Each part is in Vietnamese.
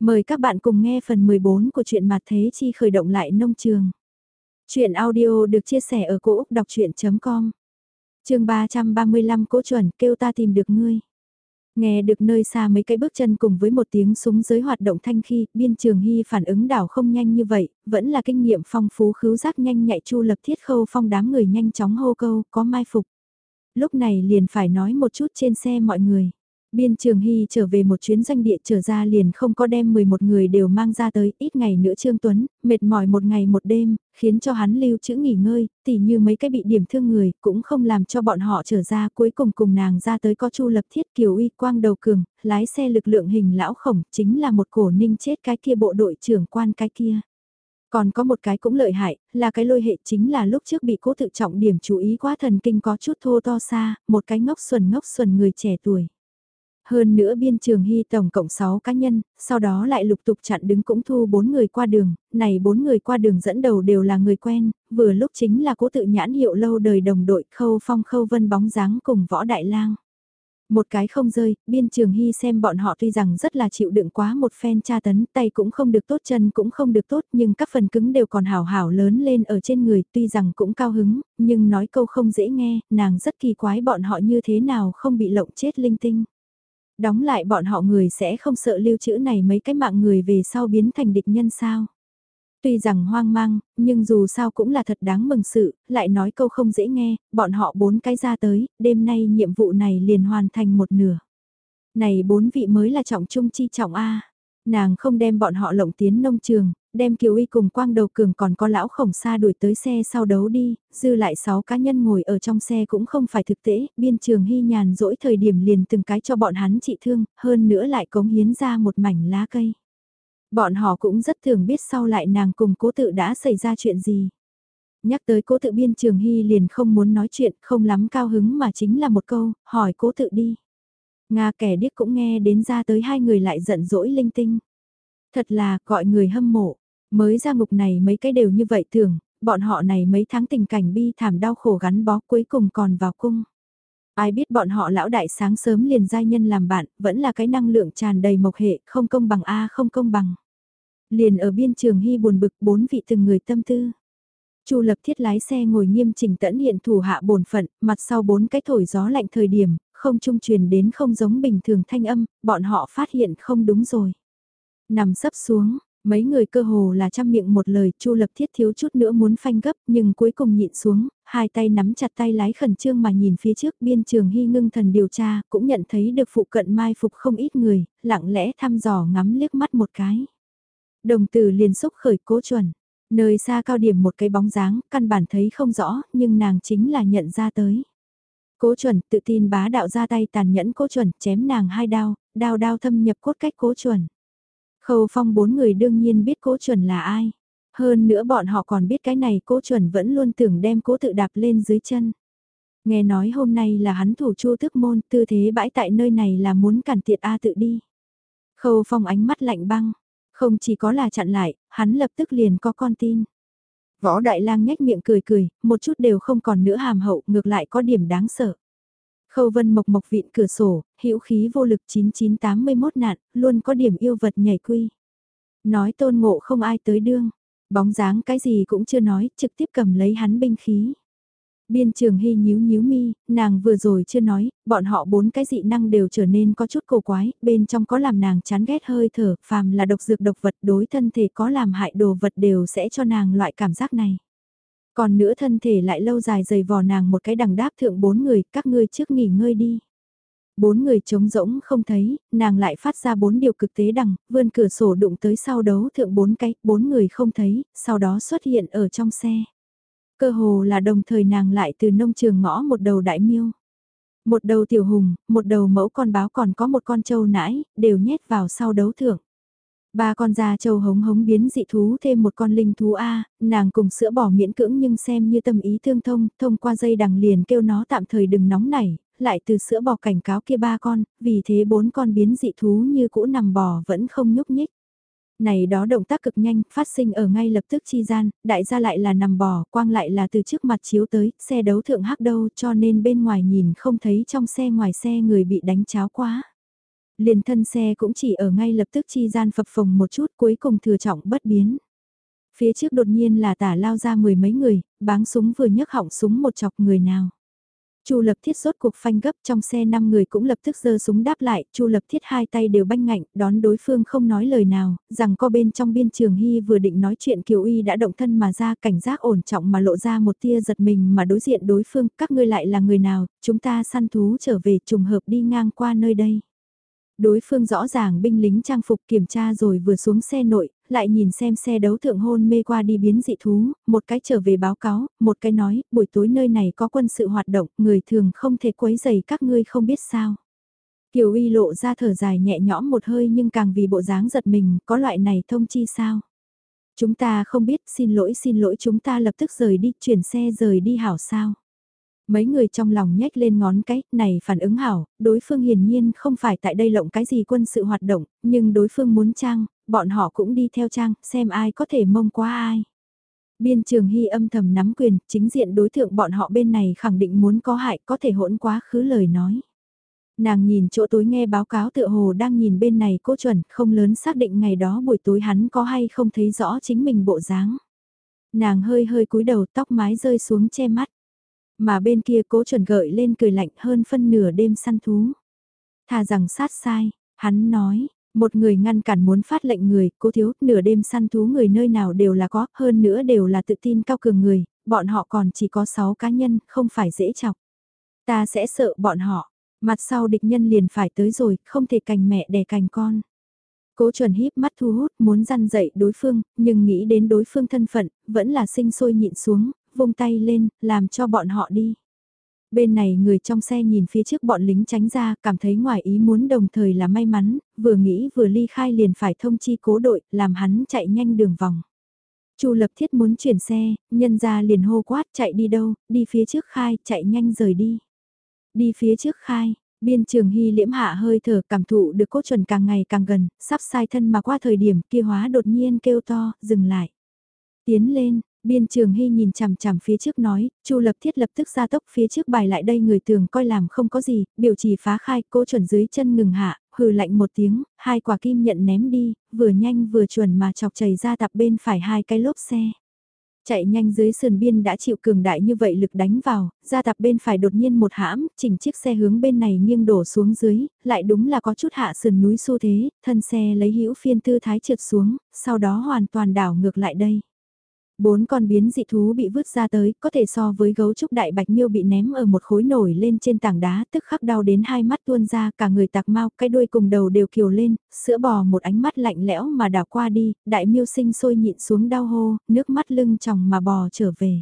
Mời các bạn cùng nghe phần 14 của truyện Mạt Thế Chi khởi động lại nông trường. Chuyện audio được chia sẻ ở cỗ đọc chuyện.com Trường 335 Cố Chuẩn kêu ta tìm được ngươi. Nghe được nơi xa mấy cái bước chân cùng với một tiếng súng dưới hoạt động thanh khi biên trường hy phản ứng đảo không nhanh như vậy, vẫn là kinh nghiệm phong phú khứu giác nhanh nhạy chu lập thiết khâu phong đám người nhanh chóng hô câu có mai phục. Lúc này liền phải nói một chút trên xe mọi người. Biên Trường Hy trở về một chuyến doanh địa trở ra liền không có đem 11 người đều mang ra tới, ít ngày nữa Trương Tuấn, mệt mỏi một ngày một đêm, khiến cho hắn lưu trữ nghỉ ngơi, tỉ như mấy cái bị điểm thương người, cũng không làm cho bọn họ trở ra cuối cùng cùng nàng ra tới có Chu Lập Thiết Kiều Uy Quang Đầu Cường, lái xe lực lượng hình lão khổng, chính là một cổ ninh chết cái kia bộ đội trưởng quan cái kia. Còn có một cái cũng lợi hại, là cái lôi hệ chính là lúc trước bị cố tự trọng điểm chú ý quá thần kinh có chút thô to xa, một cái ngốc xuẩn ngốc xuẩn người trẻ tuổi. Hơn nữa biên trường hy tổng cộng 6 cá nhân, sau đó lại lục tục chặn đứng cũng thu 4 người qua đường, này 4 người qua đường dẫn đầu đều là người quen, vừa lúc chính là cố tự nhãn hiệu lâu đời đồng đội khâu phong khâu vân bóng dáng cùng võ đại lang. Một cái không rơi, biên trường hy xem bọn họ tuy rằng rất là chịu đựng quá một phen tra tấn, tay cũng không được tốt chân cũng không được tốt nhưng các phần cứng đều còn hảo hảo lớn lên ở trên người tuy rằng cũng cao hứng, nhưng nói câu không dễ nghe, nàng rất kỳ quái bọn họ như thế nào không bị lộng chết linh tinh. Đóng lại bọn họ người sẽ không sợ lưu trữ này mấy cái mạng người về sau biến thành địch nhân sao. Tuy rằng hoang mang, nhưng dù sao cũng là thật đáng mừng sự, lại nói câu không dễ nghe, bọn họ bốn cái ra tới, đêm nay nhiệm vụ này liền hoàn thành một nửa. Này bốn vị mới là trọng trung chi trọng A. Nàng không đem bọn họ lộng tiến nông trường, đem Kiều Y cùng quang đầu cường còn có lão khổng xa đuổi tới xe sau đấu đi, dư lại 6 cá nhân ngồi ở trong xe cũng không phải thực tế, biên trường hy nhàn dỗi thời điểm liền từng cái cho bọn hắn trị thương, hơn nữa lại cống hiến ra một mảnh lá cây. Bọn họ cũng rất thường biết sau lại nàng cùng cố tự đã xảy ra chuyện gì. Nhắc tới cố tự biên trường hy liền không muốn nói chuyện, không lắm cao hứng mà chính là một câu, hỏi cố tự đi. Nga kẻ điếc cũng nghe đến ra tới hai người lại giận dỗi linh tinh. Thật là gọi người hâm mộ, mới ra ngục này mấy cái đều như vậy thường, bọn họ này mấy tháng tình cảnh bi thảm đau khổ gắn bó cuối cùng còn vào cung. Ai biết bọn họ lão đại sáng sớm liền giai nhân làm bạn, vẫn là cái năng lượng tràn đầy mộc hệ, không công bằng A không công bằng. Liền ở biên trường hy buồn bực bốn vị từng người tâm tư. Chu lập thiết lái xe ngồi nghiêm chỉnh tẫn hiện thủ hạ bổn phận, mặt sau bốn cái thổi gió lạnh thời điểm, không trung truyền đến không giống bình thường thanh âm, bọn họ phát hiện không đúng rồi. Nằm sấp xuống, mấy người cơ hồ là chăm miệng một lời, Chu Lập Thiết thiếu chút nữa muốn phanh gấp, nhưng cuối cùng nhịn xuống, hai tay nắm chặt tay lái khẩn trương mà nhìn phía trước biên trường hy ngưng thần điều tra, cũng nhận thấy được phụ cận mai phục không ít người, lặng lẽ thăm dò ngắm liếc mắt một cái. Đồng tử liền xúc khởi cố chuẩn, nơi xa cao điểm một cái bóng dáng, căn bản thấy không rõ, nhưng nàng chính là nhận ra tới. Cố chuẩn tự tin bá đạo ra tay tàn nhẫn cố chuẩn chém nàng hai đao, đao đao thâm nhập cốt cách cố chuẩn. Khâu phong bốn người đương nhiên biết cố chuẩn là ai. Hơn nữa bọn họ còn biết cái này cố chuẩn vẫn luôn tưởng đem cố tự đạp lên dưới chân. Nghe nói hôm nay là hắn thủ chu thức môn tư thế bãi tại nơi này là muốn cản tiệt A tự đi. Khâu phong ánh mắt lạnh băng. Không chỉ có là chặn lại, hắn lập tức liền có con tin. Võ Đại Lang nhếch miệng cười cười, một chút đều không còn nữa hàm hậu, ngược lại có điểm đáng sợ. Khâu Vân mộc mộc vịn cửa sổ, hữu khí vô lực 9981 nạn, luôn có điểm yêu vật nhảy quy. Nói tôn ngộ không ai tới đương, bóng dáng cái gì cũng chưa nói, trực tiếp cầm lấy hắn binh khí. Biên trường hy nhíu nhíu mi, nàng vừa rồi chưa nói, bọn họ bốn cái dị năng đều trở nên có chút cổ quái, bên trong có làm nàng chán ghét hơi thở, phàm là độc dược độc vật đối thân thể có làm hại đồ vật đều sẽ cho nàng loại cảm giác này. Còn nữa thân thể lại lâu dài dày vò nàng một cái đằng đáp thượng bốn người, các ngươi trước nghỉ ngơi đi. Bốn người trống rỗng không thấy, nàng lại phát ra bốn điều cực tế đằng, vươn cửa sổ đụng tới sau đấu thượng bốn cái, bốn người không thấy, sau đó xuất hiện ở trong xe. Cơ hồ là đồng thời nàng lại từ nông trường ngõ một đầu đại miêu. Một đầu tiểu hùng, một đầu mẫu con báo còn có một con trâu nãi, đều nhét vào sau đấu thưởng. Ba con da trâu hống hống biến dị thú thêm một con linh thú A, nàng cùng sữa bỏ miễn cưỡng nhưng xem như tâm ý thương thông, thông qua dây đằng liền kêu nó tạm thời đừng nóng nảy, lại từ sữa bò cảnh cáo kia ba con, vì thế bốn con biến dị thú như cũ nằm bò vẫn không nhúc nhích. Này đó động tác cực nhanh, phát sinh ở ngay lập tức chi gian, đại gia lại là nằm bò, quang lại là từ trước mặt chiếu tới, xe đấu thượng hắc đâu cho nên bên ngoài nhìn không thấy trong xe ngoài xe người bị đánh cháo quá. Liền thân xe cũng chỉ ở ngay lập tức chi gian phập phồng một chút cuối cùng thừa trọng bất biến. Phía trước đột nhiên là tả lao ra mười mấy người, báng súng vừa nhấc họng súng một chọc người nào. Chu Lập Thiết rốt cuộc phanh gấp trong xe 5 người cũng lập tức giơ súng đáp lại, Chu Lập Thiết hai tay đều banh ngạnh, đón đối phương không nói lời nào, rằng có bên trong biên trường hy vừa định nói chuyện Kiều Y đã động thân mà ra cảnh giác ổn trọng mà lộ ra một tia giật mình mà đối diện đối phương, các ngươi lại là người nào, chúng ta săn thú trở về trùng hợp đi ngang qua nơi đây. Đối phương rõ ràng binh lính trang phục kiểm tra rồi vừa xuống xe nội, lại nhìn xem xe đấu thượng hôn mê qua đi biến dị thú, một cái trở về báo cáo, một cái nói, buổi tối nơi này có quân sự hoạt động, người thường không thể quấy rầy các ngươi không biết sao. Kiều Y lộ ra thở dài nhẹ nhõm một hơi nhưng càng vì bộ dáng giật mình, có loại này thông chi sao? Chúng ta không biết, xin lỗi xin lỗi chúng ta lập tức rời đi, chuyển xe rời đi hảo sao? Mấy người trong lòng nhếch lên ngón cái, này phản ứng hảo, đối phương hiển nhiên không phải tại đây lộng cái gì quân sự hoạt động, nhưng đối phương muốn trang, bọn họ cũng đi theo trang, xem ai có thể mông qua ai. Biên trường hy âm thầm nắm quyền, chính diện đối tượng bọn họ bên này khẳng định muốn có hại có thể hỗn quá khứ lời nói. Nàng nhìn chỗ tối nghe báo cáo tựa hồ đang nhìn bên này cô chuẩn, không lớn xác định ngày đó buổi tối hắn có hay không thấy rõ chính mình bộ dáng. Nàng hơi hơi cúi đầu tóc mái rơi xuống che mắt. Mà bên kia cố chuẩn gợi lên cười lạnh hơn phân nửa đêm săn thú. Thà rằng sát sai, hắn nói, một người ngăn cản muốn phát lệnh người, cố thiếu, nửa đêm săn thú người nơi nào đều là có, hơn nữa đều là tự tin cao cường người, bọn họ còn chỉ có 6 cá nhân, không phải dễ chọc. Ta sẽ sợ bọn họ, mặt sau địch nhân liền phải tới rồi, không thể cành mẹ đè cành con. Cố chuẩn híp mắt thu hút muốn răn dậy đối phương, nhưng nghĩ đến đối phương thân phận, vẫn là sinh sôi nhịn xuống, vung tay lên, làm cho bọn họ đi. Bên này người trong xe nhìn phía trước bọn lính tránh ra, cảm thấy ngoài ý muốn đồng thời là may mắn, vừa nghĩ vừa ly khai liền phải thông chi cố đội, làm hắn chạy nhanh đường vòng. Chu lập thiết muốn chuyển xe, nhân ra liền hô quát chạy đi đâu, đi phía trước khai, chạy nhanh rời đi. Đi phía trước khai, biên trường hy liễm hạ hơi thở cảm thụ được cốt chuẩn càng ngày càng gần, sắp sai thân mà qua thời điểm kia hóa đột nhiên kêu to, dừng lại. Tiến lên, Biên trường hy nhìn chằm chằm phía trước nói, Chu lập thiết lập tức ra tốc phía trước bài lại đây người tường coi làm không có gì, biểu chỉ phá khai, cố chuẩn dưới chân ngừng hạ, hừ lạnh một tiếng, hai quả kim nhận ném đi, vừa nhanh vừa chuẩn mà chọc chảy ra tập bên phải hai cái lốp xe. Chạy nhanh dưới sườn biên đã chịu cường đại như vậy lực đánh vào, ra tập bên phải đột nhiên một hãm, chỉnh chiếc xe hướng bên này nghiêng đổ xuống dưới, lại đúng là có chút hạ sườn núi xu thế, thân xe lấy hữu phiên tư thái trượt xuống, sau đó hoàn toàn đảo ngược lại đây. Bốn con biến dị thú bị vứt ra tới, có thể so với gấu trúc đại bạch miêu bị ném ở một khối nổi lên trên tảng đá, tức khắc đau đến hai mắt tuôn ra, cả người tạc mau, cái đuôi cùng đầu đều kiều lên, sữa bò một ánh mắt lạnh lẽo mà đảo qua đi, đại miêu sinh sôi nhịn xuống đau hô, nước mắt lưng tròng mà bò trở về.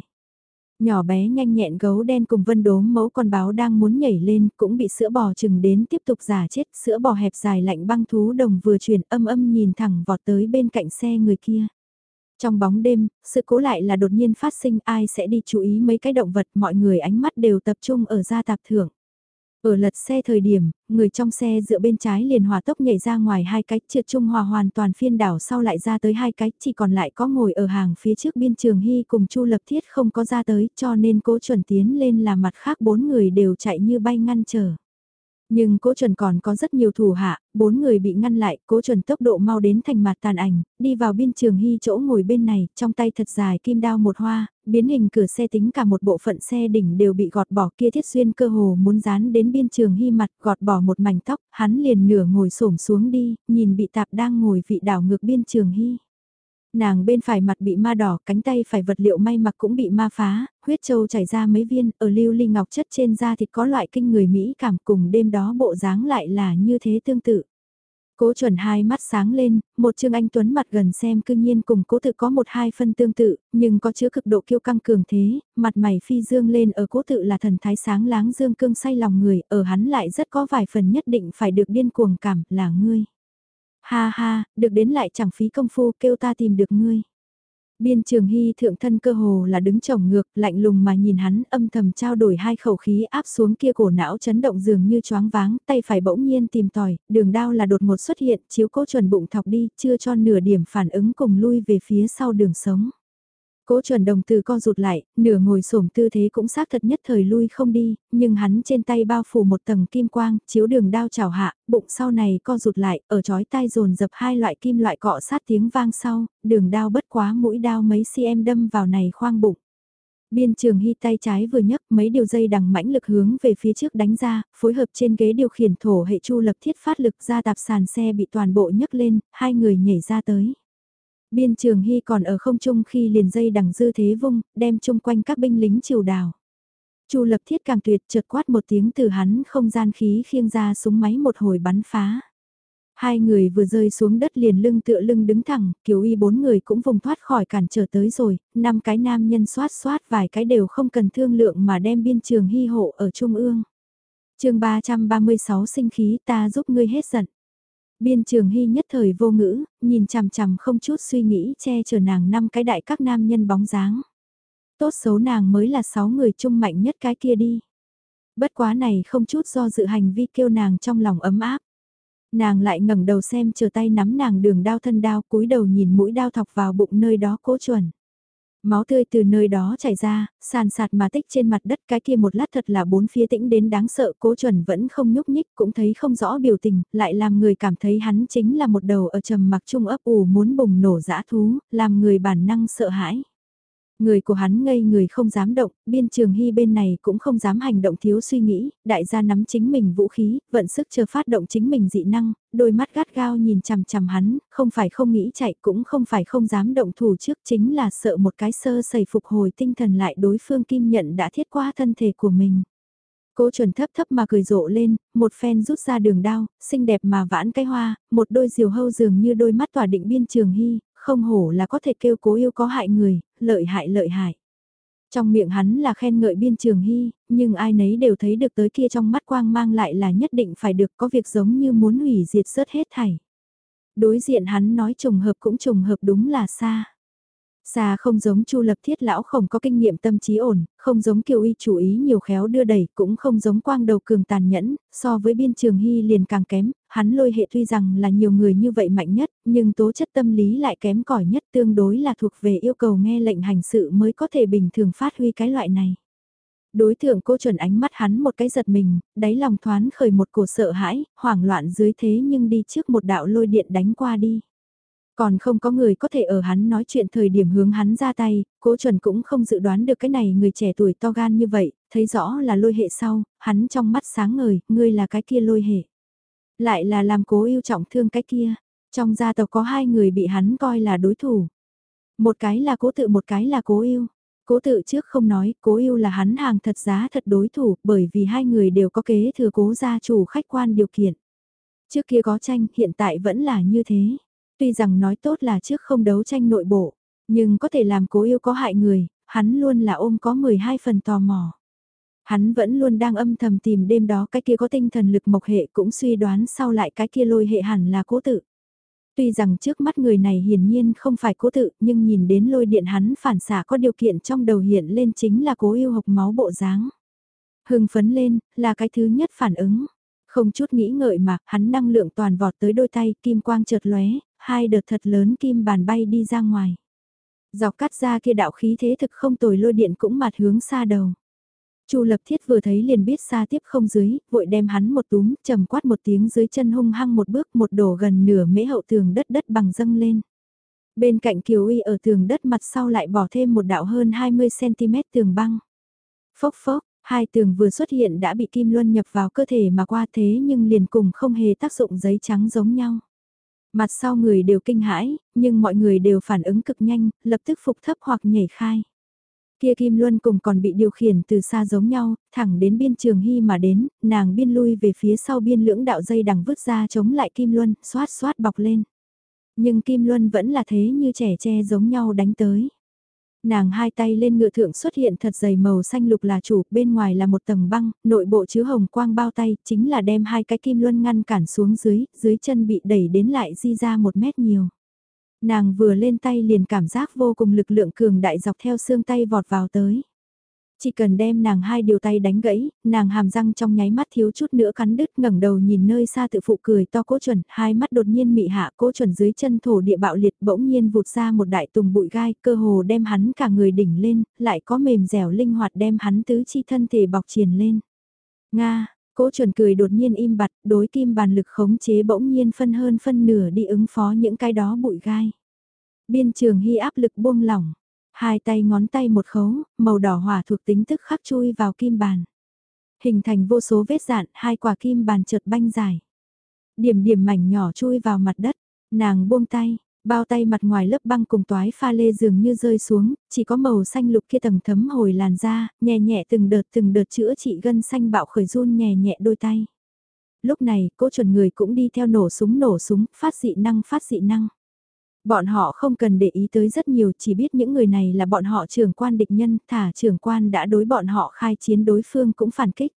Nhỏ bé nhanh nhẹn gấu đen cùng vân đốm mẫu con báo đang muốn nhảy lên, cũng bị sữa bò chừng đến tiếp tục giả chết, sữa bò hẹp dài lạnh băng thú đồng vừa chuyển âm âm nhìn thẳng vọt tới bên cạnh xe người kia. Trong bóng đêm, sự cố lại là đột nhiên phát sinh ai sẽ đi chú ý mấy cái động vật mọi người ánh mắt đều tập trung ở gia tạp thưởng. Ở lật xe thời điểm, người trong xe dựa bên trái liền hòa tốc nhảy ra ngoài hai cái trượt trung hòa hoàn toàn phiên đảo sau lại ra tới hai cái chỉ còn lại có ngồi ở hàng phía trước biên trường hy cùng chu lập thiết không có ra tới cho nên cố chuẩn tiến lên là mặt khác bốn người đều chạy như bay ngăn trở. Nhưng cố chuẩn còn có rất nhiều thủ hạ, bốn người bị ngăn lại, cố chuẩn tốc độ mau đến thành mặt tàn ảnh, đi vào biên trường hy chỗ ngồi bên này, trong tay thật dài kim đao một hoa, biến hình cửa xe tính cả một bộ phận xe đỉnh đều bị gọt bỏ kia thiết xuyên cơ hồ muốn dán đến biên trường hy mặt gọt bỏ một mảnh tóc, hắn liền nửa ngồi xổm xuống đi, nhìn bị tạp đang ngồi vị đảo ngược biên trường hy. Nàng bên phải mặt bị ma đỏ, cánh tay phải vật liệu may mặc cũng bị ma phá, huyết châu chảy ra mấy viên, ở lưu ly ngọc chất trên da thịt có loại kinh người Mỹ cảm cùng đêm đó bộ dáng lại là như thế tương tự. Cố chuẩn hai mắt sáng lên, một trương anh tuấn mặt gần xem cương nhiên cùng cố tự có một hai phân tương tự, nhưng có chứa cực độ kiêu căng cường thế, mặt mày phi dương lên ở cố tự là thần thái sáng láng dương cương say lòng người, ở hắn lại rất có vài phần nhất định phải được điên cuồng cảm là ngươi. Ha ha, được đến lại chẳng phí công phu kêu ta tìm được ngươi. Biên trường hy thượng thân cơ hồ là đứng chồng ngược, lạnh lùng mà nhìn hắn âm thầm trao đổi hai khẩu khí áp xuống kia cổ não chấn động dường như choáng váng, tay phải bỗng nhiên tìm tòi, đường đao là đột ngột xuất hiện, chiếu cố chuẩn bụng thọc đi, chưa cho nửa điểm phản ứng cùng lui về phía sau đường sống. Cố chuẩn đồng từ co rụt lại, nửa ngồi xổm tư thế cũng xác thật nhất thời lui không đi, nhưng hắn trên tay bao phủ một tầng kim quang, chiếu đường đao chảo hạ, bụng sau này co rụt lại, ở chói tai dồn dập hai loại kim loại cọ sát tiếng vang sau, đường đao bất quá mũi đao mấy cm đâm vào này khoang bụng. Biên trường hy tay trái vừa nhấc mấy điều dây đằng mãnh lực hướng về phía trước đánh ra, phối hợp trên ghế điều khiển thổ hệ chu lập thiết phát lực ra tạp sàn xe bị toàn bộ nhấc lên, hai người nhảy ra tới. Biên trường hy còn ở không trung khi liền dây đằng dư thế vung, đem chung quanh các binh lính triều đào. Chu lập thiết càng tuyệt chợt quát một tiếng từ hắn không gian khí khiêng ra súng máy một hồi bắn phá. Hai người vừa rơi xuống đất liền lưng tựa lưng đứng thẳng, kiều y bốn người cũng vùng thoát khỏi cản trở tới rồi, năm cái nam nhân xoát xoát vài cái đều không cần thương lượng mà đem biên trường hy hộ ở trung ương. chương 336 sinh khí ta giúp ngươi hết giận. Biên trường hy nhất thời vô ngữ, nhìn chằm chằm không chút suy nghĩ che chở nàng năm cái đại các nam nhân bóng dáng. Tốt xấu nàng mới là sáu người chung mạnh nhất cái kia đi. Bất quá này không chút do dự hành vi kêu nàng trong lòng ấm áp. Nàng lại ngẩng đầu xem chờ tay nắm nàng đường đao thân đao cúi đầu nhìn mũi đao thọc vào bụng nơi đó cố chuẩn. Máu tươi từ nơi đó chảy ra, sàn sạt mà tích trên mặt đất cái kia một lát thật là bốn phía tĩnh đến đáng sợ cố chuẩn vẫn không nhúc nhích cũng thấy không rõ biểu tình, lại làm người cảm thấy hắn chính là một đầu ở trầm mặc trung ấp ủ muốn bùng nổ dã thú, làm người bản năng sợ hãi. Người của hắn ngây người không dám động, biên trường hy bên này cũng không dám hành động thiếu suy nghĩ, đại gia nắm chính mình vũ khí, vận sức chờ phát động chính mình dị năng, đôi mắt gắt gao nhìn chằm chằm hắn, không phải không nghĩ chạy cũng không phải không dám động thủ trước chính là sợ một cái sơ sẩy phục hồi tinh thần lại đối phương kim nhận đã thiết qua thân thể của mình. Cố chuẩn thấp thấp mà cười rộ lên, một phen rút ra đường đao, xinh đẹp mà vãn cái hoa, một đôi diều hâu dường như đôi mắt tỏa định biên trường hy, không hổ là có thể kêu cố yêu có hại người, lợi hại lợi hại. Trong miệng hắn là khen ngợi biên trường hy, nhưng ai nấy đều thấy được tới kia trong mắt quang mang lại là nhất định phải được có việc giống như muốn hủy diệt sớt hết thảy. Đối diện hắn nói trùng hợp cũng trùng hợp đúng là xa. Xa không giống Chu Lập Thiết lão khổng có kinh nghiệm tâm trí ổn, không giống Kiều Y chủ ý nhiều khéo đưa đẩy, cũng không giống Quang Đầu cường tàn nhẫn, so với Biên Trường Hy liền càng kém, hắn lôi hệ tuy rằng là nhiều người như vậy mạnh nhất, nhưng tố chất tâm lý lại kém cỏi nhất tương đối là thuộc về yêu cầu nghe lệnh hành sự mới có thể bình thường phát huy cái loại này. Đối tượng cô chuẩn ánh mắt hắn một cái giật mình, đáy lòng thoáng khởi một cổ sợ hãi, hoảng loạn dưới thế nhưng đi trước một đạo lôi điện đánh qua đi. Còn không có người có thể ở hắn nói chuyện thời điểm hướng hắn ra tay, cố chuẩn cũng không dự đoán được cái này người trẻ tuổi to gan như vậy, thấy rõ là lôi hệ sau, hắn trong mắt sáng ngời, ngươi là cái kia lôi hệ. Lại là làm cố yêu trọng thương cái kia, trong gia tộc có hai người bị hắn coi là đối thủ. Một cái là cố tự một cái là cố yêu. Cố tự trước không nói, cố yêu là hắn hàng thật giá thật đối thủ, bởi vì hai người đều có kế thừa cố gia chủ khách quan điều kiện. Trước kia có tranh, hiện tại vẫn là như thế. Tuy rằng nói tốt là trước không đấu tranh nội bộ, nhưng có thể làm cố yêu có hại người, hắn luôn là ôm có 12 phần tò mò. Hắn vẫn luôn đang âm thầm tìm đêm đó cái kia có tinh thần lực mộc hệ cũng suy đoán sau lại cái kia lôi hệ hẳn là cố tự. Tuy rằng trước mắt người này hiển nhiên không phải cố tự nhưng nhìn đến lôi điện hắn phản xả có điều kiện trong đầu hiện lên chính là cố yêu học máu bộ dáng. Hưng phấn lên là cái thứ nhất phản ứng. Không chút nghĩ ngợi mà hắn năng lượng toàn vọt tới đôi tay kim quang chợt lóe hai đợt thật lớn kim bàn bay đi ra ngoài. Dọc cắt ra kia đạo khí thế thực không tồi lôi điện cũng mặt hướng xa đầu. Chu Lập Thiết vừa thấy liền biết xa tiếp không dưới, vội đem hắn một túm, trầm quát một tiếng dưới chân hung hăng một bước một đổ gần nửa mễ hậu tường đất đất bằng dâng lên. Bên cạnh Kiều Uy ở tường đất mặt sau lại bỏ thêm một đạo hơn 20cm tường băng. Phốc phốc, hai tường vừa xuất hiện đã bị Kim Luân nhập vào cơ thể mà qua thế nhưng liền cùng không hề tác dụng giấy trắng giống nhau. Mặt sau người đều kinh hãi, nhưng mọi người đều phản ứng cực nhanh, lập tức phục thấp hoặc nhảy khai. Kia Kim Luân cùng còn bị điều khiển từ xa giống nhau, thẳng đến biên trường hy mà đến, nàng biên lui về phía sau biên lưỡng đạo dây đằng vứt ra chống lại Kim Luân, xoát xoát bọc lên. Nhưng Kim Luân vẫn là thế như trẻ tre giống nhau đánh tới. Nàng hai tay lên ngựa thượng xuất hiện thật dày màu xanh lục là chủ, bên ngoài là một tầng băng, nội bộ chứa hồng quang bao tay, chính là đem hai cái kim luân ngăn cản xuống dưới, dưới chân bị đẩy đến lại di ra một mét nhiều. Nàng vừa lên tay liền cảm giác vô cùng lực lượng cường đại dọc theo xương tay vọt vào tới. Chỉ cần đem nàng hai điều tay đánh gãy, nàng hàm răng trong nháy mắt thiếu chút nữa cắn đứt ngẩng đầu nhìn nơi xa tự phụ cười to cố chuẩn, hai mắt đột nhiên mị hạ cố chuẩn dưới chân thổ địa bạo liệt bỗng nhiên vụt ra một đại tùng bụi gai cơ hồ đem hắn cả người đỉnh lên, lại có mềm dẻo linh hoạt đem hắn tứ chi thân thể bọc triền lên. Nga, cố chuẩn cười đột nhiên im bặt, đối kim bàn lực khống chế bỗng nhiên phân hơn phân nửa đi ứng phó những cái đó bụi gai. Biên trường hy áp lực buông lỏng Hai tay ngón tay một khấu, màu đỏ hỏa thuộc tính tức khắc chui vào kim bàn. Hình thành vô số vết dạn, hai quả kim bàn chợt banh dài. Điểm điểm mảnh nhỏ chui vào mặt đất, nàng buông tay, bao tay mặt ngoài lớp băng cùng toái pha lê dường như rơi xuống, chỉ có màu xanh lục kia tầng thấm hồi làn da, nhẹ nhẹ từng đợt từng đợt chữa trị gân xanh bạo khởi run nhẹ nhẹ đôi tay. Lúc này, cô chuẩn người cũng đi theo nổ súng nổ súng, phát dị năng phát dị năng. Bọn họ không cần để ý tới rất nhiều chỉ biết những người này là bọn họ trưởng quan địch nhân, thả trưởng quan đã đối bọn họ khai chiến đối phương cũng phản kích.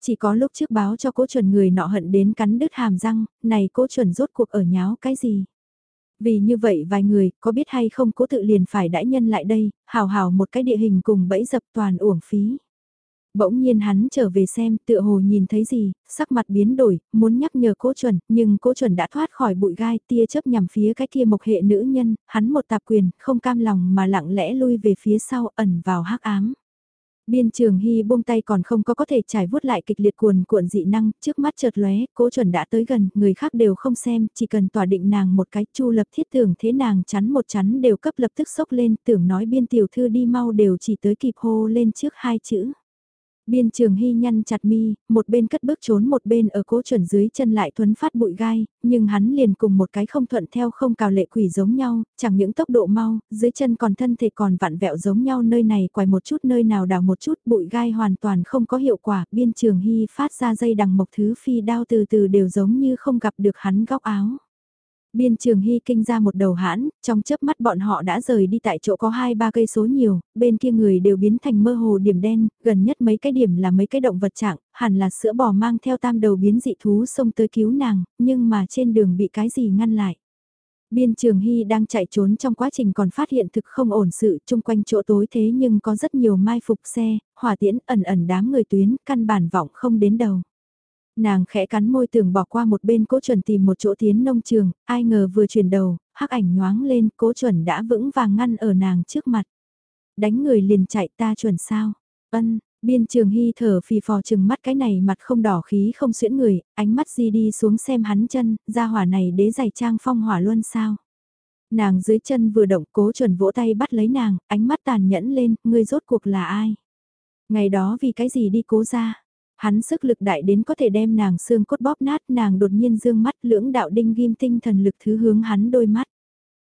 Chỉ có lúc trước báo cho cố chuẩn người nọ hận đến cắn đứt hàm răng, này cố chuẩn rốt cuộc ở nháo cái gì. Vì như vậy vài người, có biết hay không cố tự liền phải đãi nhân lại đây, hào hào một cái địa hình cùng bẫy dập toàn uổng phí. Bỗng nhiên hắn trở về xem, tựa hồ nhìn thấy gì, sắc mặt biến đổi, muốn nhắc nhở cố chuẩn, nhưng cố chuẩn đã thoát khỏi bụi gai, tia chớp nhằm phía cái kia mộc hệ nữ nhân, hắn một tạp quyền, không cam lòng mà lặng lẽ lui về phía sau, ẩn vào hắc ám. Biên trường hy buông tay còn không có có thể trải vuốt lại kịch liệt cuồn cuộn dị năng, trước mắt chợt lóe, cố chuẩn đã tới gần, người khác đều không xem, chỉ cần tỏa định nàng một cái chu lập thiết tưởng thế nàng chắn một chắn đều cấp lập tức sốc lên, tưởng nói biên tiểu thư đi mau đều chỉ tới kịp hô lên trước hai chữ. Biên trường hy nhăn chặt mi, một bên cất bước trốn một bên ở cố chuẩn dưới chân lại thuấn phát bụi gai, nhưng hắn liền cùng một cái không thuận theo không cào lệ quỷ giống nhau, chẳng những tốc độ mau, dưới chân còn thân thể còn vặn vẹo giống nhau nơi này quài một chút nơi nào đào một chút bụi gai hoàn toàn không có hiệu quả, biên trường hy phát ra dây đằng mộc thứ phi đao từ từ đều giống như không gặp được hắn góc áo. Biên trường hy kinh ra một đầu hãn, trong chớp mắt bọn họ đã rời đi tại chỗ có hai ba cây số nhiều, bên kia người đều biến thành mơ hồ điểm đen, gần nhất mấy cái điểm là mấy cái động vật trạng, hẳn là sữa bò mang theo tam đầu biến dị thú xông tới cứu nàng, nhưng mà trên đường bị cái gì ngăn lại. Biên Trường Hy đang chạy trốn trong quá trình còn phát hiện thực không ổn sự chung quanh chỗ tối thế nhưng có rất nhiều mai phục xe, hỏa tiễn ẩn ẩn đám người tuyến, căn bản vọng không đến đầu. Nàng khẽ cắn môi tưởng bỏ qua một bên cố chuẩn tìm một chỗ tiến nông trường, ai ngờ vừa chuyển đầu, hắc ảnh nhoáng lên, cố chuẩn đã vững vàng ngăn ở nàng trước mặt. Đánh người liền chạy ta chuẩn sao? Ân, biên trường hy thở phì phò chừng mắt cái này mặt không đỏ khí không xuyễn người, ánh mắt di đi xuống xem hắn chân, ra hỏa này đế giày trang phong hỏa luôn sao? Nàng dưới chân vừa động cố chuẩn vỗ tay bắt lấy nàng, ánh mắt tàn nhẫn lên, ngươi rốt cuộc là ai? Ngày đó vì cái gì đi cố ra? Hắn sức lực đại đến có thể đem nàng xương cốt bóp nát nàng đột nhiên dương mắt lưỡng đạo đinh ghim tinh thần lực thứ hướng hắn đôi mắt.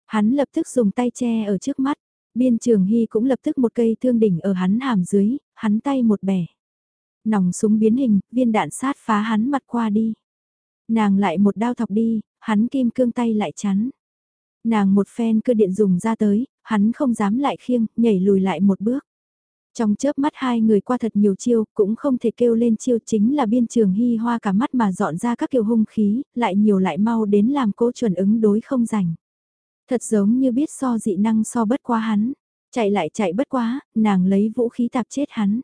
Hắn lập tức dùng tay che ở trước mắt, biên trường hy cũng lập tức một cây thương đỉnh ở hắn hàm dưới, hắn tay một bẻ. Nòng súng biến hình, viên đạn sát phá hắn mặt qua đi. Nàng lại một đao thọc đi, hắn kim cương tay lại chắn. Nàng một phen cơ điện dùng ra tới, hắn không dám lại khiêng, nhảy lùi lại một bước. Trong chớp mắt hai người qua thật nhiều chiêu, cũng không thể kêu lên chiêu chính là biên trường hy hoa cả mắt mà dọn ra các kiểu hung khí, lại nhiều lại mau đến làm cô chuẩn ứng đối không rảnh. Thật giống như biết so dị năng so bất quá hắn, chạy lại chạy bất quá, nàng lấy vũ khí tạp chết hắn.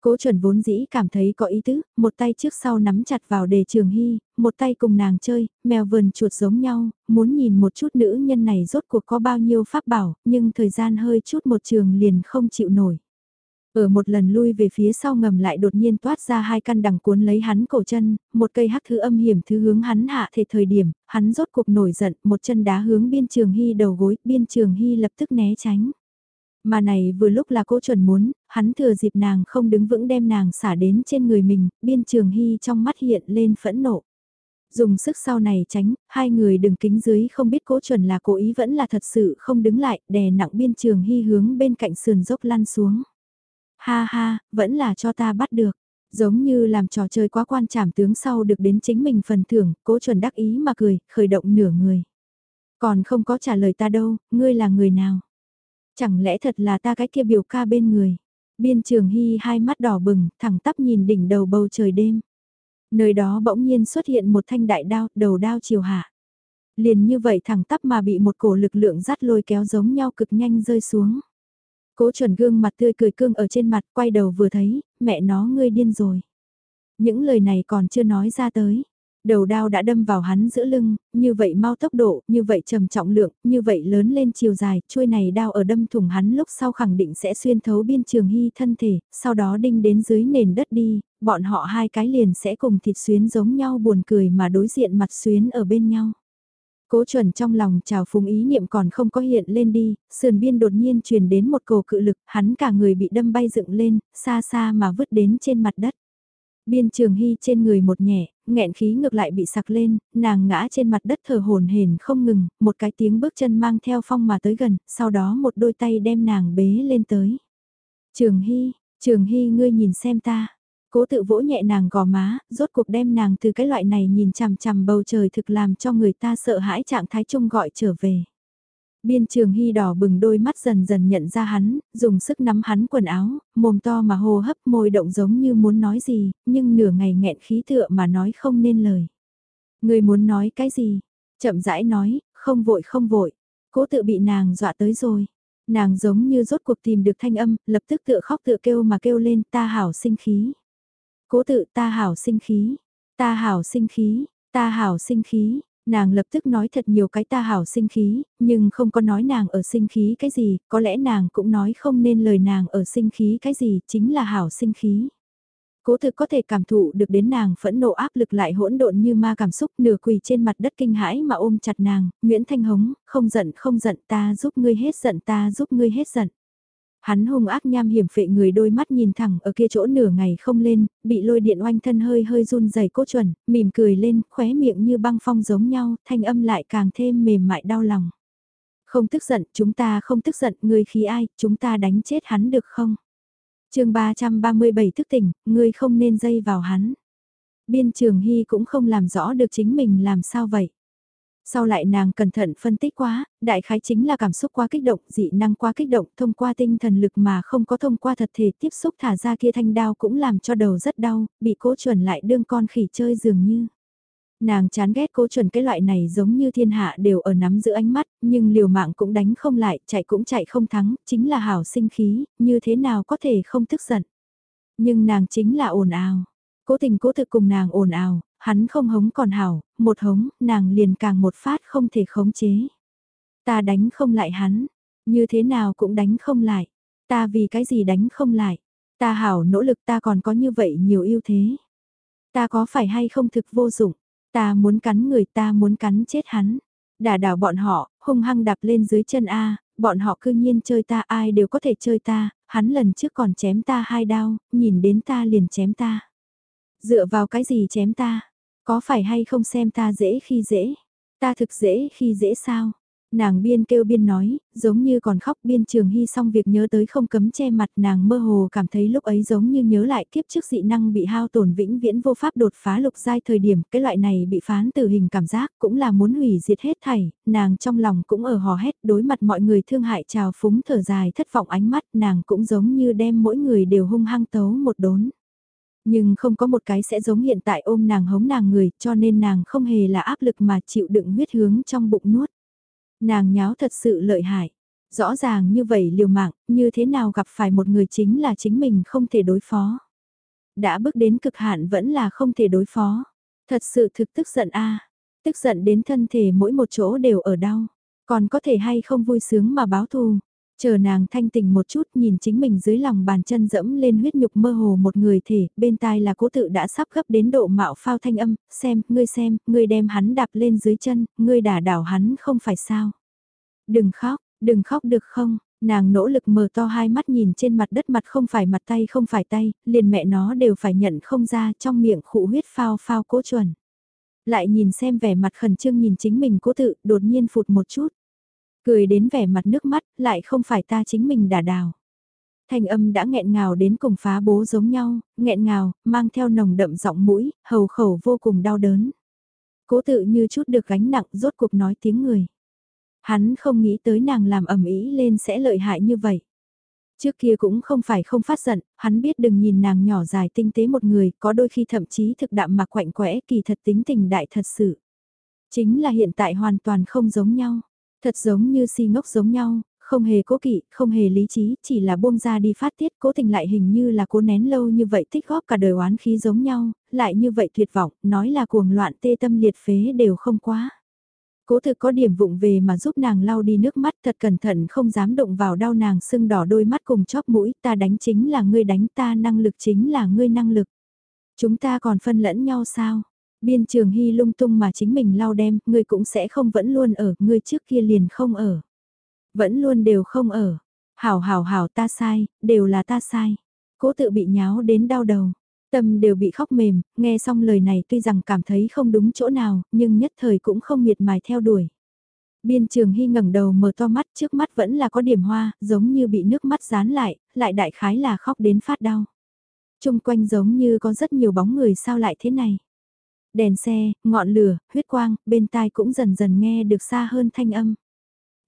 Cố chuẩn vốn dĩ cảm thấy có ý tứ, một tay trước sau nắm chặt vào đề trường hy, một tay cùng nàng chơi, mèo vườn chuột giống nhau, muốn nhìn một chút nữ nhân này rốt cuộc có bao nhiêu pháp bảo, nhưng thời gian hơi chút một trường liền không chịu nổi. Ở một lần lui về phía sau ngầm lại đột nhiên toát ra hai căn đằng cuốn lấy hắn cổ chân, một cây hắc thứ âm hiểm thứ hướng hắn hạ thể thời điểm, hắn rốt cuộc nổi giận, một chân đá hướng biên trường hy đầu gối, biên trường hy lập tức né tránh. Mà này vừa lúc là cô chuẩn muốn, hắn thừa dịp nàng không đứng vững đem nàng xả đến trên người mình, biên trường hy trong mắt hiện lên phẫn nộ. Dùng sức sau này tránh, hai người đừng kính dưới không biết cố chuẩn là cố ý vẫn là thật sự không đứng lại, đè nặng biên trường hy hướng bên cạnh sườn dốc lăn xuống. Ha ha, vẫn là cho ta bắt được. Giống như làm trò chơi quá quan trảm tướng sau được đến chính mình phần thưởng, cố chuẩn đắc ý mà cười, khởi động nửa người. Còn không có trả lời ta đâu, ngươi là người nào? Chẳng lẽ thật là ta cái kia biểu ca bên người? Biên trường hy hai mắt đỏ bừng, thẳng tắp nhìn đỉnh đầu bầu trời đêm. Nơi đó bỗng nhiên xuất hiện một thanh đại đao, đầu đao chiều hạ. Liền như vậy thẳng tắp mà bị một cổ lực lượng dắt lôi kéo giống nhau cực nhanh rơi xuống. Cố chuẩn gương mặt tươi cười cương ở trên mặt, quay đầu vừa thấy, mẹ nó ngươi điên rồi. Những lời này còn chưa nói ra tới. Đầu đao đã đâm vào hắn giữa lưng, như vậy mau tốc độ, như vậy trầm trọng lượng, như vậy lớn lên chiều dài, chuôi này đao ở đâm thủng hắn lúc sau khẳng định sẽ xuyên thấu biên trường hy thân thể, sau đó đinh đến dưới nền đất đi, bọn họ hai cái liền sẽ cùng thịt xuyến giống nhau buồn cười mà đối diện mặt xuyến ở bên nhau. Cố chuẩn trong lòng trào phúng ý niệm còn không có hiện lên đi, sườn biên đột nhiên truyền đến một cổ cự lực, hắn cả người bị đâm bay dựng lên, xa xa mà vứt đến trên mặt đất. Biên trường hy trên người một nhẹ, nghẹn khí ngược lại bị sặc lên, nàng ngã trên mặt đất thở hồn hển không ngừng, một cái tiếng bước chân mang theo phong mà tới gần, sau đó một đôi tay đem nàng bế lên tới. Trường hy, trường hy ngươi nhìn xem ta, cố tự vỗ nhẹ nàng gò má, rốt cuộc đem nàng từ cái loại này nhìn chằm chằm bầu trời thực làm cho người ta sợ hãi trạng thái chung gọi trở về. Biên trường hy đỏ bừng đôi mắt dần dần nhận ra hắn, dùng sức nắm hắn quần áo, mồm to mà hô hấp môi động giống như muốn nói gì, nhưng nửa ngày nghẹn khí tựa mà nói không nên lời. Người muốn nói cái gì? Chậm rãi nói, không vội không vội. Cố tự bị nàng dọa tới rồi. Nàng giống như rốt cuộc tìm được thanh âm, lập tức tựa khóc tựa kêu mà kêu lên ta hảo sinh khí. Cố tự ta hảo sinh khí, ta hảo sinh khí, ta hảo sinh khí, Nàng lập tức nói thật nhiều cái ta hảo sinh khí, nhưng không có nói nàng ở sinh khí cái gì, có lẽ nàng cũng nói không nên lời nàng ở sinh khí cái gì, chính là hảo sinh khí. Cố thực có thể cảm thụ được đến nàng phẫn nộ áp lực lại hỗn độn như ma cảm xúc nửa quỳ trên mặt đất kinh hãi mà ôm chặt nàng, Nguyễn Thanh Hống, không giận không giận ta giúp ngươi hết giận ta giúp ngươi hết giận. Hắn hung ác nham hiểm phệ người đôi mắt nhìn thẳng ở kia chỗ nửa ngày không lên, bị lôi điện oanh thân hơi hơi run rẩy cố chuẩn, mỉm cười lên, khóe miệng như băng phong giống nhau, thanh âm lại càng thêm mềm mại đau lòng. Không tức giận, chúng ta không tức giận, người khí ai, chúng ta đánh chết hắn được không? chương 337 thức tỉnh, ngươi không nên dây vào hắn. Biên trường Hy cũng không làm rõ được chính mình làm sao vậy. Sau lại nàng cẩn thận phân tích quá, đại khái chính là cảm xúc quá kích động, dị năng quá kích động, thông qua tinh thần lực mà không có thông qua thật thể tiếp xúc thả ra kia thanh đao cũng làm cho đầu rất đau, bị cố chuẩn lại đương con khỉ chơi dường như. Nàng chán ghét cố chuẩn cái loại này giống như thiên hạ đều ở nắm giữ ánh mắt, nhưng liều mạng cũng đánh không lại, chạy cũng chạy không thắng, chính là hảo sinh khí, như thế nào có thể không tức giận. Nhưng nàng chính là ồn ào. Cố tình cố thực cùng nàng ồn ào, hắn không hống còn hảo, một hống, nàng liền càng một phát không thể khống chế. Ta đánh không lại hắn, như thế nào cũng đánh không lại. Ta vì cái gì đánh không lại. Ta hảo nỗ lực ta còn có như vậy nhiều ưu thế. Ta có phải hay không thực vô dụng. Ta muốn cắn người ta muốn cắn chết hắn. Đả đảo bọn họ, hung hăng đạp lên dưới chân A, bọn họ cư nhiên chơi ta ai đều có thể chơi ta, hắn lần trước còn chém ta hai đao, nhìn đến ta liền chém ta. Dựa vào cái gì chém ta? Có phải hay không xem ta dễ khi dễ? Ta thực dễ khi dễ sao? Nàng biên kêu biên nói, giống như còn khóc biên trường hy xong việc nhớ tới không cấm che mặt nàng mơ hồ cảm thấy lúc ấy giống như nhớ lại kiếp trước dị năng bị hao tổn vĩnh viễn vô pháp đột phá lục giai thời điểm cái loại này bị phán tử hình cảm giác cũng là muốn hủy diệt hết thảy, nàng trong lòng cũng ở hò hét đối mặt mọi người thương hại trào phúng thở dài thất vọng ánh mắt nàng cũng giống như đem mỗi người đều hung hăng tấu một đốn. Nhưng không có một cái sẽ giống hiện tại ôm nàng hống nàng người cho nên nàng không hề là áp lực mà chịu đựng huyết hướng trong bụng nuốt. Nàng nháo thật sự lợi hại. Rõ ràng như vậy liều mạng, như thế nào gặp phải một người chính là chính mình không thể đối phó. Đã bước đến cực hạn vẫn là không thể đối phó. Thật sự thực tức giận a Tức giận đến thân thể mỗi một chỗ đều ở đau. Còn có thể hay không vui sướng mà báo thù. Chờ nàng thanh tỉnh một chút nhìn chính mình dưới lòng bàn chân dẫm lên huyết nhục mơ hồ một người thể, bên tai là cố tự đã sắp gấp đến độ mạo phao thanh âm, xem, ngươi xem, ngươi đem hắn đạp lên dưới chân, ngươi đả đảo hắn không phải sao. Đừng khóc, đừng khóc được không, nàng nỗ lực mở to hai mắt nhìn trên mặt đất mặt không phải mặt tay không phải tay, liền mẹ nó đều phải nhận không ra trong miệng khụ huyết phao phao cố chuẩn. Lại nhìn xem vẻ mặt khẩn trương nhìn chính mình cố tự, đột nhiên phụt một chút. Cười đến vẻ mặt nước mắt, lại không phải ta chính mình đả đào. Thanh âm đã nghẹn ngào đến cùng phá bố giống nhau, nghẹn ngào, mang theo nồng đậm giọng mũi, hầu khẩu vô cùng đau đớn. Cố tự như chút được gánh nặng rốt cuộc nói tiếng người. Hắn không nghĩ tới nàng làm ẩm ý lên sẽ lợi hại như vậy. Trước kia cũng không phải không phát giận, hắn biết đừng nhìn nàng nhỏ dài tinh tế một người, có đôi khi thậm chí thực đạm mà quạnh quẽ kỳ thật tính tình đại thật sự. Chính là hiện tại hoàn toàn không giống nhau. Thật giống như si ngốc giống nhau, Không hề cố kỵ, không hề lý trí, chỉ là buông ra đi phát tiết, cố tình lại hình như là cố nén lâu như vậy tích góp cả đời oán khí giống nhau, lại như vậy tuyệt vọng, nói là cuồng loạn tê tâm liệt phế đều không quá. Cố thực có điểm vụng về mà giúp nàng lau đi nước mắt thật cẩn thận không dám động vào đau nàng sưng đỏ đôi mắt cùng chóp mũi, ta đánh chính là ngươi đánh ta năng lực chính là ngươi năng lực. Chúng ta còn phân lẫn nhau sao? Biên trường hy lung tung mà chính mình lau đem, ngươi cũng sẽ không vẫn luôn ở, ngươi trước kia liền không ở. Vẫn luôn đều không ở. Hảo hảo hảo ta sai, đều là ta sai. Cố tự bị nháo đến đau đầu. Tâm đều bị khóc mềm, nghe xong lời này tuy rằng cảm thấy không đúng chỗ nào, nhưng nhất thời cũng không miệt mài theo đuổi. Biên trường hy ngẩng đầu mở to mắt trước mắt vẫn là có điểm hoa, giống như bị nước mắt dán lại, lại đại khái là khóc đến phát đau. Trung quanh giống như có rất nhiều bóng người sao lại thế này. Đèn xe, ngọn lửa, huyết quang, bên tai cũng dần dần nghe được xa hơn thanh âm.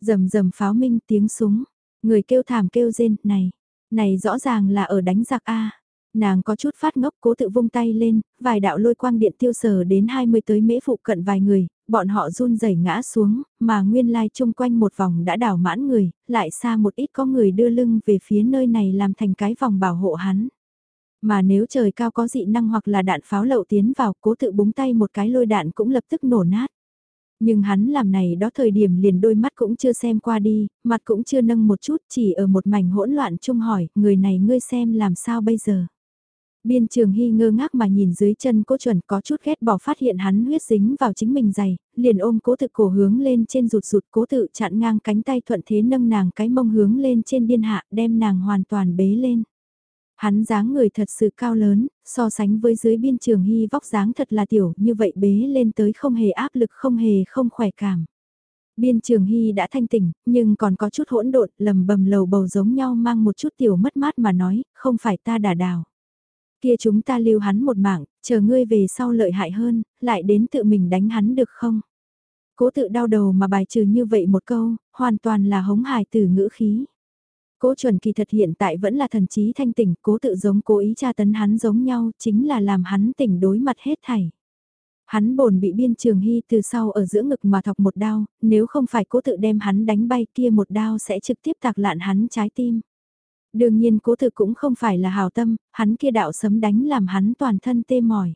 rầm rầm pháo minh tiếng súng, người kêu thảm kêu rên, này, này rõ ràng là ở đánh giặc A. Nàng có chút phát ngốc cố tự vung tay lên, vài đạo lôi quang điện tiêu sờ đến 20 tới mễ phụ cận vài người, bọn họ run rẩy ngã xuống, mà nguyên lai chung quanh một vòng đã đảo mãn người, lại xa một ít có người đưa lưng về phía nơi này làm thành cái vòng bảo hộ hắn. Mà nếu trời cao có dị năng hoặc là đạn pháo lậu tiến vào cố tự búng tay một cái lôi đạn cũng lập tức nổ nát. Nhưng hắn làm này đó thời điểm liền đôi mắt cũng chưa xem qua đi, mặt cũng chưa nâng một chút chỉ ở một mảnh hỗn loạn chung hỏi, người này ngươi xem làm sao bây giờ. Biên trường hy ngơ ngác mà nhìn dưới chân cố chuẩn có chút ghét bỏ phát hiện hắn huyết dính vào chính mình giày, liền ôm cố tự cổ hướng lên trên rụt rụt cố tự chặn ngang cánh tay thuận thế nâng nàng cái mông hướng lên trên điên hạ đem nàng hoàn toàn bế lên. Hắn dáng người thật sự cao lớn, so sánh với dưới biên trường hy vóc dáng thật là tiểu như vậy bế lên tới không hề áp lực không hề không khỏe cảm. Biên trường hy đã thanh tỉnh, nhưng còn có chút hỗn độn, lầm bầm lầu bầu giống nhau mang một chút tiểu mất mát mà nói, không phải ta đà đào. Kia chúng ta lưu hắn một mạng, chờ ngươi về sau lợi hại hơn, lại đến tự mình đánh hắn được không? Cố tự đau đầu mà bài trừ như vậy một câu, hoàn toàn là hống hài từ ngữ khí. Cố chuẩn kỳ thật hiện tại vẫn là thần trí thanh tỉnh, cố tự giống cố ý tra tấn hắn giống nhau, chính là làm hắn tỉnh đối mặt hết thảy. Hắn bồn bị biên trường hy từ sau ở giữa ngực mà thọc một đao, nếu không phải cố tự đem hắn đánh bay kia một đao sẽ trực tiếp tạc lạn hắn trái tim. Đương nhiên cố tự cũng không phải là hào tâm, hắn kia đạo sấm đánh làm hắn toàn thân tê mỏi.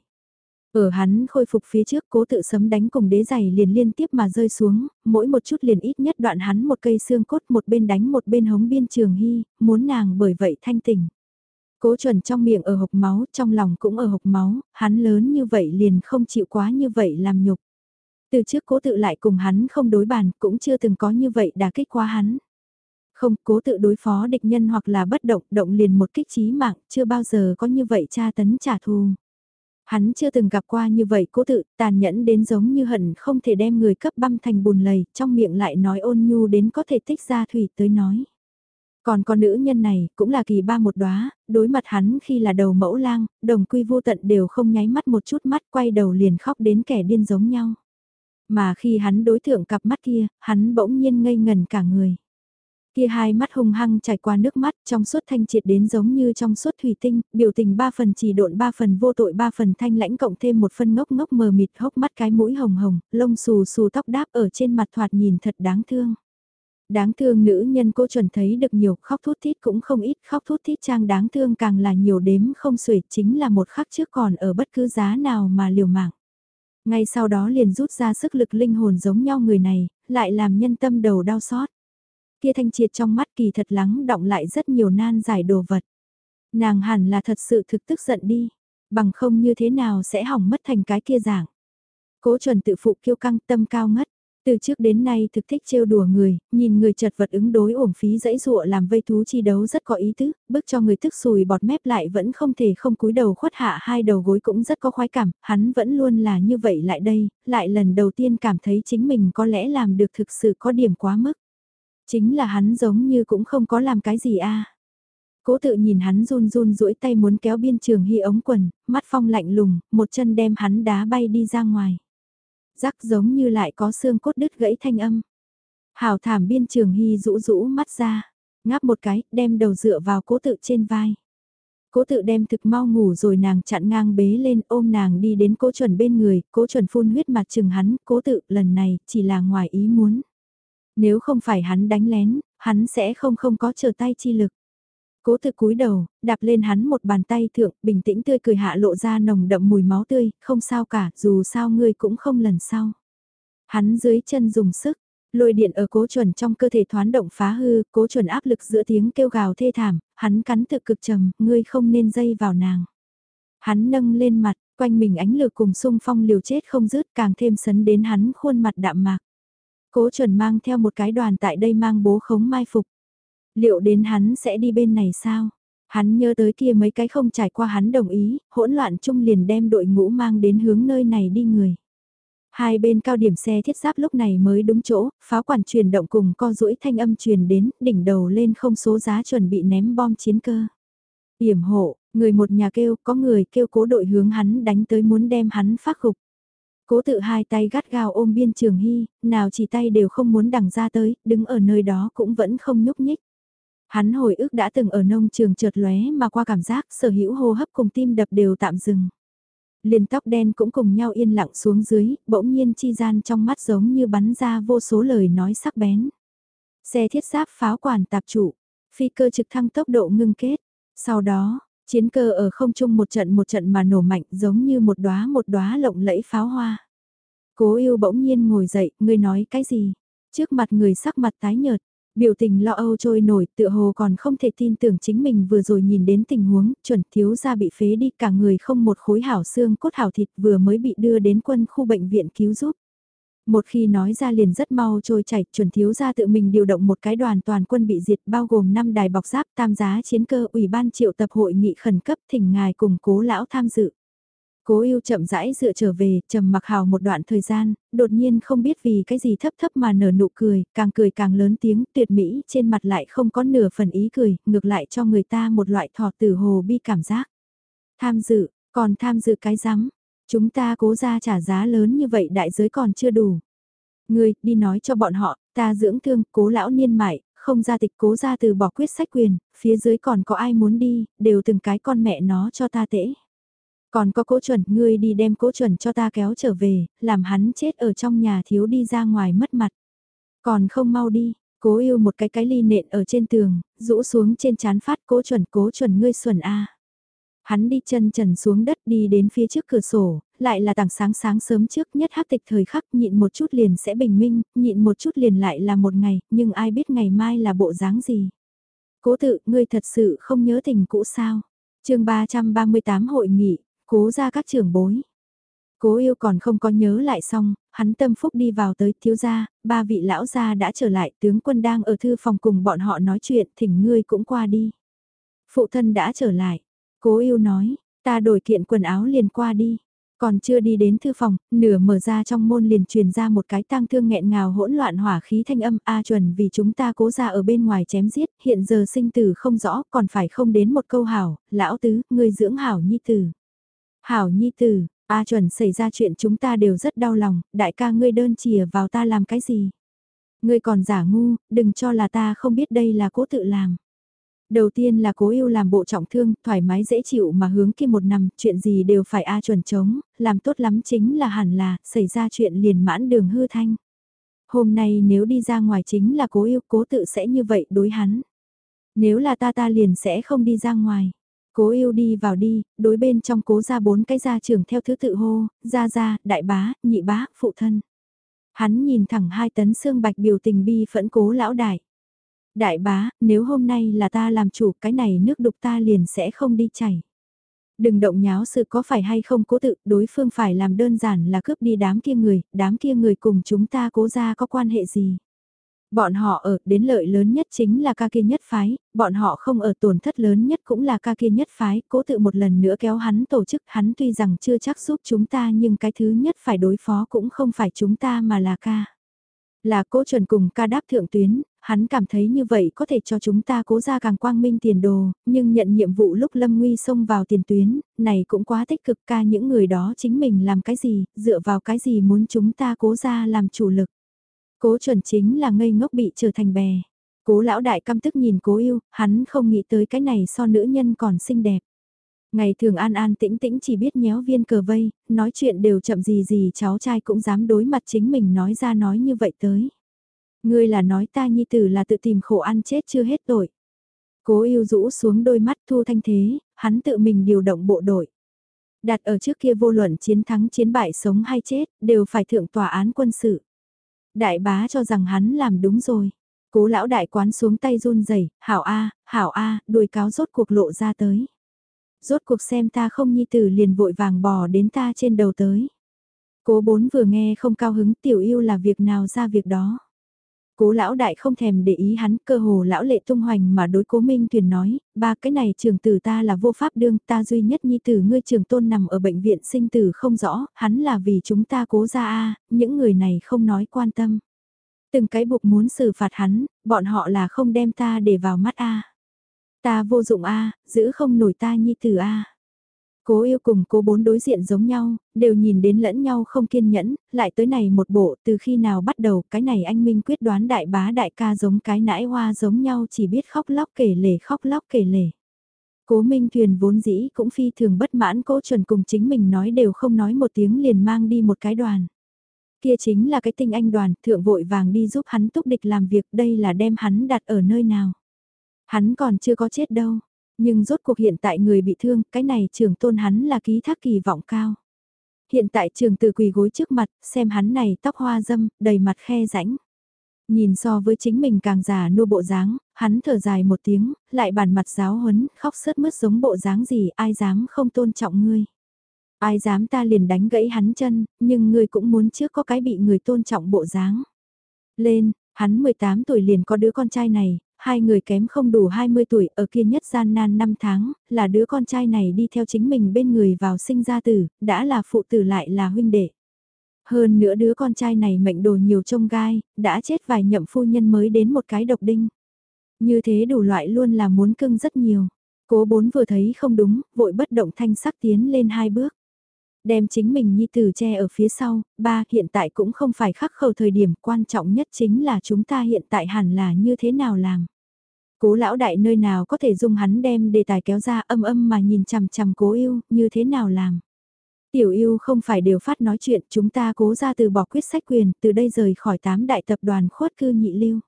Ở hắn khôi phục phía trước cố tự sấm đánh cùng đế giày liền liên tiếp mà rơi xuống, mỗi một chút liền ít nhất đoạn hắn một cây xương cốt một bên đánh một bên hống biên trường hy, muốn nàng bởi vậy thanh tỉnh. Cố chuẩn trong miệng ở hộc máu, trong lòng cũng ở hộc máu, hắn lớn như vậy liền không chịu quá như vậy làm nhục. Từ trước cố tự lại cùng hắn không đối bàn, cũng chưa từng có như vậy đả kích quá hắn. Không, cố tự đối phó địch nhân hoặc là bất động, động liền một kích trí mạng, chưa bao giờ có như vậy tra tấn trả thù. Hắn chưa từng gặp qua như vậy cố tự, tàn nhẫn đến giống như hận không thể đem người cấp băm thành bùn lầy, trong miệng lại nói ôn nhu đến có thể tích ra thủy tới nói. Còn con nữ nhân này, cũng là kỳ ba một đóa đối mặt hắn khi là đầu mẫu lang, đồng quy vô tận đều không nháy mắt một chút mắt quay đầu liền khóc đến kẻ điên giống nhau. Mà khi hắn đối thượng cặp mắt kia, hắn bỗng nhiên ngây ngần cả người. Kia hai mắt hung hăng trải qua nước mắt trong suốt thanh triệt đến giống như trong suốt thủy tinh, biểu tình ba phần chỉ độn ba phần vô tội ba phần thanh lãnh cộng thêm một phân ngốc ngốc mờ mịt hốc mắt cái mũi hồng hồng, lông xù xù tóc đáp ở trên mặt thoạt nhìn thật đáng thương. Đáng thương nữ nhân cô chuẩn thấy được nhiều khóc thút thít cũng không ít khóc thút thít trang đáng thương càng là nhiều đếm không xuể chính là một khắc trước còn ở bất cứ giá nào mà liều mạng. Ngay sau đó liền rút ra sức lực linh hồn giống nhau người này, lại làm nhân tâm đầu đau xót. Kia thanh triệt trong mắt kỳ thật lắng động lại rất nhiều nan giải đồ vật. Nàng hẳn là thật sự thực tức giận đi, bằng không như thế nào sẽ hỏng mất thành cái kia dạng. Cố chuẩn tự phụ kiêu căng tâm cao ngất. Từ trước đến nay thực thích trêu đùa người, nhìn người chật vật ứng đối ổn phí dãy dụa làm vây thú chi đấu rất có ý tứ, bức cho người tức sùi bọt mép lại vẫn không thể không cúi đầu khuất hạ hai đầu gối cũng rất có khoái cảm, hắn vẫn luôn là như vậy lại đây, lại lần đầu tiên cảm thấy chính mình có lẽ làm được thực sự có điểm quá mức. Chính là hắn giống như cũng không có làm cái gì a. Cố tự nhìn hắn run run duỗi tay muốn kéo biên trường hy ống quần, mắt phong lạnh lùng, một chân đem hắn đá bay đi ra ngoài. Rắc giống như lại có xương cốt đứt gãy thanh âm. Hào thảm biên trường hy rũ rũ mắt ra, ngáp một cái, đem đầu dựa vào cố tự trên vai. Cố tự đem thực mau ngủ rồi nàng chặn ngang bế lên ôm nàng đi đến cố chuẩn bên người, cố chuẩn phun huyết mặt chừng hắn, cố tự lần này chỉ là ngoài ý muốn. Nếu không phải hắn đánh lén, hắn sẽ không không có trở tay chi lực. Cố thực cúi đầu, đạp lên hắn một bàn tay thượng, bình tĩnh tươi cười hạ lộ ra nồng đậm mùi máu tươi, không sao cả, dù sao ngươi cũng không lần sau. Hắn dưới chân dùng sức, lôi điện ở cố chuẩn trong cơ thể thoán động phá hư, cố chuẩn áp lực giữa tiếng kêu gào thê thảm, hắn cắn thực cực trầm, ngươi không nên dây vào nàng. Hắn nâng lên mặt, quanh mình ánh lửa cùng sung phong liều chết không dứt càng thêm sấn đến hắn khuôn mặt đạm mạc. Cố chuẩn mang theo một cái đoàn tại đây mang bố khống mai phục. Liệu đến hắn sẽ đi bên này sao? Hắn nhớ tới kia mấy cái không trải qua hắn đồng ý, hỗn loạn chung liền đem đội ngũ mang đến hướng nơi này đi người. Hai bên cao điểm xe thiết giáp lúc này mới đúng chỗ, pháo quản truyền động cùng co duỗi thanh âm truyền đến, đỉnh đầu lên không số giá chuẩn bị ném bom chiến cơ. Điểm hộ, người một nhà kêu, có người kêu cố đội hướng hắn đánh tới muốn đem hắn phát khục. Cố tự hai tay gắt gao ôm biên trường hy, nào chỉ tay đều không muốn đằng ra tới, đứng ở nơi đó cũng vẫn không nhúc nhích. Hắn hồi ức đã từng ở nông trường trượt lóe mà qua cảm giác sở hữu hô hấp cùng tim đập đều tạm dừng. Liền tóc đen cũng cùng nhau yên lặng xuống dưới, bỗng nhiên chi gian trong mắt giống như bắn ra vô số lời nói sắc bén. Xe thiết giáp pháo quản tạp trụ, phi cơ trực thăng tốc độ ngưng kết. Sau đó, chiến cơ ở không trung một trận một trận mà nổ mạnh giống như một đóa một đóa lộng lẫy pháo hoa. Cố yêu bỗng nhiên ngồi dậy, ngươi nói cái gì? Trước mặt người sắc mặt tái nhợt, Biểu tình lo âu trôi nổi tựa hồ còn không thể tin tưởng chính mình vừa rồi nhìn đến tình huống chuẩn thiếu gia bị phế đi cả người không một khối hảo xương cốt hảo thịt vừa mới bị đưa đến quân khu bệnh viện cứu giúp. Một khi nói ra liền rất mau trôi chảy, chuẩn thiếu gia tự mình điều động một cái đoàn toàn quân bị diệt bao gồm 5 đài bọc giáp tam giá chiến cơ ủy ban triệu tập hội nghị khẩn cấp thỉnh ngài cùng cố lão tham dự. Cố yêu chậm rãi dựa trở về, trầm mặc hào một đoạn thời gian, đột nhiên không biết vì cái gì thấp thấp mà nở nụ cười, càng cười càng lớn tiếng, tuyệt mỹ trên mặt lại không có nửa phần ý cười, ngược lại cho người ta một loại thọ tử hồ bi cảm giác. Tham dự, còn tham dự cái rắm chúng ta cố ra trả giá lớn như vậy đại giới còn chưa đủ. Ngươi, đi nói cho bọn họ, ta dưỡng thương, cố lão niên mại, không ra tịch cố ra từ bỏ quyết sách quyền, phía dưới còn có ai muốn đi, đều từng cái con mẹ nó cho ta tễ. Còn có cố chuẩn, ngươi đi đem cố chuẩn cho ta kéo trở về, làm hắn chết ở trong nhà thiếu đi ra ngoài mất mặt. Còn không mau đi, cố yêu một cái cái ly nện ở trên tường, rũ xuống trên chán phát cố chuẩn cố chuẩn ngươi xuẩn a. Hắn đi chân trần xuống đất đi đến phía trước cửa sổ, lại là tảng sáng sáng sớm trước nhất hắc tịch thời khắc nhịn một chút liền sẽ bình minh, nhịn một chút liền lại là một ngày, nhưng ai biết ngày mai là bộ dáng gì. Cố tự, ngươi thật sự không nhớ tình cũ sao? chương 338 hội nghị, Cố ra các trưởng bối. Cố yêu còn không có nhớ lại xong, hắn tâm phúc đi vào tới thiếu gia, ba vị lão gia đã trở lại, tướng quân đang ở thư phòng cùng bọn họ nói chuyện, thỉnh ngươi cũng qua đi. Phụ thân đã trở lại, cố yêu nói, ta đổi kiện quần áo liền qua đi. Còn chưa đi đến thư phòng, nửa mở ra trong môn liền truyền ra một cái tang thương nghẹn ngào hỗn loạn hỏa khí thanh âm A chuẩn vì chúng ta cố ra ở bên ngoài chém giết, hiện giờ sinh tử không rõ, còn phải không đến một câu hảo, lão tứ, ngươi dưỡng hảo nhi tử. Hảo nhi tử, A chuẩn xảy ra chuyện chúng ta đều rất đau lòng, đại ca ngươi đơn chìa vào ta làm cái gì? Ngươi còn giả ngu, đừng cho là ta không biết đây là cố tự làm. Đầu tiên là cố yêu làm bộ trọng thương, thoải mái dễ chịu mà hướng kia một năm, chuyện gì đều phải A chuẩn chống, làm tốt lắm chính là hẳn là, xảy ra chuyện liền mãn đường hư thanh. Hôm nay nếu đi ra ngoài chính là cố yêu, cố tự sẽ như vậy đối hắn. Nếu là ta ta liền sẽ không đi ra ngoài. Cố yêu đi vào đi, đối bên trong cố ra bốn cái gia trưởng theo thứ tự hô, gia gia, đại bá, nhị bá, phụ thân. Hắn nhìn thẳng hai tấn xương bạch biểu tình bi phẫn cố lão đại. Đại bá, nếu hôm nay là ta làm chủ cái này nước đục ta liền sẽ không đi chảy. Đừng động nháo sự có phải hay không cố tự, đối phương phải làm đơn giản là cướp đi đám kia người, đám kia người cùng chúng ta cố ra có quan hệ gì. Bọn họ ở, đến lợi lớn nhất chính là ca kia nhất phái, bọn họ không ở tổn thất lớn nhất cũng là ca kia nhất phái, cố tự một lần nữa kéo hắn tổ chức, hắn tuy rằng chưa chắc giúp chúng ta nhưng cái thứ nhất phải đối phó cũng không phải chúng ta mà là ca. Là cố chuẩn cùng ca đáp thượng tuyến, hắn cảm thấy như vậy có thể cho chúng ta cố ra càng quang minh tiền đồ, nhưng nhận nhiệm vụ lúc lâm nguy xông vào tiền tuyến, này cũng quá tích cực ca những người đó chính mình làm cái gì, dựa vào cái gì muốn chúng ta cố ra làm chủ lực. Cố chuẩn chính là ngây ngốc bị trở thành bè. Cố lão đại căm tức nhìn cố yêu, hắn không nghĩ tới cái này so nữ nhân còn xinh đẹp. Ngày thường an an tĩnh tĩnh chỉ biết nhéo viên cờ vây, nói chuyện đều chậm gì gì cháu trai cũng dám đối mặt chính mình nói ra nói như vậy tới. Ngươi là nói ta nhi tử là tự tìm khổ ăn chết chưa hết tội. Cố yêu rũ xuống đôi mắt thu thanh thế, hắn tự mình điều động bộ đội. Đặt ở trước kia vô luận chiến thắng chiến bại sống hay chết, đều phải thượng tòa án quân sự. Đại bá cho rằng hắn làm đúng rồi. Cố lão đại quán xuống tay run rẩy hảo a, hảo a, đuôi cáo rốt cuộc lộ ra tới. Rốt cuộc xem ta không nhi tử liền vội vàng bò đến ta trên đầu tới. Cố bốn vừa nghe không cao hứng tiểu yêu là việc nào ra việc đó. Cố lão đại không thèm để ý hắn, cơ hồ lão lệ tung hoành mà đối cố minh tuyển nói, ba cái này trường tử ta là vô pháp đương, ta duy nhất nhi tử ngươi trường tôn nằm ở bệnh viện sinh tử không rõ, hắn là vì chúng ta cố ra a những người này không nói quan tâm. Từng cái buộc muốn xử phạt hắn, bọn họ là không đem ta để vào mắt a Ta vô dụng a giữ không nổi ta nhi tử a Cố yêu cùng cố bốn đối diện giống nhau, đều nhìn đến lẫn nhau không kiên nhẫn, lại tới này một bộ từ khi nào bắt đầu cái này anh Minh quyết đoán đại bá đại ca giống cái nãi hoa giống nhau chỉ biết khóc lóc kể lể khóc lóc kể lể. Cố Minh Thuyền vốn dĩ cũng phi thường bất mãn cố chuẩn cùng chính mình nói đều không nói một tiếng liền mang đi một cái đoàn. Kia chính là cái tinh anh đoàn, thượng vội vàng đi giúp hắn túc địch làm việc đây là đem hắn đặt ở nơi nào. Hắn còn chưa có chết đâu, nhưng rốt cuộc hiện tại người bị thương, cái này trường tôn hắn là ký thác kỳ vọng cao. Hiện tại trường từ quỳ gối trước mặt, xem hắn này tóc hoa dâm, đầy mặt khe rãnh. Nhìn so với chính mình càng già nua bộ dáng, hắn thở dài một tiếng, lại bàn mặt giáo huấn, khóc sớt mướt giống bộ dáng gì, ai dám không tôn trọng ngươi. Ai dám ta liền đánh gãy hắn chân, nhưng ngươi cũng muốn trước có cái bị người tôn trọng bộ dáng. Lên, hắn 18 tuổi liền có đứa con trai này, hai người kém không đủ 20 tuổi, ở kia nhất gian nan 5 tháng, là đứa con trai này đi theo chính mình bên người vào sinh ra tử, đã là phụ tử lại là huynh đệ. Hơn nữa đứa con trai này mệnh đồ nhiều trông gai, đã chết vài nhậm phu nhân mới đến một cái độc đinh. Như thế đủ loại luôn là muốn cưng rất nhiều. Cố bốn vừa thấy không đúng, vội bất động thanh sắc tiến lên hai bước. Đem chính mình nhi tử che ở phía sau, ba hiện tại cũng không phải khắc khẩu thời điểm quan trọng nhất chính là chúng ta hiện tại hẳn là như thế nào làm. Cố lão đại nơi nào có thể dùng hắn đem đề tài kéo ra âm âm mà nhìn chằm chằm cố yêu, như thế nào làm. Tiểu yêu không phải đều phát nói chuyện, chúng ta cố ra từ bỏ quyết sách quyền, từ đây rời khỏi tám đại tập đoàn khuất cư nhị lưu.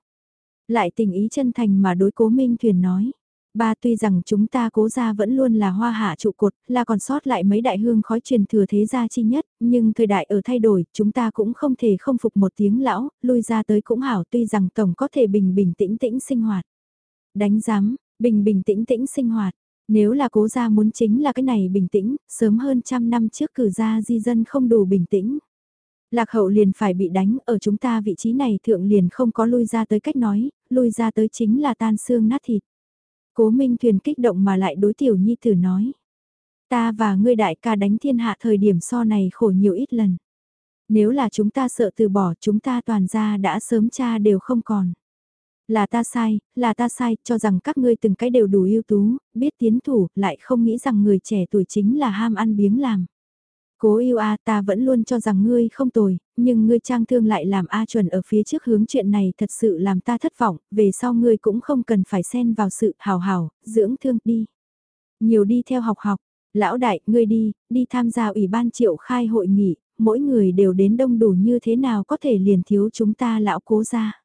Lại tình ý chân thành mà đối cố Minh Thuyền nói. Ba tuy rằng chúng ta cố gia vẫn luôn là hoa hạ trụ cột, là còn sót lại mấy đại hương khói truyền thừa thế gia chi nhất, nhưng thời đại ở thay đổi, chúng ta cũng không thể không phục một tiếng lão, lui ra tới cũng hảo tuy rằng tổng có thể bình bình tĩnh tĩnh sinh hoạt. Đánh giám, bình bình tĩnh tĩnh sinh hoạt, nếu là cố gia muốn chính là cái này bình tĩnh, sớm hơn trăm năm trước cử gia di dân không đủ bình tĩnh. Lạc hậu liền phải bị đánh, ở chúng ta vị trí này thượng liền không có lui ra tới cách nói, lui ra tới chính là tan xương nát thịt. Cố Minh Thuyền kích động mà lại đối tiểu nhi tử nói. Ta và ngươi đại ca đánh thiên hạ thời điểm so này khổ nhiều ít lần. Nếu là chúng ta sợ từ bỏ chúng ta toàn ra đã sớm cha đều không còn. Là ta sai, là ta sai, cho rằng các ngươi từng cái đều đủ ưu tú, biết tiến thủ, lại không nghĩ rằng người trẻ tuổi chính là ham ăn biếng làm. Cố yêu A ta vẫn luôn cho rằng ngươi không tồi, nhưng ngươi trang thương lại làm A chuẩn ở phía trước hướng chuyện này thật sự làm ta thất vọng, về sau ngươi cũng không cần phải xen vào sự hào hào, dưỡng thương đi. Nhiều đi theo học học, lão đại, ngươi đi, đi tham gia ủy ban triệu khai hội nghị, mỗi người đều đến đông đủ như thế nào có thể liền thiếu chúng ta lão cố ra.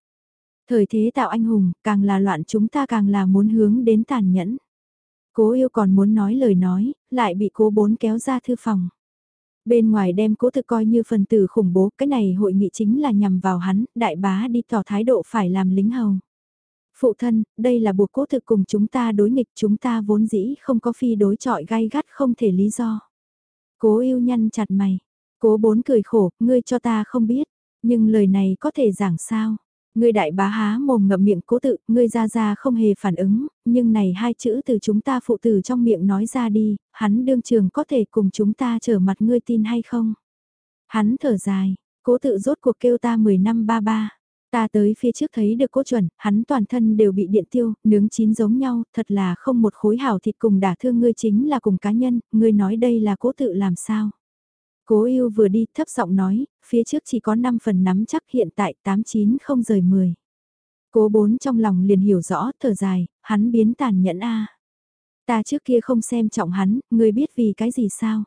Thời thế tạo anh hùng, càng là loạn chúng ta càng là muốn hướng đến tàn nhẫn. Cố yêu còn muốn nói lời nói, lại bị cố bốn kéo ra thư phòng. Bên ngoài đem cố thực coi như phần tử khủng bố, cái này hội nghị chính là nhằm vào hắn, đại bá đi tỏ thái độ phải làm lính hầu. Phụ thân, đây là buộc cố thực cùng chúng ta đối nghịch, chúng ta vốn dĩ không có phi đối trọi gai gắt không thể lý do. Cố yêu nhăn chặt mày, cố bốn cười khổ, ngươi cho ta không biết, nhưng lời này có thể giảng sao. Ngươi đại bá há mồm ngậm miệng cố tự, ngươi ra ra không hề phản ứng, nhưng này hai chữ từ chúng ta phụ tử trong miệng nói ra đi, hắn đương trường có thể cùng chúng ta trở mặt ngươi tin hay không? Hắn thở dài, cố tự rốt cuộc kêu ta 10 năm ba ba. Ta tới phía trước thấy được cố chuẩn, hắn toàn thân đều bị điện tiêu, nướng chín giống nhau, thật là không một khối hảo thịt cùng đả thương ngươi chính là cùng cá nhân, ngươi nói đây là cố tự làm sao? Cố yêu vừa đi thấp giọng nói, phía trước chỉ có 5 phần nắm chắc hiện tại 89 không rời 10. Cố bốn trong lòng liền hiểu rõ, thở dài, hắn biến tàn nhẫn a. Ta trước kia không xem trọng hắn, ngươi biết vì cái gì sao?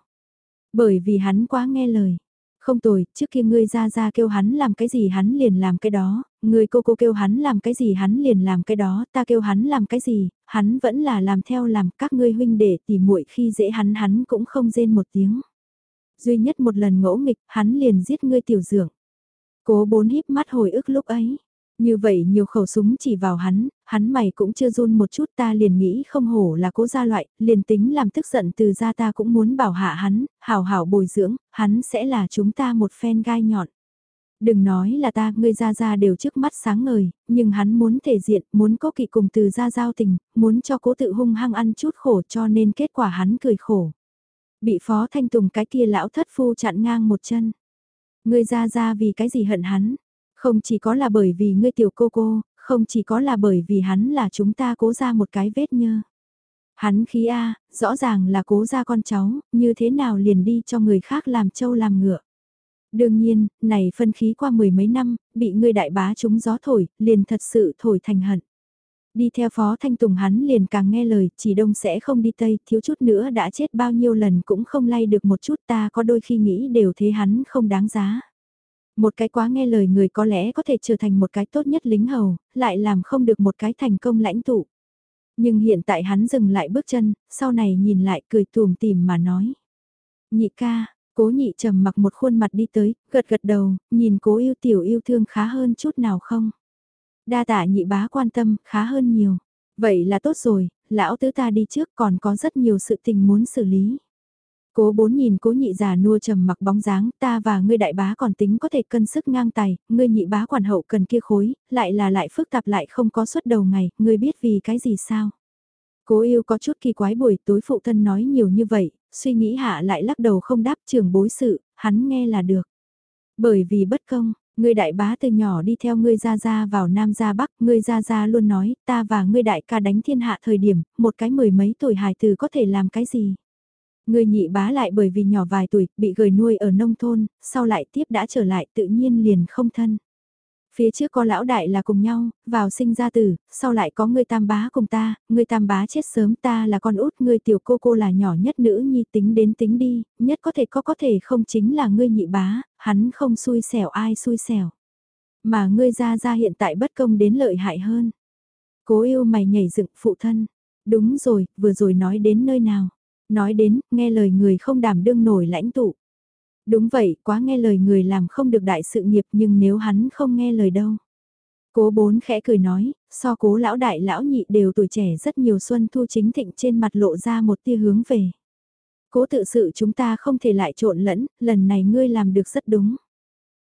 Bởi vì hắn quá nghe lời. Không tồi, trước kia ngươi ra ra kêu hắn làm cái gì hắn liền làm cái đó, ngươi cô cô kêu hắn làm cái gì hắn liền làm cái đó, ta kêu hắn làm cái gì, hắn vẫn là làm theo làm các ngươi huynh đệ tỉ muội khi dễ hắn hắn cũng không rên một tiếng. Duy nhất một lần ngỗ nghịch, hắn liền giết ngươi tiểu dưỡng. Cố bốn híp mắt hồi ức lúc ấy. Như vậy nhiều khẩu súng chỉ vào hắn, hắn mày cũng chưa run một chút ta liền nghĩ không hổ là cố gia loại, liền tính làm tức giận từ gia ta cũng muốn bảo hạ hắn, hảo hảo bồi dưỡng, hắn sẽ là chúng ta một phen gai nhọn. Đừng nói là ta, ngươi gia gia đều trước mắt sáng ngời, nhưng hắn muốn thể diện, muốn có kỵ cùng từ gia giao tình, muốn cho cố tự hung hăng ăn chút khổ cho nên kết quả hắn cười khổ. Bị phó thanh tùng cái kia lão thất phu chặn ngang một chân. Ngươi ra ra vì cái gì hận hắn, không chỉ có là bởi vì ngươi tiểu cô cô, không chỉ có là bởi vì hắn là chúng ta cố ra một cái vết nhơ. Hắn khí A, rõ ràng là cố ra con cháu, như thế nào liền đi cho người khác làm trâu làm ngựa. Đương nhiên, này phân khí qua mười mấy năm, bị ngươi đại bá chúng gió thổi, liền thật sự thổi thành hận. Đi theo phó thanh tùng hắn liền càng nghe lời, chỉ đông sẽ không đi tây, thiếu chút nữa đã chết bao nhiêu lần cũng không lay được một chút ta có đôi khi nghĩ đều thế hắn không đáng giá. Một cái quá nghe lời người có lẽ có thể trở thành một cái tốt nhất lính hầu, lại làm không được một cái thành công lãnh tụ. Nhưng hiện tại hắn dừng lại bước chân, sau này nhìn lại cười tùm tìm mà nói. Nhị ca, cố nhị trầm mặc một khuôn mặt đi tới, gật gật đầu, nhìn cố yêu tiểu yêu thương khá hơn chút nào không. Đa tạ nhị bá quan tâm, khá hơn nhiều. Vậy là tốt rồi, lão tứ ta đi trước còn có rất nhiều sự tình muốn xử lý. Cố bốn nhìn cố nhị già nua trầm mặc bóng dáng, ta và ngươi đại bá còn tính có thể cân sức ngang tài, ngươi nhị bá quản hậu cần kia khối, lại là lại phức tạp lại không có suất đầu ngày, ngươi biết vì cái gì sao? Cố yêu có chút kỳ quái buổi tối phụ thân nói nhiều như vậy, suy nghĩ hạ lại lắc đầu không đáp trường bối sự, hắn nghe là được. Bởi vì bất công, ngươi đại bá từ nhỏ đi theo ngươi ra ra vào Nam ra Bắc, ngươi ra ra luôn nói, ta và ngươi đại ca đánh thiên hạ thời điểm, một cái mười mấy tuổi hài tử có thể làm cái gì? Người nhị bá lại bởi vì nhỏ vài tuổi, bị gửi nuôi ở nông thôn, sau lại tiếp đã trở lại tự nhiên liền không thân. Phía trước có lão đại là cùng nhau, vào sinh ra tử, sau lại có người tam bá cùng ta, người tam bá chết sớm ta là con út, người tiểu cô cô là nhỏ nhất nữ nhi tính đến tính đi, nhất có thể có có thể không chính là ngươi nhị bá, hắn không xui xẻo ai xui xẻo. Mà ngươi ra ra hiện tại bất công đến lợi hại hơn. Cố yêu mày nhảy dựng phụ thân. Đúng rồi, vừa rồi nói đến nơi nào. Nói đến, nghe lời người không đảm đương nổi lãnh tụ. Đúng vậy, quá nghe lời người làm không được đại sự nghiệp nhưng nếu hắn không nghe lời đâu. Cố bốn khẽ cười nói, so cố lão đại lão nhị đều tuổi trẻ rất nhiều xuân thu chính thịnh trên mặt lộ ra một tia hướng về. Cố tự sự chúng ta không thể lại trộn lẫn, lần này ngươi làm được rất đúng.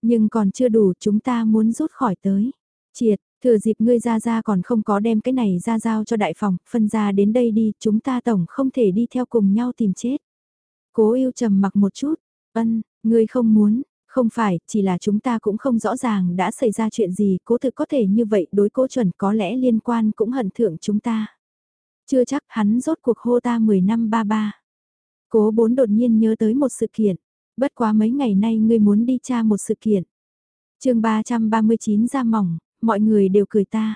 Nhưng còn chưa đủ chúng ta muốn rút khỏi tới. Triệt, Thừa dịp ngươi ra ra còn không có đem cái này ra giao cho đại phòng, phân ra đến đây đi, chúng ta tổng không thể đi theo cùng nhau tìm chết. Cố yêu trầm mặc một chút, ân, ngươi không muốn, không phải, chỉ là chúng ta cũng không rõ ràng đã xảy ra chuyện gì, cố thực có thể như vậy đối cố chuẩn có lẽ liên quan cũng hận thượng chúng ta. Chưa chắc hắn rốt cuộc hô ta 10 năm ba ba. Cố bốn đột nhiên nhớ tới một sự kiện, bất quá mấy ngày nay ngươi muốn đi tra một sự kiện. chương 339 ra mỏng, mọi người đều cười ta.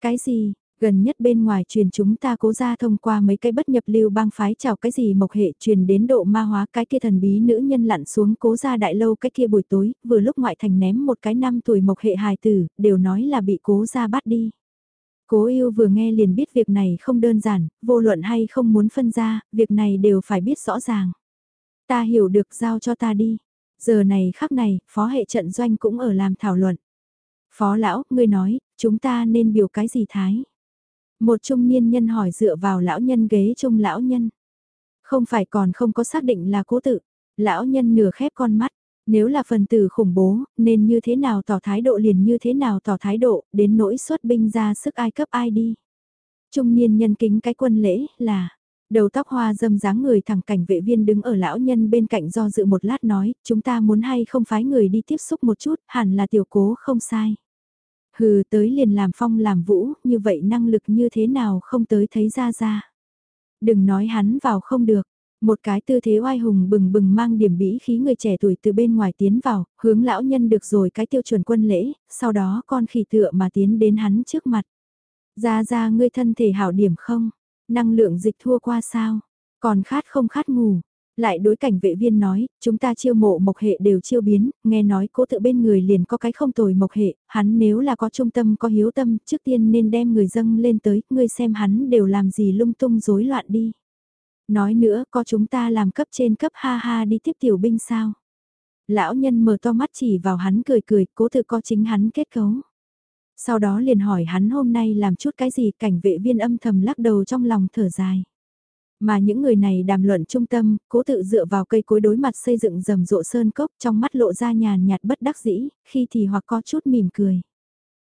Cái gì, gần nhất bên ngoài truyền chúng ta cố ra thông qua mấy cái bất nhập lưu bang phái chào cái gì mộc hệ truyền đến độ ma hóa cái kia thần bí nữ nhân lặn xuống cố ra đại lâu cái kia buổi tối, vừa lúc ngoại thành ném một cái năm tuổi mộc hệ hài tử, đều nói là bị cố ra bắt đi. Cố yêu vừa nghe liền biết việc này không đơn giản, vô luận hay không muốn phân ra, việc này đều phải biết rõ ràng. Ta hiểu được giao cho ta đi. Giờ này khắc này, phó hệ trận doanh cũng ở làm thảo luận. Phó lão, ngươi nói, chúng ta nên biểu cái gì thái? Một trung niên nhân hỏi dựa vào lão nhân ghế trung lão nhân. Không phải còn không có xác định là cố tự. Lão nhân nửa khép con mắt. Nếu là phần tử khủng bố, nên như thế nào tỏ thái độ liền như thế nào tỏ thái độ, đến nỗi xuất binh ra sức ai cấp ai đi. Trung niên nhân kính cái quân lễ là, đầu tóc hoa dâm dáng người thẳng cảnh vệ viên đứng ở lão nhân bên cạnh do dự một lát nói, chúng ta muốn hay không phái người đi tiếp xúc một chút, hẳn là tiểu cố không sai. Hừ tới liền làm phong làm vũ, như vậy năng lực như thế nào không tới thấy ra ra. Đừng nói hắn vào không được. Một cái tư thế oai hùng bừng bừng mang điểm bĩ khí người trẻ tuổi từ bên ngoài tiến vào, hướng lão nhân được rồi cái tiêu chuẩn quân lễ, sau đó con khỉ tựa mà tiến đến hắn trước mặt. Ra ra ngươi thân thể hảo điểm không? Năng lượng dịch thua qua sao? Còn khát không khát ngủ? Lại đối cảnh vệ viên nói, chúng ta chiêu mộ mộc hệ đều chiêu biến, nghe nói cố tự bên người liền có cái không tồi mộc hệ, hắn nếu là có trung tâm có hiếu tâm, trước tiên nên đem người dâng lên tới, ngươi xem hắn đều làm gì lung tung rối loạn đi. Nói nữa, có chúng ta làm cấp trên cấp ha ha đi tiếp tiểu binh sao? Lão nhân mở to mắt chỉ vào hắn cười cười, cố tự có chính hắn kết cấu. Sau đó liền hỏi hắn hôm nay làm chút cái gì cảnh vệ viên âm thầm lắc đầu trong lòng thở dài. Mà những người này đàm luận trung tâm, cố tự dựa vào cây cối đối mặt xây dựng rầm rộ sơn cốc trong mắt lộ ra nhàn nhạt bất đắc dĩ, khi thì hoặc có chút mỉm cười.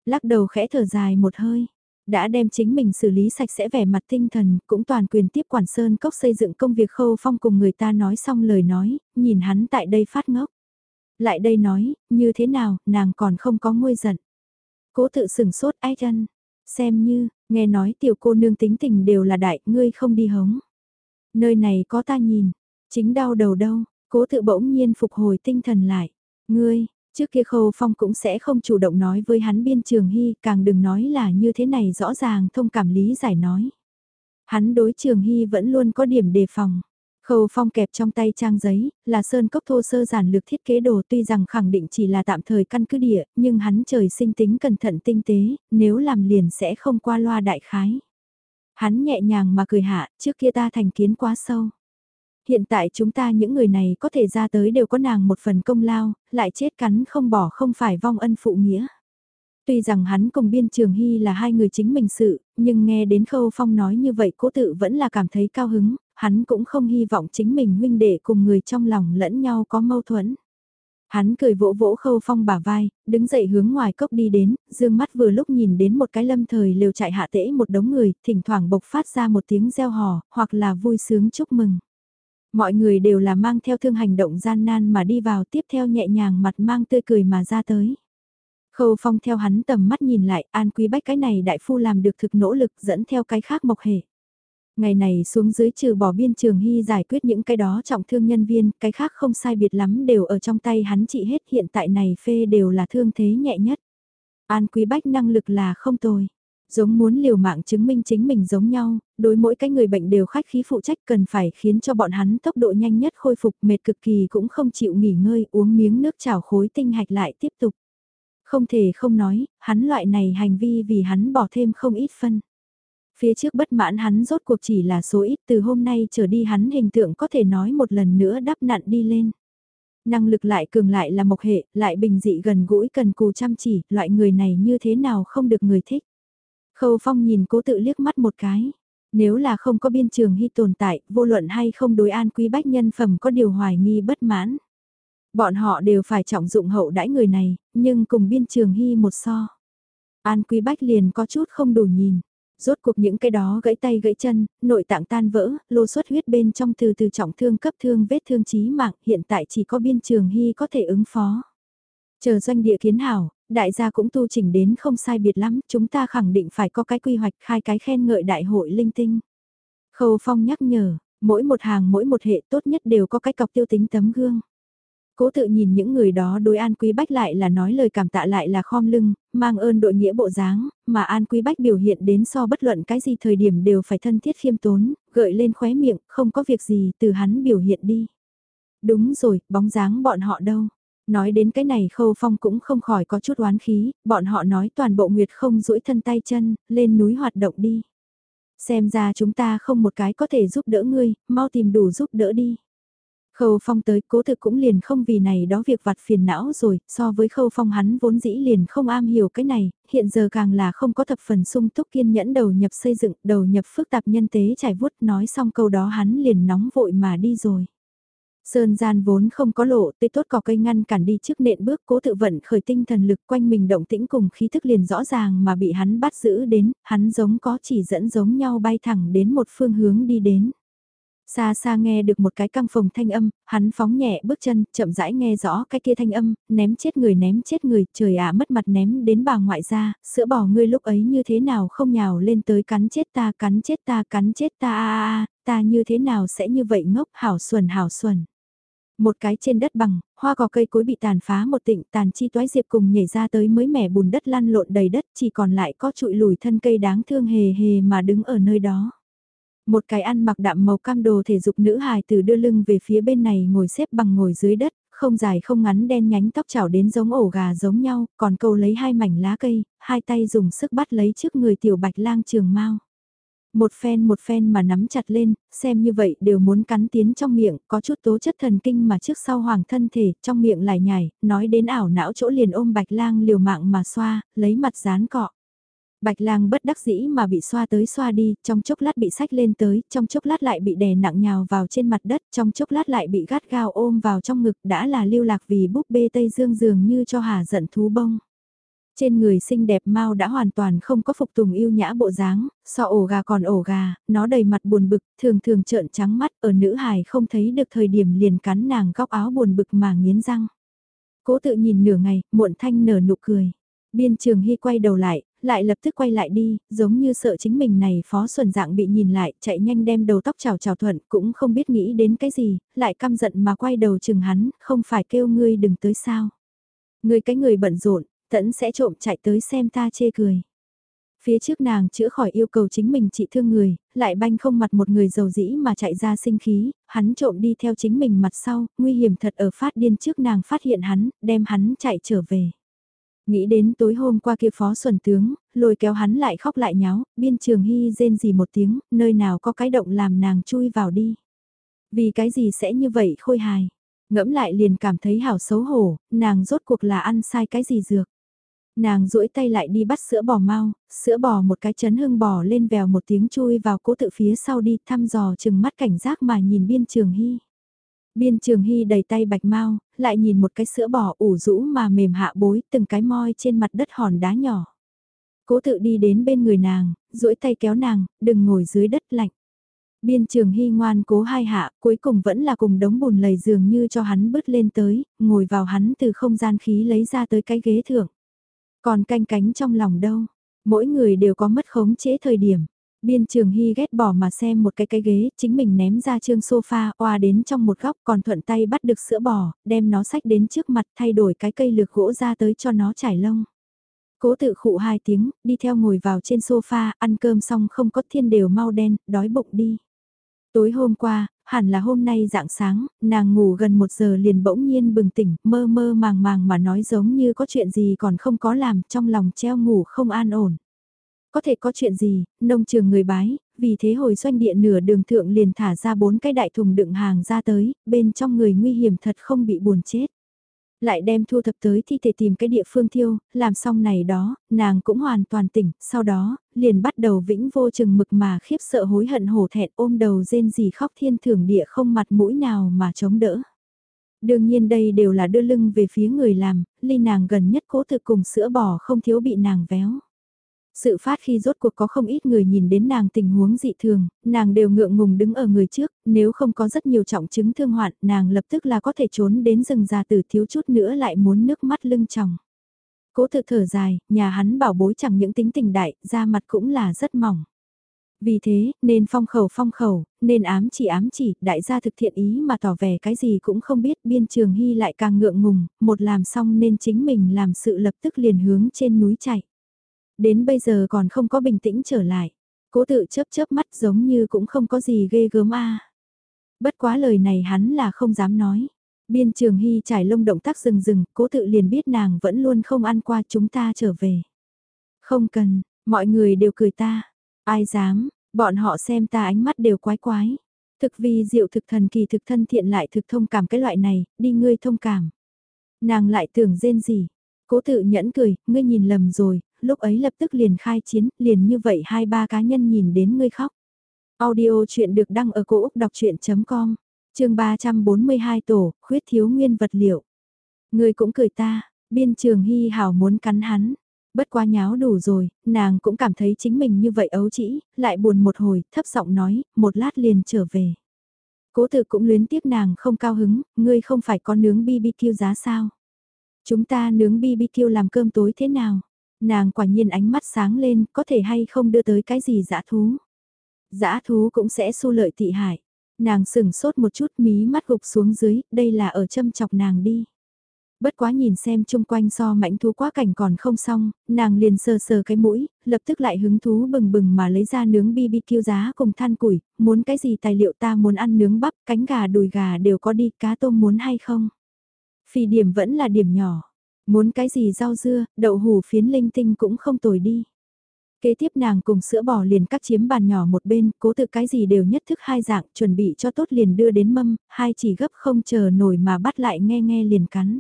Lắc đầu khẽ thở dài một hơi, đã đem chính mình xử lý sạch sẽ vẻ mặt tinh thần, cũng toàn quyền tiếp quản sơn cốc xây dựng công việc khâu phong cùng người ta nói xong lời nói, nhìn hắn tại đây phát ngốc. Lại đây nói, như thế nào, nàng còn không có nguôi giận. Cố tự sừng sốt ai chân, xem như, nghe nói tiểu cô nương tính tình đều là đại, ngươi không đi hống. Nơi này có ta nhìn, chính đau đầu đâu, cố tự bỗng nhiên phục hồi tinh thần lại. Ngươi, trước kia khâu phong cũng sẽ không chủ động nói với hắn biên trường hy, càng đừng nói là như thế này rõ ràng thông cảm lý giải nói. Hắn đối trường hy vẫn luôn có điểm đề phòng. Khâu phong kẹp trong tay trang giấy, là sơn cốc thô sơ giản lược thiết kế đồ tuy rằng khẳng định chỉ là tạm thời căn cứ địa, nhưng hắn trời sinh tính cẩn thận tinh tế, nếu làm liền sẽ không qua loa đại khái. Hắn nhẹ nhàng mà cười hạ, trước kia ta thành kiến quá sâu. Hiện tại chúng ta những người này có thể ra tới đều có nàng một phần công lao, lại chết cắn không bỏ không phải vong ân phụ nghĩa. Tuy rằng hắn cùng biên trường hy là hai người chính mình sự, nhưng nghe đến khâu phong nói như vậy cố tự vẫn là cảm thấy cao hứng, hắn cũng không hy vọng chính mình huynh đệ cùng người trong lòng lẫn nhau có mâu thuẫn. Hắn cười vỗ vỗ khâu phong bả vai, đứng dậy hướng ngoài cốc đi đến, dương mắt vừa lúc nhìn đến một cái lâm thời liều chạy hạ tễ một đống người, thỉnh thoảng bộc phát ra một tiếng reo hò, hoặc là vui sướng chúc mừng. Mọi người đều là mang theo thương hành động gian nan mà đi vào tiếp theo nhẹ nhàng mặt mang tươi cười mà ra tới. Khâu phong theo hắn tầm mắt nhìn lại, an quý bách cái này đại phu làm được thực nỗ lực dẫn theo cái khác mộc hệ. Ngày này xuống dưới trừ bỏ biên trường hy giải quyết những cái đó trọng thương nhân viên, cái khác không sai biệt lắm đều ở trong tay hắn trị hết hiện tại này phê đều là thương thế nhẹ nhất. An quý bách năng lực là không tồi. Giống muốn liều mạng chứng minh chính mình giống nhau, đối mỗi cái người bệnh đều khách khí phụ trách cần phải khiến cho bọn hắn tốc độ nhanh nhất khôi phục mệt cực kỳ cũng không chịu nghỉ ngơi uống miếng nước chảo khối tinh hạch lại tiếp tục. Không thể không nói, hắn loại này hành vi vì hắn bỏ thêm không ít phân. Phía trước bất mãn hắn rốt cuộc chỉ là số ít từ hôm nay trở đi hắn hình tượng có thể nói một lần nữa đắp nặn đi lên. Năng lực lại cường lại là mộc hệ, lại bình dị gần gũi cần cù chăm chỉ, loại người này như thế nào không được người thích. Khâu Phong nhìn cố tự liếc mắt một cái. Nếu là không có biên trường hy tồn tại, vô luận hay không đối an quý bách nhân phẩm có điều hoài nghi bất mãn. Bọn họ đều phải trọng dụng hậu đãi người này, nhưng cùng biên trường hy một so. An quý bách liền có chút không đủ nhìn. Rốt cuộc những cái đó gãy tay gãy chân, nội tạng tan vỡ, lô xuất huyết bên trong từ từ trọng thương cấp thương vết thương chí mạng, hiện tại chỉ có biên trường hy có thể ứng phó. Chờ doanh địa kiến hảo, đại gia cũng tu chỉnh đến không sai biệt lắm, chúng ta khẳng định phải có cái quy hoạch khai cái khen ngợi đại hội linh tinh. Khâu Phong nhắc nhở, mỗi một hàng mỗi một hệ tốt nhất đều có cái cọc tiêu tính tấm gương. Cố tự nhìn những người đó đối An Quý Bách lại là nói lời cảm tạ lại là khom lưng, mang ơn đội nghĩa bộ dáng, mà An Quý Bách biểu hiện đến so bất luận cái gì thời điểm đều phải thân thiết khiêm tốn, gợi lên khóe miệng, không có việc gì từ hắn biểu hiện đi. Đúng rồi, bóng dáng bọn họ đâu. Nói đến cái này khâu phong cũng không khỏi có chút oán khí, bọn họ nói toàn bộ nguyệt không duỗi thân tay chân, lên núi hoạt động đi. Xem ra chúng ta không một cái có thể giúp đỡ ngươi, mau tìm đủ giúp đỡ đi. Khâu phong tới cố thực cũng liền không vì này đó việc vặt phiền não rồi, so với khâu phong hắn vốn dĩ liền không am hiểu cái này, hiện giờ càng là không có thập phần sung túc kiên nhẫn đầu nhập xây dựng, đầu nhập phức tạp nhân tế trải vuốt nói xong câu đó hắn liền nóng vội mà đi rồi. Sơn gian vốn không có lộ, tê tốt cỏ cây ngăn cản đi trước nện bước cố tự vận khởi tinh thần lực quanh mình động tĩnh cùng khí thức liền rõ ràng mà bị hắn bắt giữ đến, hắn giống có chỉ dẫn giống nhau bay thẳng đến một phương hướng đi đến. Xa xa nghe được một cái căng phòng thanh âm, hắn phóng nhẹ bước chân, chậm rãi nghe rõ cái kia thanh âm, ném chết người ném chết người, trời ạ mất mặt ném đến bà ngoại ra, sữa bỏ ngươi lúc ấy như thế nào không nhào lên tới cắn chết ta, cắn chết ta, cắn chết ta, a a ta như thế nào sẽ như vậy ngốc, hảo xuẩn hảo xuẩn. Một cái trên đất bằng, hoa cỏ cây cối bị tàn phá một tịnh tàn chi toái diệp cùng nhảy ra tới mới mẻ bùn đất lăn lộn đầy đất chỉ còn lại có trụi lùi thân cây đáng thương hề hề mà đứng ở nơi đó. Một cái ăn mặc đạm màu cam đồ thể dục nữ hài từ đưa lưng về phía bên này ngồi xếp bằng ngồi dưới đất, không dài không ngắn đen nhánh tóc chảo đến giống ổ gà giống nhau, còn câu lấy hai mảnh lá cây, hai tay dùng sức bắt lấy trước người tiểu bạch lang trường mau. Một phen một phen mà nắm chặt lên, xem như vậy đều muốn cắn tiến trong miệng, có chút tố chất thần kinh mà trước sau hoàng thân thể, trong miệng lại nhảy, nói đến ảo não chỗ liền ôm bạch lang liều mạng mà xoa, lấy mặt dán cọ. Bạch lang bất đắc dĩ mà bị xoa tới xoa đi, trong chốc lát bị sách lên tới, trong chốc lát lại bị đè nặng nhào vào trên mặt đất, trong chốc lát lại bị gắt gao ôm vào trong ngực đã là lưu lạc vì búp bê Tây Dương dường như cho hà giận thú bông. Trên người xinh đẹp mau đã hoàn toàn không có phục tùng yêu nhã bộ dáng, so ổ gà còn ổ gà, nó đầy mặt buồn bực, thường thường trợn trắng mắt ở nữ hài không thấy được thời điểm liền cắn nàng góc áo buồn bực mà nghiến răng. Cố tự nhìn nửa ngày, muộn thanh nở nụ cười. Biên trường hy quay đầu lại, lại lập tức quay lại đi, giống như sợ chính mình này phó xuẩn dạng bị nhìn lại, chạy nhanh đem đầu tóc chào chào thuận, cũng không biết nghĩ đến cái gì, lại căm giận mà quay đầu chừng hắn, không phải kêu ngươi đừng tới sao. Ngươi cái người bận rộn, tẫn sẽ trộm chạy tới xem ta chê cười. Phía trước nàng chữa khỏi yêu cầu chính mình trị thương người, lại banh không mặt một người giàu dĩ mà chạy ra sinh khí, hắn trộm đi theo chính mình mặt sau, nguy hiểm thật ở phát điên trước nàng phát hiện hắn, đem hắn chạy trở về. Nghĩ đến tối hôm qua kia phó xuẩn tướng, lôi kéo hắn lại khóc lại nháo, biên trường hy rên gì một tiếng, nơi nào có cái động làm nàng chui vào đi. Vì cái gì sẽ như vậy khôi hài. Ngẫm lại liền cảm thấy hảo xấu hổ, nàng rốt cuộc là ăn sai cái gì dược. Nàng duỗi tay lại đi bắt sữa bò mau, sữa bò một cái chấn hưng bò lên vèo một tiếng chui vào cố tự phía sau đi thăm dò chừng mắt cảnh giác mà nhìn biên trường hy. Biên trường hy đầy tay bạch mau, lại nhìn một cái sữa bò ủ rũ mà mềm hạ bối từng cái moi trên mặt đất hòn đá nhỏ. Cố tự đi đến bên người nàng, duỗi tay kéo nàng, đừng ngồi dưới đất lạnh. Biên trường hy ngoan cố hai hạ, cuối cùng vẫn là cùng đống bùn lầy dường như cho hắn bứt lên tới, ngồi vào hắn từ không gian khí lấy ra tới cái ghế thượng. Còn canh cánh trong lòng đâu, mỗi người đều có mất khống chế thời điểm. Biên trường hy ghét bỏ mà xem một cái cái ghế, chính mình ném ra trương sofa, oa đến trong một góc còn thuận tay bắt được sữa bò, đem nó sách đến trước mặt thay đổi cái cây lược gỗ ra tới cho nó trải lông. Cố tự khụ hai tiếng, đi theo ngồi vào trên sofa, ăn cơm xong không có thiên đều mau đen, đói bụng đi. Tối hôm qua, hẳn là hôm nay dạng sáng, nàng ngủ gần một giờ liền bỗng nhiên bừng tỉnh, mơ mơ màng màng mà nói giống như có chuyện gì còn không có làm, trong lòng treo ngủ không an ổn. Có thể có chuyện gì, nông trường người bái, vì thế hồi doanh địa nửa đường thượng liền thả ra bốn cái đại thùng đựng hàng ra tới, bên trong người nguy hiểm thật không bị buồn chết lại đem thu thập tới thi thể tìm cái địa phương thiêu, làm xong này đó, nàng cũng hoàn toàn tỉnh, sau đó, liền bắt đầu vĩnh vô chừng mực mà khiếp sợ hối hận hổ thẹn ôm đầu rên gì khóc thiên thưởng địa không mặt mũi nào mà chống đỡ. Đương nhiên đây đều là đưa lưng về phía người làm, ly nàng gần nhất cố thực cùng sữa bò không thiếu bị nàng véo. Sự phát khi rốt cuộc có không ít người nhìn đến nàng tình huống dị thường, nàng đều ngượng ngùng đứng ở người trước, nếu không có rất nhiều trọng chứng thương hoạn, nàng lập tức là có thể trốn đến rừng già tử thiếu chút nữa lại muốn nước mắt lưng tròng. Cố tự thở dài, nhà hắn bảo bối chẳng những tính tình đại, da mặt cũng là rất mỏng. Vì thế, nên phong khẩu phong khẩu, nên ám chỉ ám chỉ, đại gia thực thiện ý mà tỏ vẻ cái gì cũng không biết, biên trường hy lại càng ngượng ngùng, một làm xong nên chính mình làm sự lập tức liền hướng trên núi chạy. Đến bây giờ còn không có bình tĩnh trở lại. Cố tự chớp chớp mắt giống như cũng không có gì ghê gớm a. Bất quá lời này hắn là không dám nói. Biên trường hy trải lông động tác rừng rừng, cố tự liền biết nàng vẫn luôn không ăn qua chúng ta trở về. Không cần, mọi người đều cười ta. Ai dám, bọn họ xem ta ánh mắt đều quái quái. Thực vi diệu thực thần kỳ thực thân thiện lại thực thông cảm cái loại này, đi ngươi thông cảm. Nàng lại tưởng rên gì. Cố tự nhẫn cười, ngươi nhìn lầm rồi, lúc ấy lập tức liền khai chiến, liền như vậy hai ba cá nhân nhìn đến ngươi khóc. Audio chuyện được đăng ở cổ Úc đọc chuyện.com, trường 342 tổ, khuyết thiếu nguyên vật liệu. Ngươi cũng cười ta, biên trường hy hảo muốn cắn hắn. Bất quá nháo đủ rồi, nàng cũng cảm thấy chính mình như vậy ấu chỉ, lại buồn một hồi, thấp giọng nói, một lát liền trở về. Cố tử cũng luyến tiếc nàng không cao hứng, ngươi không phải có nướng BBQ giá sao? Chúng ta nướng BBQ làm cơm tối thế nào? Nàng quả nhiên ánh mắt sáng lên, có thể hay không đưa tới cái gì dã thú. Dã thú cũng sẽ su lợi tị hại. Nàng sừng sốt một chút mí mắt gục xuống dưới, đây là ở châm chọc nàng đi. Bất quá nhìn xem chung quanh so mãnh thú quá cảnh còn không xong, nàng liền sờ sờ cái mũi, lập tức lại hứng thú bừng bừng mà lấy ra nướng BBQ giá cùng than củi, muốn cái gì tài liệu ta muốn ăn nướng bắp, cánh gà đùi gà đều có đi, cá tôm muốn hay không? Phì điểm vẫn là điểm nhỏ, muốn cái gì rau dưa, đậu hủ phiến linh tinh cũng không tồi đi. Kế tiếp nàng cùng sữa bò liền cắt chiếm bàn nhỏ một bên, cố tự cái gì đều nhất thức hai dạng, chuẩn bị cho tốt liền đưa đến mâm, hai chỉ gấp không chờ nổi mà bắt lại nghe nghe liền cắn.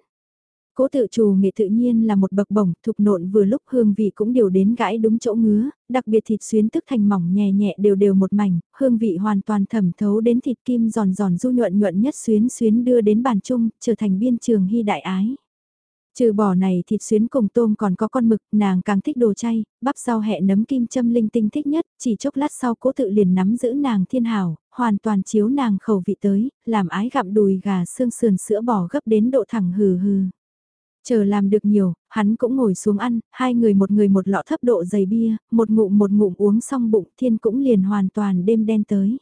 Cố tự trù nghệ tự nhiên là một bậc bổng, thục nộn vừa lúc hương vị cũng đều đến gãi đúng chỗ ngứa, đặc biệt thịt xuyến tức thành mỏng nhẹ nhẹ đều đều một mảnh, hương vị hoàn toàn thẩm thấu đến thịt kim giòn giòn du nhuận nhuận nhất xuyến xuyến đưa đến bàn chung, trở thành biên trường hy đại ái. Trừ bỏ này thịt xuyến cùng tôm còn có con mực, nàng càng thích đồ chay, bắp rau hẹ nấm kim châm linh tinh thích nhất, chỉ chốc lát sau cố tự liền nắm giữ nàng thiên hảo, hoàn toàn chiếu nàng khẩu vị tới, làm ái gặm đùi gà xương sườn sữa bò gấp đến độ thẳng hừ hừ. Chờ làm được nhiều, hắn cũng ngồi xuống ăn, hai người một người một lọ thấp độ dày bia, một ngụm một ngụm uống xong bụng thiên cũng liền hoàn toàn đêm đen tới.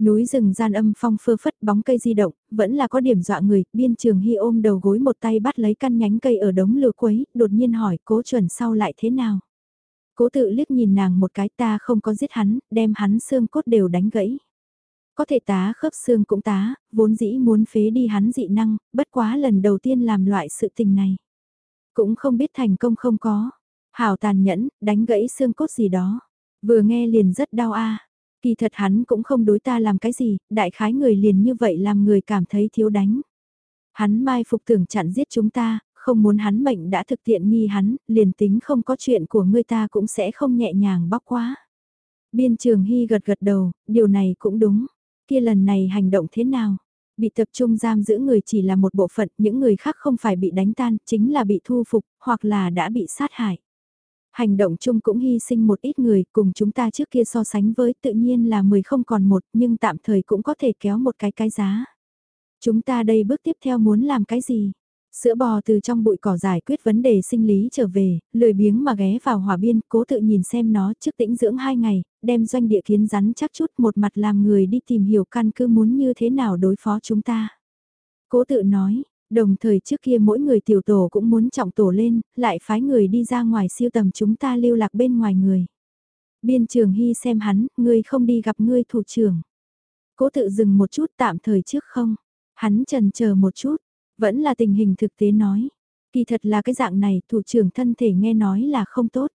Núi rừng gian âm phong phơ phất bóng cây di động, vẫn là có điểm dọa người, biên trường hy ôm đầu gối một tay bắt lấy căn nhánh cây ở đống lửa quấy, đột nhiên hỏi cố chuẩn sau lại thế nào. Cố tự liếc nhìn nàng một cái ta không có giết hắn, đem hắn xương cốt đều đánh gãy. Có thể tá khớp xương cũng tá, vốn dĩ muốn phế đi hắn dị năng, bất quá lần đầu tiên làm loại sự tình này. Cũng không biết thành công không có. Hảo tàn nhẫn, đánh gãy xương cốt gì đó. Vừa nghe liền rất đau a Kỳ thật hắn cũng không đối ta làm cái gì, đại khái người liền như vậy làm người cảm thấy thiếu đánh. Hắn mai phục tưởng chặn giết chúng ta, không muốn hắn mệnh đã thực tiện nghi hắn, liền tính không có chuyện của người ta cũng sẽ không nhẹ nhàng bóc quá. Biên trường hy gật gật đầu, điều này cũng đúng. Kia lần này hành động thế nào? Bị tập trung giam giữ người chỉ là một bộ phận, những người khác không phải bị đánh tan, chính là bị thu phục, hoặc là đã bị sát hại. Hành động chung cũng hy sinh một ít người, cùng chúng ta trước kia so sánh với tự nhiên là 10 không còn một, nhưng tạm thời cũng có thể kéo một cái cái giá. Chúng ta đây bước tiếp theo muốn làm cái gì? Sữa bò từ trong bụi cỏ giải quyết vấn đề sinh lý trở về, lười biếng mà ghé vào hỏa biên, cố tự nhìn xem nó trước tĩnh dưỡng hai ngày, đem doanh địa kiến rắn chắc chút một mặt làm người đi tìm hiểu căn cứ muốn như thế nào đối phó chúng ta. Cố tự nói, đồng thời trước kia mỗi người tiểu tổ cũng muốn trọng tổ lên, lại phái người đi ra ngoài siêu tầm chúng ta lưu lạc bên ngoài người. Biên trường hy xem hắn, ngươi không đi gặp ngươi thủ trưởng. Cố tự dừng một chút tạm thời trước không. Hắn trần chờ một chút, vẫn là tình hình thực tế nói. Kỳ thật là cái dạng này, thủ trưởng thân thể nghe nói là không tốt.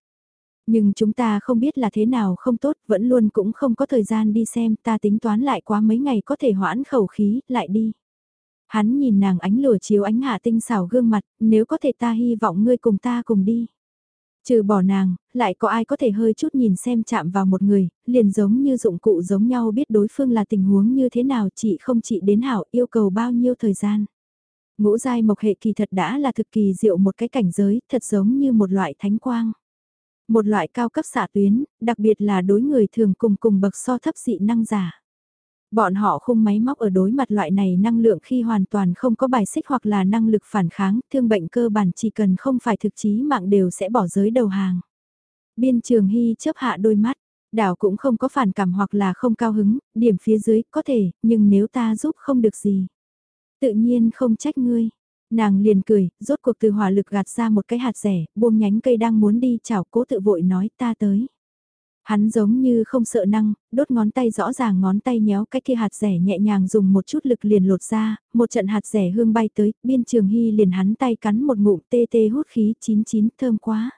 Nhưng chúng ta không biết là thế nào không tốt, vẫn luôn cũng không có thời gian đi xem, ta tính toán lại quá mấy ngày có thể hoãn khẩu khí, lại đi. Hắn nhìn nàng ánh lửa chiếu ánh hạ tinh xảo gương mặt, nếu có thể ta hy vọng ngươi cùng ta cùng đi. Trừ bỏ nàng, lại có ai có thể hơi chút nhìn xem chạm vào một người, liền giống như dụng cụ giống nhau biết đối phương là tình huống như thế nào chị không chị đến hảo yêu cầu bao nhiêu thời gian. Ngũ giai mộc hệ kỳ thật đã là thực kỳ diệu một cái cảnh giới, thật giống như một loại thánh quang. Một loại cao cấp xạ tuyến, đặc biệt là đối người thường cùng cùng bậc so thấp dị năng giả. Bọn họ không máy móc ở đối mặt loại này năng lượng khi hoàn toàn không có bài xích hoặc là năng lực phản kháng, thương bệnh cơ bản chỉ cần không phải thực chí mạng đều sẽ bỏ giới đầu hàng. Biên trường hy chớp hạ đôi mắt, đảo cũng không có phản cảm hoặc là không cao hứng, điểm phía dưới có thể, nhưng nếu ta giúp không được gì. Tự nhiên không trách ngươi. Nàng liền cười, rốt cuộc từ hỏa lực gạt ra một cái hạt rẻ, buông nhánh cây đang muốn đi chảo cố tự vội nói ta tới. Hắn giống như không sợ năng, đốt ngón tay rõ ràng ngón tay nhéo cái kia hạt rẻ nhẹ nhàng dùng một chút lực liền lột ra, một trận hạt rẻ hương bay tới, biên trường hy liền hắn tay cắn một ngụm tê tê hút khí chín chín thơm quá.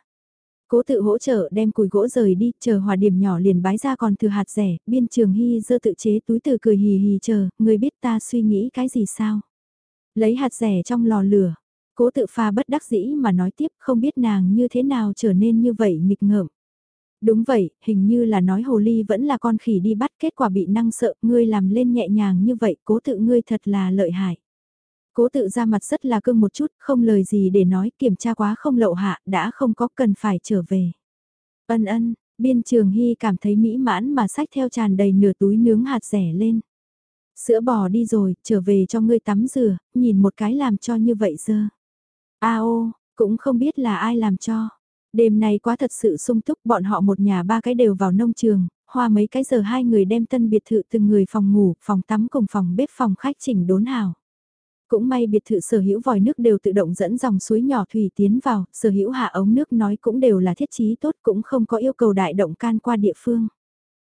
Cố tự hỗ trợ đem cùi gỗ rời đi, chờ hòa điểm nhỏ liền bái ra còn thừa hạt rẻ, biên trường hy dơ tự chế túi từ cười hì hì chờ, người biết ta suy nghĩ cái gì sao. Lấy hạt rẻ trong lò lửa, cố tự pha bất đắc dĩ mà nói tiếp không biết nàng như thế nào trở nên như vậy nghịch ngợm. Đúng vậy, hình như là nói hồ ly vẫn là con khỉ đi bắt kết quả bị năng sợ, ngươi làm lên nhẹ nhàng như vậy, cố tự ngươi thật là lợi hại. Cố tự ra mặt rất là cương một chút, không lời gì để nói, kiểm tra quá không lậu hạ, đã không có cần phải trở về. Ân ân, biên trường hy cảm thấy mỹ mãn mà sách theo tràn đầy nửa túi nướng hạt rẻ lên. Sữa bò đi rồi, trở về cho ngươi tắm rửa, nhìn một cái làm cho như vậy dơ. A ô, cũng không biết là ai làm cho. Đêm nay quá thật sự sung túc, bọn họ một nhà ba cái đều vào nông trường, hoa mấy cái giờ hai người đem tân biệt thự từng người phòng ngủ, phòng tắm cùng phòng bếp phòng khách chỉnh đốn hào. Cũng may biệt thự sở hữu vòi nước đều tự động dẫn dòng suối nhỏ thủy tiến vào, sở hữu hạ ống nước nói cũng đều là thiết chí tốt cũng không có yêu cầu đại động can qua địa phương.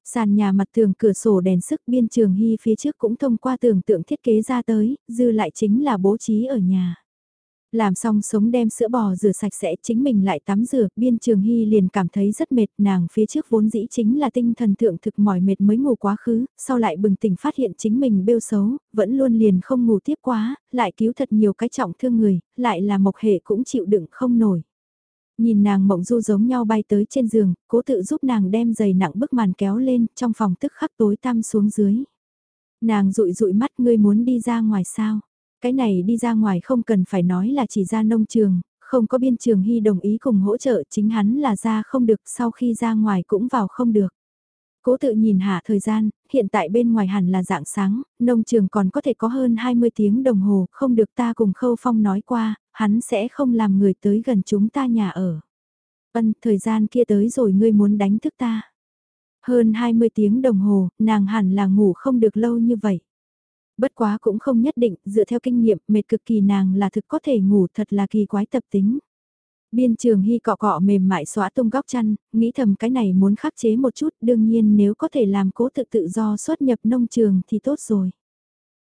Sàn nhà mặt tường cửa sổ đèn sức biên trường hy phía trước cũng thông qua tưởng tượng thiết kế ra tới, dư lại chính là bố trí ở nhà. Làm xong sống đem sữa bò rửa sạch sẽ chính mình lại tắm rửa, biên trường hy liền cảm thấy rất mệt, nàng phía trước vốn dĩ chính là tinh thần thượng thực mỏi mệt mới ngủ quá khứ, sau lại bừng tỉnh phát hiện chính mình bêu xấu, vẫn luôn liền không ngủ tiếp quá, lại cứu thật nhiều cái trọng thương người, lại là mộc hệ cũng chịu đựng không nổi. Nhìn nàng mộng du giống nhau bay tới trên giường, cố tự giúp nàng đem giày nặng bức màn kéo lên, trong phòng tức khắc tối tăm xuống dưới. Nàng rụi rụi mắt ngươi muốn đi ra ngoài sao? Cái này đi ra ngoài không cần phải nói là chỉ ra nông trường, không có biên trường hy đồng ý cùng hỗ trợ chính hắn là ra không được sau khi ra ngoài cũng vào không được. Cố tự nhìn hạ thời gian, hiện tại bên ngoài hẳn là dạng sáng, nông trường còn có thể có hơn 20 tiếng đồng hồ, không được ta cùng Khâu Phong nói qua, hắn sẽ không làm người tới gần chúng ta nhà ở. Ân, thời gian kia tới rồi ngươi muốn đánh thức ta. Hơn 20 tiếng đồng hồ, nàng hẳn là ngủ không được lâu như vậy. Bất quá cũng không nhất định, dựa theo kinh nghiệm, mệt cực kỳ nàng là thực có thể ngủ thật là kỳ quái tập tính. Biên trường hy cọ cọ mềm mại xóa tung góc chăn, nghĩ thầm cái này muốn khắc chế một chút, đương nhiên nếu có thể làm cố tự tự do xuất nhập nông trường thì tốt rồi.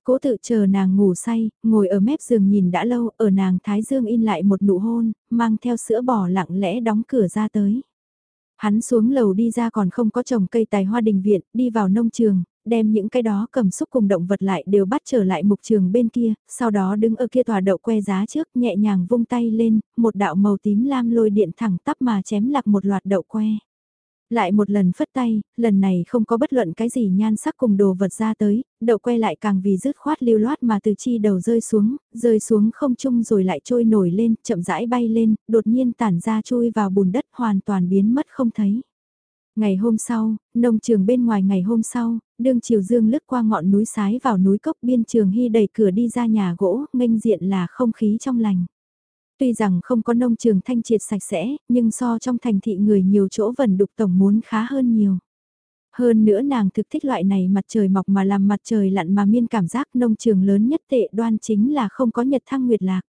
Cố tự chờ nàng ngủ say, ngồi ở mép giường nhìn đã lâu, ở nàng thái dương in lại một nụ hôn, mang theo sữa bò lặng lẽ đóng cửa ra tới. Hắn xuống lầu đi ra còn không có trồng cây tài hoa đình viện, đi vào nông trường, đem những cái đó cầm xúc cùng động vật lại đều bắt trở lại mục trường bên kia, sau đó đứng ở kia tòa đậu que giá trước nhẹ nhàng vung tay lên, một đạo màu tím lam lôi điện thẳng tắp mà chém lạc một loạt đậu que. Lại một lần phất tay, lần này không có bất luận cái gì nhan sắc cùng đồ vật ra tới, đậu que lại càng vì rứt khoát lưu loát mà từ chi đầu rơi xuống, rơi xuống không chung rồi lại trôi nổi lên, chậm rãi bay lên, đột nhiên tản ra chui vào bùn đất hoàn toàn biến mất không thấy. Ngày hôm sau, nông trường bên ngoài ngày hôm sau, đương chiều dương lướt qua ngọn núi sái vào núi cốc biên trường hy đẩy cửa đi ra nhà gỗ, nghênh diện là không khí trong lành. Tuy rằng không có nông trường thanh triệt sạch sẽ, nhưng so trong thành thị người nhiều chỗ vần đục tổng muốn khá hơn nhiều. Hơn nữa nàng thực thích loại này mặt trời mọc mà làm mặt trời lặn mà miên cảm giác nông trường lớn nhất tệ đoan chính là không có nhật thăng nguyệt lạc.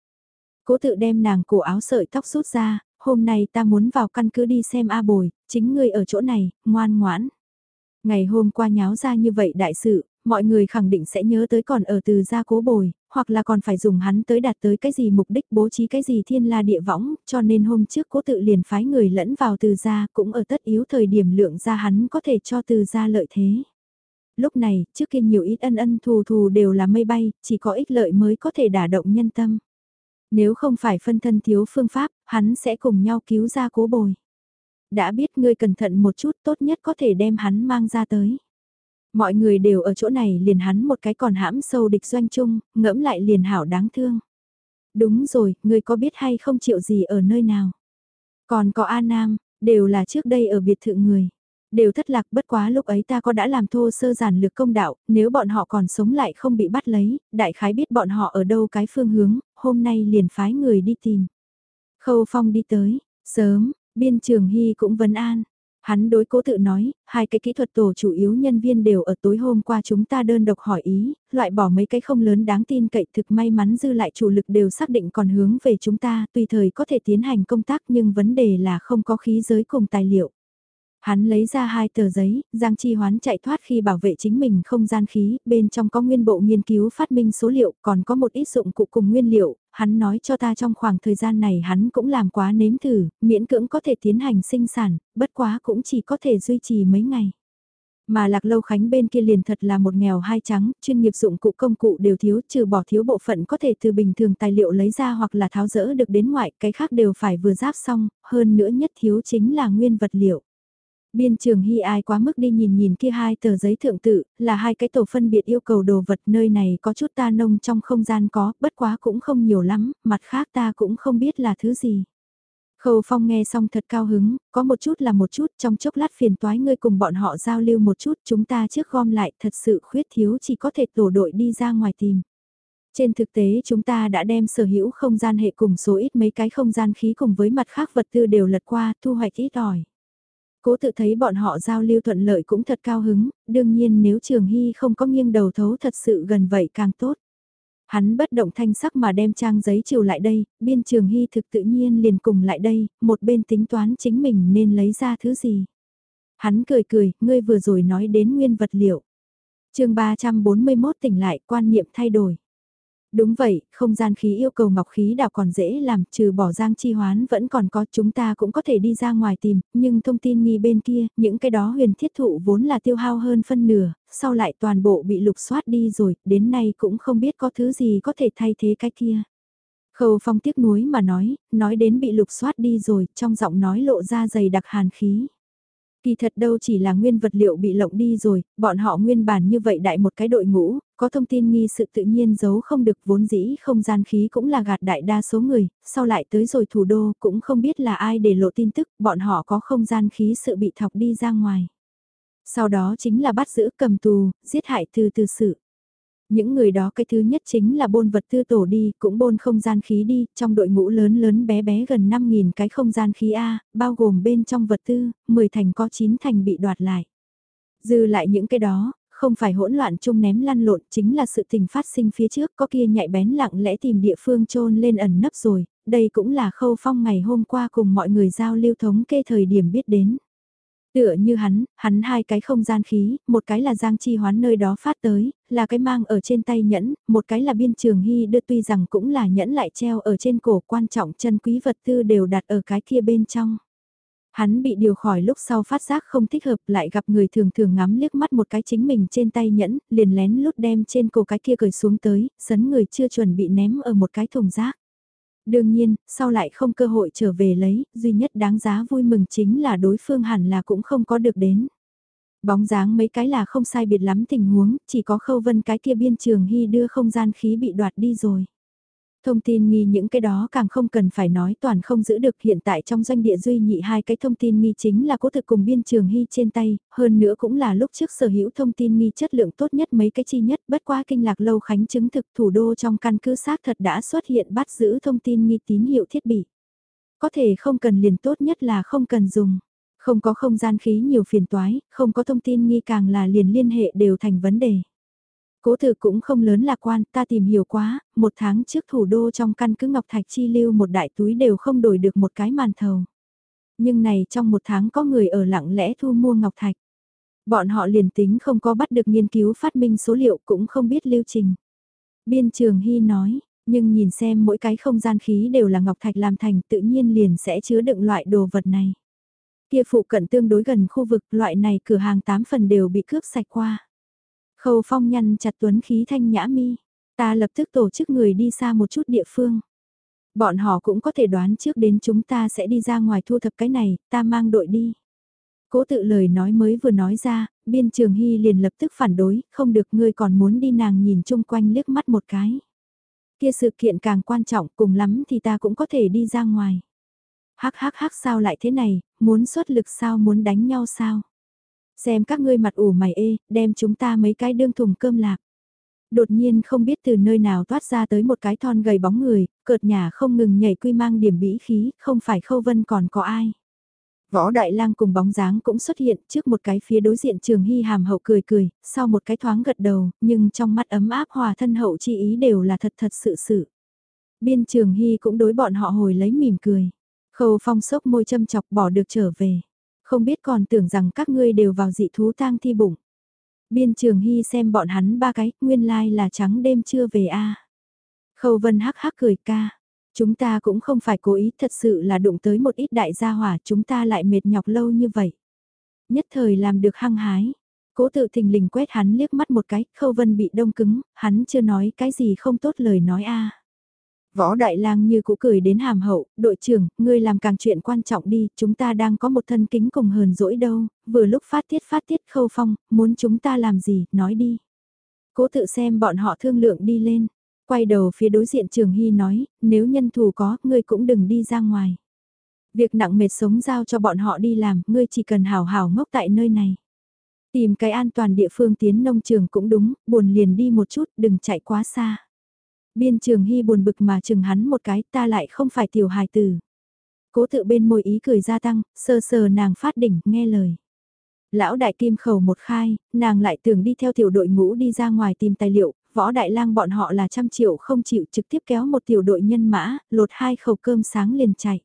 Cố tự đem nàng cổ áo sợi tóc rút ra, hôm nay ta muốn vào căn cứ đi xem A Bồi, chính ngươi ở chỗ này, ngoan ngoãn. Ngày hôm qua nháo ra như vậy đại sự, mọi người khẳng định sẽ nhớ tới còn ở từ gia cố bồi, hoặc là còn phải dùng hắn tới đạt tới cái gì mục đích bố trí cái gì thiên la địa võng, cho nên hôm trước cố tự liền phái người lẫn vào từ gia cũng ở tất yếu thời điểm lượng ra hắn có thể cho từ gia lợi thế. Lúc này, trước kia nhiều ít ân ân thù thù đều là mây bay, chỉ có ích lợi mới có thể đả động nhân tâm. Nếu không phải phân thân thiếu phương pháp, hắn sẽ cùng nhau cứu ra cố bồi. Đã biết ngươi cẩn thận một chút tốt nhất có thể đem hắn mang ra tới. Mọi người đều ở chỗ này liền hắn một cái còn hãm sâu địch doanh chung, ngẫm lại liền hảo đáng thương. Đúng rồi, ngươi có biết hay không chịu gì ở nơi nào? Còn có A Nam, đều là trước đây ở biệt thự người. Đều thất lạc bất quá lúc ấy ta có đã làm thô sơ giản lược công đạo, nếu bọn họ còn sống lại không bị bắt lấy, đại khái biết bọn họ ở đâu cái phương hướng, hôm nay liền phái người đi tìm. Khâu Phong đi tới, sớm, biên trường Hy cũng vấn an. Hắn đối cố tự nói, hai cái kỹ thuật tổ chủ yếu nhân viên đều ở tối hôm qua chúng ta đơn độc hỏi ý, loại bỏ mấy cái không lớn đáng tin cậy thực may mắn dư lại chủ lực đều xác định còn hướng về chúng ta, tùy thời có thể tiến hành công tác nhưng vấn đề là không có khí giới cùng tài liệu. Hắn lấy ra hai tờ giấy, Giang Chi Hoán chạy thoát khi bảo vệ chính mình không gian khí, bên trong có nguyên bộ nghiên cứu phát minh số liệu, còn có một ít dụng cụ cùng nguyên liệu, hắn nói cho ta trong khoảng thời gian này hắn cũng làm quá nếm thử, miễn cưỡng có thể tiến hành sinh sản, bất quá cũng chỉ có thể duy trì mấy ngày. Mà lạc lâu khánh bên kia liền thật là một nghèo hai trắng, chuyên nghiệp dụng cụ công cụ đều thiếu, trừ bỏ thiếu bộ phận có thể từ bình thường tài liệu lấy ra hoặc là tháo rỡ được đến ngoại, cái khác đều phải vừa giáp xong, hơn nữa nhất thiếu chính là nguyên vật liệu. Biên trường hy ai quá mức đi nhìn nhìn kia hai tờ giấy thượng tự, là hai cái tổ phân biệt yêu cầu đồ vật nơi này có chút ta nông trong không gian có, bất quá cũng không nhiều lắm, mặt khác ta cũng không biết là thứ gì. Khâu Phong nghe xong thật cao hứng, có một chút là một chút, trong chốc lát phiền toái ngươi cùng bọn họ giao lưu một chút, chúng ta trước gom lại, thật sự khuyết thiếu chỉ có thể tổ đội đi ra ngoài tìm. Trên thực tế chúng ta đã đem sở hữu không gian hệ cùng số ít mấy cái không gian khí cùng với mặt khác vật tư đều lật qua, thu hoạch ít ỏi. Cố tự thấy bọn họ giao lưu thuận lợi cũng thật cao hứng, đương nhiên nếu Trường Hy không có nghiêng đầu thấu thật sự gần vậy càng tốt. Hắn bất động thanh sắc mà đem trang giấy chiều lại đây, biên trường hy thực tự nhiên liền cùng lại đây, một bên tính toán chính mình nên lấy ra thứ gì. Hắn cười cười, ngươi vừa rồi nói đến nguyên vật liệu. chương 341 tỉnh lại, quan niệm thay đổi. Đúng vậy, không gian khí yêu cầu ngọc khí đào còn dễ làm, trừ bỏ giang chi hoán vẫn còn có, chúng ta cũng có thể đi ra ngoài tìm, nhưng thông tin nghi bên kia, những cái đó huyền thiết thụ vốn là tiêu hao hơn phân nửa, sau lại toàn bộ bị lục soát đi rồi, đến nay cũng không biết có thứ gì có thể thay thế cái kia. Khâu phong tiếc nuối mà nói, nói đến bị lục soát đi rồi, trong giọng nói lộ ra dày đặc hàn khí. Kỳ thật đâu chỉ là nguyên vật liệu bị lộng đi rồi, bọn họ nguyên bản như vậy đại một cái đội ngũ, có thông tin nghi sự tự nhiên giấu không được vốn dĩ không gian khí cũng là gạt đại đa số người, sau lại tới rồi thủ đô cũng không biết là ai để lộ tin tức, bọn họ có không gian khí sự bị thọc đi ra ngoài. Sau đó chính là bắt giữ cầm tù, giết hại từ từ sự. Những người đó cái thứ nhất chính là bôn vật tư tổ đi, cũng bôn không gian khí đi, trong đội ngũ lớn lớn bé bé gần 5.000 cái không gian khí A, bao gồm bên trong vật tư, 10 thành có 9 thành bị đoạt lại. Dư lại những cái đó, không phải hỗn loạn chung ném lăn lộn chính là sự tình phát sinh phía trước có kia nhạy bén lặng lẽ tìm địa phương trôn lên ẩn nấp rồi, đây cũng là khâu phong ngày hôm qua cùng mọi người giao lưu thống kê thời điểm biết đến. Tựa như hắn, hắn hai cái không gian khí, một cái là Giang Chi Hoán nơi đó phát tới, là cái mang ở trên tay nhẫn, một cái là biên trường hy đưa tuy rằng cũng là nhẫn lại treo ở trên cổ quan trọng chân quý vật tư đều đặt ở cái kia bên trong. Hắn bị điều khỏi lúc sau phát giác không thích hợp lại gặp người thường thường ngắm liếc mắt một cái chính mình trên tay nhẫn, liền lén lút đem trên cổ cái kia cởi xuống tới, sấn người chưa chuẩn bị ném ở một cái thùng rác. Đương nhiên, sau lại không cơ hội trở về lấy, duy nhất đáng giá vui mừng chính là đối phương hẳn là cũng không có được đến. Bóng dáng mấy cái là không sai biệt lắm tình huống, chỉ có khâu vân cái kia biên trường hy đưa không gian khí bị đoạt đi rồi. Thông tin nghi những cái đó càng không cần phải nói toàn không giữ được hiện tại trong doanh địa duy nhị hai cái thông tin nghi chính là cố thực cùng biên trường hy trên tay, hơn nữa cũng là lúc trước sở hữu thông tin nghi chất lượng tốt nhất mấy cái chi nhất bất qua kinh lạc lâu khánh chứng thực thủ đô trong căn cứ xác thật đã xuất hiện bắt giữ thông tin nghi tín hiệu thiết bị. Có thể không cần liền tốt nhất là không cần dùng. Không có không gian khí nhiều phiền toái, không có thông tin nghi càng là liền liên hệ đều thành vấn đề. Cố thực cũng không lớn lạc quan, ta tìm hiểu quá, một tháng trước thủ đô trong căn cứ Ngọc Thạch chi lưu một đại túi đều không đổi được một cái màn thầu. Nhưng này trong một tháng có người ở lặng lẽ thu mua Ngọc Thạch. Bọn họ liền tính không có bắt được nghiên cứu phát minh số liệu cũng không biết lưu trình. Biên trường Hy nói, nhưng nhìn xem mỗi cái không gian khí đều là Ngọc Thạch làm thành tự nhiên liền sẽ chứa đựng loại đồ vật này. Kia phụ cận tương đối gần khu vực loại này cửa hàng 8 phần đều bị cướp sạch qua. Khâu phong nhăn chặt tuấn khí thanh nhã mi. Ta lập tức tổ chức người đi xa một chút địa phương. Bọn họ cũng có thể đoán trước đến chúng ta sẽ đi ra ngoài thu thập cái này, ta mang đội đi. Cố tự lời nói mới vừa nói ra, biên trường hy liền lập tức phản đối, không được ngươi còn muốn đi nàng nhìn chung quanh liếc mắt một cái. Kia sự kiện càng quan trọng cùng lắm thì ta cũng có thể đi ra ngoài. Hắc hắc hắc sao lại thế này, muốn xuất lực sao muốn đánh nhau sao? Xem các ngươi mặt ủ mày ê, đem chúng ta mấy cái đương thùng cơm lạc. Đột nhiên không biết từ nơi nào toát ra tới một cái thon gầy bóng người, cợt nhà không ngừng nhảy quy mang điểm bĩ khí, không phải khâu vân còn có ai. Võ Đại Lang cùng bóng dáng cũng xuất hiện trước một cái phía đối diện Trường Hy hàm hậu cười cười, sau một cái thoáng gật đầu, nhưng trong mắt ấm áp hòa thân hậu chi ý đều là thật thật sự sự. Biên Trường Hy cũng đối bọn họ hồi lấy mỉm cười. Khâu phong sốc môi châm chọc bỏ được trở về. Không biết còn tưởng rằng các ngươi đều vào dị thú tang thi bụng. Biên trường hy xem bọn hắn ba cái, nguyên lai là trắng đêm chưa về a Khâu vân hắc hắc cười ca. Chúng ta cũng không phải cố ý thật sự là đụng tới một ít đại gia hỏa chúng ta lại mệt nhọc lâu như vậy. Nhất thời làm được hăng hái. Cố tự thình lình quét hắn liếc mắt một cái, khâu vân bị đông cứng, hắn chưa nói cái gì không tốt lời nói a Võ Đại Lang như cũ cười đến hàm hậu, đội trưởng, ngươi làm càng chuyện quan trọng đi, chúng ta đang có một thân kính cùng hờn dỗi đâu, vừa lúc phát tiết phát tiết khâu phong, muốn chúng ta làm gì, nói đi. Cố tự xem bọn họ thương lượng đi lên, quay đầu phía đối diện trường hy nói, nếu nhân thù có, ngươi cũng đừng đi ra ngoài. Việc nặng mệt sống giao cho bọn họ đi làm, ngươi chỉ cần hào hào ngốc tại nơi này. Tìm cái an toàn địa phương tiến nông trường cũng đúng, buồn liền đi một chút, đừng chạy quá xa. Biên trường hy buồn bực mà chừng hắn một cái ta lại không phải tiểu hài tử. Cố tự bên môi ý cười gia tăng, sơ sờ nàng phát đỉnh, nghe lời. Lão đại kim khẩu một khai, nàng lại tưởng đi theo tiểu đội ngũ đi ra ngoài tìm tài liệu, võ đại lang bọn họ là trăm triệu không chịu trực tiếp kéo một tiểu đội nhân mã, lột hai khẩu cơm sáng liền chạy.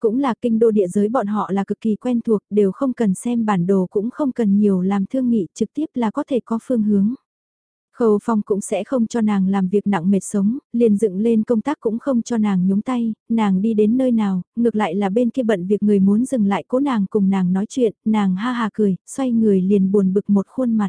Cũng là kinh đô địa giới bọn họ là cực kỳ quen thuộc, đều không cần xem bản đồ cũng không cần nhiều làm thương nghị trực tiếp là có thể có phương hướng. Khâu Phong cũng sẽ không cho nàng làm việc nặng mệt sống, liền dựng lên công tác cũng không cho nàng nhúng tay, nàng đi đến nơi nào, ngược lại là bên kia bận việc người muốn dừng lại cố nàng cùng nàng nói chuyện, nàng ha ha cười, xoay người liền buồn bực một khuôn mặt.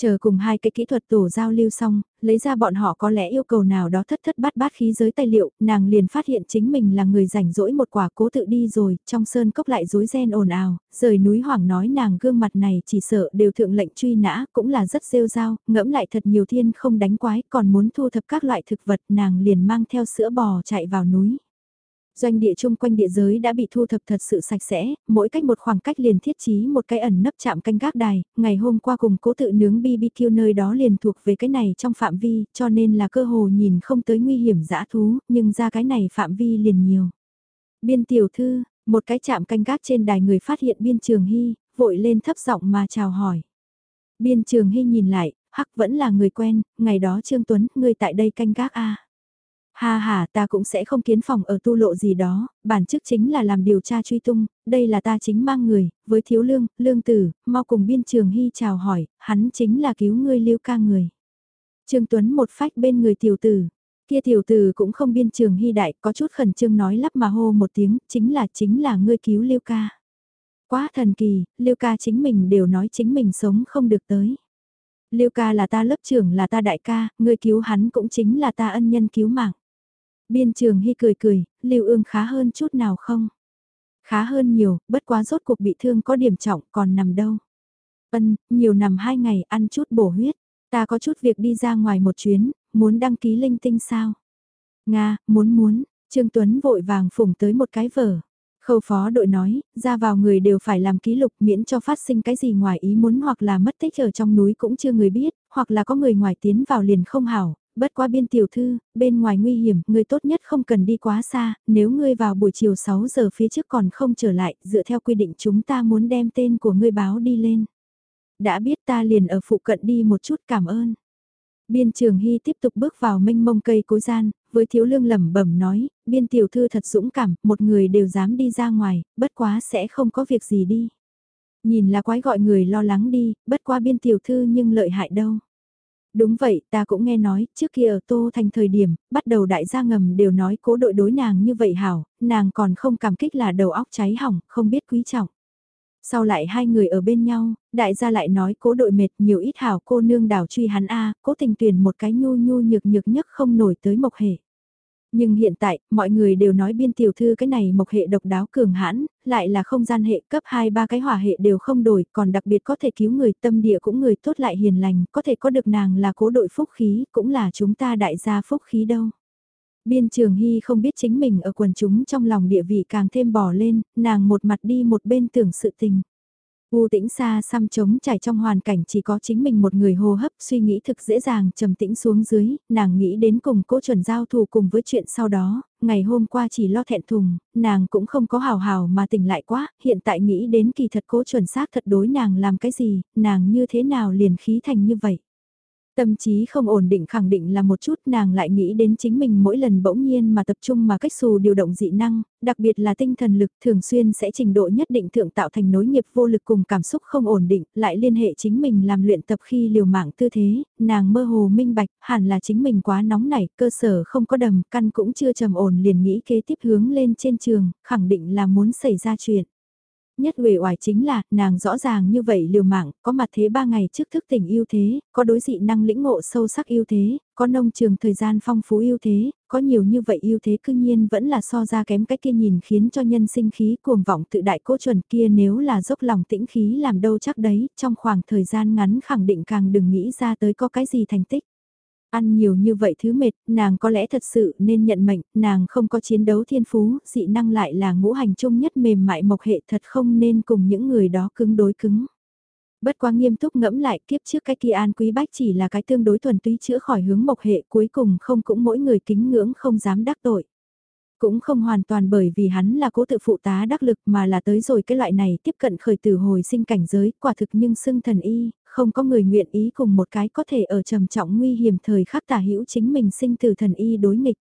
Chờ cùng hai cái kỹ thuật tổ giao lưu xong, lấy ra bọn họ có lẽ yêu cầu nào đó thất thất bát bát khí giới tài liệu, nàng liền phát hiện chính mình là người rảnh rỗi một quả cố tự đi rồi, trong sơn cốc lại rối ren ồn ào, rời núi hoảng nói nàng gương mặt này chỉ sợ đều thượng lệnh truy nã, cũng là rất rêu rao, ngẫm lại thật nhiều thiên không đánh quái, còn muốn thu thập các loại thực vật, nàng liền mang theo sữa bò chạy vào núi. Doanh địa chung quanh địa giới đã bị thu thập thật sự sạch sẽ, mỗi cách một khoảng cách liền thiết trí một cái ẩn nấp chạm canh gác đài, ngày hôm qua cùng cố tự nướng BBQ nơi đó liền thuộc về cái này trong phạm vi, cho nên là cơ hồ nhìn không tới nguy hiểm dã thú, nhưng ra cái này phạm vi liền nhiều. Biên tiểu thư, một cái chạm canh gác trên đài người phát hiện biên trường hy, vội lên thấp giọng mà chào hỏi. Biên trường hy nhìn lại, hắc vẫn là người quen, ngày đó Trương Tuấn, người tại đây canh gác a Ha ha ta cũng sẽ không kiến phòng ở tu lộ gì đó, bản chức chính là làm điều tra truy tung, đây là ta chính mang người, với thiếu lương, lương tử, mau cùng biên trường hy chào hỏi, hắn chính là cứu ngươi lưu ca người. Trương Tuấn một phách bên người tiểu tử, kia tiểu tử cũng không biên trường hy đại, có chút khẩn trương nói lắp mà hô một tiếng, chính là chính là ngươi cứu lưu ca. Quá thần kỳ, lưu ca chính mình đều nói chính mình sống không được tới. Lưu ca là ta lớp trưởng là ta đại ca, ngươi cứu hắn cũng chính là ta ân nhân cứu mạng. Biên trường hy cười cười, lưu ương khá hơn chút nào không? Khá hơn nhiều, bất quá rốt cuộc bị thương có điểm trọng còn nằm đâu. Ân, nhiều nằm hai ngày ăn chút bổ huyết. Ta có chút việc đi ra ngoài một chuyến, muốn đăng ký linh tinh sao? Nga, muốn muốn, Trương Tuấn vội vàng phủng tới một cái vở. Khâu phó đội nói, ra vào người đều phải làm ký lục miễn cho phát sinh cái gì ngoài ý muốn hoặc là mất tích ở trong núi cũng chưa người biết, hoặc là có người ngoài tiến vào liền không hảo, bất quá biên tiểu thư, bên ngoài nguy hiểm, người tốt nhất không cần đi quá xa, nếu ngươi vào buổi chiều 6 giờ phía trước còn không trở lại, dựa theo quy định chúng ta muốn đem tên của ngươi báo đi lên. Đã biết ta liền ở phụ cận đi một chút cảm ơn. Biên trường hy tiếp tục bước vào mênh mông cây cối gian, với thiếu lương lẩm bẩm nói, biên tiểu thư thật dũng cảm, một người đều dám đi ra ngoài, bất quá sẽ không có việc gì đi. Nhìn là quái gọi người lo lắng đi, bất qua biên tiểu thư nhưng lợi hại đâu. Đúng vậy, ta cũng nghe nói, trước kia ở Tô Thành thời điểm, bắt đầu đại gia ngầm đều nói cố đội đối nàng như vậy hảo, nàng còn không cảm kích là đầu óc cháy hỏng, không biết quý trọng. Sau lại hai người ở bên nhau, đại gia lại nói cố đội mệt nhiều ít hảo cô nương đảo truy hắn A, cố tình tuyển một cái nhu nhu nhược nhược nhất không nổi tới mộc hệ. Nhưng hiện tại, mọi người đều nói biên tiểu thư cái này mộc hệ độc đáo cường hãn, lại là không gian hệ cấp 2 ba cái hỏa hệ đều không đổi, còn đặc biệt có thể cứu người tâm địa cũng người tốt lại hiền lành, có thể có được nàng là cố đội phúc khí, cũng là chúng ta đại gia phúc khí đâu. Biên trường hy không biết chính mình ở quần chúng trong lòng địa vị càng thêm bỏ lên, nàng một mặt đi một bên tưởng sự tình. U tĩnh xa xăm trống trải trong hoàn cảnh chỉ có chính mình một người hô hấp suy nghĩ thực dễ dàng trầm tĩnh xuống dưới, nàng nghĩ đến cùng cố chuẩn giao thù cùng với chuyện sau đó, ngày hôm qua chỉ lo thẹn thùng, nàng cũng không có hào hào mà tỉnh lại quá, hiện tại nghĩ đến kỳ thật cố chuẩn xác thật đối nàng làm cái gì, nàng như thế nào liền khí thành như vậy. Tâm trí không ổn định khẳng định là một chút nàng lại nghĩ đến chính mình mỗi lần bỗng nhiên mà tập trung mà cách xù điều động dị năng, đặc biệt là tinh thần lực thường xuyên sẽ trình độ nhất định thượng tạo thành nối nghiệp vô lực cùng cảm xúc không ổn định, lại liên hệ chính mình làm luyện tập khi liều mạng tư thế, nàng mơ hồ minh bạch, hẳn là chính mình quá nóng nảy, cơ sở không có đầm, căn cũng chưa trầm ổn liền nghĩ kế tiếp hướng lên trên trường, khẳng định là muốn xảy ra chuyện. Nhất uể oải chính là, nàng rõ ràng như vậy liều mạng, có mặt thế ba ngày trước thức tỉnh ưu thế, có đối dị năng lĩnh ngộ sâu sắc ưu thế, có nông trường thời gian phong phú ưu thế, có nhiều như vậy ưu thế cương nhiên vẫn là so ra kém cách kia nhìn khiến cho nhân sinh khí cuồng vọng tự đại cố chuẩn kia nếu là dốc lòng tĩnh khí làm đâu chắc đấy, trong khoảng thời gian ngắn khẳng định càng đừng nghĩ ra tới có cái gì thành tích. Ăn nhiều như vậy thứ mệt, nàng có lẽ thật sự nên nhận mệnh, nàng không có chiến đấu thiên phú, dị năng lại là ngũ hành chung nhất mềm mại mộc hệ thật không nên cùng những người đó cứng đối cứng. Bất quá nghiêm túc ngẫm lại kiếp trước cái kia an quý bách chỉ là cái tương đối thuần túy chữa khỏi hướng mộc hệ cuối cùng không cũng mỗi người kính ngưỡng không dám đắc tội. Cũng không hoàn toàn bởi vì hắn là cố tự phụ tá đắc lực mà là tới rồi cái loại này tiếp cận khởi tử hồi sinh cảnh giới, quả thực nhưng xưng thần y, không có người nguyện ý cùng một cái có thể ở trầm trọng nguy hiểm thời khắc tả hữu chính mình sinh từ thần y đối nghịch.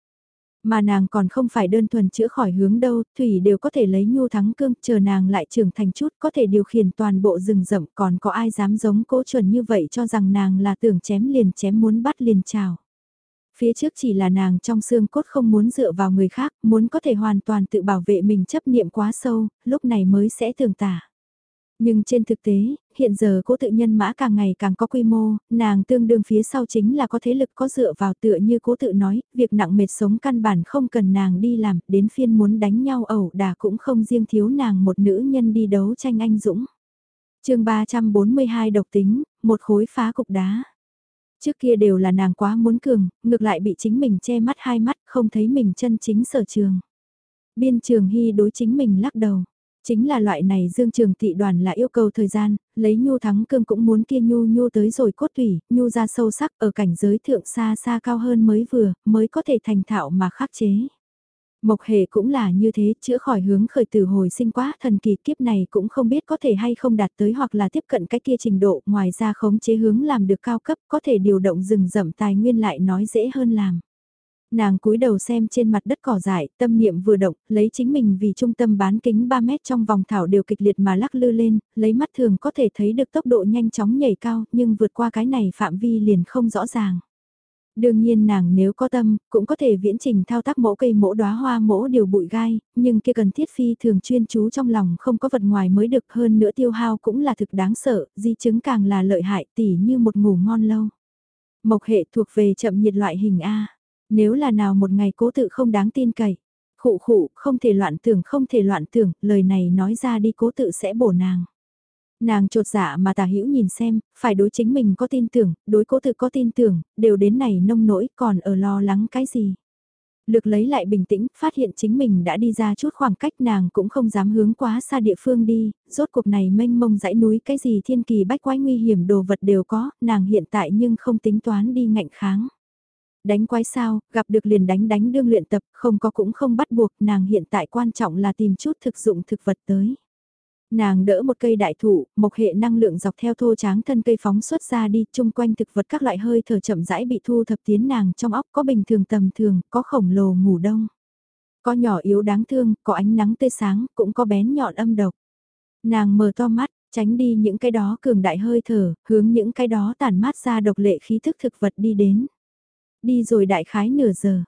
Mà nàng còn không phải đơn thuần chữa khỏi hướng đâu, Thủy đều có thể lấy nhu thắng cương, chờ nàng lại trưởng thành chút có thể điều khiển toàn bộ rừng rậm còn có ai dám giống cố chuẩn như vậy cho rằng nàng là tưởng chém liền chém muốn bắt liền trào Phía trước chỉ là nàng trong xương cốt không muốn dựa vào người khác, muốn có thể hoàn toàn tự bảo vệ mình chấp niệm quá sâu, lúc này mới sẽ tưởng tả. Nhưng trên thực tế, hiện giờ cố tự nhân mã càng ngày càng có quy mô, nàng tương đương phía sau chính là có thế lực có dựa vào tựa như cố tự nói, việc nặng mệt sống căn bản không cần nàng đi làm, đến phiên muốn đánh nhau ẩu đả cũng không riêng thiếu nàng một nữ nhân đi đấu tranh anh dũng. chương 342 độc tính, một khối phá cục đá. Trước kia đều là nàng quá muốn cường, ngược lại bị chính mình che mắt hai mắt, không thấy mình chân chính sở trường. Biên trường hy đối chính mình lắc đầu. Chính là loại này dương trường thị đoàn là yêu cầu thời gian, lấy nhu thắng cương cũng muốn kia nhu nhu tới rồi cốt thủy, nhu ra sâu sắc ở cảnh giới thượng xa xa cao hơn mới vừa, mới có thể thành thạo mà khắc chế. Mộc hề cũng là như thế, chữa khỏi hướng khởi tử hồi sinh quá thần kỳ kiếp này cũng không biết có thể hay không đạt tới hoặc là tiếp cận cái kia trình độ, ngoài ra khống chế hướng làm được cao cấp, có thể điều động rừng rậm tài nguyên lại nói dễ hơn làm. Nàng cúi đầu xem trên mặt đất cỏ dại, tâm niệm vừa động, lấy chính mình vì trung tâm bán kính 3 mét trong vòng thảo đều kịch liệt mà lắc lư lên, lấy mắt thường có thể thấy được tốc độ nhanh chóng nhảy cao, nhưng vượt qua cái này phạm vi liền không rõ ràng. Đương nhiên nàng nếu có tâm, cũng có thể viễn trình thao tác mẫu cây mẫu đóa hoa mẫu điều bụi gai, nhưng kia cần thiết phi thường chuyên chú trong lòng không có vật ngoài mới được hơn nữa tiêu hao cũng là thực đáng sợ, di chứng càng là lợi hại tỉ như một ngủ ngon lâu. Mộc hệ thuộc về chậm nhiệt loại hình A. Nếu là nào một ngày cố tự không đáng tin cậy, khụ khụ, không thể loạn tưởng không thể loạn tưởng, lời này nói ra đi cố tự sẽ bổ nàng. Nàng trột dạ mà tà hữu nhìn xem, phải đối chính mình có tin tưởng, đối cố tự có tin tưởng, đều đến này nông nỗi còn ở lo lắng cái gì. Lực lấy lại bình tĩnh, phát hiện chính mình đã đi ra chút khoảng cách nàng cũng không dám hướng quá xa địa phương đi, rốt cuộc này mênh mông dãy núi cái gì thiên kỳ bách quái nguy hiểm đồ vật đều có, nàng hiện tại nhưng không tính toán đi ngạnh kháng. Đánh quái sao, gặp được liền đánh đánh đương luyện tập, không có cũng không bắt buộc, nàng hiện tại quan trọng là tìm chút thực dụng thực vật tới. Nàng đỡ một cây đại thụ, một hệ năng lượng dọc theo thô tráng thân cây phóng xuất ra đi, chung quanh thực vật các loại hơi thở chậm rãi bị thu thập tiến nàng trong óc có bình thường tầm thường, có khổng lồ ngủ đông. Có nhỏ yếu đáng thương, có ánh nắng tươi sáng, cũng có bén nhọn âm độc. Nàng mở to mắt, tránh đi những cái đó cường đại hơi thở, hướng những cái đó tản mát ra độc lệ khí thức thực vật đi đến. Đi rồi đại khái nửa giờ.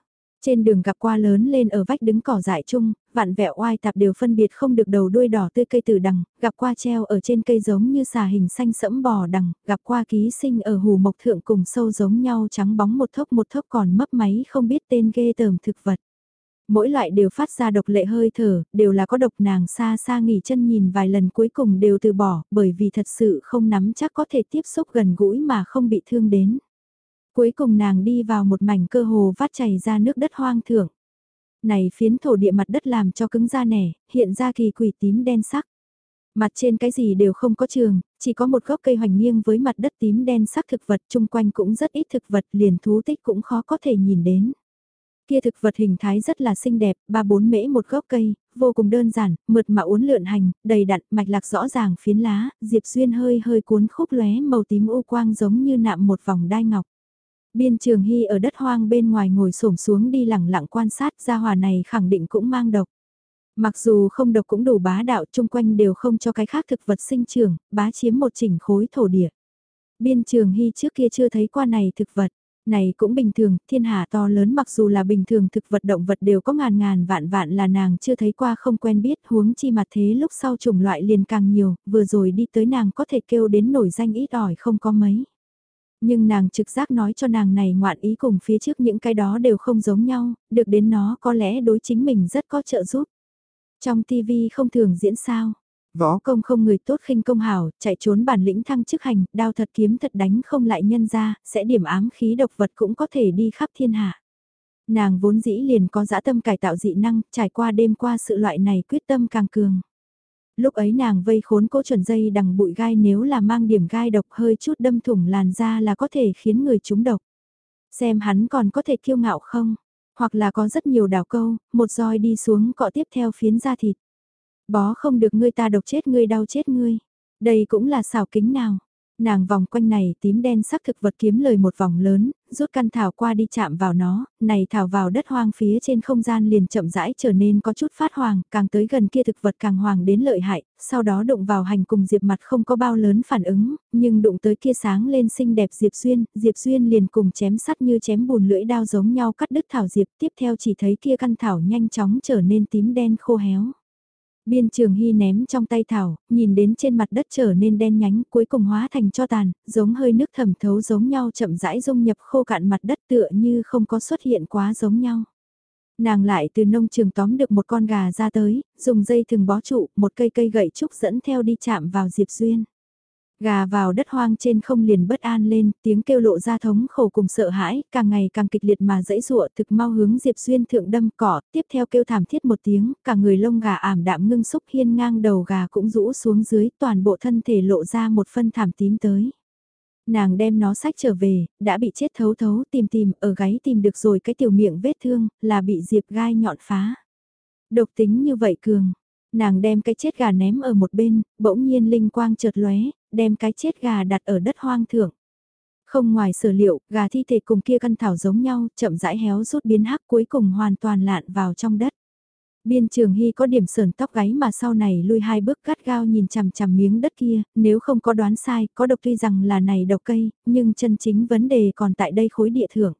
Trên đường gặp qua lớn lên ở vách đứng cỏ dại chung, vạn vẹo oai tạp đều phân biệt không được đầu đuôi đỏ tươi cây tử đằng, gặp qua treo ở trên cây giống như xà hình xanh sẫm bò đằng, gặp qua ký sinh ở hù mộc thượng cùng sâu giống nhau trắng bóng một thốc một thốc còn mấp máy không biết tên ghê tởm thực vật. Mỗi loại đều phát ra độc lệ hơi thở, đều là có độc nàng xa xa nghỉ chân nhìn vài lần cuối cùng đều từ bỏ, bởi vì thật sự không nắm chắc có thể tiếp xúc gần gũi mà không bị thương đến. Cuối cùng nàng đi vào một mảnh cơ hồ vắt chảy ra nước đất hoang thượng. Này phiến thổ địa mặt đất làm cho cứng da nẻ, hiện ra kỳ quỷ tím đen sắc. Mặt trên cái gì đều không có trường, chỉ có một gốc cây hoành nghiêng với mặt đất tím đen sắc thực vật chung quanh cũng rất ít thực vật liền thú tích cũng khó có thể nhìn đến. Kia thực vật hình thái rất là xinh đẹp, ba bốn mễ một gốc cây, vô cùng đơn giản, mượt mà uốn lượn hành, đầy đặn, mạch lạc rõ ràng phiến lá, diệp xuyên hơi hơi cuốn khúc lóe màu tím u quang giống như nạm một vòng đai ngọc. Biên trường hy ở đất hoang bên ngoài ngồi xổm xuống đi lẳng lặng quan sát gia hòa này khẳng định cũng mang độc. Mặc dù không độc cũng đủ bá đạo chung quanh đều không cho cái khác thực vật sinh trưởng, bá chiếm một chỉnh khối thổ địa. Biên trường hy trước kia chưa thấy qua này thực vật. Này cũng bình thường, thiên hạ to lớn mặc dù là bình thường thực vật động vật đều có ngàn ngàn vạn vạn là nàng chưa thấy qua không quen biết huống chi mặt thế lúc sau chủng loại liền càng nhiều, vừa rồi đi tới nàng có thể kêu đến nổi danh ít ỏi không có mấy. Nhưng nàng trực giác nói cho nàng này ngoạn ý cùng phía trước những cái đó đều không giống nhau, được đến nó có lẽ đối chính mình rất có trợ giúp. Trong TV không thường diễn sao. Võ công không người tốt khinh công hảo, chạy trốn bản lĩnh thăng chức hành, đao thật kiếm thật đánh không lại nhân ra, sẽ điểm ám khí độc vật cũng có thể đi khắp thiên hạ. Nàng vốn dĩ liền có dã tâm cải tạo dị năng, trải qua đêm qua sự loại này quyết tâm càng cường. Lúc ấy nàng vây khốn cố chuẩn dây đằng bụi gai nếu là mang điểm gai độc hơi chút đâm thủng làn da là có thể khiến người trúng độc. Xem hắn còn có thể kiêu ngạo không? Hoặc là có rất nhiều đào câu, một roi đi xuống cọ tiếp theo phiến da thịt. Bó không được ngươi ta độc chết ngươi đau chết ngươi. Đây cũng là xảo kính nào. Nàng vòng quanh này tím đen sắc thực vật kiếm lời một vòng lớn, rút căn thảo qua đi chạm vào nó, này thảo vào đất hoang phía trên không gian liền chậm rãi trở nên có chút phát hoàng, càng tới gần kia thực vật càng hoàng đến lợi hại, sau đó đụng vào hành cùng Diệp mặt không có bao lớn phản ứng, nhưng đụng tới kia sáng lên xinh đẹp Diệp Xuyên, Diệp Xuyên liền cùng chém sắt như chém bùn lưỡi đao giống nhau cắt đứt thảo Diệp, tiếp theo chỉ thấy kia căn thảo nhanh chóng trở nên tím đen khô héo. Biên trường hy ném trong tay thảo, nhìn đến trên mặt đất trở nên đen nhánh cuối cùng hóa thành cho tàn, giống hơi nước thẩm thấu giống nhau chậm rãi dung nhập khô cạn mặt đất tựa như không có xuất hiện quá giống nhau. Nàng lại từ nông trường tóm được một con gà ra tới, dùng dây thừng bó trụ, một cây cây gậy trúc dẫn theo đi chạm vào Diệp Duyên. Gà vào đất hoang trên không liền bất an lên, tiếng kêu lộ ra thống khổ cùng sợ hãi, càng ngày càng kịch liệt mà dãy rụa thực mau hướng Diệp Xuyên thượng đâm cỏ, tiếp theo kêu thảm thiết một tiếng, cả người lông gà ảm đạm ngưng xúc hiên ngang đầu gà cũng rũ xuống dưới, toàn bộ thân thể lộ ra một phân thảm tím tới. Nàng đem nó sách trở về, đã bị chết thấu thấu tìm tìm, ở gáy tìm được rồi cái tiểu miệng vết thương, là bị Diệp gai nhọn phá. Độc tính như vậy cường, nàng đem cái chết gà ném ở một bên, bỗng nhiên linh quang chợt lóe, đem cái chết gà đặt ở đất hoang thượng. Không ngoài sở liệu, gà thi thể cùng kia căn thảo giống nhau, chậm rãi héo rút biến hắc cuối cùng hoàn toàn lạn vào trong đất. Biên trường hy có điểm sờn tóc gáy mà sau này lui hai bước gắt gao nhìn chằm chằm miếng đất kia, nếu không có đoán sai, có độc tuy rằng là này độc cây, nhưng chân chính vấn đề còn tại đây khối địa thượng.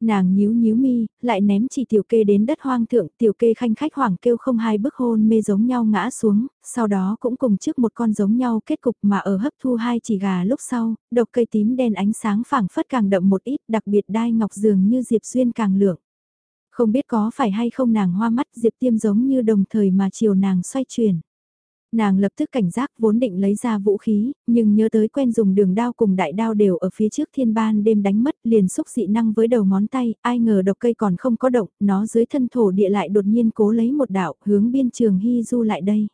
Nàng nhíu nhíu mi, lại ném chỉ tiểu kê đến đất hoang thượng, tiểu kê khanh khách hoảng kêu không hai bước hôn mê giống nhau ngã xuống, sau đó cũng cùng trước một con giống nhau kết cục mà ở hấp thu hai chỉ gà lúc sau, độc cây tím đen ánh sáng phảng phất càng đậm một ít, đặc biệt đai ngọc dường như diệp xuyên càng lượng. Không biết có phải hay không nàng hoa mắt diệp tiêm giống như đồng thời mà chiều nàng xoay chuyển. Nàng lập tức cảnh giác vốn định lấy ra vũ khí, nhưng nhớ tới quen dùng đường đao cùng đại đao đều ở phía trước thiên ban đêm đánh mất liền xúc dị năng với đầu ngón tay, ai ngờ độc cây còn không có động, nó dưới thân thổ địa lại đột nhiên cố lấy một đạo hướng biên trường hy du lại đây.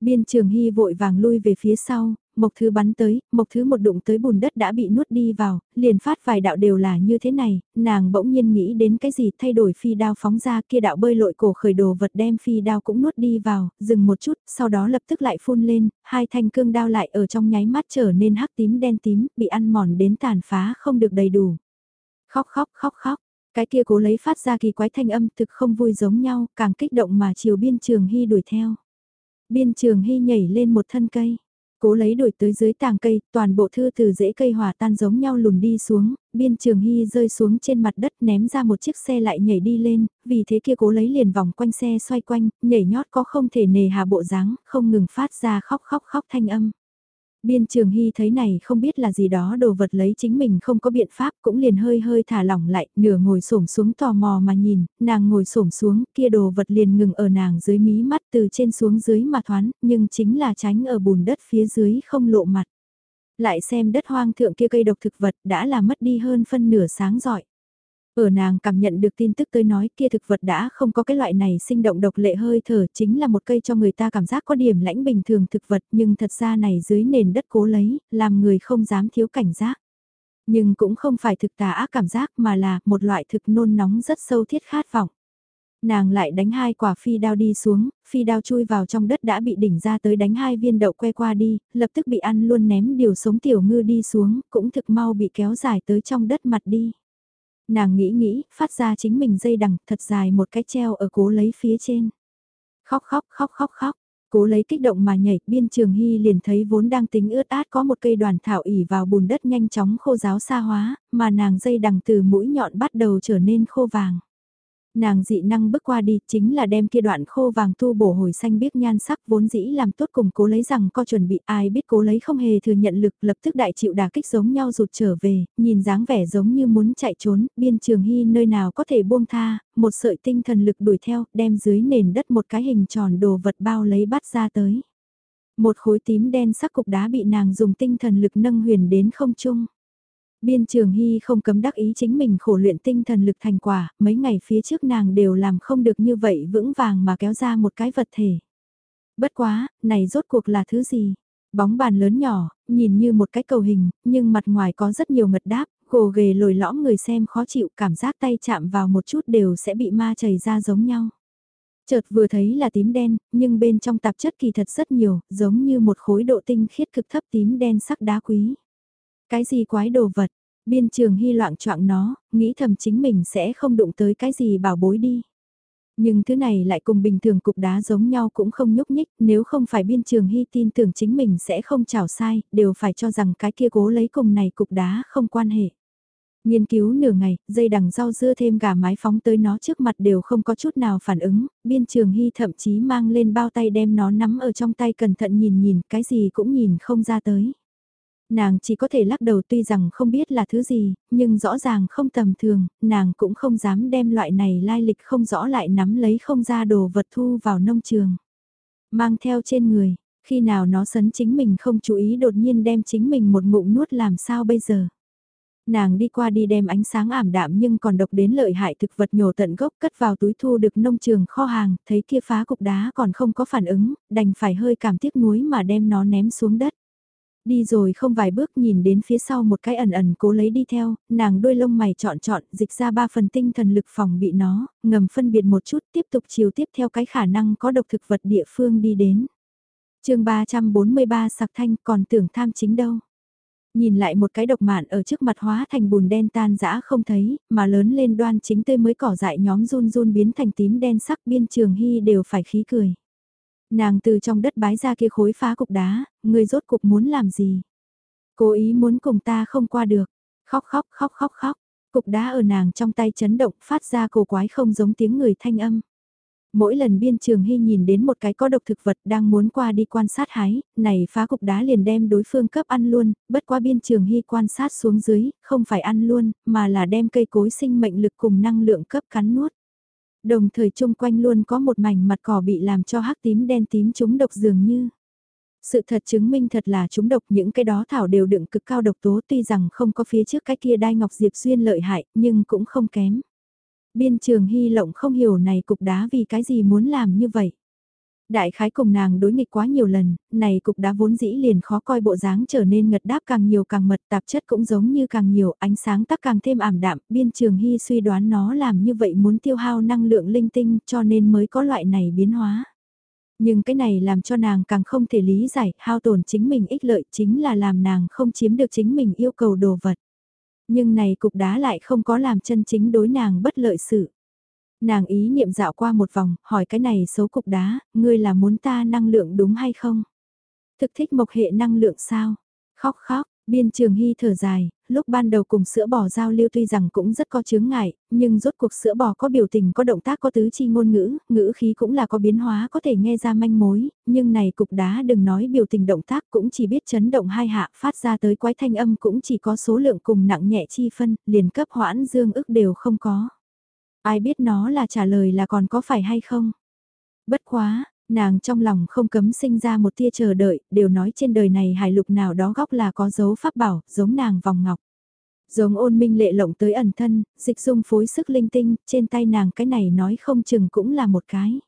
Biên trường hy vội vàng lui về phía sau, mộc thứ bắn tới, mộc thứ một đụng tới bùn đất đã bị nuốt đi vào, liền phát vài đạo đều là như thế này, nàng bỗng nhiên nghĩ đến cái gì thay đổi phi đao phóng ra kia đạo bơi lội cổ khởi đồ vật đem phi đao cũng nuốt đi vào, dừng một chút, sau đó lập tức lại phun lên, hai thanh cương đao lại ở trong nháy mắt trở nên hắc tím đen tím, bị ăn mòn đến tàn phá không được đầy đủ. Khóc khóc khóc khóc, cái kia cố lấy phát ra kỳ quái thanh âm thực không vui giống nhau, càng kích động mà chiều biên trường hy đuổi theo. Biên trường hy nhảy lên một thân cây cố lấy đuổi tới dưới tàng cây, toàn bộ thư từ rễ cây hòa tan giống nhau lùn đi xuống, biên trường hy rơi xuống trên mặt đất ném ra một chiếc xe lại nhảy đi lên, vì thế kia cố lấy liền vòng quanh xe xoay quanh, nhảy nhót có không thể nề hà bộ dáng, không ngừng phát ra khóc khóc khóc thanh âm. Biên trường hy thấy này không biết là gì đó đồ vật lấy chính mình không có biện pháp cũng liền hơi hơi thả lỏng lại, nửa ngồi xổm xuống tò mò mà nhìn, nàng ngồi xổm xuống, kia đồ vật liền ngừng ở nàng dưới mí mắt từ trên xuống dưới mà thoán, nhưng chính là tránh ở bùn đất phía dưới không lộ mặt. Lại xem đất hoang thượng kia cây độc thực vật đã là mất đi hơn phân nửa sáng giỏi. Ở nàng cảm nhận được tin tức tới nói kia thực vật đã không có cái loại này sinh động độc lệ hơi thở chính là một cây cho người ta cảm giác có điểm lãnh bình thường thực vật nhưng thật ra này dưới nền đất cố lấy, làm người không dám thiếu cảnh giác. Nhưng cũng không phải thực tà ác cảm giác mà là một loại thực nôn nóng rất sâu thiết khát vọng. Nàng lại đánh hai quả phi đao đi xuống, phi đao chui vào trong đất đã bị đỉnh ra tới đánh hai viên đậu que qua đi, lập tức bị ăn luôn ném điều sống tiểu ngư đi xuống, cũng thực mau bị kéo dài tới trong đất mặt đi. Nàng nghĩ nghĩ, phát ra chính mình dây đằng thật dài một cái treo ở cố lấy phía trên. Khóc khóc khóc khóc khóc, cố lấy kích động mà nhảy, biên trường hy liền thấy vốn đang tính ướt át có một cây đoàn thảo ỉ vào bùn đất nhanh chóng khô giáo xa hóa, mà nàng dây đằng từ mũi nhọn bắt đầu trở nên khô vàng. Nàng dị năng bước qua đi chính là đem kia đoạn khô vàng tu bổ hồi xanh biếc nhan sắc vốn dĩ làm tốt cùng cố lấy rằng co chuẩn bị ai biết cố lấy không hề thừa nhận lực lập tức đại chịu đả kích giống nhau rụt trở về, nhìn dáng vẻ giống như muốn chạy trốn, biên trường hy nơi nào có thể buông tha, một sợi tinh thần lực đuổi theo, đem dưới nền đất một cái hình tròn đồ vật bao lấy bắt ra tới. Một khối tím đen sắc cục đá bị nàng dùng tinh thần lực nâng huyền đến không trung. Biên Trường Hy không cấm đắc ý chính mình khổ luyện tinh thần lực thành quả, mấy ngày phía trước nàng đều làm không được như vậy vững vàng mà kéo ra một cái vật thể. Bất quá, này rốt cuộc là thứ gì? Bóng bàn lớn nhỏ, nhìn như một cái cầu hình, nhưng mặt ngoài có rất nhiều ngật đáp, Cổ ghề lồi lõm người xem khó chịu cảm giác tay chạm vào một chút đều sẽ bị ma chảy ra giống nhau. Chợt vừa thấy là tím đen, nhưng bên trong tạp chất kỳ thật rất nhiều, giống như một khối độ tinh khiết cực thấp tím đen sắc đá quý. Cái gì quái đồ vật, biên trường hy loạn choạng nó, nghĩ thầm chính mình sẽ không đụng tới cái gì bảo bối đi. Nhưng thứ này lại cùng bình thường cục đá giống nhau cũng không nhúc nhích, nếu không phải biên trường hy tin tưởng chính mình sẽ không chảo sai, đều phải cho rằng cái kia cố lấy cùng này cục đá không quan hệ. Nghiên cứu nửa ngày, dây đằng rau dưa thêm gà mái phóng tới nó trước mặt đều không có chút nào phản ứng, biên trường hy thậm chí mang lên bao tay đem nó nắm ở trong tay cẩn thận nhìn nhìn, cái gì cũng nhìn không ra tới. Nàng chỉ có thể lắc đầu tuy rằng không biết là thứ gì, nhưng rõ ràng không tầm thường, nàng cũng không dám đem loại này lai lịch không rõ lại nắm lấy không ra đồ vật thu vào nông trường. Mang theo trên người, khi nào nó sấn chính mình không chú ý đột nhiên đem chính mình một ngụm nuốt làm sao bây giờ. Nàng đi qua đi đem ánh sáng ảm đạm nhưng còn độc đến lợi hại thực vật nhổ tận gốc cất vào túi thu được nông trường kho hàng, thấy kia phá cục đá còn không có phản ứng, đành phải hơi cảm tiếc nuối mà đem nó ném xuống đất. Đi rồi không vài bước nhìn đến phía sau một cái ẩn ẩn cố lấy đi theo, nàng đôi lông mày chọn chọn dịch ra ba phần tinh thần lực phòng bị nó, ngầm phân biệt một chút tiếp tục chiều tiếp theo cái khả năng có độc thực vật địa phương đi đến. chương 343 sạc thanh còn tưởng tham chính đâu. Nhìn lại một cái độc mạn ở trước mặt hóa thành bùn đen tan dã không thấy, mà lớn lên đoan chính tươi mới cỏ dại nhóm run run biến thành tím đen sắc biên trường hy đều phải khí cười. Nàng từ trong đất bái ra kia khối phá cục đá, người rốt cục muốn làm gì? Cố ý muốn cùng ta không qua được. Khóc khóc khóc khóc khóc. Cục đá ở nàng trong tay chấn động phát ra cổ quái không giống tiếng người thanh âm. Mỗi lần biên trường hy nhìn đến một cái có độc thực vật đang muốn qua đi quan sát hái, này phá cục đá liền đem đối phương cấp ăn luôn, bất qua biên trường hy quan sát xuống dưới, không phải ăn luôn, mà là đem cây cối sinh mệnh lực cùng năng lượng cấp cắn nuốt. Đồng thời chung quanh luôn có một mảnh mặt cỏ bị làm cho hắc tím đen tím chúng độc dường như. Sự thật chứng minh thật là chúng độc những cái đó thảo đều đựng cực cao độc tố, tuy rằng không có phía trước cái kia đai ngọc diệp xuyên lợi hại, nhưng cũng không kém. Biên trường hy lộng không hiểu này cục đá vì cái gì muốn làm như vậy. Đại khái cùng nàng đối nghịch quá nhiều lần, này cục đá vốn dĩ liền khó coi bộ dáng trở nên ngật đáp càng nhiều càng mật tạp chất cũng giống như càng nhiều, ánh sáng tắc càng thêm ảm đạm, biên trường hy suy đoán nó làm như vậy muốn tiêu hao năng lượng linh tinh cho nên mới có loại này biến hóa. Nhưng cái này làm cho nàng càng không thể lý giải, hao tổn chính mình ích lợi chính là làm nàng không chiếm được chính mình yêu cầu đồ vật. Nhưng này cục đá lại không có làm chân chính đối nàng bất lợi sự. Nàng ý niệm dạo qua một vòng, hỏi cái này xấu cục đá, ngươi là muốn ta năng lượng đúng hay không? Thực thích mộc hệ năng lượng sao? Khóc khóc, biên trường hy thở dài, lúc ban đầu cùng sữa bò giao lưu tuy rằng cũng rất có chướng ngại, nhưng rốt cuộc sữa bò có biểu tình có động tác có tứ chi ngôn ngữ, ngữ khí cũng là có biến hóa có thể nghe ra manh mối, nhưng này cục đá đừng nói biểu tình động tác cũng chỉ biết chấn động hai hạ phát ra tới quái thanh âm cũng chỉ có số lượng cùng nặng nhẹ chi phân, liền cấp hoãn dương ức đều không có. Ai biết nó là trả lời là còn có phải hay không? Bất quá, nàng trong lòng không cấm sinh ra một tia chờ đợi, đều nói trên đời này hải lục nào đó góc là có dấu pháp bảo, giống nàng vòng ngọc. Giống ôn minh lệ lộng tới ẩn thân, dịch dung phối sức linh tinh, trên tay nàng cái này nói không chừng cũng là một cái.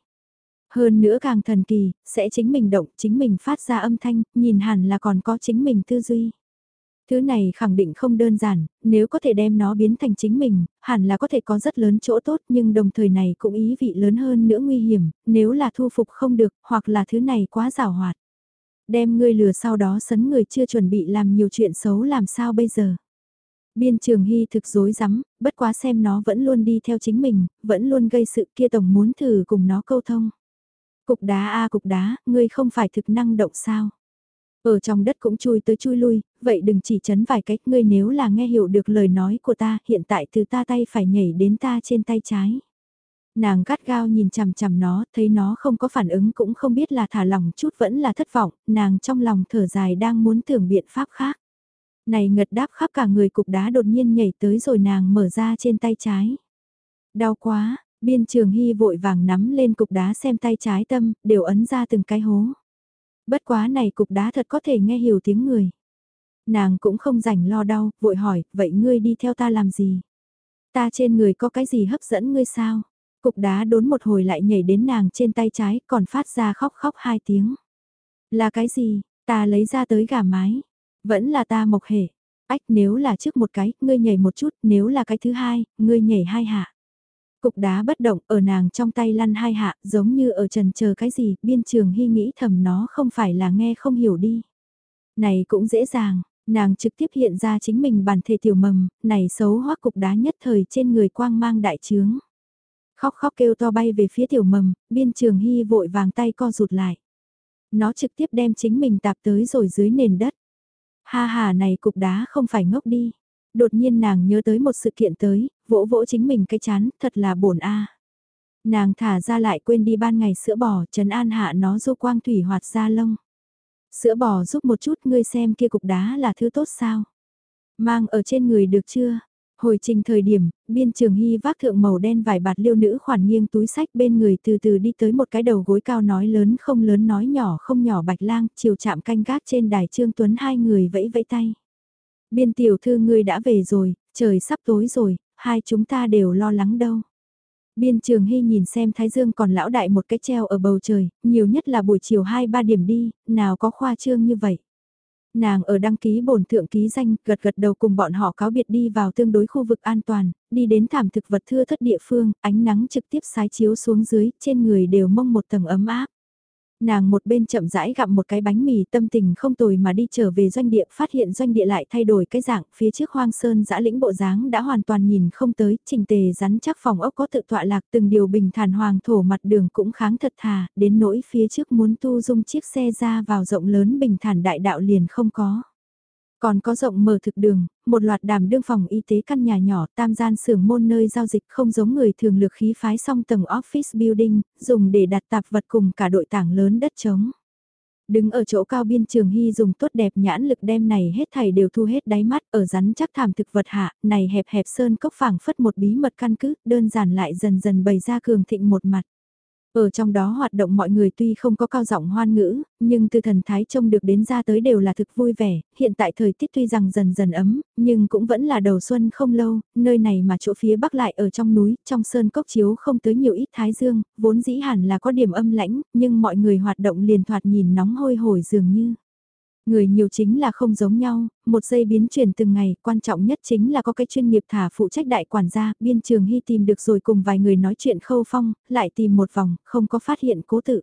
Hơn nữa càng thần kỳ, sẽ chính mình động, chính mình phát ra âm thanh, nhìn hẳn là còn có chính mình tư duy. Thứ này khẳng định không đơn giản, nếu có thể đem nó biến thành chính mình, hẳn là có thể có rất lớn chỗ tốt nhưng đồng thời này cũng ý vị lớn hơn nữa nguy hiểm, nếu là thu phục không được hoặc là thứ này quá rào hoạt. Đem ngươi lừa sau đó sấn người chưa chuẩn bị làm nhiều chuyện xấu làm sao bây giờ. Biên trường hy thực dối rắm bất quá xem nó vẫn luôn đi theo chính mình, vẫn luôn gây sự kia tổng muốn thử cùng nó câu thông. Cục đá a cục đá, ngươi không phải thực năng động sao. Ở trong đất cũng chui tới chui lui, vậy đừng chỉ chấn vài cách ngươi nếu là nghe hiểu được lời nói của ta, hiện tại từ ta tay phải nhảy đến ta trên tay trái. Nàng gắt gao nhìn chằm chằm nó, thấy nó không có phản ứng cũng không biết là thả lòng chút vẫn là thất vọng, nàng trong lòng thở dài đang muốn tưởng biện pháp khác. Này ngật đáp khắp cả người cục đá đột nhiên nhảy tới rồi nàng mở ra trên tay trái. Đau quá, biên trường hy vội vàng nắm lên cục đá xem tay trái tâm, đều ấn ra từng cái hố. Bất quá này cục đá thật có thể nghe hiểu tiếng người. Nàng cũng không rảnh lo đau, vội hỏi, vậy ngươi đi theo ta làm gì? Ta trên người có cái gì hấp dẫn ngươi sao? Cục đá đốn một hồi lại nhảy đến nàng trên tay trái, còn phát ra khóc khóc hai tiếng. Là cái gì? Ta lấy ra tới gà mái. Vẫn là ta mộc hệ. Ách nếu là trước một cái, ngươi nhảy một chút, nếu là cái thứ hai, ngươi nhảy hai hạ. Cục đá bất động ở nàng trong tay lăn hai hạ, giống như ở trần chờ cái gì, biên trường hy nghĩ thầm nó không phải là nghe không hiểu đi. Này cũng dễ dàng, nàng trực tiếp hiện ra chính mình bản thể tiểu mầm, này xấu hoắc cục đá nhất thời trên người quang mang đại trướng. Khóc khóc kêu to bay về phía tiểu mầm, biên trường hy vội vàng tay co rụt lại. Nó trực tiếp đem chính mình tạp tới rồi dưới nền đất. Ha hà này cục đá không phải ngốc đi. Đột nhiên nàng nhớ tới một sự kiện tới, vỗ vỗ chính mình cái chán, thật là bổn a. Nàng thả ra lại quên đi ban ngày sữa bò, trấn an hạ nó du quang thủy hoạt ra lông. Sữa bò giúp một chút ngươi xem kia cục đá là thứ tốt sao. Mang ở trên người được chưa? Hồi trình thời điểm, biên trường hy vác thượng màu đen vải bạt liêu nữ khoản nghiêng túi sách bên người từ từ đi tới một cái đầu gối cao nói lớn không lớn nói nhỏ không nhỏ bạch lang, chiều chạm canh gác trên đài trương tuấn hai người vẫy vẫy tay. Biên tiểu thư ngươi đã về rồi, trời sắp tối rồi, hai chúng ta đều lo lắng đâu. Biên trường hy nhìn xem Thái Dương còn lão đại một cái treo ở bầu trời, nhiều nhất là buổi chiều 2-3 điểm đi, nào có khoa trương như vậy. Nàng ở đăng ký bổn thượng ký danh, gật gật đầu cùng bọn họ cáo biệt đi vào tương đối khu vực an toàn, đi đến thảm thực vật thưa thất địa phương, ánh nắng trực tiếp sái chiếu xuống dưới, trên người đều mông một tầng ấm áp. Nàng một bên chậm rãi gặm một cái bánh mì tâm tình không tồi mà đi trở về doanh địa phát hiện doanh địa lại thay đổi cái dạng phía trước hoang sơn dã lĩnh bộ dáng đã hoàn toàn nhìn không tới, trình tề rắn chắc phòng ốc có tự tọa lạc từng điều bình thản hoàng thổ mặt đường cũng kháng thật thà, đến nỗi phía trước muốn tu dung chiếc xe ra vào rộng lớn bình thản đại đạo liền không có. Còn có rộng mở thực đường, một loạt đàm đương phòng y tế căn nhà nhỏ, tam gian xưởng môn nơi giao dịch không giống người thường lược khí phái song tầng office building, dùng để đặt tạp vật cùng cả đội tảng lớn đất trống. Đứng ở chỗ cao biên trường hy dùng tốt đẹp nhãn lực đem này hết thảy đều thu hết đáy mắt ở rắn chắc thảm thực vật hạ, này hẹp hẹp sơn cốc phảng phất một bí mật căn cứ, đơn giản lại dần dần bày ra cường thịnh một mặt. Ở trong đó hoạt động mọi người tuy không có cao giọng hoan ngữ, nhưng từ thần thái trông được đến ra tới đều là thực vui vẻ, hiện tại thời tiết tuy rằng dần dần ấm, nhưng cũng vẫn là đầu xuân không lâu, nơi này mà chỗ phía bắc lại ở trong núi, trong sơn cốc chiếu không tới nhiều ít thái dương, vốn dĩ hẳn là có điểm âm lãnh, nhưng mọi người hoạt động liền thoạt nhìn nóng hôi hổi dường như. Người nhiều chính là không giống nhau, một giây biến chuyển từng ngày, quan trọng nhất chính là có cái chuyên nghiệp thả phụ trách đại quản gia, biên trường hy tìm được rồi cùng vài người nói chuyện khâu phong, lại tìm một vòng, không có phát hiện cố tự.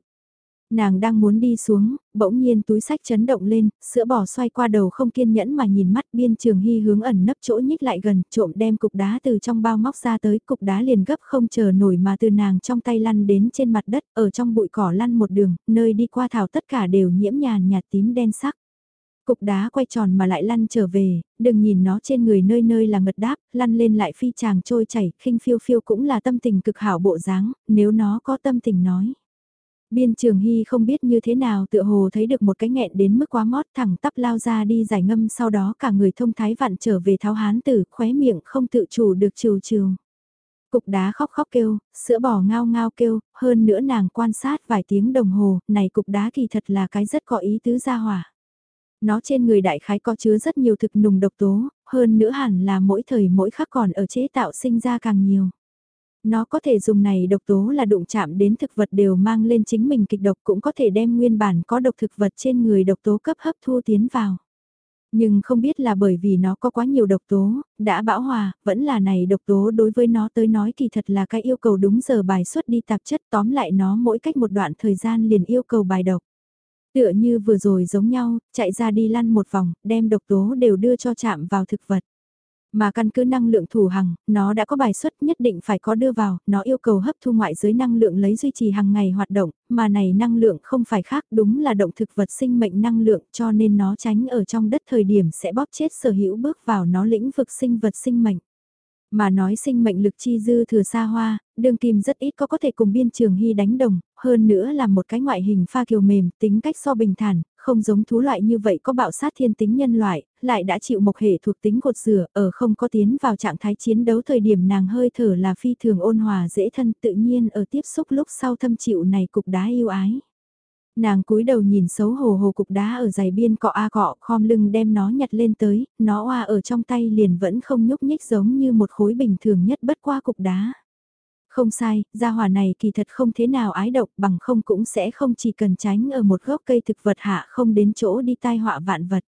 Nàng đang muốn đi xuống, bỗng nhiên túi sách chấn động lên, sữa bỏ xoay qua đầu không kiên nhẫn mà nhìn mắt biên trường hy hướng ẩn nấp chỗ nhích lại gần, trộm đem cục đá từ trong bao móc ra tới, cục đá liền gấp không chờ nổi mà từ nàng trong tay lăn đến trên mặt đất, ở trong bụi cỏ lăn một đường, nơi đi qua thảo tất cả đều nhiễm nhàn nhạt tím đen sắc. Cục đá quay tròn mà lại lăn trở về, đừng nhìn nó trên người nơi nơi là ngật đáp, lăn lên lại phi chàng trôi chảy, khinh phiêu phiêu cũng là tâm tình cực hảo bộ dáng, nếu nó có tâm tình nói. Biên trường hy không biết như thế nào tựa hồ thấy được một cái nghẹn đến mức quá mót thẳng tắp lao ra đi giải ngâm sau đó cả người thông thái vặn trở về tháo hán tử khóe miệng không tự chủ được trừ trừ. Cục đá khóc khóc kêu, sữa bò ngao ngao kêu, hơn nữa nàng quan sát vài tiếng đồng hồ, này cục đá kỳ thật là cái rất có ý tứ ra hỏa. Nó trên người đại khái có chứa rất nhiều thực nùng độc tố, hơn nữa hẳn là mỗi thời mỗi khắc còn ở chế tạo sinh ra càng nhiều. Nó có thể dùng này độc tố là đụng chạm đến thực vật đều mang lên chính mình kịch độc cũng có thể đem nguyên bản có độc thực vật trên người độc tố cấp hấp thu tiến vào. Nhưng không biết là bởi vì nó có quá nhiều độc tố, đã bão hòa, vẫn là này độc tố đối với nó tới nói kỳ thật là cái yêu cầu đúng giờ bài xuất đi tạp chất tóm lại nó mỗi cách một đoạn thời gian liền yêu cầu bài độc. Tựa như vừa rồi giống nhau, chạy ra đi lăn một vòng, đem độc tố đều đưa cho chạm vào thực vật. Mà căn cứ năng lượng thủ hằng, nó đã có bài xuất nhất định phải có đưa vào, nó yêu cầu hấp thu ngoại giới năng lượng lấy duy trì hàng ngày hoạt động, mà này năng lượng không phải khác đúng là động thực vật sinh mệnh năng lượng cho nên nó tránh ở trong đất thời điểm sẽ bóp chết sở hữu bước vào nó lĩnh vực sinh vật sinh mệnh. Mà nói sinh mệnh lực chi dư thừa xa hoa, đường kim rất ít có có thể cùng biên trường hy đánh đồng, hơn nữa là một cái ngoại hình pha kiều mềm, tính cách so bình thản, không giống thú loại như vậy có bạo sát thiên tính nhân loại, lại đã chịu một hệ thuộc tính cột rửa, ở không có tiến vào trạng thái chiến đấu thời điểm nàng hơi thở là phi thường ôn hòa dễ thân tự nhiên ở tiếp xúc lúc sau thâm chịu này cục đá yêu ái. Nàng cúi đầu nhìn xấu hổ hồ cục đá ở dày biên cọ a cọ khom lưng đem nó nhặt lên tới, nó oa ở trong tay liền vẫn không nhúc nhích giống như một khối bình thường nhất bất qua cục đá. Không sai, gia hỏa này kỳ thật không thế nào ái độc bằng không cũng sẽ không chỉ cần tránh ở một gốc cây thực vật hạ không đến chỗ đi tai họa vạn vật.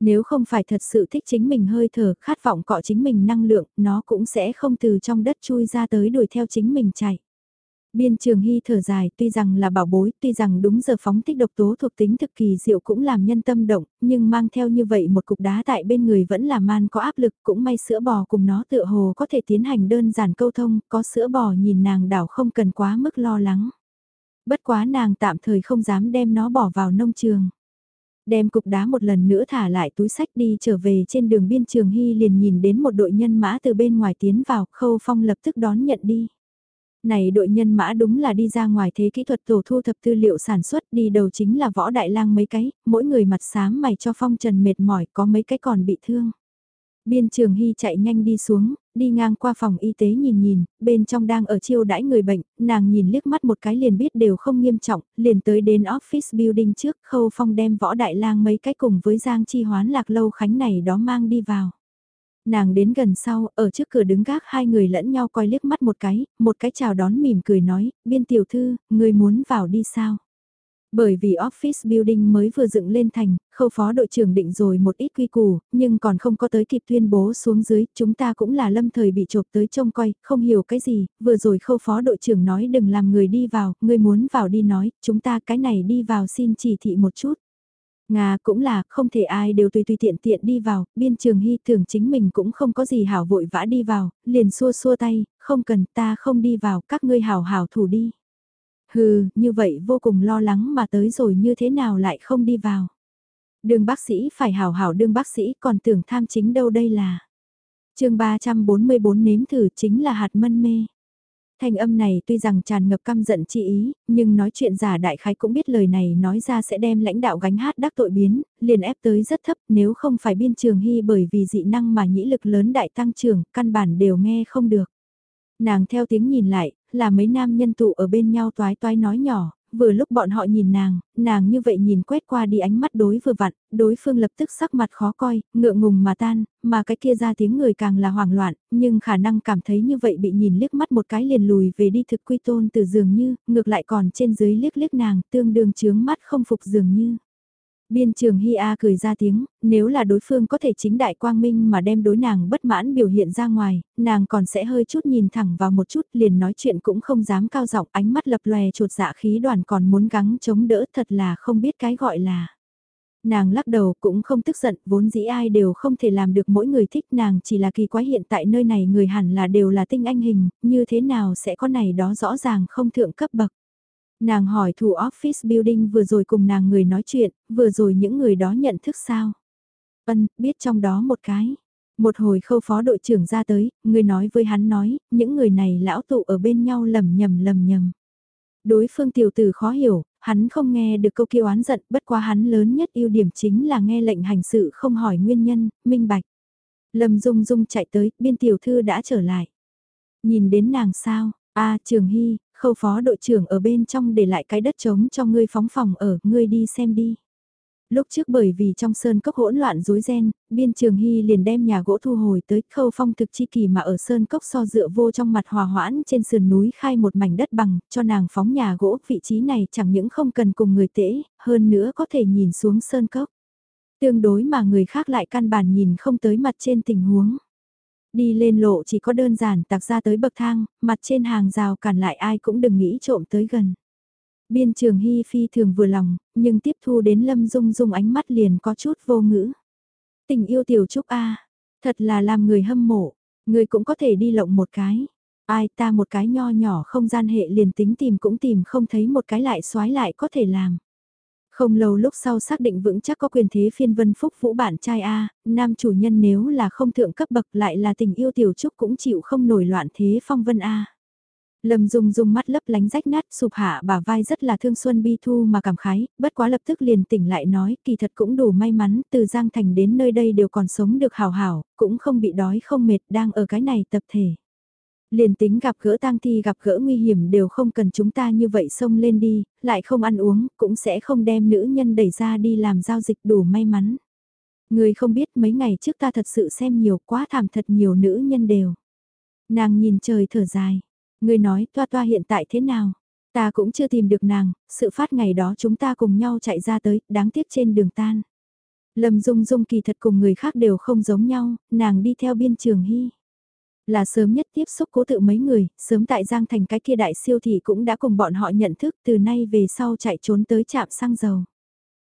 Nếu không phải thật sự thích chính mình hơi thở, khát vọng cọ chính mình năng lượng, nó cũng sẽ không từ trong đất chui ra tới đuổi theo chính mình chạy. Biên trường hy thở dài, tuy rằng là bảo bối, tuy rằng đúng giờ phóng thích độc tố thuộc tính thực kỳ diệu cũng làm nhân tâm động, nhưng mang theo như vậy một cục đá tại bên người vẫn là man có áp lực, cũng may sữa bò cùng nó tựa hồ có thể tiến hành đơn giản câu thông, có sữa bò nhìn nàng đảo không cần quá mức lo lắng. Bất quá nàng tạm thời không dám đem nó bỏ vào nông trường. Đem cục đá một lần nữa thả lại túi sách đi trở về trên đường biên trường hy liền nhìn đến một đội nhân mã từ bên ngoài tiến vào, khâu phong lập tức đón nhận đi. Này đội nhân mã đúng là đi ra ngoài thế kỹ thuật tổ thu thập tư liệu sản xuất đi đầu chính là võ đại lang mấy cái, mỗi người mặt xám mày cho phong trần mệt mỏi có mấy cái còn bị thương. Biên trường hy chạy nhanh đi xuống, đi ngang qua phòng y tế nhìn nhìn, bên trong đang ở chiêu đãi người bệnh, nàng nhìn liếc mắt một cái liền biết đều không nghiêm trọng, liền tới đến office building trước, khâu phong đem võ đại lang mấy cái cùng với giang chi hoán lạc lâu khánh này đó mang đi vào. Nàng đến gần sau, ở trước cửa đứng gác hai người lẫn nhau coi liếc mắt một cái, một cái chào đón mỉm cười nói, biên tiểu thư, người muốn vào đi sao? Bởi vì office building mới vừa dựng lên thành, khâu phó đội trưởng định rồi một ít quy củ, nhưng còn không có tới kịp tuyên bố xuống dưới, chúng ta cũng là lâm thời bị chộp tới trông coi, không hiểu cái gì, vừa rồi khâu phó đội trưởng nói đừng làm người đi vào, người muốn vào đi nói, chúng ta cái này đi vào xin chỉ thị một chút. Nga cũng là, không thể ai đều tùy tùy tiện tiện đi vào, biên trường hy tưởng chính mình cũng không có gì hảo vội vã đi vào, liền xua xua tay, không cần ta không đi vào, các ngươi hảo hảo thủ đi. Hừ, như vậy vô cùng lo lắng mà tới rồi như thế nào lại không đi vào. Đường bác sĩ phải hảo hảo đương bác sĩ còn tưởng tham chính đâu đây là. chương 344 nếm thử chính là hạt mân mê. Thanh âm này tuy rằng tràn ngập căm giận chi ý, nhưng nói chuyện giả đại khái cũng biết lời này nói ra sẽ đem lãnh đạo gánh hát đắc tội biến, liền ép tới rất thấp nếu không phải biên trường hy bởi vì dị năng mà nhĩ lực lớn đại tăng trưởng, căn bản đều nghe không được. Nàng theo tiếng nhìn lại, là mấy nam nhân tụ ở bên nhau toái toái nói nhỏ, vừa lúc bọn họ nhìn nàng, nàng như vậy nhìn quét qua đi ánh mắt đối vừa vặn, đối phương lập tức sắc mặt khó coi, ngượng ngùng mà tan, mà cái kia ra tiếng người càng là hoảng loạn, nhưng khả năng cảm thấy như vậy bị nhìn liếc mắt một cái liền lùi về đi thực quy tôn từ dường như, ngược lại còn trên dưới liếc liếc nàng, tương đương chướng mắt không phục dường như. Biên trường Hi A cười ra tiếng, nếu là đối phương có thể chính đại quang minh mà đem đối nàng bất mãn biểu hiện ra ngoài, nàng còn sẽ hơi chút nhìn thẳng vào một chút liền nói chuyện cũng không dám cao giọng ánh mắt lập lòe chuột dạ khí đoàn còn muốn gắng chống đỡ thật là không biết cái gọi là. Nàng lắc đầu cũng không tức giận, vốn dĩ ai đều không thể làm được mỗi người thích nàng chỉ là kỳ quái hiện tại nơi này người hẳn là đều là tinh anh hình, như thế nào sẽ có này đó rõ ràng không thượng cấp bậc. Nàng hỏi thủ office building vừa rồi cùng nàng người nói chuyện, vừa rồi những người đó nhận thức sao? Ân, biết trong đó một cái. Một hồi khâu phó đội trưởng ra tới, người nói với hắn nói, những người này lão tụ ở bên nhau lầm nhầm lầm nhầm. Đối phương tiểu tử khó hiểu, hắn không nghe được câu kêu oán giận, bất quá hắn lớn nhất ưu điểm chính là nghe lệnh hành sự không hỏi nguyên nhân, minh bạch. Lâm Dung Dung chạy tới, biên tiểu thư đã trở lại. Nhìn đến nàng sao, a Trường Hy, khâu phó đội trưởng ở bên trong để lại cái đất trống cho ngươi phóng phòng ở, ngươi đi xem đi. Lúc trước bởi vì trong sơn cốc hỗn loạn rối ren, biên trường hy liền đem nhà gỗ thu hồi tới khâu phong thực chi kỳ mà ở sơn cốc so dựa vô trong mặt hòa hoãn trên sườn núi khai một mảnh đất bằng, cho nàng phóng nhà gỗ vị trí này chẳng những không cần cùng người tễ, hơn nữa có thể nhìn xuống sơn cốc. Tương đối mà người khác lại căn bản nhìn không tới mặt trên tình huống. Đi lên lộ chỉ có đơn giản tạc ra tới bậc thang, mặt trên hàng rào cản lại ai cũng đừng nghĩ trộm tới gần. Biên trường Hy Phi thường vừa lòng, nhưng tiếp thu đến Lâm Dung Dung ánh mắt liền có chút vô ngữ. Tình yêu tiểu trúc A, thật là làm người hâm mộ, người cũng có thể đi lộng một cái. Ai ta một cái nho nhỏ không gian hệ liền tính tìm cũng tìm không thấy một cái lại xoái lại có thể làm. Không lâu lúc sau xác định vững chắc có quyền thế phiên vân phúc vũ bản trai A, nam chủ nhân nếu là không thượng cấp bậc lại là tình yêu tiểu trúc cũng chịu không nổi loạn thế phong vân A. Lâm Dung Dung mắt lấp lánh rách nát sụp hạ bà vai rất là thương xuân bi thu mà cảm khái, bất quá lập tức liền tỉnh lại nói kỳ thật cũng đủ may mắn từ Giang Thành đến nơi đây đều còn sống được hào hảo, cũng không bị đói không mệt đang ở cái này tập thể. Liền tính gặp gỡ tang thi gặp gỡ nguy hiểm đều không cần chúng ta như vậy xông lên đi, lại không ăn uống, cũng sẽ không đem nữ nhân đẩy ra đi làm giao dịch đủ may mắn. Người không biết mấy ngày trước ta thật sự xem nhiều quá thảm thật nhiều nữ nhân đều. Nàng nhìn trời thở dài. Người nói toa toa hiện tại thế nào? Ta cũng chưa tìm được nàng, sự phát ngày đó chúng ta cùng nhau chạy ra tới, đáng tiếc trên đường tan. Lâm Dung Dung kỳ thật cùng người khác đều không giống nhau, nàng đi theo biên trường hy. Là sớm nhất tiếp xúc cố tự mấy người, sớm tại Giang Thành cái kia đại siêu thị cũng đã cùng bọn họ nhận thức từ nay về sau chạy trốn tới trạm xăng dầu.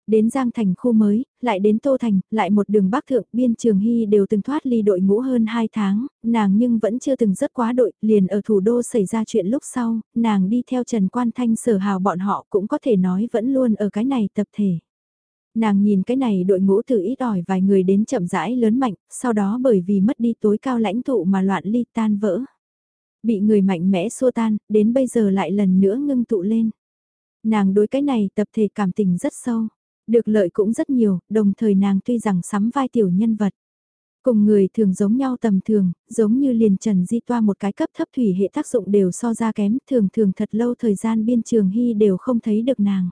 Đến Giang Thành khu mới, lại đến Tô Thành, lại một đường Bắc Thượng, Biên Trường Hy đều từng thoát ly đội ngũ hơn 2 tháng, nàng nhưng vẫn chưa từng rất quá đội, liền ở thủ đô xảy ra chuyện lúc sau, nàng đi theo Trần Quan Thanh sở hào bọn họ cũng có thể nói vẫn luôn ở cái này tập thể. Nàng nhìn cái này đội ngũ từ ít ỏi vài người đến chậm rãi lớn mạnh, sau đó bởi vì mất đi tối cao lãnh tụ mà loạn ly tan vỡ. Bị người mạnh mẽ xua tan, đến bây giờ lại lần nữa ngưng tụ lên. Nàng đối cái này tập thể cảm tình rất sâu, được lợi cũng rất nhiều, đồng thời nàng tuy rằng sắm vai tiểu nhân vật. Cùng người thường giống nhau tầm thường, giống như liền trần di toa một cái cấp thấp thủy hệ tác dụng đều so ra kém, thường thường thật lâu thời gian biên trường hy đều không thấy được nàng.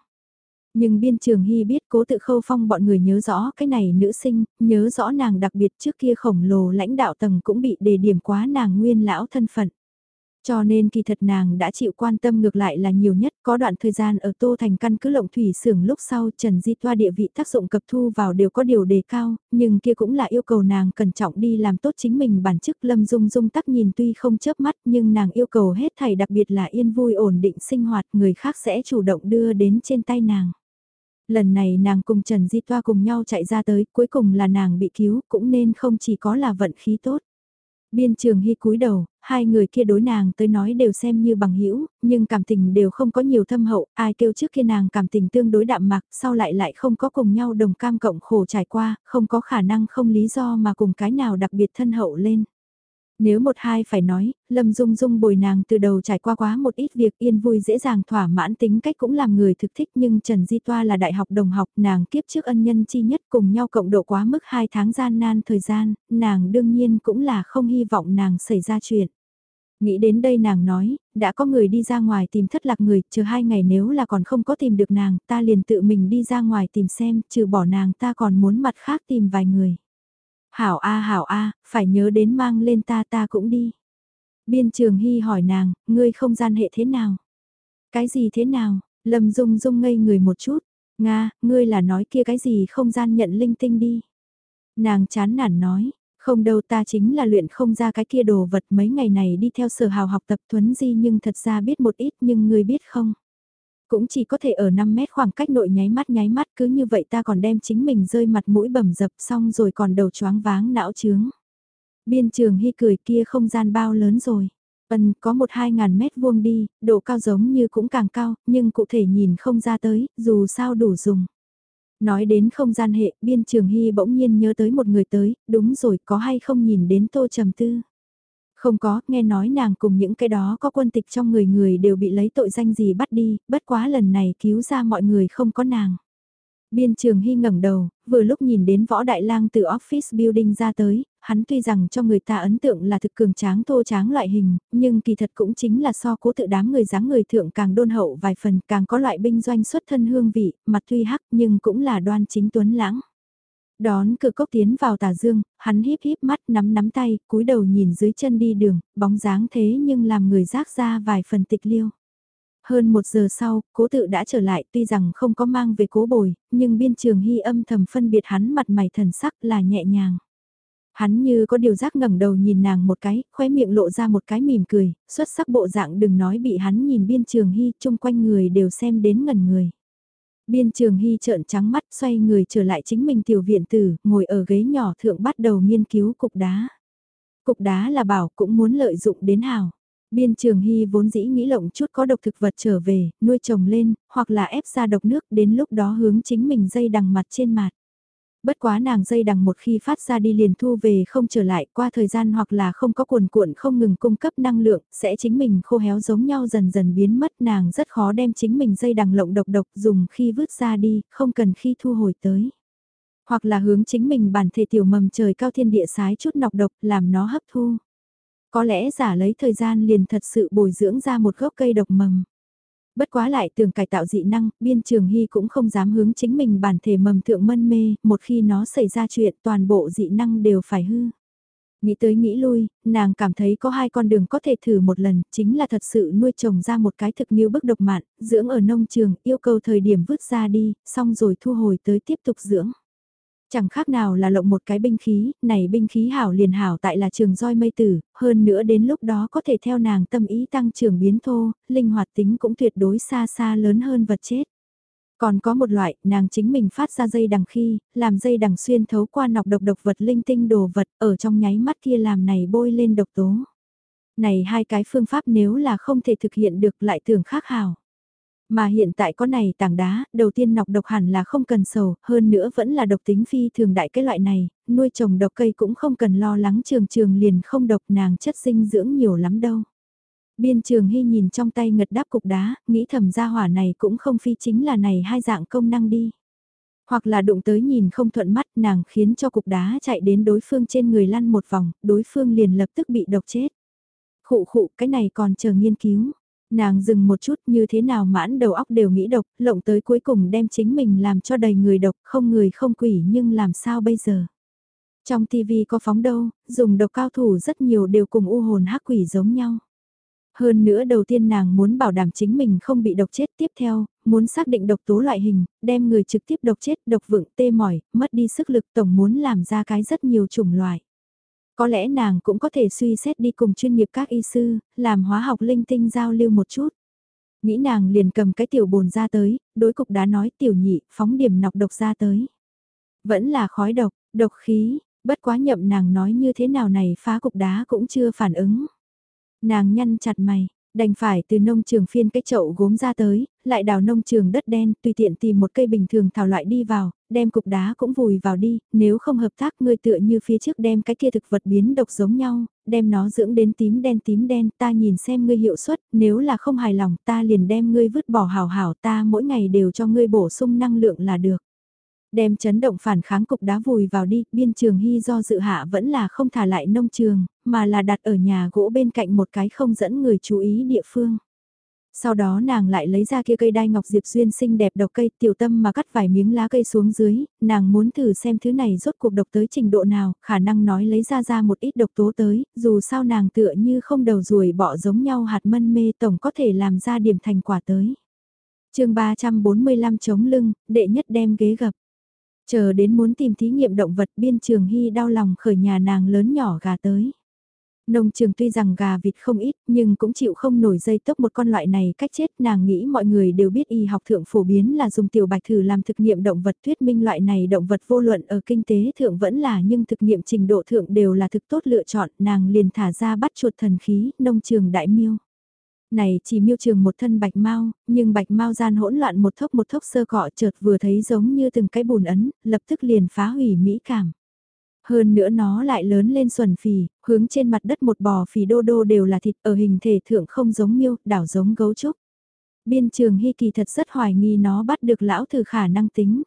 Nhưng biên trường hy biết cố tự khâu phong bọn người nhớ rõ cái này nữ sinh, nhớ rõ nàng đặc biệt trước kia khổng lồ lãnh đạo tầng cũng bị đề điểm quá nàng nguyên lão thân phận. Cho nên kỳ thật nàng đã chịu quan tâm ngược lại là nhiều nhất, có đoạn thời gian ở Tô Thành căn cứ lộng thủy xưởng lúc sau Trần Di Toa địa vị tác dụng cập thu vào đều có điều đề cao, nhưng kia cũng là yêu cầu nàng cẩn trọng đi làm tốt chính mình bản chức Lâm Dung Dung tắc nhìn tuy không chớp mắt nhưng nàng yêu cầu hết thảy đặc biệt là yên vui ổn định sinh hoạt người khác sẽ chủ động đưa đến trên tay nàng. Lần này nàng cùng Trần Di Toa cùng nhau chạy ra tới, cuối cùng là nàng bị cứu, cũng nên không chỉ có là vận khí tốt. Biên trường hy cúi đầu, hai người kia đối nàng tới nói đều xem như bằng hữu nhưng cảm tình đều không có nhiều thâm hậu, ai kêu trước kia nàng cảm tình tương đối đạm mạc, sau lại lại không có cùng nhau đồng cam cộng khổ trải qua, không có khả năng không lý do mà cùng cái nào đặc biệt thân hậu lên. Nếu một hai phải nói, Lâm Dung Dung bồi nàng từ đầu trải qua quá một ít việc yên vui dễ dàng thỏa mãn tính cách cũng làm người thực thích nhưng Trần Di Toa là đại học đồng học nàng kiếp trước ân nhân chi nhất cùng nhau cộng độ quá mức hai tháng gian nan thời gian, nàng đương nhiên cũng là không hy vọng nàng xảy ra chuyện. Nghĩ đến đây nàng nói, đã có người đi ra ngoài tìm thất lạc người, chờ hai ngày nếu là còn không có tìm được nàng, ta liền tự mình đi ra ngoài tìm xem, trừ bỏ nàng ta còn muốn mặt khác tìm vài người. Hảo A hảo A, phải nhớ đến mang lên ta ta cũng đi. Biên trường hy hỏi nàng, ngươi không gian hệ thế nào? Cái gì thế nào? Lâm Dung Dung ngây người một chút. Nga, ngươi là nói kia cái gì không gian nhận linh tinh đi. Nàng chán nản nói, không đâu ta chính là luyện không ra cái kia đồ vật mấy ngày này đi theo sở hào học tập thuấn di nhưng thật ra biết một ít nhưng ngươi biết không. Cũng chỉ có thể ở 5 mét khoảng cách nội nháy mắt nháy mắt cứ như vậy ta còn đem chính mình rơi mặt mũi bầm dập xong rồi còn đầu choáng váng não trướng. Biên trường hy cười kia không gian bao lớn rồi. Ân có một hai ngàn mét vuông đi, độ cao giống như cũng càng cao, nhưng cụ thể nhìn không ra tới, dù sao đủ dùng. Nói đến không gian hệ, biên trường hy bỗng nhiên nhớ tới một người tới, đúng rồi có hay không nhìn đến tô trầm tư. Không có, nghe nói nàng cùng những cái đó có quân tịch trong người người đều bị lấy tội danh gì bắt đi, bất quá lần này cứu ra mọi người không có nàng. Biên trường hy ngẩng đầu, vừa lúc nhìn đến võ đại lang từ office building ra tới, hắn tuy rằng cho người ta ấn tượng là thực cường tráng thô tráng loại hình, nhưng kỳ thật cũng chính là so cố tự đám người dáng người thượng càng đôn hậu vài phần càng có loại binh doanh xuất thân hương vị, mặt tuy hắc nhưng cũng là đoan chính tuấn lãng. Đón cửa cốc tiến vào tà dương, hắn híp híp mắt nắm nắm tay, cúi đầu nhìn dưới chân đi đường, bóng dáng thế nhưng làm người rác ra vài phần tịch liêu. Hơn một giờ sau, cố tự đã trở lại tuy rằng không có mang về cố bồi, nhưng biên trường hy âm thầm phân biệt hắn mặt mày thần sắc là nhẹ nhàng. Hắn như có điều giác ngẩng đầu nhìn nàng một cái, khóe miệng lộ ra một cái mỉm cười, xuất sắc bộ dạng đừng nói bị hắn nhìn biên trường hy chung quanh người đều xem đến ngẩn người. Biên trường hy trợn trắng mắt xoay người trở lại chính mình tiểu viện tử, ngồi ở ghế nhỏ thượng bắt đầu nghiên cứu cục đá. Cục đá là bảo cũng muốn lợi dụng đến hào. Biên trường hy vốn dĩ nghĩ lộng chút có độc thực vật trở về, nuôi trồng lên, hoặc là ép ra độc nước đến lúc đó hướng chính mình dây đằng mặt trên mặt. Bất quá nàng dây đằng một khi phát ra đi liền thu về không trở lại qua thời gian hoặc là không có cuồn cuộn không ngừng cung cấp năng lượng, sẽ chính mình khô héo giống nhau dần dần biến mất nàng rất khó đem chính mình dây đằng lộng độc độc dùng khi vứt ra đi, không cần khi thu hồi tới. Hoặc là hướng chính mình bản thể tiểu mầm trời cao thiên địa sái chút nọc độc làm nó hấp thu. Có lẽ giả lấy thời gian liền thật sự bồi dưỡng ra một gốc cây độc mầm. Bất quá lại tưởng cải tạo dị năng, biên trường hy cũng không dám hướng chính mình bản thể mầm thượng mân mê, một khi nó xảy ra chuyện toàn bộ dị năng đều phải hư. Nghĩ tới nghĩ lui, nàng cảm thấy có hai con đường có thể thử một lần, chính là thật sự nuôi trồng ra một cái thực như bức độc mạn, dưỡng ở nông trường, yêu cầu thời điểm vứt ra đi, xong rồi thu hồi tới tiếp tục dưỡng. Chẳng khác nào là lộng một cái binh khí, này binh khí hảo liền hảo tại là trường roi mây tử, hơn nữa đến lúc đó có thể theo nàng tâm ý tăng trưởng biến thô, linh hoạt tính cũng tuyệt đối xa xa lớn hơn vật chết. Còn có một loại, nàng chính mình phát ra dây đằng khi, làm dây đằng xuyên thấu qua nọc độc độc vật linh tinh đồ vật, ở trong nháy mắt kia làm này bôi lên độc tố. Này hai cái phương pháp nếu là không thể thực hiện được lại tưởng khác hảo. Mà hiện tại có này tảng đá, đầu tiên nọc độc hẳn là không cần sầu, hơn nữa vẫn là độc tính phi thường đại cái loại này, nuôi trồng độc cây cũng không cần lo lắng trường trường liền không độc nàng chất dinh dưỡng nhiều lắm đâu. Biên trường hy nhìn trong tay ngật đáp cục đá, nghĩ thầm ra hỏa này cũng không phi chính là này hai dạng công năng đi. Hoặc là đụng tới nhìn không thuận mắt nàng khiến cho cục đá chạy đến đối phương trên người lăn một vòng, đối phương liền lập tức bị độc chết. Khụ khụ cái này còn chờ nghiên cứu. Nàng dừng một chút như thế nào mãn đầu óc đều nghĩ độc, lộng tới cuối cùng đem chính mình làm cho đầy người độc, không người không quỷ nhưng làm sao bây giờ. Trong TV có phóng đâu, dùng độc cao thủ rất nhiều đều cùng u hồn hắc quỷ giống nhau. Hơn nữa đầu tiên nàng muốn bảo đảm chính mình không bị độc chết tiếp theo, muốn xác định độc tố loại hình, đem người trực tiếp độc chết, độc vựng, tê mỏi, mất đi sức lực tổng muốn làm ra cái rất nhiều chủng loại. Có lẽ nàng cũng có thể suy xét đi cùng chuyên nghiệp các y sư, làm hóa học linh tinh giao lưu một chút. Nghĩ nàng liền cầm cái tiểu bồn ra tới, đối cục đá nói tiểu nhị, phóng điểm nọc độc ra tới. Vẫn là khói độc, độc khí, bất quá nhậm nàng nói như thế nào này phá cục đá cũng chưa phản ứng. Nàng nhăn chặt mày, đành phải từ nông trường phiên cái chậu gốm ra tới, lại đào nông trường đất đen, tùy tiện tìm một cây bình thường thảo loại đi vào, đem cục đá cũng vùi vào đi, nếu không hợp tác ngươi tựa như phía trước đem cái kia thực vật biến độc giống nhau, đem nó dưỡng đến tím đen tím đen, ta nhìn xem ngươi hiệu suất, nếu là không hài lòng ta liền đem ngươi vứt bỏ hào hảo ta mỗi ngày đều cho ngươi bổ sung năng lượng là được. Đem chấn động phản kháng cục đá vùi vào đi, biên trường hy do dự hạ vẫn là không thả lại nông trường, mà là đặt ở nhà gỗ bên cạnh một cái không dẫn người chú ý địa phương. Sau đó nàng lại lấy ra kia cây đai ngọc diệp duyên xinh đẹp độc cây tiểu tâm mà cắt vài miếng lá cây xuống dưới, nàng muốn thử xem thứ này rốt cuộc độc tới trình độ nào, khả năng nói lấy ra ra một ít độc tố tới, dù sao nàng tựa như không đầu ruồi bỏ giống nhau hạt mân mê tổng có thể làm ra điểm thành quả tới. chương 345 chống lưng, đệ nhất đem ghế gập. Chờ đến muốn tìm thí nghiệm động vật biên trường hy đau lòng khởi nhà nàng lớn nhỏ gà tới. Nông trường tuy rằng gà vịt không ít, nhưng cũng chịu không nổi dây tốc một con loại này, cách chết nàng nghĩ mọi người đều biết y học thượng phổ biến là dùng tiểu bạch thử làm thực nghiệm động vật thuyết minh loại này động vật vô luận ở kinh tế thượng vẫn là nhưng thực nghiệm trình độ thượng đều là thực tốt lựa chọn, nàng liền thả ra bắt chuột thần khí, nông trường đại miêu này chỉ miêu trường một thân bạch mau, nhưng bạch mau gian hỗn loạn một thốc một thốc sơ cọ chợt vừa thấy giống như từng cái bùn ấn, lập tức liền phá hủy mỹ cảm. Hơn nữa nó lại lớn lên xuẩn phì, hướng trên mặt đất một bò phì đô đô đều là thịt ở hình thể thượng không giống miêu, đảo giống gấu trúc. Biên trường hy kỳ thật rất hoài nghi nó bắt được lão thử khả năng tính.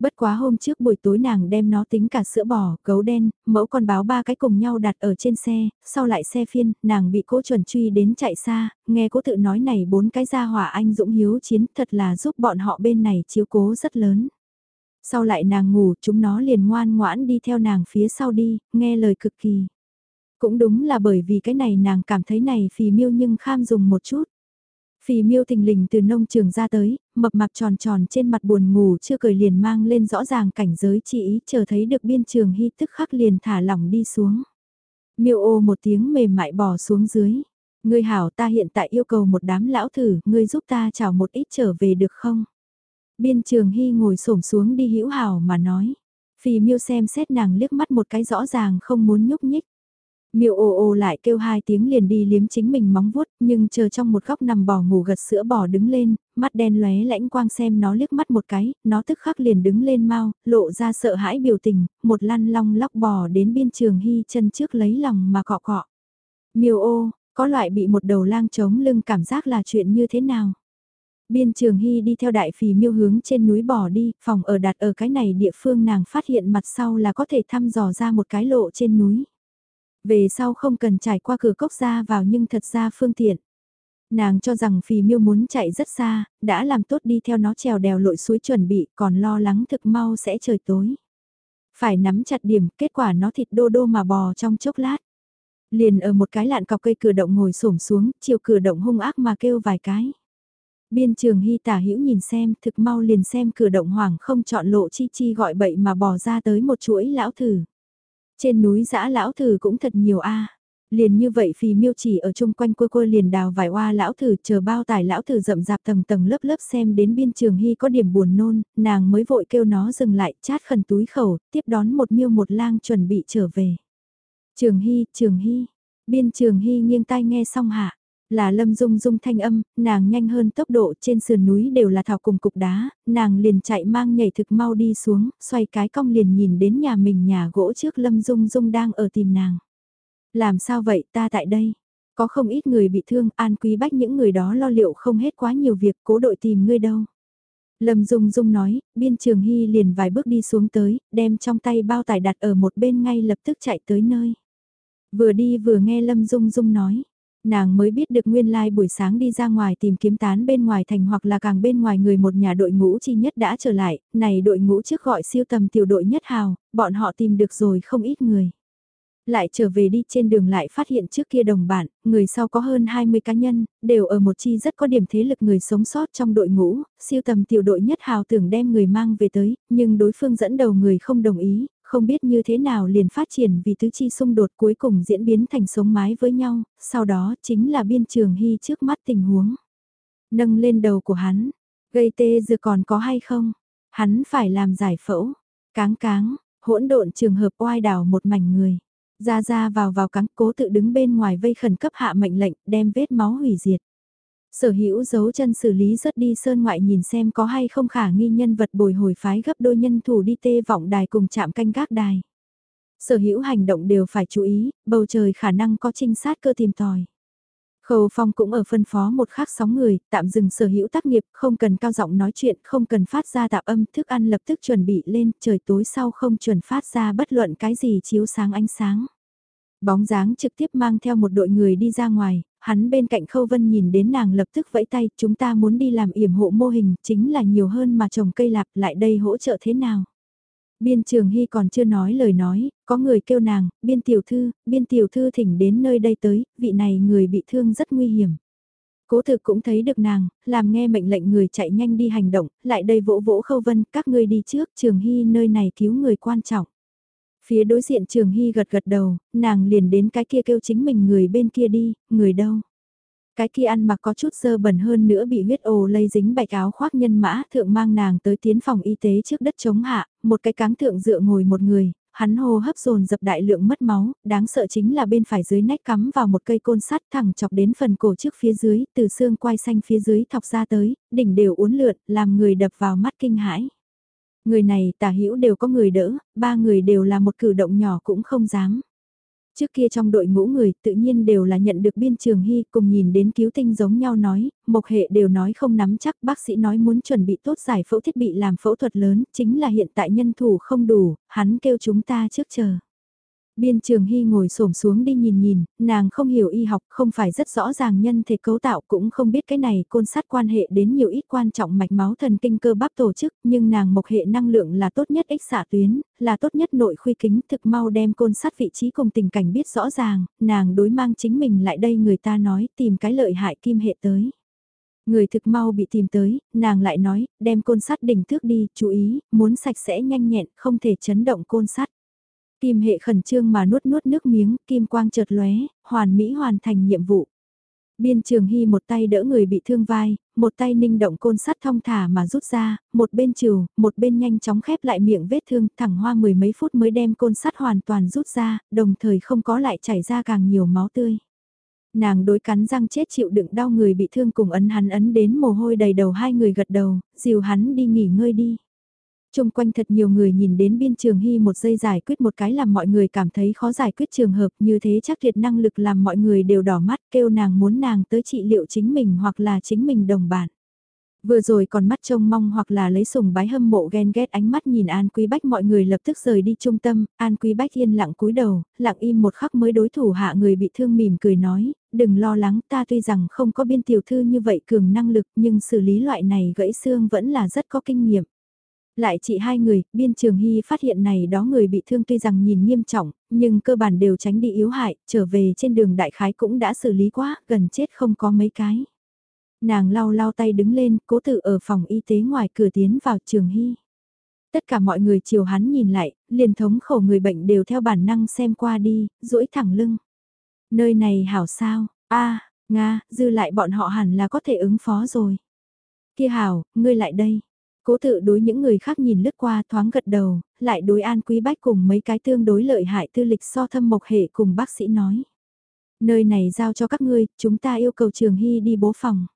Bất quá hôm trước buổi tối nàng đem nó tính cả sữa bò, gấu đen, mẫu con báo ba cái cùng nhau đặt ở trên xe, sau lại xe phiên, nàng bị cố chuẩn truy đến chạy xa, nghe cố tự nói này bốn cái gia hỏa anh dũng hiếu chiến thật là giúp bọn họ bên này chiếu cố rất lớn. Sau lại nàng ngủ, chúng nó liền ngoan ngoãn đi theo nàng phía sau đi, nghe lời cực kỳ. Cũng đúng là bởi vì cái này nàng cảm thấy này phì miêu nhưng kham dùng một chút. Phì miêu thình lình từ nông trường ra tới, mập mạp tròn tròn trên mặt buồn ngủ chưa cười liền mang lên rõ ràng cảnh giới chỉ ý chờ thấy được biên trường hy tức khắc liền thả lỏng đi xuống. Miêu ô một tiếng mềm mại bò xuống dưới. Ngươi hảo ta hiện tại yêu cầu một đám lão thử, ngươi giúp ta chào một ít trở về được không? Biên trường hy ngồi xổm xuống đi hữu hảo mà nói. Phì miêu xem xét nàng liếc mắt một cái rõ ràng không muốn nhúc nhích. Miêu ô ô lại kêu hai tiếng liền đi liếm chính mình móng vuốt, nhưng chờ trong một góc nằm bò ngủ gật sữa bò đứng lên, mắt đen lóe lãnh quang xem nó liếc mắt một cái, nó tức khắc liền đứng lên mau, lộ ra sợ hãi biểu tình, một lăn long lóc bò đến biên trường hy chân trước lấy lòng mà cọ cọ. Miêu ô, có loại bị một đầu lang trống lưng cảm giác là chuyện như thế nào? Biên trường hy đi theo đại phì miêu hướng trên núi bò đi, phòng ở đặt ở cái này địa phương nàng phát hiện mặt sau là có thể thăm dò ra một cái lộ trên núi. Về sau không cần trải qua cửa cốc ra vào nhưng thật ra phương tiện. Nàng cho rằng phì miêu muốn chạy rất xa, đã làm tốt đi theo nó trèo đèo lội suối chuẩn bị còn lo lắng thực mau sẽ trời tối. Phải nắm chặt điểm, kết quả nó thịt đô đô mà bò trong chốc lát. Liền ở một cái lạn cọc cây cửa động ngồi xổm xuống, chiều cửa động hung ác mà kêu vài cái. Biên trường hy tả hữu nhìn xem, thực mau liền xem cửa động hoảng không chọn lộ chi chi gọi bậy mà bò ra tới một chuỗi lão thử. Trên núi dã lão thử cũng thật nhiều a Liền như vậy phì miêu chỉ ở chung quanh cua cua liền đào vài hoa lão thử chờ bao tải lão thử rậm rạp tầng tầng lớp lớp xem đến biên trường hy có điểm buồn nôn, nàng mới vội kêu nó dừng lại chát khẩn túi khẩu, tiếp đón một miêu một lang chuẩn bị trở về. Trường hy, trường hy, biên trường hy nghiêng tai nghe xong hạ. Là lâm dung dung thanh âm, nàng nhanh hơn tốc độ trên sườn núi đều là thảo cùng cục đá, nàng liền chạy mang nhảy thực mau đi xuống, xoay cái cong liền nhìn đến nhà mình nhà gỗ trước lâm dung dung đang ở tìm nàng. Làm sao vậy ta tại đây? Có không ít người bị thương, an quý bách những người đó lo liệu không hết quá nhiều việc, cố đội tìm ngươi đâu. Lâm Dung Dung nói, biên trường hy liền vài bước đi xuống tới, đem trong tay bao tải đặt ở một bên ngay lập tức chạy tới nơi. Vừa đi vừa nghe Lâm Dung Dung nói, nàng mới biết được nguyên lai like buổi sáng đi ra ngoài tìm kiếm tán bên ngoài thành hoặc là càng bên ngoài người một nhà đội ngũ chi nhất đã trở lại, này đội ngũ trước gọi siêu tầm tiểu đội nhất hào, bọn họ tìm được rồi không ít người. Lại trở về đi trên đường lại phát hiện trước kia đồng bạn, người sau có hơn 20 cá nhân, đều ở một chi rất có điểm thế lực người sống sót trong đội ngũ, siêu tầm tiểu đội nhất hào tưởng đem người mang về tới, nhưng đối phương dẫn đầu người không đồng ý, không biết như thế nào liền phát triển vì tứ chi xung đột cuối cùng diễn biến thành sống mái với nhau, sau đó chính là biên trường hy trước mắt tình huống. Nâng lên đầu của hắn, gây tê dừa còn có hay không? Hắn phải làm giải phẫu, cáng cáng, hỗn độn trường hợp oai đảo một mảnh người. Ra ra vào vào cắn cố tự đứng bên ngoài vây khẩn cấp hạ mệnh lệnh đem vết máu hủy diệt. Sở hữu dấu chân xử lý rất đi sơn ngoại nhìn xem có hay không khả nghi nhân vật bồi hồi phái gấp đôi nhân thủ đi tê vọng đài cùng chạm canh gác đài. Sở hữu hành động đều phải chú ý, bầu trời khả năng có trinh sát cơ tìm tòi. Khâu Phong cũng ở phân phó một khắc sóng người, tạm dừng sở hữu tác nghiệp, không cần cao giọng nói chuyện, không cần phát ra tạp âm, thức ăn lập tức chuẩn bị lên, trời tối sau không chuẩn phát ra bất luận cái gì chiếu sáng ánh sáng. Bóng dáng trực tiếp mang theo một đội người đi ra ngoài, hắn bên cạnh Khâu Vân nhìn đến nàng lập tức vẫy tay, chúng ta muốn đi làm yểm hộ mô hình, chính là nhiều hơn mà trồng cây lạc lại đây hỗ trợ thế nào. Biên trường hy còn chưa nói lời nói, có người kêu nàng, biên tiểu thư, biên tiểu thư thỉnh đến nơi đây tới, vị này người bị thương rất nguy hiểm. Cố thực cũng thấy được nàng, làm nghe mệnh lệnh người chạy nhanh đi hành động, lại đây vỗ vỗ khâu vân, các ngươi đi trước, trường hy nơi này cứu người quan trọng. Phía đối diện trường hy gật gật đầu, nàng liền đến cái kia kêu chính mình người bên kia đi, người đâu. Cái kia ăn mặc có chút sơ bẩn hơn nữa bị huyết ồ lây dính bạch áo khoác nhân mã thượng mang nàng tới tiến phòng y tế trước đất chống hạ, một cái cáng thượng dựa ngồi một người, hắn hô hấp dồn dập đại lượng mất máu, đáng sợ chính là bên phải dưới nách cắm vào một cây côn sắt thẳng chọc đến phần cổ trước phía dưới, từ xương quai xanh phía dưới thọc ra tới, đỉnh đều uốn lượn, làm người đập vào mắt kinh hãi. Người này tả hữu đều có người đỡ, ba người đều là một cử động nhỏ cũng không dám. Trước kia trong đội ngũ người tự nhiên đều là nhận được biên trường hy cùng nhìn đến cứu tinh giống nhau nói, mộc hệ đều nói không nắm chắc bác sĩ nói muốn chuẩn bị tốt giải phẫu thiết bị làm phẫu thuật lớn, chính là hiện tại nhân thủ không đủ, hắn kêu chúng ta trước chờ. Biên trường hy ngồi xổm xuống đi nhìn nhìn, nàng không hiểu y học, không phải rất rõ ràng nhân thể cấu tạo cũng không biết cái này côn sát quan hệ đến nhiều ít quan trọng mạch máu thần kinh cơ bắp tổ chức, nhưng nàng mộc hệ năng lượng là tốt nhất ích xạ tuyến, là tốt nhất nội khuy kính thực mau đem côn sát vị trí cùng tình cảnh biết rõ ràng, nàng đối mang chính mình lại đây người ta nói tìm cái lợi hại kim hệ tới. Người thực mau bị tìm tới, nàng lại nói, đem côn sắt đỉnh thước đi, chú ý, muốn sạch sẽ nhanh nhẹn, không thể chấn động côn sắt. Kim hệ khẩn trương mà nuốt nuốt nước miếng, kim quang chợt lóe, hoàn mỹ hoàn thành nhiệm vụ. Biên trường hy một tay đỡ người bị thương vai, một tay ninh động côn sắt thong thả mà rút ra, một bên trừ, một bên nhanh chóng khép lại miệng vết thương thẳng hoa mười mấy phút mới đem côn sắt hoàn toàn rút ra, đồng thời không có lại chảy ra càng nhiều máu tươi. Nàng đối cắn răng chết chịu đựng đau người bị thương cùng ấn hắn ấn đến mồ hôi đầy đầu hai người gật đầu, dìu hắn đi nghỉ ngơi đi chung quanh thật nhiều người nhìn đến biên trường hy một giây giải quyết một cái làm mọi người cảm thấy khó giải quyết trường hợp như thế chắc liệt năng lực làm mọi người đều đỏ mắt kêu nàng muốn nàng tới trị liệu chính mình hoặc là chính mình đồng bản. Vừa rồi còn mắt trông mong hoặc là lấy sùng bái hâm mộ ghen ghét ánh mắt nhìn An Quý Bách mọi người lập tức rời đi trung tâm, An Quý Bách yên lặng cúi đầu, lặng im một khắc mới đối thủ hạ người bị thương mỉm cười nói, đừng lo lắng ta tuy rằng không có biên tiểu thư như vậy cường năng lực nhưng xử lý loại này gãy xương vẫn là rất có kinh nghiệm. Lại chỉ hai người, biên trường hy phát hiện này đó người bị thương tuy rằng nhìn nghiêm trọng, nhưng cơ bản đều tránh đi yếu hại, trở về trên đường đại khái cũng đã xử lý quá, gần chết không có mấy cái. Nàng lau lau tay đứng lên, cố tự ở phòng y tế ngoài cửa tiến vào trường hy. Tất cả mọi người chiều hắn nhìn lại, liền thống khổ người bệnh đều theo bản năng xem qua đi, duỗi thẳng lưng. Nơi này hảo sao, a Nga, dư lại bọn họ hẳn là có thể ứng phó rồi. Kia hảo, ngươi lại đây. Cố tự đối những người khác nhìn lướt qua thoáng gật đầu, lại đối an quý bách cùng mấy cái tương đối lợi hại tư lịch so thâm mộc hệ cùng bác sĩ nói. Nơi này giao cho các ngươi, chúng ta yêu cầu trường hy đi bố phòng.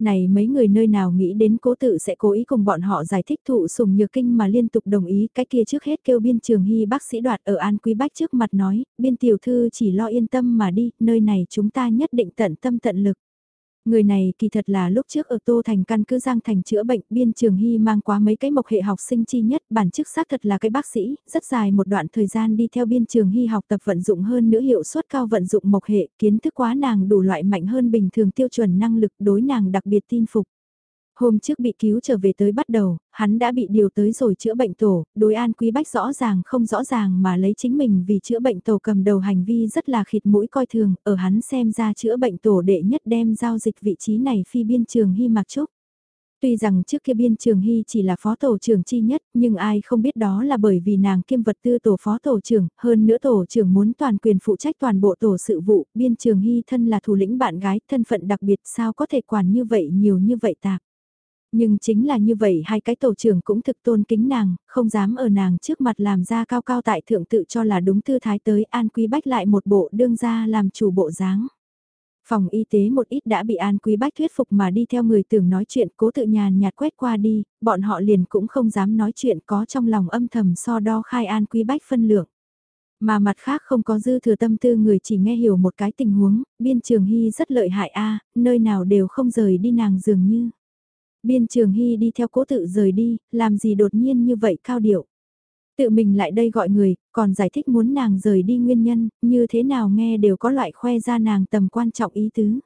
Này mấy người nơi nào nghĩ đến cố tự sẽ cố ý cùng bọn họ giải thích thụ sùng nhược kinh mà liên tục đồng ý cái kia trước hết kêu biên trường hy bác sĩ đoạt ở An Quý Bách trước mặt nói, biên tiểu thư chỉ lo yên tâm mà đi, nơi này chúng ta nhất định tận tâm tận lực. Người này kỳ thật là lúc trước ở Tô Thành căn cứ Giang Thành chữa bệnh biên trường hy mang quá mấy cái mộc hệ học sinh chi nhất bản chức xác thật là cái bác sĩ, rất dài một đoạn thời gian đi theo biên trường hy học tập vận dụng hơn nữa hiệu suất cao vận dụng mộc hệ kiến thức quá nàng đủ loại mạnh hơn bình thường tiêu chuẩn năng lực đối nàng đặc biệt tin phục. Hôm trước bị cứu trở về tới bắt đầu, hắn đã bị điều tới rồi chữa bệnh tổ, đối an quý bách rõ ràng không rõ ràng mà lấy chính mình vì chữa bệnh tổ cầm đầu hành vi rất là khịt mũi coi thường, ở hắn xem ra chữa bệnh tổ đệ nhất đem giao dịch vị trí này phi biên trường hy mặc trúc. Tuy rằng trước kia biên trường hy chỉ là phó tổ trưởng chi nhất, nhưng ai không biết đó là bởi vì nàng kiêm vật tư tổ phó tổ trưởng, hơn nữa tổ trưởng muốn toàn quyền phụ trách toàn bộ tổ sự vụ, biên trường hy thân là thủ lĩnh bạn gái, thân phận đặc biệt sao có thể quản như vậy nhiều như vậy tạp. Nhưng chính là như vậy hai cái tổ trưởng cũng thực tôn kính nàng, không dám ở nàng trước mặt làm ra cao cao tại thượng tự cho là đúng tư thái tới An Quý Bách lại một bộ đương ra làm chủ bộ dáng. Phòng y tế một ít đã bị An Quý Bách thuyết phục mà đi theo người tưởng nói chuyện cố tự nhàn nhạt quét qua đi, bọn họ liền cũng không dám nói chuyện có trong lòng âm thầm so đo khai An Quý Bách phân lượng. Mà mặt khác không có dư thừa tâm tư người chỉ nghe hiểu một cái tình huống, biên trường hy rất lợi hại a nơi nào đều không rời đi nàng dường như. Biên Trường Hy đi theo cố tự rời đi, làm gì đột nhiên như vậy cao điệu. Tự mình lại đây gọi người, còn giải thích muốn nàng rời đi nguyên nhân, như thế nào nghe đều có loại khoe ra nàng tầm quan trọng ý tứ.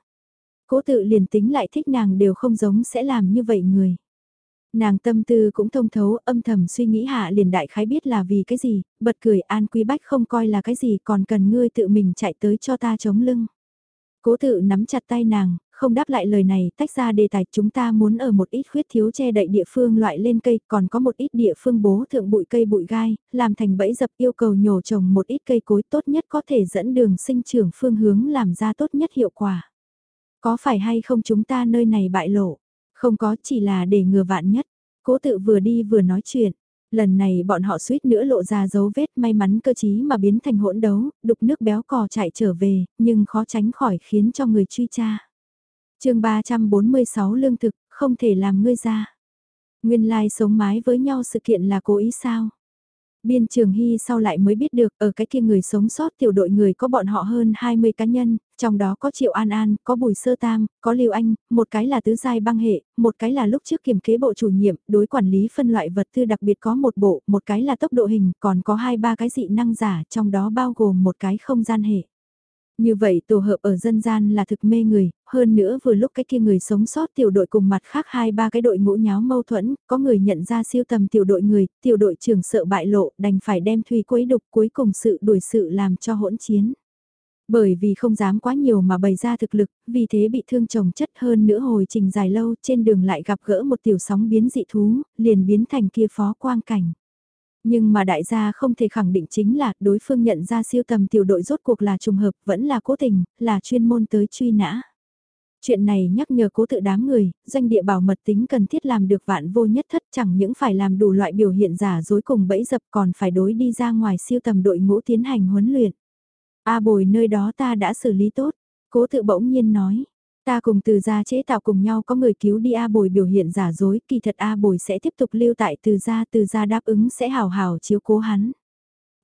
Cố tự liền tính lại thích nàng đều không giống sẽ làm như vậy người. Nàng tâm tư cũng thông thấu âm thầm suy nghĩ hạ liền đại khái biết là vì cái gì, bật cười an quý bách không coi là cái gì còn cần ngươi tự mình chạy tới cho ta chống lưng. Cố tự nắm chặt tay nàng, không đáp lại lời này, tách ra đề tài chúng ta muốn ở một ít khuyết thiếu che đậy địa phương loại lên cây, còn có một ít địa phương bố thượng bụi cây bụi gai, làm thành bẫy dập yêu cầu nhổ trồng một ít cây cối tốt nhất có thể dẫn đường sinh trưởng phương hướng làm ra tốt nhất hiệu quả. Có phải hay không chúng ta nơi này bại lộ? Không có chỉ là để ngừa vạn nhất. Cố tự vừa đi vừa nói chuyện. Lần này bọn họ suýt nữa lộ ra dấu vết may mắn cơ chí mà biến thành hỗn đấu, đục nước béo cò chạy trở về, nhưng khó tránh khỏi khiến cho người truy tra chương 346 lương thực, không thể làm ngươi ra. Nguyên lai sống mái với nhau sự kiện là cố ý sao? Biên Trường Hy sau lại mới biết được ở cái kia người sống sót tiểu đội người có bọn họ hơn 20 cá nhân, trong đó có Triệu An An, có Bùi Sơ Tam, có Lưu Anh, một cái là tứ giai băng hệ, một cái là lúc trước kiểm kế bộ chủ nhiệm, đối quản lý phân loại vật tư đặc biệt có một bộ, một cái là tốc độ hình, còn có hai ba cái dị năng giả, trong đó bao gồm một cái không gian hệ. Như vậy tổ hợp ở dân gian là thực mê người, hơn nữa vừa lúc cái kia người sống sót tiểu đội cùng mặt khác hai ba cái đội ngũ nháo mâu thuẫn, có người nhận ra siêu tầm tiểu đội người, tiểu đội trưởng sợ bại lộ, đành phải đem thủy quấy đục cuối cùng sự đuổi sự làm cho hỗn chiến. Bởi vì không dám quá nhiều mà bày ra thực lực, vì thế bị thương chồng chất hơn nữa hồi trình dài lâu trên đường lại gặp gỡ một tiểu sóng biến dị thú, liền biến thành kia phó quang cảnh. Nhưng mà đại gia không thể khẳng định chính là đối phương nhận ra siêu tầm tiểu đội rốt cuộc là trùng hợp vẫn là cố tình, là chuyên môn tới truy nã. Chuyện này nhắc nhở cố tự đám người, doanh địa bảo mật tính cần thiết làm được vạn vô nhất thất chẳng những phải làm đủ loại biểu hiện giả dối cùng bẫy dập còn phải đối đi ra ngoài siêu tầm đội ngũ tiến hành huấn luyện. A bồi nơi đó ta đã xử lý tốt, cố tự bỗng nhiên nói, Ta cùng từ gia chế tạo cùng nhau có người cứu đi A bồi biểu hiện giả dối, kỳ thật A bồi sẽ tiếp tục lưu tại từ gia, từ gia đáp ứng sẽ hào hào chiếu cố hắn.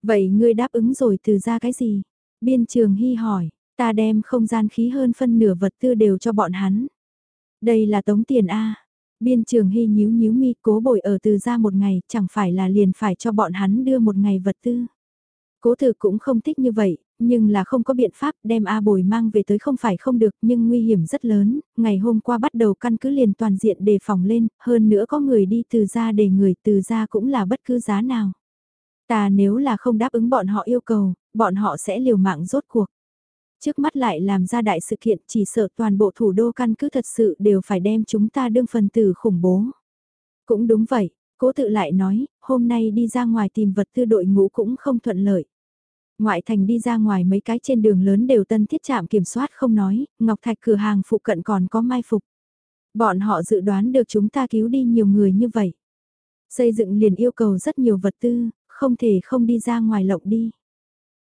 Vậy ngươi đáp ứng rồi từ gia cái gì? Biên trường hy hỏi, ta đem không gian khí hơn phân nửa vật tư đều cho bọn hắn. Đây là tống tiền A. Biên trường hy nhíu nhíu mi cố bồi ở từ gia một ngày, chẳng phải là liền phải cho bọn hắn đưa một ngày vật tư. Cố tử cũng không thích như vậy, nhưng là không có biện pháp đem A bồi mang về tới không phải không được nhưng nguy hiểm rất lớn, ngày hôm qua bắt đầu căn cứ liền toàn diện đề phòng lên, hơn nữa có người đi từ ra để người từ ra cũng là bất cứ giá nào. Ta nếu là không đáp ứng bọn họ yêu cầu, bọn họ sẽ liều mạng rốt cuộc. Trước mắt lại làm ra đại sự kiện chỉ sợ toàn bộ thủ đô căn cứ thật sự đều phải đem chúng ta đương phần tử khủng bố. Cũng đúng vậy, cố tự lại nói, hôm nay đi ra ngoài tìm vật tư đội ngũ cũng không thuận lợi. Ngoại thành đi ra ngoài mấy cái trên đường lớn đều tân thiết chạm kiểm soát không nói, Ngọc Thạch cửa hàng phụ cận còn có mai phục. Bọn họ dự đoán được chúng ta cứu đi nhiều người như vậy. Xây dựng liền yêu cầu rất nhiều vật tư, không thể không đi ra ngoài lộng đi.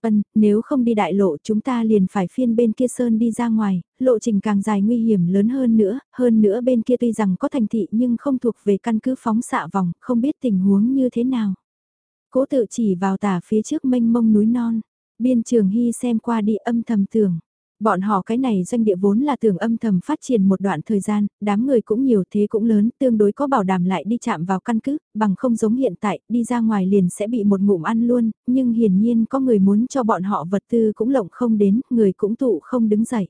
Ân, nếu không đi đại lộ chúng ta liền phải phiên bên kia sơn đi ra ngoài, lộ trình càng dài nguy hiểm lớn hơn nữa, hơn nữa bên kia tuy rằng có thành thị nhưng không thuộc về căn cứ phóng xạ vòng, không biết tình huống như thế nào. Cố tự chỉ vào tả phía trước mênh mông núi non, biên trường hy xem qua đi âm thầm tưởng. Bọn họ cái này doanh địa vốn là tưởng âm thầm phát triển một đoạn thời gian, đám người cũng nhiều thế cũng lớn, tương đối có bảo đảm lại đi chạm vào căn cứ, bằng không giống hiện tại, đi ra ngoài liền sẽ bị một ngụm ăn luôn, nhưng hiển nhiên có người muốn cho bọn họ vật tư cũng lộng không đến, người cũng tụ không đứng dậy.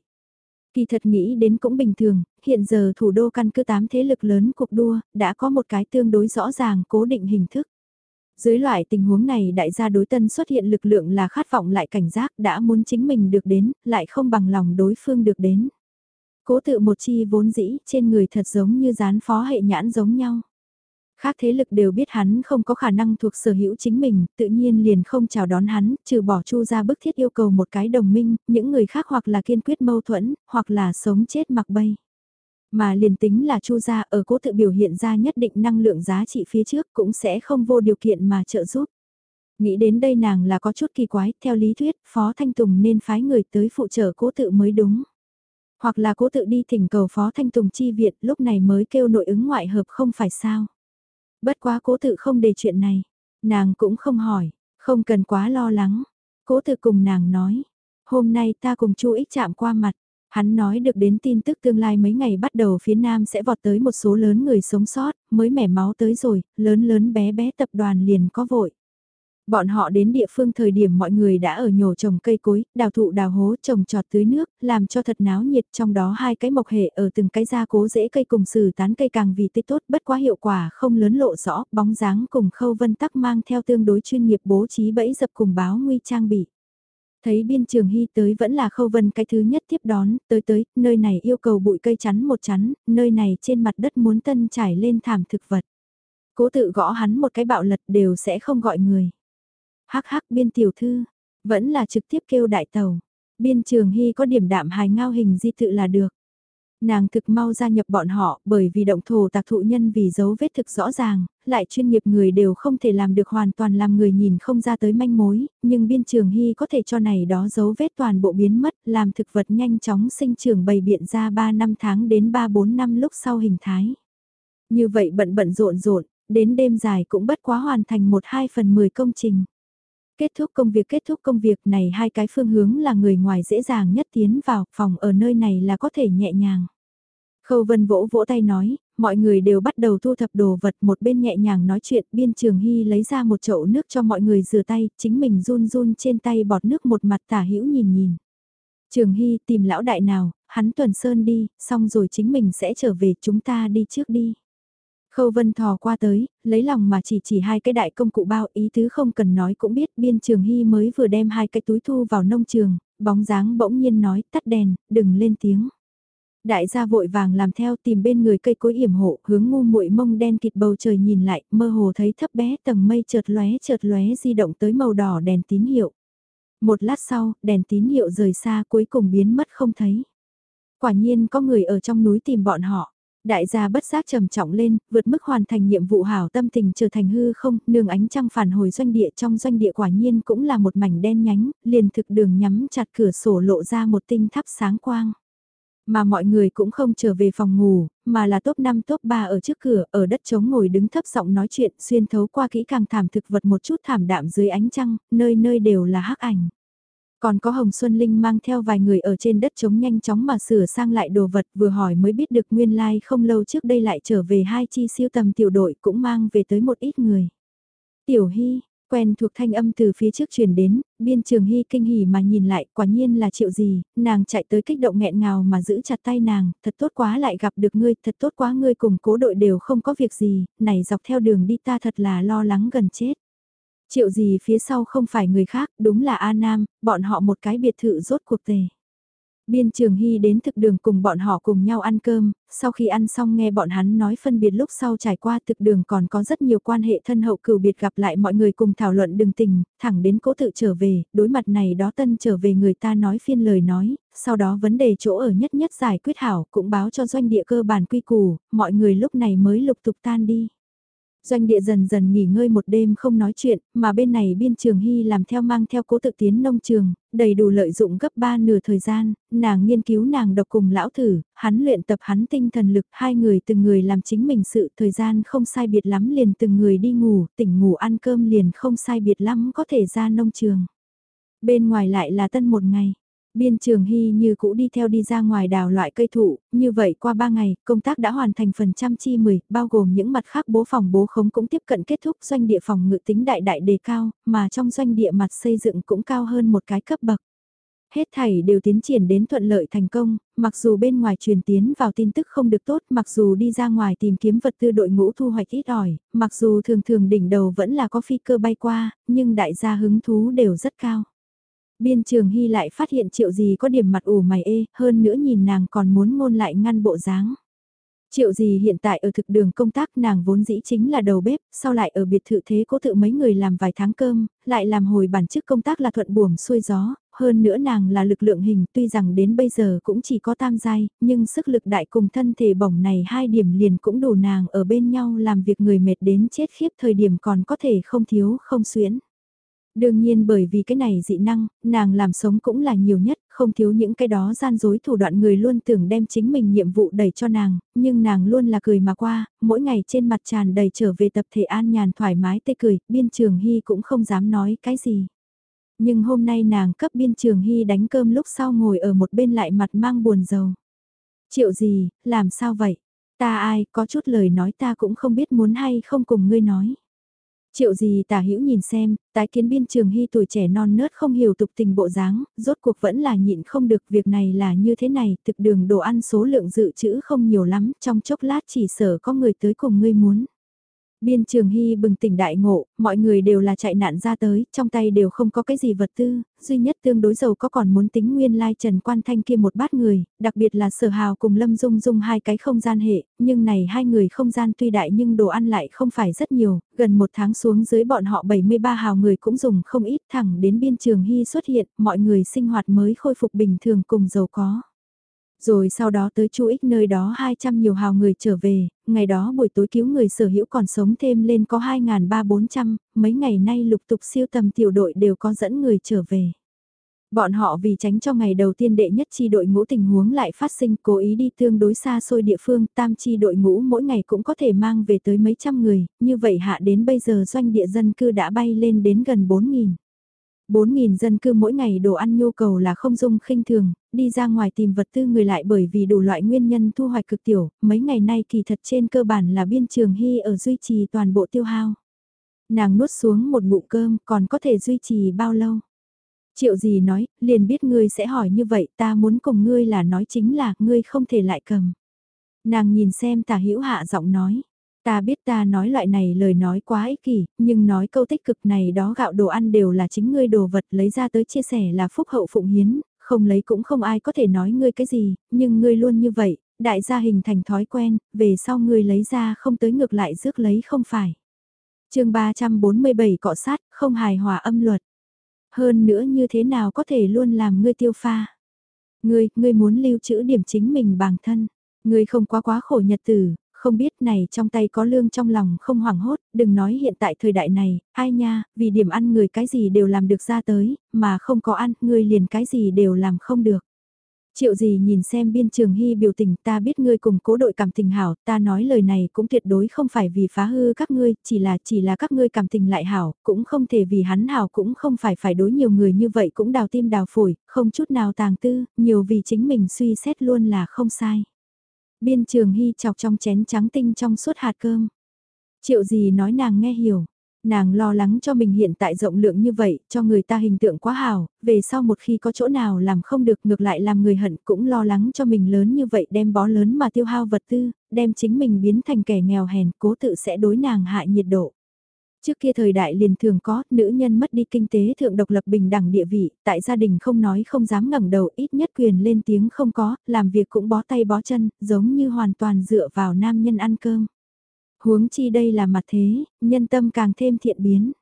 Kỳ thật nghĩ đến cũng bình thường, hiện giờ thủ đô căn cứ tám thế lực lớn cuộc đua, đã có một cái tương đối rõ ràng cố định hình thức. Dưới loại tình huống này đại gia đối tân xuất hiện lực lượng là khát vọng lại cảnh giác đã muốn chính mình được đến, lại không bằng lòng đối phương được đến. Cố tự một chi vốn dĩ trên người thật giống như dán phó hệ nhãn giống nhau. Khác thế lực đều biết hắn không có khả năng thuộc sở hữu chính mình, tự nhiên liền không chào đón hắn, trừ bỏ chu ra bức thiết yêu cầu một cái đồng minh, những người khác hoặc là kiên quyết mâu thuẫn, hoặc là sống chết mặc bay. Mà liền tính là chu gia ở cố tự biểu hiện ra nhất định năng lượng giá trị phía trước cũng sẽ không vô điều kiện mà trợ giúp. Nghĩ đến đây nàng là có chút kỳ quái, theo lý thuyết, Phó Thanh Tùng nên phái người tới phụ trợ cố tự mới đúng. Hoặc là cố tự đi thỉnh cầu Phó Thanh Tùng chi viện lúc này mới kêu nội ứng ngoại hợp không phải sao. Bất quá cố tự không đề chuyện này, nàng cũng không hỏi, không cần quá lo lắng. Cố tự cùng nàng nói, hôm nay ta cùng chu ích chạm qua mặt, Hắn nói được đến tin tức tương lai mấy ngày bắt đầu phía Nam sẽ vọt tới một số lớn người sống sót, mới mẻ máu tới rồi, lớn lớn bé bé tập đoàn liền có vội. Bọn họ đến địa phương thời điểm mọi người đã ở nhổ trồng cây cối, đào thụ đào hố trồng trọt tưới nước, làm cho thật náo nhiệt trong đó hai cái mộc hệ ở từng cái gia cố dễ cây cùng sử tán cây càng vì tích tốt bất quá hiệu quả không lớn lộ rõ, bóng dáng cùng khâu vân tắc mang theo tương đối chuyên nghiệp bố trí bẫy dập cùng báo nguy trang bị. Thấy biên trường hy tới vẫn là khâu vân cái thứ nhất tiếp đón, tới tới, nơi này yêu cầu bụi cây chắn một chắn, nơi này trên mặt đất muốn tân trải lên thảm thực vật. Cố tự gõ hắn một cái bạo lật đều sẽ không gọi người. Hắc hắc biên tiểu thư, vẫn là trực tiếp kêu đại tàu. Biên trường hy có điểm đạm hài ngao hình di tự là được. Nàng thực mau gia nhập bọn họ bởi vì động thổ tạc thụ nhân vì dấu vết thực rõ ràng, lại chuyên nghiệp người đều không thể làm được hoàn toàn làm người nhìn không ra tới manh mối, nhưng biên trường hy có thể cho này đó dấu vết toàn bộ biến mất, làm thực vật nhanh chóng sinh trưởng bày biện ra 3 năm tháng đến 3-4 năm lúc sau hình thái. Như vậy bận bận rộn rộn, đến đêm dài cũng bất quá hoàn thành 1-2 phần 10 công trình. Kết thúc công việc kết thúc công việc này hai cái phương hướng là người ngoài dễ dàng nhất tiến vào, phòng ở nơi này là có thể nhẹ nhàng. Khâu Vân vỗ vỗ tay nói, mọi người đều bắt đầu thu thập đồ vật một bên nhẹ nhàng nói chuyện, biên trường hy lấy ra một chậu nước cho mọi người rửa tay, chính mình run run trên tay bọt nước một mặt tả hữu nhìn nhìn. Trường hy tìm lão đại nào, hắn tuần sơn đi, xong rồi chính mình sẽ trở về chúng ta đi trước đi. Khâu Vân thò qua tới, lấy lòng mà chỉ chỉ hai cái đại công cụ bao ý tứ không cần nói cũng biết biên trường hy mới vừa đem hai cái túi thu vào nông trường, bóng dáng bỗng nhiên nói tắt đèn, đừng lên tiếng. Đại gia vội vàng làm theo tìm bên người cây cối yểm hộ, hướng ngu muội mông đen kịt bầu trời nhìn lại, mơ hồ thấy thấp bé tầng mây chợt lóe chợt lóe di động tới màu đỏ đèn tín hiệu. Một lát sau, đèn tín hiệu rời xa cuối cùng biến mất không thấy. Quả nhiên có người ở trong núi tìm bọn họ. Đại gia bất giác trầm trọng lên, vượt mức hoàn thành nhiệm vụ hảo tâm tình trở thành hư không, nương ánh trăng phản hồi doanh địa trong doanh địa quả nhiên cũng là một mảnh đen nhánh, liền thực đường nhắm chặt cửa sổ lộ ra một tinh thắp sáng quang. Mà mọi người cũng không trở về phòng ngủ, mà là top 5 top 3 ở trước cửa, ở đất trống ngồi đứng thấp giọng nói chuyện, xuyên thấu qua kỹ càng thảm thực vật một chút thảm đạm dưới ánh trăng, nơi nơi đều là hắc ảnh. Còn có Hồng Xuân Linh mang theo vài người ở trên đất chống nhanh chóng mà sửa sang lại đồ vật vừa hỏi mới biết được nguyên lai like không lâu trước đây lại trở về hai chi siêu tầm tiểu đội cũng mang về tới một ít người. Tiểu Hy, quen thuộc thanh âm từ phía trước truyền đến, biên trường hy kinh hỉ mà nhìn lại, quả nhiên là triệu gì, nàng chạy tới kích động nghẹn ngào mà giữ chặt tay nàng, thật tốt quá lại gặp được ngươi, thật tốt quá ngươi cùng cố đội đều không có việc gì, này dọc theo đường đi ta thật là lo lắng gần chết. Triệu gì phía sau không phải người khác, đúng là A Nam, bọn họ một cái biệt thự rốt cuộc tề. Biên Trường Hy đến thực đường cùng bọn họ cùng nhau ăn cơm, sau khi ăn xong nghe bọn hắn nói phân biệt lúc sau trải qua thực đường còn có rất nhiều quan hệ thân hậu cửu biệt gặp lại mọi người cùng thảo luận đừng tình, thẳng đến cố tự trở về, đối mặt này đó tân trở về người ta nói phiên lời nói, sau đó vấn đề chỗ ở nhất nhất giải quyết hảo cũng báo cho doanh địa cơ bản quy củ, mọi người lúc này mới lục tục tan đi. Doanh địa dần dần nghỉ ngơi một đêm không nói chuyện, mà bên này biên trường hy làm theo mang theo cố tự tiến nông trường, đầy đủ lợi dụng gấp ba nửa thời gian, nàng nghiên cứu nàng độc cùng lão thử, hắn luyện tập hắn tinh thần lực, hai người từng người làm chính mình sự thời gian không sai biệt lắm liền từng người đi ngủ, tỉnh ngủ ăn cơm liền không sai biệt lắm có thể ra nông trường. Bên ngoài lại là tân một ngày. Biên trường hy như cũ đi theo đi ra ngoài đào loại cây thụ, như vậy qua 3 ngày, công tác đã hoàn thành phần trăm chi 10, bao gồm những mặt khác bố phòng bố khống cũng tiếp cận kết thúc doanh địa phòng ngự tính đại đại đề cao, mà trong doanh địa mặt xây dựng cũng cao hơn một cái cấp bậc. Hết thảy đều tiến triển đến thuận lợi thành công, mặc dù bên ngoài truyền tiến vào tin tức không được tốt, mặc dù đi ra ngoài tìm kiếm vật tư đội ngũ thu hoạch ít ỏi, mặc dù thường thường đỉnh đầu vẫn là có phi cơ bay qua, nhưng đại gia hứng thú đều rất cao. Biên trường hy lại phát hiện triệu gì có điểm mặt ủ mày ê, hơn nữa nhìn nàng còn muốn ngôn lại ngăn bộ dáng. Triệu gì hiện tại ở thực đường công tác nàng vốn dĩ chính là đầu bếp, sau lại ở biệt thự thế cố tự mấy người làm vài tháng cơm, lại làm hồi bản chức công tác là thuận buồm xuôi gió, hơn nữa nàng là lực lượng hình tuy rằng đến bây giờ cũng chỉ có tam giai, nhưng sức lực đại cùng thân thể bổng này hai điểm liền cũng đủ nàng ở bên nhau làm việc người mệt đến chết khiếp thời điểm còn có thể không thiếu không xuyến. Đương nhiên bởi vì cái này dị năng, nàng làm sống cũng là nhiều nhất, không thiếu những cái đó gian dối thủ đoạn người luôn tưởng đem chính mình nhiệm vụ đẩy cho nàng, nhưng nàng luôn là cười mà qua, mỗi ngày trên mặt tràn đầy trở về tập thể an nhàn thoải mái tê cười, biên trường hy cũng không dám nói cái gì. Nhưng hôm nay nàng cấp biên trường hy đánh cơm lúc sau ngồi ở một bên lại mặt mang buồn rầu. Triệu gì, làm sao vậy? Ta ai, có chút lời nói ta cũng không biết muốn hay không cùng ngươi nói. Triệu gì tả hữu nhìn xem, tái kiến biên trường hy tuổi trẻ non nớt không hiểu tục tình bộ dáng, rốt cuộc vẫn là nhịn không được việc này là như thế này, thực đường đồ ăn số lượng dự trữ không nhiều lắm, trong chốc lát chỉ sở có người tới cùng ngươi muốn. Biên trường hy bừng tỉnh đại ngộ, mọi người đều là chạy nạn ra tới, trong tay đều không có cái gì vật tư, duy nhất tương đối giàu có còn muốn tính nguyên lai Trần Quan Thanh kia một bát người, đặc biệt là sở hào cùng Lâm Dung Dung hai cái không gian hệ, nhưng này hai người không gian tuy đại nhưng đồ ăn lại không phải rất nhiều, gần một tháng xuống dưới bọn họ 73 hào người cũng dùng không ít thẳng đến biên trường hy xuất hiện, mọi người sinh hoạt mới khôi phục bình thường cùng giàu có rồi sau đó tới chu ích nơi đó 200 nhiều hào người trở về, ngày đó buổi tối cứu người sở hữu còn sống thêm lên có 2.300-400, mấy ngày nay lục tục siêu tầm tiểu đội đều có dẫn người trở về. Bọn họ vì tránh cho ngày đầu tiên đệ nhất chi đội ngũ tình huống lại phát sinh cố ý đi tương đối xa xôi địa phương, tam chi đội ngũ mỗi ngày cũng có thể mang về tới mấy trăm người, như vậy hạ đến bây giờ doanh địa dân cư đã bay lên đến gần 4.000. 4.000 dân cư mỗi ngày đồ ăn nhu cầu là không dung khinh thường, đi ra ngoài tìm vật tư người lại bởi vì đủ loại nguyên nhân thu hoạch cực tiểu, mấy ngày nay kỳ thật trên cơ bản là biên trường hy ở duy trì toàn bộ tiêu hao. Nàng nuốt xuống một bụng cơm còn có thể duy trì bao lâu? Triệu gì nói, liền biết ngươi sẽ hỏi như vậy ta muốn cùng ngươi là nói chính là ngươi không thể lại cầm. Nàng nhìn xem tả hữu hạ giọng nói. Ta biết ta nói loại này lời nói quá ích kỷ, nhưng nói câu tích cực này đó gạo đồ ăn đều là chính ngươi đồ vật lấy ra tới chia sẻ là phúc hậu phụng hiến, không lấy cũng không ai có thể nói ngươi cái gì, nhưng ngươi luôn như vậy, đại gia hình thành thói quen, về sau ngươi lấy ra không tới ngược lại rước lấy không phải. chương 347 cọ sát, không hài hòa âm luật. Hơn nữa như thế nào có thể luôn làm ngươi tiêu pha. Ngươi, ngươi muốn lưu trữ điểm chính mình bản thân. Ngươi không quá quá khổ nhật tử, không biết này trong tay có lương trong lòng không hoảng hốt, đừng nói hiện tại thời đại này, ai nha, vì điểm ăn người cái gì đều làm được ra tới, mà không có ăn, người liền cái gì đều làm không được. Triệu gì nhìn xem biên trường hy biểu tình ta biết ngươi cùng cố đội cảm tình hảo, ta nói lời này cũng tuyệt đối không phải vì phá hư các ngươi, chỉ là chỉ là các ngươi cảm tình lại hảo, cũng không thể vì hắn hảo cũng không phải phải đối nhiều người như vậy cũng đào tim đào phổi, không chút nào tàng tư, nhiều vì chính mình suy xét luôn là không sai. Biên trường hy chọc trong chén trắng tinh trong suốt hạt cơm. Triệu gì nói nàng nghe hiểu. Nàng lo lắng cho mình hiện tại rộng lượng như vậy, cho người ta hình tượng quá hào, về sau một khi có chỗ nào làm không được ngược lại làm người hận cũng lo lắng cho mình lớn như vậy đem bó lớn mà tiêu hao vật tư, đem chính mình biến thành kẻ nghèo hèn cố tự sẽ đối nàng hại nhiệt độ. Trước kia thời đại liền thường có, nữ nhân mất đi kinh tế thượng độc lập bình đẳng địa vị, tại gia đình không nói không dám ngẩng đầu, ít nhất quyền lên tiếng không có, làm việc cũng bó tay bó chân, giống như hoàn toàn dựa vào nam nhân ăn cơm. Huống chi đây là mặt thế, nhân tâm càng thêm thiện biến.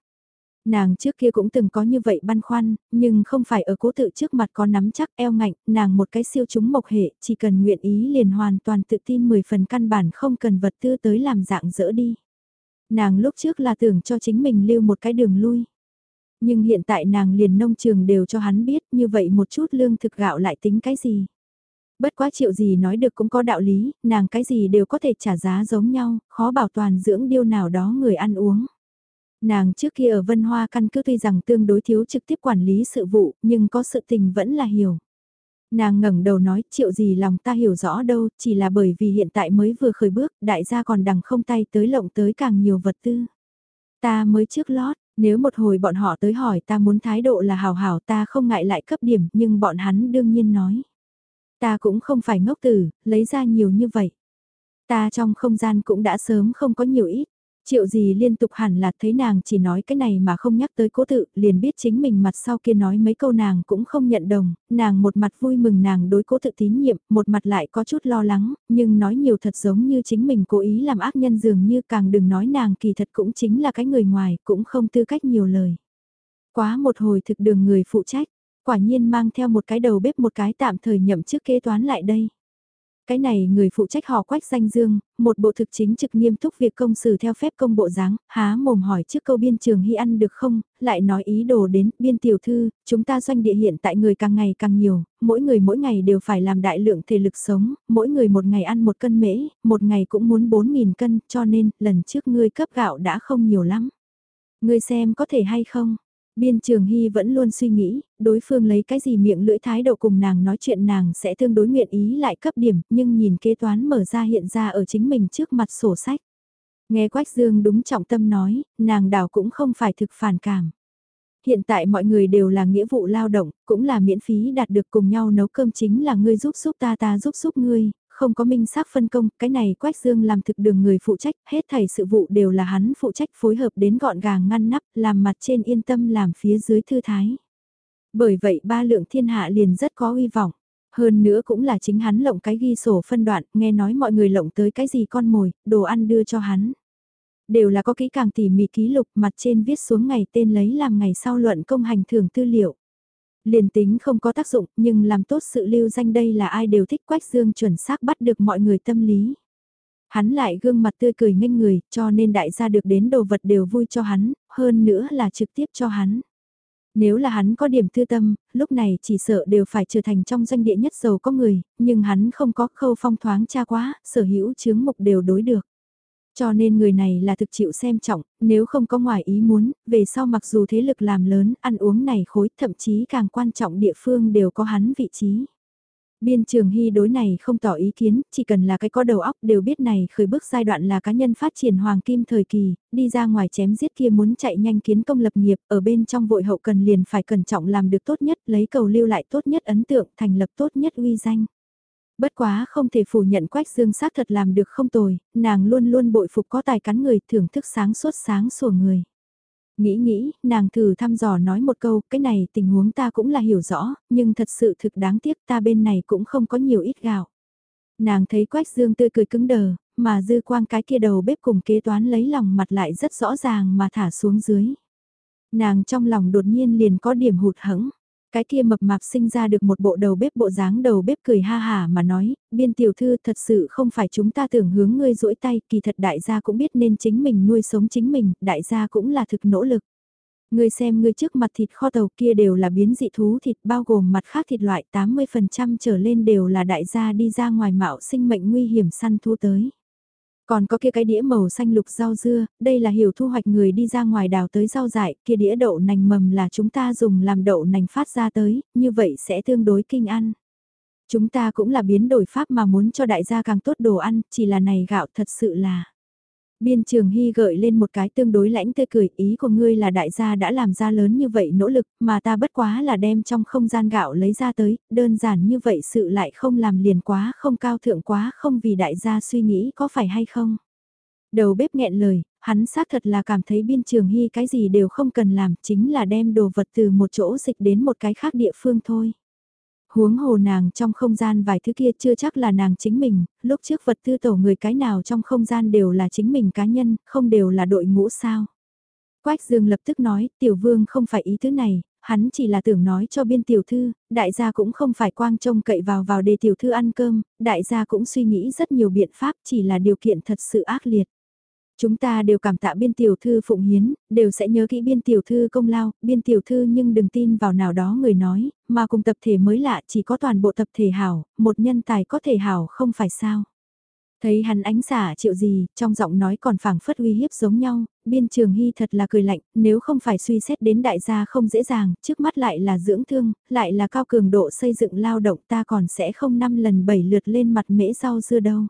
Nàng trước kia cũng từng có như vậy băn khoăn, nhưng không phải ở cố tự trước mặt có nắm chắc eo ngạnh, nàng một cái siêu chúng mộc hệ, chỉ cần nguyện ý liền hoàn toàn tự tin 10 phần căn bản không cần vật tư tới làm dạng dỡ đi. Nàng lúc trước là tưởng cho chính mình lưu một cái đường lui. Nhưng hiện tại nàng liền nông trường đều cho hắn biết như vậy một chút lương thực gạo lại tính cái gì. Bất quá triệu gì nói được cũng có đạo lý, nàng cái gì đều có thể trả giá giống nhau, khó bảo toàn dưỡng điêu nào đó người ăn uống. Nàng trước kia ở Vân Hoa căn cứ tuy rằng tương đối thiếu trực tiếp quản lý sự vụ, nhưng có sự tình vẫn là hiểu. Nàng ngẩng đầu nói triệu gì lòng ta hiểu rõ đâu, chỉ là bởi vì hiện tại mới vừa khởi bước, đại gia còn đằng không tay tới lộng tới càng nhiều vật tư. Ta mới trước lót, nếu một hồi bọn họ tới hỏi ta muốn thái độ là hào hào ta không ngại lại cấp điểm, nhưng bọn hắn đương nhiên nói. Ta cũng không phải ngốc tử, lấy ra nhiều như vậy. Ta trong không gian cũng đã sớm không có nhiều ít. Triệu gì liên tục hẳn là thấy nàng chỉ nói cái này mà không nhắc tới cố tự, liền biết chính mình mặt sau kia nói mấy câu nàng cũng không nhận đồng, nàng một mặt vui mừng nàng đối cố tự tín nhiệm, một mặt lại có chút lo lắng, nhưng nói nhiều thật giống như chính mình cố ý làm ác nhân dường như càng đừng nói nàng kỳ thật cũng chính là cái người ngoài, cũng không tư cách nhiều lời. Quá một hồi thực đường người phụ trách, quả nhiên mang theo một cái đầu bếp một cái tạm thời nhậm chức kế toán lại đây. Cái này người phụ trách họ quách danh dương, một bộ thực chính trực nghiêm túc việc công xử theo phép công bộ dáng, há mồm hỏi trước câu biên trường hy ăn được không, lại nói ý đồ đến biên tiểu thư, chúng ta doanh địa hiện tại người càng ngày càng nhiều, mỗi người mỗi ngày đều phải làm đại lượng thể lực sống, mỗi người một ngày ăn một cân mễ, một ngày cũng muốn 4.000 cân, cho nên lần trước ngươi cấp gạo đã không nhiều lắm. Ngươi xem có thể hay không? Biên Trường Hy vẫn luôn suy nghĩ, đối phương lấy cái gì miệng lưỡi thái độ cùng nàng nói chuyện nàng sẽ tương đối nguyện ý lại cấp điểm, nhưng nhìn kế toán mở ra hiện ra ở chính mình trước mặt sổ sách. Nghe Quách Dương đúng trọng tâm nói, nàng đảo cũng không phải thực phản cảm. Hiện tại mọi người đều là nghĩa vụ lao động, cũng là miễn phí đạt được cùng nhau nấu cơm chính là ngươi giúp giúp ta ta giúp giúp ngươi, không có minh xác phân công, cái này Quách Dương làm thực đường người phụ trách, hết thảy sự vụ đều là hắn phụ trách phối hợp đến gọn gàng ngăn nắp, làm mặt trên yên tâm làm phía dưới thư thái. Bởi vậy ba lượng thiên hạ liền rất có uy vọng. Hơn nữa cũng là chính hắn lộng cái ghi sổ phân đoạn, nghe nói mọi người lộng tới cái gì con mồi, đồ ăn đưa cho hắn. Đều là có kỹ càng tỉ mỉ ký lục mặt trên viết xuống ngày tên lấy làm ngày sau luận công hành thưởng tư liệu. Liền tính không có tác dụng, nhưng làm tốt sự lưu danh đây là ai đều thích Quách Dương chuẩn xác bắt được mọi người tâm lý. Hắn lại gương mặt tươi cười nghênh người, cho nên đại gia được đến đồ vật đều vui cho hắn, hơn nữa là trực tiếp cho hắn. Nếu là hắn có điểm thư tâm, lúc này chỉ sợ đều phải trở thành trong doanh địa nhất giàu có người, nhưng hắn không có khâu phong thoáng cha quá, sở hữu chướng mục đều đối được. Cho nên người này là thực chịu xem trọng, nếu không có ngoài ý muốn, về sau mặc dù thế lực làm lớn, ăn uống này khối, thậm chí càng quan trọng địa phương đều có hắn vị trí. Biên trường hy đối này không tỏ ý kiến, chỉ cần là cái có đầu óc đều biết này khởi bước giai đoạn là cá nhân phát triển hoàng kim thời kỳ, đi ra ngoài chém giết kia muốn chạy nhanh kiến công lập nghiệp, ở bên trong vội hậu cần liền phải cẩn trọng làm được tốt nhất, lấy cầu lưu lại tốt nhất ấn tượng, thành lập tốt nhất uy danh. Bất quá không thể phủ nhận Quách Dương xác thật làm được không tồi, nàng luôn luôn bội phục có tài cắn người thưởng thức sáng suốt sáng sủa người. Nghĩ nghĩ, nàng thử thăm dò nói một câu, cái này tình huống ta cũng là hiểu rõ, nhưng thật sự thực đáng tiếc ta bên này cũng không có nhiều ít gạo. Nàng thấy Quách Dương tươi cười cứng đờ, mà dư quang cái kia đầu bếp cùng kế toán lấy lòng mặt lại rất rõ ràng mà thả xuống dưới. Nàng trong lòng đột nhiên liền có điểm hụt hẫng cái kia mập mạp sinh ra được một bộ đầu bếp bộ dáng đầu bếp cười ha hà mà nói, biên tiểu thư thật sự không phải chúng ta tưởng hướng ngươi rỗi tay, kỳ thật đại gia cũng biết nên chính mình nuôi sống chính mình, đại gia cũng là thực nỗ lực. Ngươi xem ngươi trước mặt thịt kho tàu kia đều là biến dị thú thịt bao gồm mặt khác thịt loại 80% trở lên đều là đại gia đi ra ngoài mạo sinh mệnh nguy hiểm săn thú tới. Còn có kia cái đĩa màu xanh lục rau dưa, đây là hiểu thu hoạch người đi ra ngoài đào tới rau dại, kia đĩa đậu nành mầm là chúng ta dùng làm đậu nành phát ra tới, như vậy sẽ tương đối kinh ăn. Chúng ta cũng là biến đổi pháp mà muốn cho đại gia càng tốt đồ ăn, chỉ là này gạo thật sự là. Biên trường hy gợi lên một cái tương đối lãnh tươi cười, ý của ngươi là đại gia đã làm ra lớn như vậy nỗ lực, mà ta bất quá là đem trong không gian gạo lấy ra tới, đơn giản như vậy sự lại không làm liền quá không cao thượng quá không vì đại gia suy nghĩ có phải hay không. Đầu bếp nghẹn lời, hắn xác thật là cảm thấy biên trường hy cái gì đều không cần làm, chính là đem đồ vật từ một chỗ dịch đến một cái khác địa phương thôi. Huống hồ nàng trong không gian vài thứ kia chưa chắc là nàng chính mình, lúc trước vật tư tổ người cái nào trong không gian đều là chính mình cá nhân, không đều là đội ngũ sao. Quách Dương lập tức nói, tiểu vương không phải ý thứ này, hắn chỉ là tưởng nói cho biên tiểu thư, đại gia cũng không phải quang trông cậy vào vào để tiểu thư ăn cơm, đại gia cũng suy nghĩ rất nhiều biện pháp chỉ là điều kiện thật sự ác liệt. Chúng ta đều cảm tạ biên tiểu thư phụng hiến, đều sẽ nhớ kỹ biên tiểu thư công lao, biên tiểu thư nhưng đừng tin vào nào đó người nói, mà cùng tập thể mới lạ chỉ có toàn bộ tập thể hảo, một nhân tài có thể hảo không phải sao. Thấy hắn ánh xả chịu gì, trong giọng nói còn phảng phất uy hiếp giống nhau, biên trường hy thật là cười lạnh, nếu không phải suy xét đến đại gia không dễ dàng, trước mắt lại là dưỡng thương, lại là cao cường độ xây dựng lao động ta còn sẽ không năm lần bảy lượt lên mặt mễ rau dưa đâu.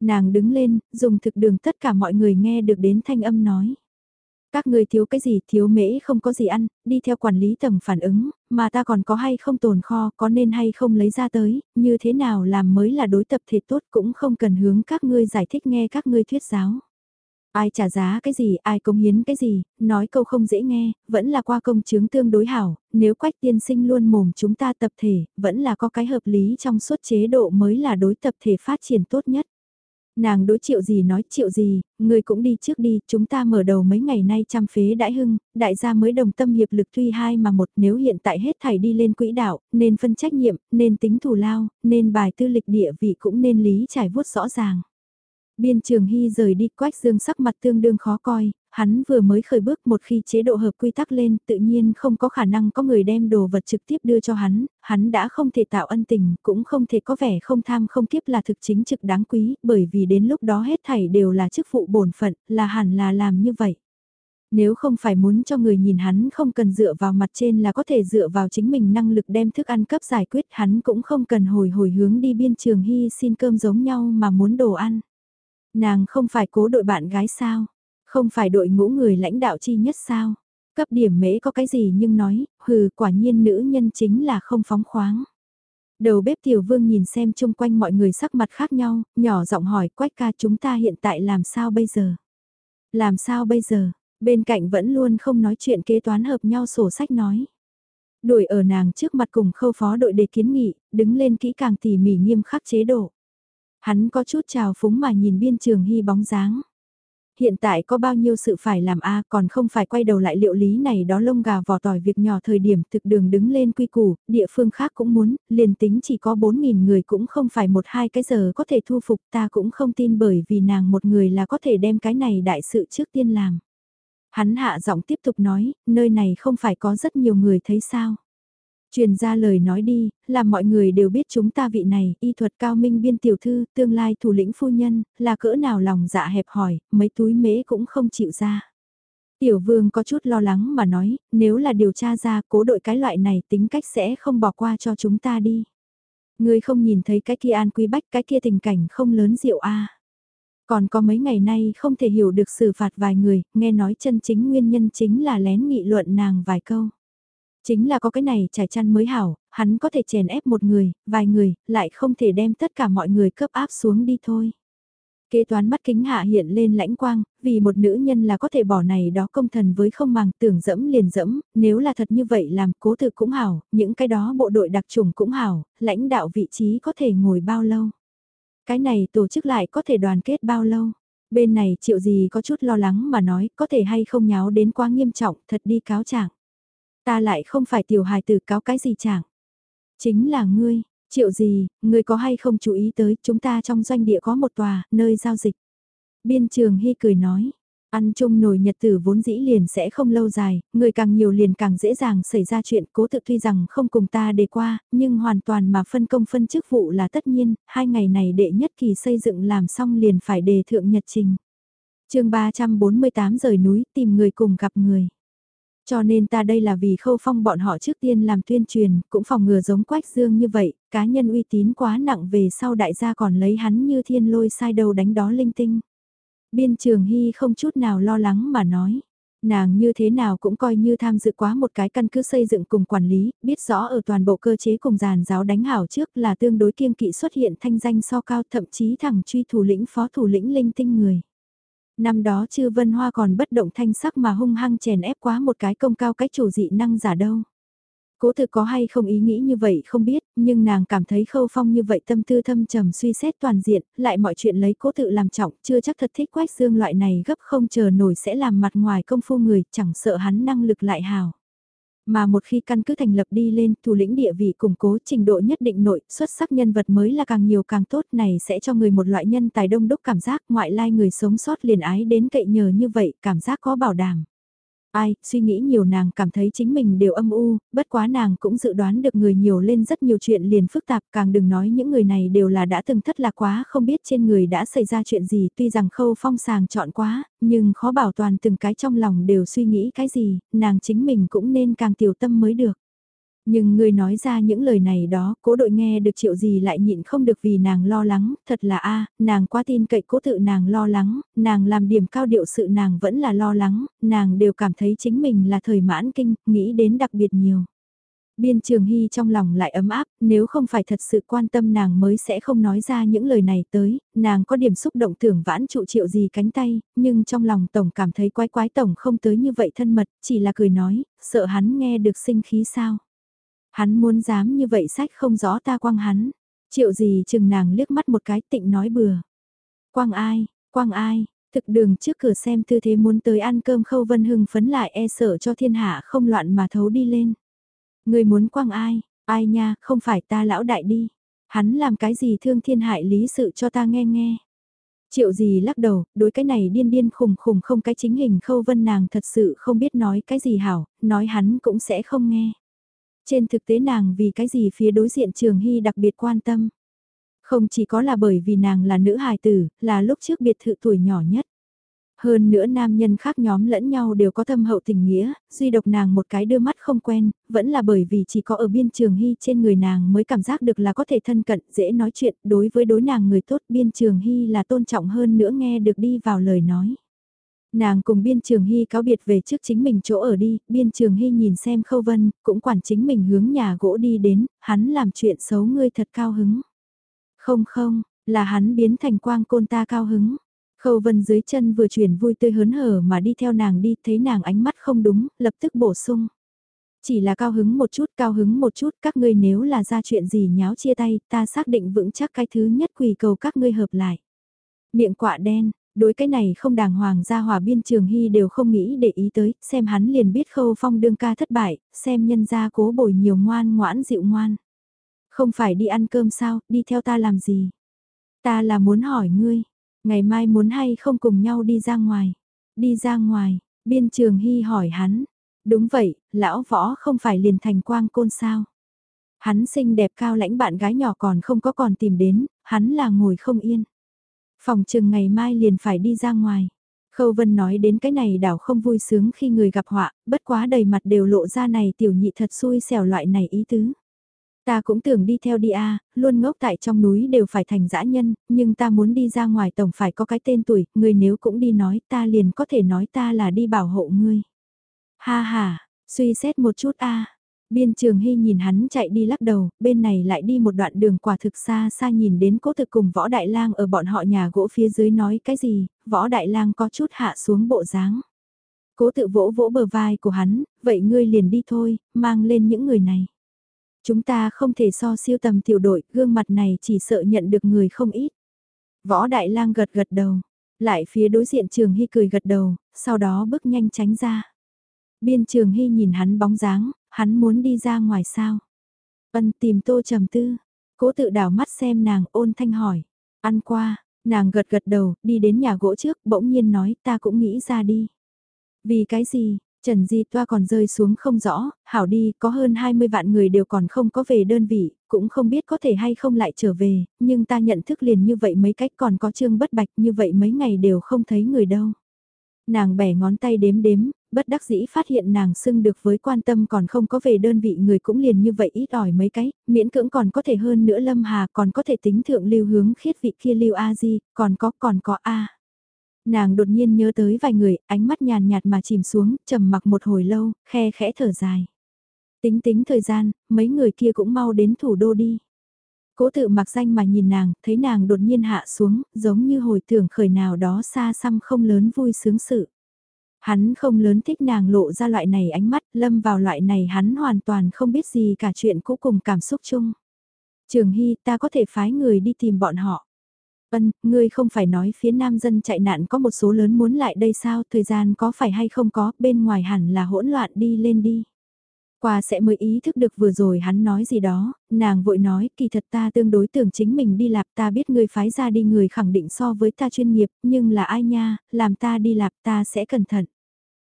Nàng đứng lên, dùng thực đường tất cả mọi người nghe được đến thanh âm nói. Các người thiếu cái gì, thiếu mễ không có gì ăn, đi theo quản lý tầng phản ứng, mà ta còn có hay không tồn kho, có nên hay không lấy ra tới, như thế nào làm mới là đối tập thể tốt cũng không cần hướng các ngươi giải thích nghe các ngươi thuyết giáo. Ai trả giá cái gì, ai cống hiến cái gì, nói câu không dễ nghe, vẫn là qua công chứng tương đối hảo, nếu quách tiên sinh luôn mồm chúng ta tập thể, vẫn là có cái hợp lý trong suốt chế độ mới là đối tập thể phát triển tốt nhất. Nàng đối triệu gì nói triệu gì, người cũng đi trước đi, chúng ta mở đầu mấy ngày nay chăm phế đại hưng, đại gia mới đồng tâm hiệp lực tuy hai mà một nếu hiện tại hết thảy đi lên quỹ đạo, nên phân trách nhiệm, nên tính thù lao, nên bài tư lịch địa vị cũng nên lý trải vuốt rõ ràng. Biên trường hy rời đi quách dương sắc mặt tương đương khó coi, hắn vừa mới khởi bước một khi chế độ hợp quy tắc lên tự nhiên không có khả năng có người đem đồ vật trực tiếp đưa cho hắn, hắn đã không thể tạo ân tình, cũng không thể có vẻ không tham không kiếp là thực chính trực đáng quý, bởi vì đến lúc đó hết thảy đều là chức vụ bổn phận, là hẳn là làm như vậy. Nếu không phải muốn cho người nhìn hắn không cần dựa vào mặt trên là có thể dựa vào chính mình năng lực đem thức ăn cấp giải quyết hắn cũng không cần hồi hồi hướng đi biên trường hy xin cơm giống nhau mà muốn đồ ăn. Nàng không phải cố đội bạn gái sao? Không phải đội ngũ người lãnh đạo chi nhất sao? Cấp điểm mễ có cái gì nhưng nói, hừ quả nhiên nữ nhân chính là không phóng khoáng. Đầu bếp tiểu vương nhìn xem chung quanh mọi người sắc mặt khác nhau, nhỏ giọng hỏi quách ca chúng ta hiện tại làm sao bây giờ? Làm sao bây giờ? Bên cạnh vẫn luôn không nói chuyện kế toán hợp nhau sổ sách nói. Đuổi ở nàng trước mặt cùng khâu phó đội đề kiến nghị, đứng lên kỹ càng tỉ mỉ nghiêm khắc chế độ. Hắn có chút trào phúng mà nhìn biên trường hy bóng dáng. Hiện tại có bao nhiêu sự phải làm a còn không phải quay đầu lại liệu lý này đó lông gà vò tỏi việc nhỏ thời điểm thực đường đứng lên quy củ, địa phương khác cũng muốn, liền tính chỉ có 4.000 người cũng không phải một hai cái giờ có thể thu phục ta cũng không tin bởi vì nàng một người là có thể đem cái này đại sự trước tiên làm. Hắn hạ giọng tiếp tục nói, nơi này không phải có rất nhiều người thấy sao. Truyền ra lời nói đi, làm mọi người đều biết chúng ta vị này, y thuật cao minh biên tiểu thư, tương lai thủ lĩnh phu nhân, là cỡ nào lòng dạ hẹp hỏi, mấy túi mễ cũng không chịu ra. Tiểu vương có chút lo lắng mà nói, nếu là điều tra ra cố đội cái loại này tính cách sẽ không bỏ qua cho chúng ta đi. Người không nhìn thấy cái kia an quý bách cái kia tình cảnh không lớn rượu a Còn có mấy ngày nay không thể hiểu được xử phạt vài người, nghe nói chân chính nguyên nhân chính là lén nghị luận nàng vài câu. Chính là có cái này trải chăn mới hảo, hắn có thể chèn ép một người, vài người, lại không thể đem tất cả mọi người cấp áp xuống đi thôi. Kế toán mắt kính hạ hiện lên lãnh quang, vì một nữ nhân là có thể bỏ này đó công thần với không màng tưởng dẫm liền dẫm, nếu là thật như vậy làm cố thực cũng hảo, những cái đó bộ đội đặc trùng cũng hảo, lãnh đạo vị trí có thể ngồi bao lâu. Cái này tổ chức lại có thể đoàn kết bao lâu. Bên này chịu gì có chút lo lắng mà nói có thể hay không nháo đến quá nghiêm trọng thật đi cáo trạng Ta lại không phải tiểu hài tử cáo cái gì chẳng. Chính là ngươi, triệu gì, ngươi có hay không chú ý tới chúng ta trong doanh địa có một tòa, nơi giao dịch. Biên trường hy cười nói, ăn chung nồi nhật tử vốn dĩ liền sẽ không lâu dài, người càng nhiều liền càng dễ dàng xảy ra chuyện cố tự tuy rằng không cùng ta đề qua, nhưng hoàn toàn mà phân công phân chức vụ là tất nhiên, hai ngày này đệ nhất kỳ xây dựng làm xong liền phải đề thượng nhật trình. chương 348 rời núi tìm người cùng gặp người. Cho nên ta đây là vì khâu phong bọn họ trước tiên làm tuyên truyền, cũng phòng ngừa giống quách dương như vậy, cá nhân uy tín quá nặng về sau đại gia còn lấy hắn như thiên lôi sai đầu đánh đó linh tinh. Biên trường hy không chút nào lo lắng mà nói. Nàng như thế nào cũng coi như tham dự quá một cái căn cứ xây dựng cùng quản lý, biết rõ ở toàn bộ cơ chế cùng giàn giáo đánh hảo trước là tương đối kiêng kỵ xuất hiện thanh danh so cao thậm chí thẳng truy thủ lĩnh phó thủ lĩnh linh tinh người. Năm đó chư Vân Hoa còn bất động thanh sắc mà hung hăng chèn ép quá một cái công cao cách chủ dị năng giả đâu. Cố thực có hay không ý nghĩ như vậy không biết, nhưng nàng cảm thấy khâu phong như vậy tâm tư thâm trầm suy xét toàn diện, lại mọi chuyện lấy cố tự làm trọng, chưa chắc thật thích quách dương loại này gấp không chờ nổi sẽ làm mặt ngoài công phu người, chẳng sợ hắn năng lực lại hào. Mà một khi căn cứ thành lập đi lên, thủ lĩnh địa vị củng cố trình độ nhất định nội, xuất sắc nhân vật mới là càng nhiều càng tốt này sẽ cho người một loại nhân tài đông đúc cảm giác ngoại lai người sống sót liền ái đến cậy nhờ như vậy, cảm giác có bảo đảm. Ai, suy nghĩ nhiều nàng cảm thấy chính mình đều âm u, bất quá nàng cũng dự đoán được người nhiều lên rất nhiều chuyện liền phức tạp, càng đừng nói những người này đều là đã từng thất lạc quá không biết trên người đã xảy ra chuyện gì, tuy rằng khâu phong sàng chọn quá, nhưng khó bảo toàn từng cái trong lòng đều suy nghĩ cái gì, nàng chính mình cũng nên càng tiểu tâm mới được. Nhưng người nói ra những lời này đó, cố đội nghe được triệu gì lại nhịn không được vì nàng lo lắng, thật là a nàng quá tin cậy cố tự nàng lo lắng, nàng làm điểm cao điệu sự nàng vẫn là lo lắng, nàng đều cảm thấy chính mình là thời mãn kinh, nghĩ đến đặc biệt nhiều. Biên Trường Hy trong lòng lại ấm áp, nếu không phải thật sự quan tâm nàng mới sẽ không nói ra những lời này tới, nàng có điểm xúc động tưởng vãn trụ triệu gì cánh tay, nhưng trong lòng Tổng cảm thấy quái quái Tổng không tới như vậy thân mật, chỉ là cười nói, sợ hắn nghe được sinh khí sao. Hắn muốn dám như vậy sách không rõ ta quăng hắn. Triệu gì chừng nàng liếc mắt một cái tịnh nói bừa. Quang ai, quang ai, thực đường trước cửa xem tư thế muốn tới ăn cơm khâu vân hưng phấn lại e sợ cho thiên hạ không loạn mà thấu đi lên. Người muốn quang ai, ai nha, không phải ta lão đại đi. Hắn làm cái gì thương thiên hại lý sự cho ta nghe nghe. Triệu gì lắc đầu, đối cái này điên điên khùng khùng không cái chính hình khâu vân nàng thật sự không biết nói cái gì hảo, nói hắn cũng sẽ không nghe. Trên thực tế nàng vì cái gì phía đối diện Trường Hy đặc biệt quan tâm. Không chỉ có là bởi vì nàng là nữ hài tử, là lúc trước biệt thự tuổi nhỏ nhất. Hơn nữa nam nhân khác nhóm lẫn nhau đều có thâm hậu tình nghĩa, duy độc nàng một cái đưa mắt không quen, vẫn là bởi vì chỉ có ở biên trường hy trên người nàng mới cảm giác được là có thể thân cận, dễ nói chuyện, đối với đối nàng người tốt biên trường hy là tôn trọng hơn nữa nghe được đi vào lời nói. Nàng cùng biên trường hy cáo biệt về trước chính mình chỗ ở đi, biên trường hy nhìn xem khâu vân, cũng quản chính mình hướng nhà gỗ đi đến, hắn làm chuyện xấu ngươi thật cao hứng. Không không, là hắn biến thành quang côn ta cao hứng. Khâu vân dưới chân vừa chuyển vui tươi hớn hở mà đi theo nàng đi, thấy nàng ánh mắt không đúng, lập tức bổ sung. Chỉ là cao hứng một chút, cao hứng một chút, các ngươi nếu là ra chuyện gì nháo chia tay, ta xác định vững chắc cái thứ nhất quỳ cầu các ngươi hợp lại. Miệng quạ đen, đối cái này không đàng hoàng ra hòa biên trường hy đều không nghĩ để ý tới, xem hắn liền biết khâu phong đương ca thất bại, xem nhân gia cố bồi nhiều ngoan ngoãn dịu ngoan. Không phải đi ăn cơm sao, đi theo ta làm gì? Ta là muốn hỏi ngươi, ngày mai muốn hay không cùng nhau đi ra ngoài? Đi ra ngoài, biên trường hy hỏi hắn. Đúng vậy, lão võ không phải liền thành quang côn sao? Hắn xinh đẹp cao lãnh bạn gái nhỏ còn không có còn tìm đến, hắn là ngồi không yên. Phòng chừng ngày mai liền phải đi ra ngoài. Khâu Vân nói đến cái này đảo không vui sướng khi người gặp họa, bất quá đầy mặt đều lộ ra này tiểu nhị thật xui xẻo loại này ý tứ. Ta cũng tưởng đi theo đi a, luôn ngốc tại trong núi đều phải thành dã nhân, nhưng ta muốn đi ra ngoài tổng phải có cái tên tuổi, người nếu cũng đi nói ta liền có thể nói ta là đi bảo hộ ngươi. Ha ha, suy xét một chút a. Biên trường hy nhìn hắn chạy đi lắc đầu, bên này lại đi một đoạn đường quả thực xa xa nhìn đến cố thực cùng võ đại lang ở bọn họ nhà gỗ phía dưới nói cái gì, võ đại lang có chút hạ xuống bộ dáng. Cố tự vỗ vỗ bờ vai của hắn, vậy ngươi liền đi thôi, mang lên những người này. Chúng ta không thể so siêu tầm tiểu đội, gương mặt này chỉ sợ nhận được người không ít. Võ đại lang gật gật đầu, lại phía đối diện trường hy cười gật đầu, sau đó bước nhanh tránh ra. Biên trường hy nhìn hắn bóng dáng, hắn muốn đi ra ngoài sao? Ân tìm tô trầm tư, cố tự đảo mắt xem nàng ôn thanh hỏi. Ăn qua, nàng gật gật đầu, đi đến nhà gỗ trước, bỗng nhiên nói ta cũng nghĩ ra đi. Vì cái gì, Trần Di Toa còn rơi xuống không rõ, hảo đi, có hơn 20 vạn người đều còn không có về đơn vị, cũng không biết có thể hay không lại trở về, nhưng ta nhận thức liền như vậy mấy cách còn có chương bất bạch như vậy mấy ngày đều không thấy người đâu. Nàng bẻ ngón tay đếm đếm, bất đắc dĩ phát hiện nàng xưng được với quan tâm còn không có về đơn vị người cũng liền như vậy ít ỏi mấy cái, miễn cưỡng còn có thể hơn nữa Lâm Hà còn có thể tính thượng lưu hướng khiết vị kia lưu A Di, còn có còn có A. Nàng đột nhiên nhớ tới vài người, ánh mắt nhàn nhạt mà chìm xuống, trầm mặc một hồi lâu, khe khẽ thở dài. Tính tính thời gian, mấy người kia cũng mau đến thủ đô đi. Cố tự mặc danh mà nhìn nàng, thấy nàng đột nhiên hạ xuống, giống như hồi tưởng khởi nào đó xa xăm không lớn vui sướng sự. Hắn không lớn thích nàng lộ ra loại này ánh mắt, lâm vào loại này hắn hoàn toàn không biết gì cả chuyện cũ cùng cảm xúc chung. Trường Hy ta có thể phái người đi tìm bọn họ. Ân, ngươi không phải nói phía nam dân chạy nạn có một số lớn muốn lại đây sao, thời gian có phải hay không có, bên ngoài hẳn là hỗn loạn đi lên đi. Qua sẽ mới ý thức được vừa rồi hắn nói gì đó, nàng vội nói, kỳ thật ta tương đối tưởng chính mình đi lạp ta biết ngươi phái ra đi người khẳng định so với ta chuyên nghiệp, nhưng là ai nha, làm ta đi lạp ta sẽ cẩn thận.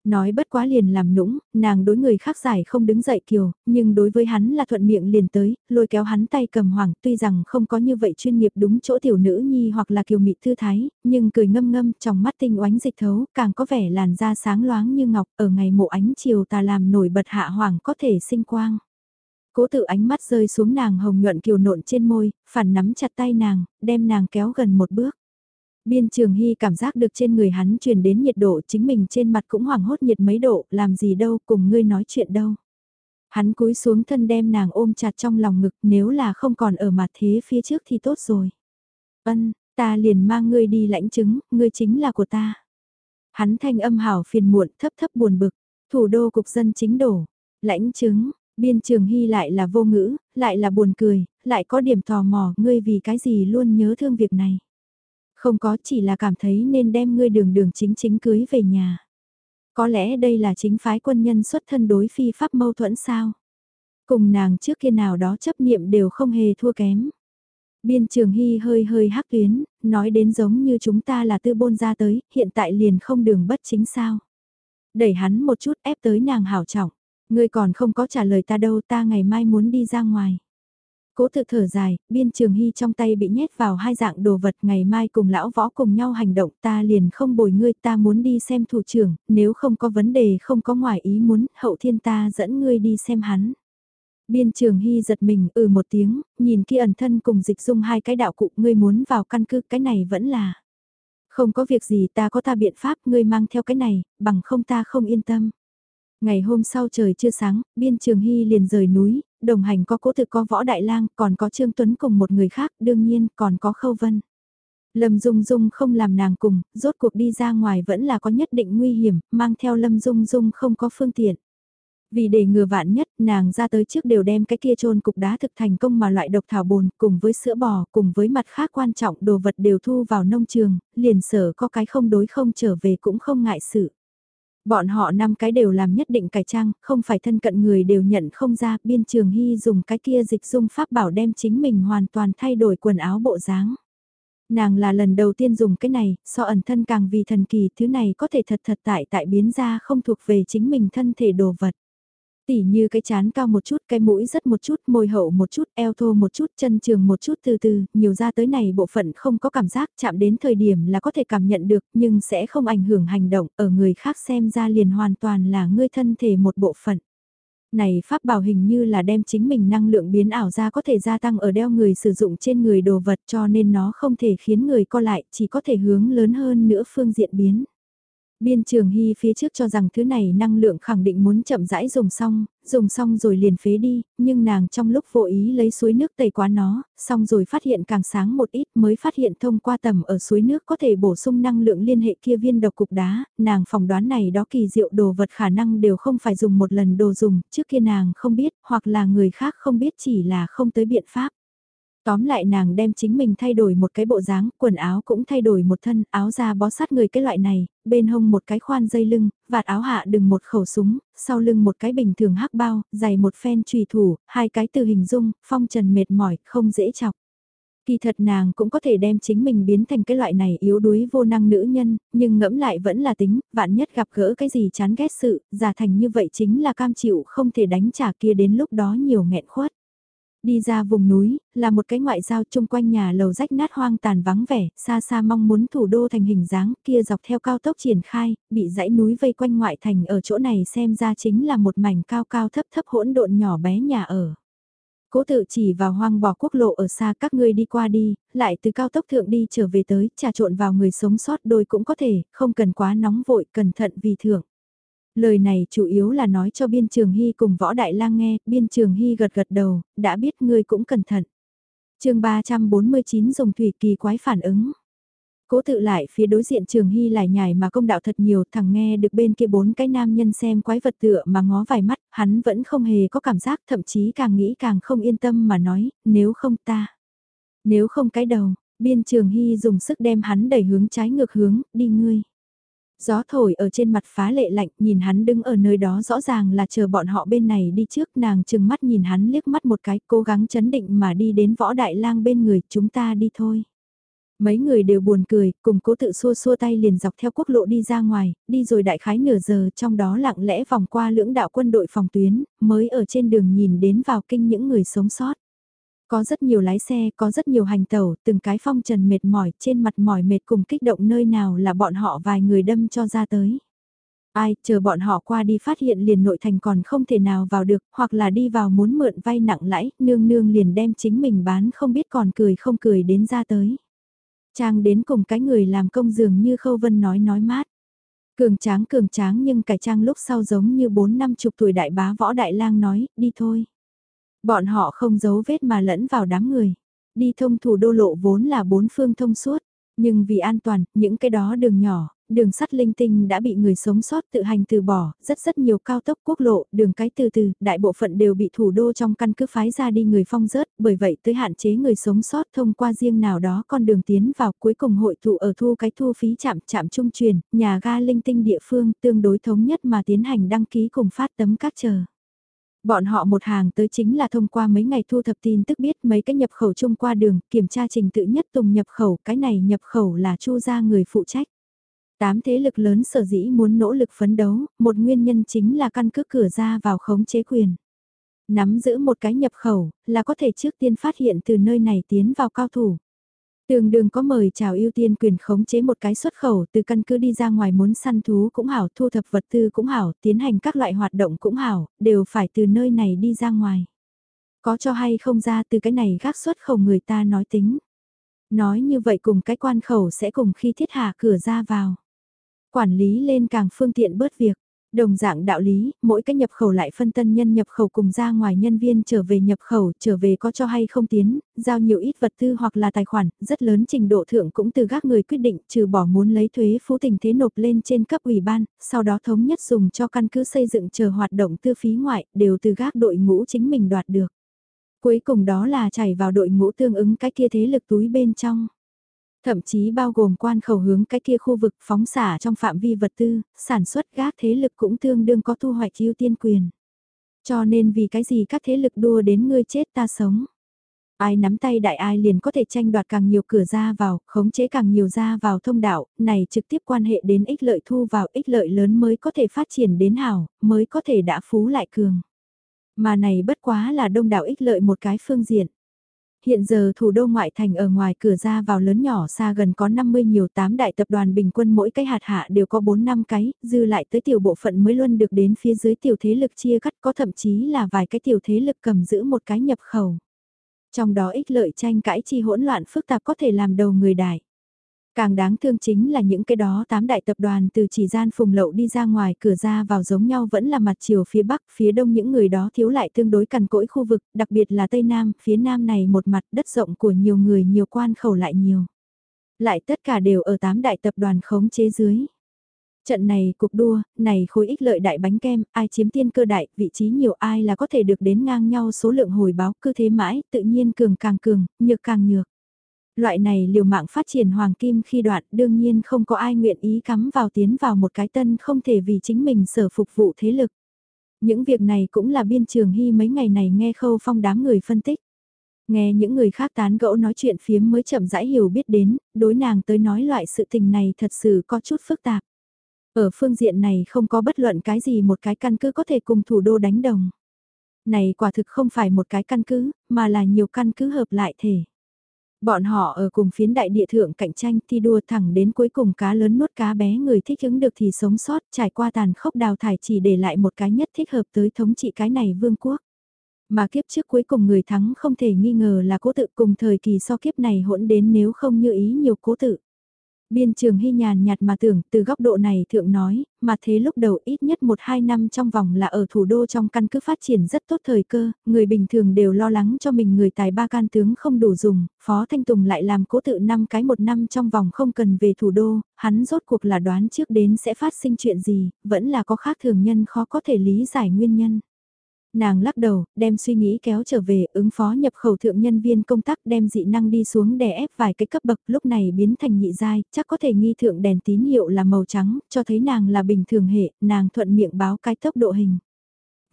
Nói bất quá liền làm nũng, nàng đối người khác giải không đứng dậy kiều, nhưng đối với hắn là thuận miệng liền tới, lôi kéo hắn tay cầm hoàng, tuy rằng không có như vậy chuyên nghiệp đúng chỗ tiểu nữ nhi hoặc là kiều mị thư thái, nhưng cười ngâm ngâm trong mắt tinh oánh dịch thấu, càng có vẻ làn da sáng loáng như ngọc, ở ngày mộ ánh chiều ta làm nổi bật hạ hoàng có thể sinh quang. Cố tự ánh mắt rơi xuống nàng hồng nhuận kiều nộn trên môi, phản nắm chặt tay nàng, đem nàng kéo gần một bước. Biên Trường Hy cảm giác được trên người hắn truyền đến nhiệt độ chính mình trên mặt cũng hoảng hốt nhiệt mấy độ, làm gì đâu, cùng ngươi nói chuyện đâu. Hắn cúi xuống thân đem nàng ôm chặt trong lòng ngực nếu là không còn ở mặt thế phía trước thì tốt rồi. Ân, ta liền mang ngươi đi lãnh chứng, ngươi chính là của ta. Hắn thanh âm hảo phiền muộn thấp thấp buồn bực, thủ đô cục dân chính đổ, lãnh chứng, biên trường hy lại là vô ngữ, lại là buồn cười, lại có điểm tò mò, ngươi vì cái gì luôn nhớ thương việc này. Không có chỉ là cảm thấy nên đem ngươi đường đường chính chính cưới về nhà. Có lẽ đây là chính phái quân nhân xuất thân đối phi pháp mâu thuẫn sao? Cùng nàng trước kia nào đó chấp niệm đều không hề thua kém. Biên trường hy hơi hơi hắc tuyến, nói đến giống như chúng ta là tư bôn ra tới, hiện tại liền không đường bất chính sao. Đẩy hắn một chút ép tới nàng hảo trọng, ngươi còn không có trả lời ta đâu ta ngày mai muốn đi ra ngoài. Cố tự thở dài, biên trường hy trong tay bị nhét vào hai dạng đồ vật ngày mai cùng lão võ cùng nhau hành động ta liền không bồi ngươi ta muốn đi xem thủ trưởng, nếu không có vấn đề không có ngoài ý muốn, hậu thiên ta dẫn ngươi đi xem hắn. Biên trường hy giật mình ừ một tiếng, nhìn kia ẩn thân cùng dịch dung hai cái đạo cụ ngươi muốn vào căn cứ cái này vẫn là. Không có việc gì ta có ta biện pháp ngươi mang theo cái này, bằng không ta không yên tâm. Ngày hôm sau trời chưa sáng, biên trường hy liền rời núi, đồng hành có cố thực có võ đại lang, còn có Trương Tuấn cùng một người khác, đương nhiên còn có Khâu Vân. Lâm Dung Dung không làm nàng cùng, rốt cuộc đi ra ngoài vẫn là có nhất định nguy hiểm, mang theo Lâm Dung Dung không có phương tiện. Vì để ngừa vạn nhất, nàng ra tới trước đều đem cái kia trôn cục đá thực thành công mà loại độc thảo bồn, cùng với sữa bò, cùng với mặt khác quan trọng đồ vật đều thu vào nông trường, liền sở có cái không đối không trở về cũng không ngại sự. Bọn họ năm cái đều làm nhất định cải trang, không phải thân cận người đều nhận không ra, biên trường hy dùng cái kia dịch dung pháp bảo đem chính mình hoàn toàn thay đổi quần áo bộ dáng. Nàng là lần đầu tiên dùng cái này, so ẩn thân càng vì thần kỳ, thứ này có thể thật thật tại tại biến ra không thuộc về chính mình thân thể đồ vật. Tỉ như cái chán cao một chút, cái mũi rất một chút, môi hậu một chút, eo thô một chút, chân trường một chút từ từ, nhiều ra tới này bộ phận không có cảm giác, chạm đến thời điểm là có thể cảm nhận được, nhưng sẽ không ảnh hưởng hành động, ở người khác xem ra liền hoàn toàn là ngươi thân thể một bộ phận. Này pháp bảo hình như là đem chính mình năng lượng biến ảo ra có thể gia tăng ở đeo người sử dụng trên người đồ vật cho nên nó không thể khiến người co lại, chỉ có thể hướng lớn hơn nữa phương diện biến. Biên trường hy phía trước cho rằng thứ này năng lượng khẳng định muốn chậm rãi dùng xong, dùng xong rồi liền phế đi, nhưng nàng trong lúc vô ý lấy suối nước tẩy quá nó, xong rồi phát hiện càng sáng một ít mới phát hiện thông qua tầm ở suối nước có thể bổ sung năng lượng liên hệ kia viên độc cục đá, nàng phỏng đoán này đó kỳ diệu đồ vật khả năng đều không phải dùng một lần đồ dùng, trước kia nàng không biết, hoặc là người khác không biết chỉ là không tới biện pháp. Tóm lại nàng đem chính mình thay đổi một cái bộ dáng, quần áo cũng thay đổi một thân, áo da bó sát người cái loại này, bên hông một cái khoan dây lưng, vạt áo hạ đừng một khẩu súng, sau lưng một cái bình thường hắc bao, dày một phen trùy thủ, hai cái từ hình dung, phong trần mệt mỏi, không dễ chọc. Kỳ thật nàng cũng có thể đem chính mình biến thành cái loại này yếu đuối vô năng nữ nhân, nhưng ngẫm lại vẫn là tính, vạn nhất gặp gỡ cái gì chán ghét sự, giả thành như vậy chính là cam chịu không thể đánh trả kia đến lúc đó nhiều nghẹn khuất. Đi ra vùng núi, là một cái ngoại giao chung quanh nhà lầu rách nát hoang tàn vắng vẻ, xa xa mong muốn thủ đô thành hình dáng kia dọc theo cao tốc triển khai, bị dãy núi vây quanh ngoại thành ở chỗ này xem ra chính là một mảnh cao cao thấp thấp hỗn độn nhỏ bé nhà ở. Cố tự chỉ vào hoang bỏ quốc lộ ở xa các ngươi đi qua đi, lại từ cao tốc thượng đi trở về tới, trà trộn vào người sống sót đôi cũng có thể, không cần quá nóng vội, cẩn thận vì thưởng. Lời này chủ yếu là nói cho biên trường hy cùng võ đại lang nghe, biên trường hy gật gật đầu, đã biết ngươi cũng cẩn thận. chương 349 dùng thủy kỳ quái phản ứng. Cố tự lại phía đối diện trường hy lại nhảy mà công đạo thật nhiều thằng nghe được bên kia bốn cái nam nhân xem quái vật tựa mà ngó vài mắt, hắn vẫn không hề có cảm giác thậm chí càng nghĩ càng không yên tâm mà nói, nếu không ta. Nếu không cái đầu, biên trường hy dùng sức đem hắn đẩy hướng trái ngược hướng, đi ngươi. Gió thổi ở trên mặt phá lệ lạnh, nhìn hắn đứng ở nơi đó rõ ràng là chờ bọn họ bên này đi trước, nàng chừng mắt nhìn hắn liếc mắt một cái, cố gắng chấn định mà đi đến võ đại lang bên người, chúng ta đi thôi. Mấy người đều buồn cười, cùng cố tự xua xua tay liền dọc theo quốc lộ đi ra ngoài, đi rồi đại khái nửa giờ trong đó lặng lẽ vòng qua lưỡng đạo quân đội phòng tuyến, mới ở trên đường nhìn đến vào kinh những người sống sót. Có rất nhiều lái xe, có rất nhiều hành tàu. từng cái phong trần mệt mỏi, trên mặt mỏi mệt cùng kích động nơi nào là bọn họ vài người đâm cho ra tới. Ai, chờ bọn họ qua đi phát hiện liền nội thành còn không thể nào vào được, hoặc là đi vào muốn mượn vay nặng lãi, nương nương liền đem chính mình bán không biết còn cười không cười đến ra tới. Trang đến cùng cái người làm công dường như Khâu Vân nói nói mát. Cường tráng cường tráng nhưng cải trang lúc sau giống như bốn năm chục tuổi đại bá võ đại lang nói, đi thôi. Bọn họ không giấu vết mà lẫn vào đám người. Đi thông thủ đô lộ vốn là bốn phương thông suốt, nhưng vì an toàn, những cái đó đường nhỏ, đường sắt linh tinh đã bị người sống sót tự hành từ bỏ, rất rất nhiều cao tốc quốc lộ, đường cái từ từ, đại bộ phận đều bị thủ đô trong căn cứ phái ra đi người phong rớt, bởi vậy tới hạn chế người sống sót thông qua riêng nào đó con đường tiến vào cuối cùng hội tụ ở thu cái thu phí chạm chạm trung truyền, nhà ga linh tinh địa phương tương đối thống nhất mà tiến hành đăng ký cùng phát tấm các chờ. Bọn họ một hàng tới chính là thông qua mấy ngày thu thập tin tức biết mấy cái nhập khẩu chung qua đường, kiểm tra trình tự nhất tùng nhập khẩu, cái này nhập khẩu là chu gia người phụ trách. Tám thế lực lớn sở dĩ muốn nỗ lực phấn đấu, một nguyên nhân chính là căn cứ cửa ra vào khống chế quyền. Nắm giữ một cái nhập khẩu, là có thể trước tiên phát hiện từ nơi này tiến vào cao thủ. Tường đường có mời chào ưu tiên quyền khống chế một cái xuất khẩu từ căn cứ đi ra ngoài muốn săn thú cũng hảo, thu thập vật tư cũng hảo, tiến hành các loại hoạt động cũng hảo, đều phải từ nơi này đi ra ngoài. Có cho hay không ra từ cái này gác xuất khẩu người ta nói tính. Nói như vậy cùng cái quan khẩu sẽ cùng khi thiết hạ cửa ra vào. Quản lý lên càng phương tiện bớt việc. Đồng dạng đạo lý, mỗi cái nhập khẩu lại phân tân nhân nhập khẩu cùng ra ngoài nhân viên trở về nhập khẩu, trở về có cho hay không tiến, giao nhiều ít vật tư hoặc là tài khoản, rất lớn trình độ thượng cũng từ các người quyết định trừ bỏ muốn lấy thuế phú tình thế nộp lên trên cấp ủy ban, sau đó thống nhất dùng cho căn cứ xây dựng chờ hoạt động tư phí ngoại, đều từ các đội ngũ chính mình đoạt được. Cuối cùng đó là chảy vào đội ngũ tương ứng cái kia thế lực túi bên trong. Thậm chí bao gồm quan khẩu hướng cái kia khu vực phóng xả trong phạm vi vật tư, sản xuất gác thế lực cũng tương đương có thu hoạch ưu tiên quyền. Cho nên vì cái gì các thế lực đua đến ngươi chết ta sống. Ai nắm tay đại ai liền có thể tranh đoạt càng nhiều cửa ra vào, khống chế càng nhiều ra vào thông đạo, này trực tiếp quan hệ đến ích lợi thu vào ích lợi lớn mới có thể phát triển đến hảo, mới có thể đã phú lại cường. Mà này bất quá là đông đảo ích lợi một cái phương diện. Hiện giờ thủ đô ngoại thành ở ngoài cửa ra vào lớn nhỏ xa gần có 50 nhiều tám đại tập đoàn bình quân mỗi cái hạt hạ đều có 4 năm cái, dư lại tới tiểu bộ phận mới luôn được đến phía dưới tiểu thế lực chia cắt có thậm chí là vài cái tiểu thế lực cầm giữ một cái nhập khẩu. Trong đó ích lợi tranh cãi chi hỗn loạn phức tạp có thể làm đầu người đại. Càng đáng thương chính là những cái đó tám đại tập đoàn từ chỉ gian phùng lậu đi ra ngoài cửa ra vào giống nhau vẫn là mặt chiều phía bắc, phía đông những người đó thiếu lại tương đối cằn cỗi khu vực, đặc biệt là tây nam, phía nam này một mặt đất rộng của nhiều người nhiều quan khẩu lại nhiều. Lại tất cả đều ở tám đại tập đoàn khống chế dưới. Trận này cuộc đua, này khối ích lợi đại bánh kem, ai chiếm tiên cơ đại, vị trí nhiều ai là có thể được đến ngang nhau số lượng hồi báo cứ thế mãi, tự nhiên cường càng cường, nhược càng nhược. Loại này liều mạng phát triển hoàng kim khi đoạn đương nhiên không có ai nguyện ý cắm vào tiến vào một cái tân không thể vì chính mình sở phục vụ thế lực. Những việc này cũng là biên trường hy mấy ngày này nghe khâu phong đám người phân tích. Nghe những người khác tán gẫu nói chuyện phiếm mới chậm rãi hiểu biết đến, đối nàng tới nói loại sự tình này thật sự có chút phức tạp. Ở phương diện này không có bất luận cái gì một cái căn cứ có thể cùng thủ đô đánh đồng. Này quả thực không phải một cái căn cứ, mà là nhiều căn cứ hợp lại thể. Bọn họ ở cùng phiến đại địa thượng cạnh tranh thi đua thẳng đến cuối cùng cá lớn nuốt cá bé người thích ứng được thì sống sót, trải qua tàn khốc đào thải chỉ để lại một cái nhất thích hợp tới thống trị cái này vương quốc. Mà kiếp trước cuối cùng người thắng không thể nghi ngờ là cố tự, cùng thời kỳ so kiếp này hỗn đến nếu không như ý nhiều cố tự. Biên trường hy nhàn nhạt mà tưởng từ góc độ này thượng nói, mà thế lúc đầu ít nhất 1-2 năm trong vòng là ở thủ đô trong căn cứ phát triển rất tốt thời cơ, người bình thường đều lo lắng cho mình người tài ba can tướng không đủ dùng, Phó Thanh Tùng lại làm cố tự năm cái một năm trong vòng không cần về thủ đô, hắn rốt cuộc là đoán trước đến sẽ phát sinh chuyện gì, vẫn là có khác thường nhân khó có thể lý giải nguyên nhân. Nàng lắc đầu, đem suy nghĩ kéo trở về, ứng phó nhập khẩu thượng nhân viên công tác đem dị năng đi xuống đè ép vài cái cấp bậc, lúc này biến thành nhị giai, chắc có thể nghi thượng đèn tín hiệu là màu trắng, cho thấy nàng là bình thường hệ, nàng thuận miệng báo cái tốc độ hình.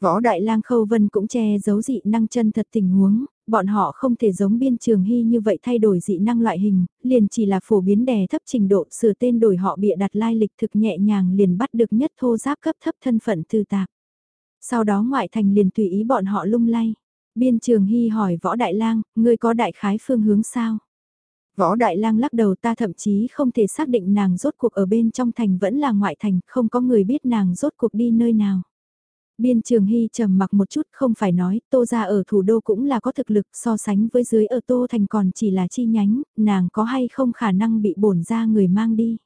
Võ Đại lang Khâu Vân cũng che giấu dị năng chân thật tình huống, bọn họ không thể giống biên trường hy như vậy thay đổi dị năng loại hình, liền chỉ là phổ biến đè thấp trình độ sửa tên đổi họ bịa đặt lai lịch thực nhẹ nhàng liền bắt được nhất thô giáp cấp thấp thân phận tư tạp. Sau đó ngoại thành liền tùy ý bọn họ lung lay. Biên trường hy hỏi võ đại lang, ngươi có đại khái phương hướng sao? Võ Đại Lang lắc đầu ta thậm chí không thể xác định nàng rốt cuộc ở bên trong thành vẫn là ngoại thành, không có người biết nàng rốt cuộc đi nơi nào. Biên Trường Hy trầm mặc một chút không phải nói, Tô ra ở thủ đô cũng là có thực lực so sánh với dưới ở Tô Thành còn chỉ là chi nhánh, nàng có hay không khả năng bị bổn ra người mang đi.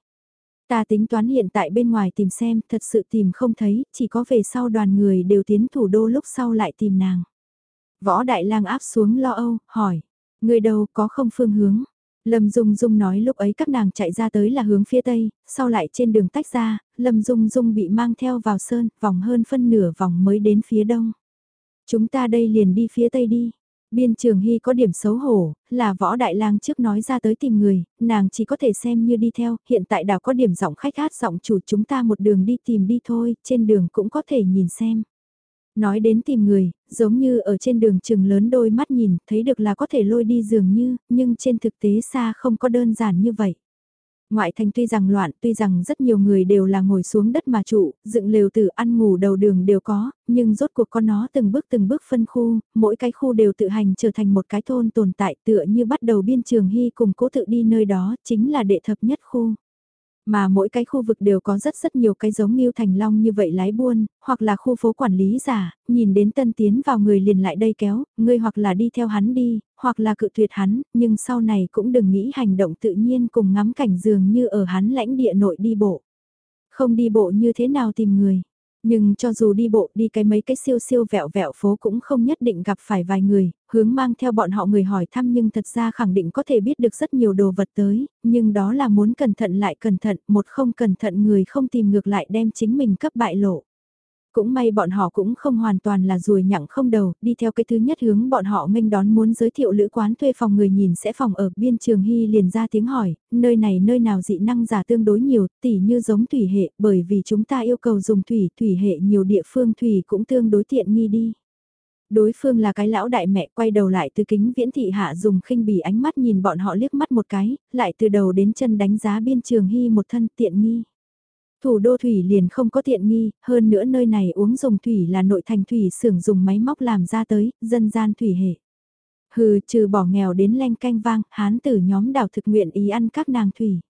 Ta tính toán hiện tại bên ngoài tìm xem, thật sự tìm không thấy, chỉ có về sau đoàn người đều tiến thủ đô lúc sau lại tìm nàng. Võ Đại lang áp xuống lo âu, hỏi, người đâu có không phương hướng. Lâm Dung Dung nói lúc ấy các nàng chạy ra tới là hướng phía tây, sau lại trên đường tách ra, Lâm Dung Dung bị mang theo vào sơn, vòng hơn phân nửa vòng mới đến phía đông. Chúng ta đây liền đi phía tây đi. Biên trường hy có điểm xấu hổ, là võ đại lang trước nói ra tới tìm người, nàng chỉ có thể xem như đi theo, hiện tại đảo có điểm giọng khách hát giọng chủ chúng ta một đường đi tìm đi thôi, trên đường cũng có thể nhìn xem. Nói đến tìm người, giống như ở trên đường chừng lớn đôi mắt nhìn, thấy được là có thể lôi đi dường như, nhưng trên thực tế xa không có đơn giản như vậy. Ngoại thành tuy rằng loạn, tuy rằng rất nhiều người đều là ngồi xuống đất mà trụ, dựng lều từ ăn ngủ đầu đường đều có, nhưng rốt cuộc con nó từng bước từng bước phân khu, mỗi cái khu đều tự hành trở thành một cái thôn tồn tại tựa như bắt đầu biên trường hy cùng cố tự đi nơi đó, chính là đệ thập nhất khu. Mà mỗi cái khu vực đều có rất rất nhiều cái giống ngưu thành long như vậy lái buôn, hoặc là khu phố quản lý giả, nhìn đến tân tiến vào người liền lại đây kéo, ngươi hoặc là đi theo hắn đi, hoặc là cự tuyệt hắn, nhưng sau này cũng đừng nghĩ hành động tự nhiên cùng ngắm cảnh dường như ở hắn lãnh địa nội đi bộ. Không đi bộ như thế nào tìm người. Nhưng cho dù đi bộ đi cái mấy cái siêu siêu vẹo vẹo phố cũng không nhất định gặp phải vài người, hướng mang theo bọn họ người hỏi thăm nhưng thật ra khẳng định có thể biết được rất nhiều đồ vật tới, nhưng đó là muốn cẩn thận lại cẩn thận, một không cẩn thận người không tìm ngược lại đem chính mình cấp bại lộ. Cũng may bọn họ cũng không hoàn toàn là ruồi nhặng không đầu, đi theo cái thứ nhất hướng bọn họ nghênh đón muốn giới thiệu lữ quán thuê phòng người nhìn sẽ phòng ở biên trường hy liền ra tiếng hỏi, nơi này nơi nào dị năng giả tương đối nhiều, tỉ như giống thủy hệ, bởi vì chúng ta yêu cầu dùng thủy, thủy hệ nhiều địa phương thủy cũng tương đối tiện nghi đi. Đối phương là cái lão đại mẹ quay đầu lại từ kính viễn thị hạ dùng khinh bỉ ánh mắt nhìn bọn họ liếc mắt một cái, lại từ đầu đến chân đánh giá biên trường hy một thân tiện nghi. Thủ đô thủy liền không có tiện nghi, hơn nữa nơi này uống dùng thủy là nội thành thủy xưởng dùng máy móc làm ra tới, dân gian thủy hệ. Hừ, trừ bỏ nghèo đến len canh vang, hán tử nhóm đảo thực nguyện ý ăn các nàng thủy.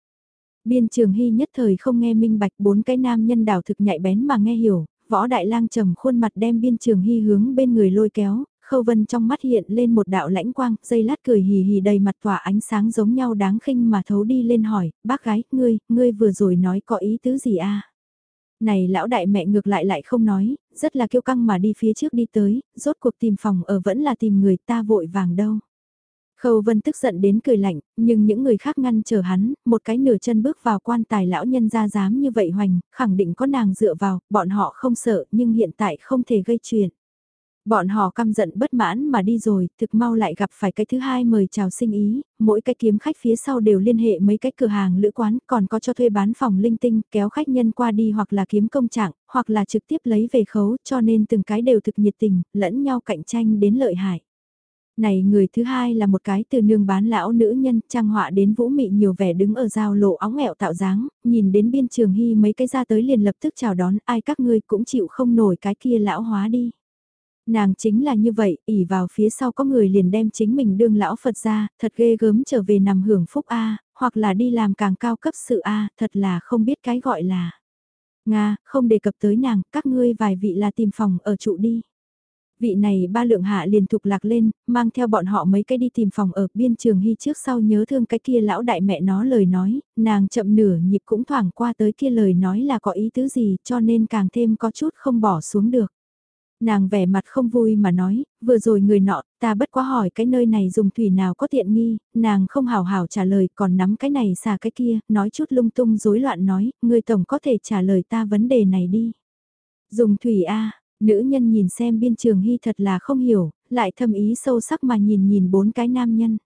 Biên trường hy nhất thời không nghe minh bạch bốn cái nam nhân đảo thực nhạy bén mà nghe hiểu, võ đại lang trầm khuôn mặt đem biên trường hy hướng bên người lôi kéo, khâu vân trong mắt hiện lên một đạo lãnh quang, dây lát cười hì hì đầy mặt tỏa ánh sáng giống nhau đáng khinh mà thấu đi lên hỏi, bác gái, ngươi, ngươi vừa rồi nói có ý tứ gì a Này lão đại mẹ ngược lại lại không nói, rất là kiêu căng mà đi phía trước đi tới, rốt cuộc tìm phòng ở vẫn là tìm người ta vội vàng đâu. Khâu Vân tức giận đến cười lạnh, nhưng những người khác ngăn chờ hắn, một cái nửa chân bước vào quan tài lão nhân ra dám như vậy hoành, khẳng định có nàng dựa vào, bọn họ không sợ nhưng hiện tại không thể gây chuyện. Bọn họ căm giận bất mãn mà đi rồi, thực mau lại gặp phải cái thứ hai mời chào sinh ý, mỗi cái kiếm khách phía sau đều liên hệ mấy cái cửa hàng lữ quán, còn có cho thuê bán phòng linh tinh, kéo khách nhân qua đi hoặc là kiếm công trạng, hoặc là trực tiếp lấy về khấu, cho nên từng cái đều thực nhiệt tình, lẫn nhau cạnh tranh đến lợi hại. Này người thứ hai là một cái từ nương bán lão nữ nhân, trang họa đến vũ mị nhiều vẻ đứng ở giao lộ óng ẹo tạo dáng, nhìn đến biên trường hy mấy cái ra tới liền lập tức chào đón, ai các ngươi cũng chịu không nổi cái kia lão hóa đi. Nàng chính là như vậy, ỉ vào phía sau có người liền đem chính mình đương lão Phật ra, thật ghê gớm trở về nằm hưởng phúc A, hoặc là đi làm càng cao cấp sự A, thật là không biết cái gọi là. Nga, không đề cập tới nàng, các ngươi vài vị là tìm phòng ở trụ đi. Vị này ba lượng hạ liền thục lạc lên, mang theo bọn họ mấy cái đi tìm phòng ở biên trường hy trước sau nhớ thương cái kia lão đại mẹ nó lời nói, nàng chậm nửa nhịp cũng thoảng qua tới kia lời nói là có ý tứ gì cho nên càng thêm có chút không bỏ xuống được. Nàng vẻ mặt không vui mà nói, vừa rồi người nọ, ta bất quá hỏi cái nơi này dùng thủy nào có tiện nghi, nàng không hào hào trả lời còn nắm cái này xà cái kia, nói chút lung tung rối loạn nói, người tổng có thể trả lời ta vấn đề này đi. Dùng thủy A, nữ nhân nhìn xem biên trường hy thật là không hiểu, lại thâm ý sâu sắc mà nhìn nhìn bốn cái nam nhân.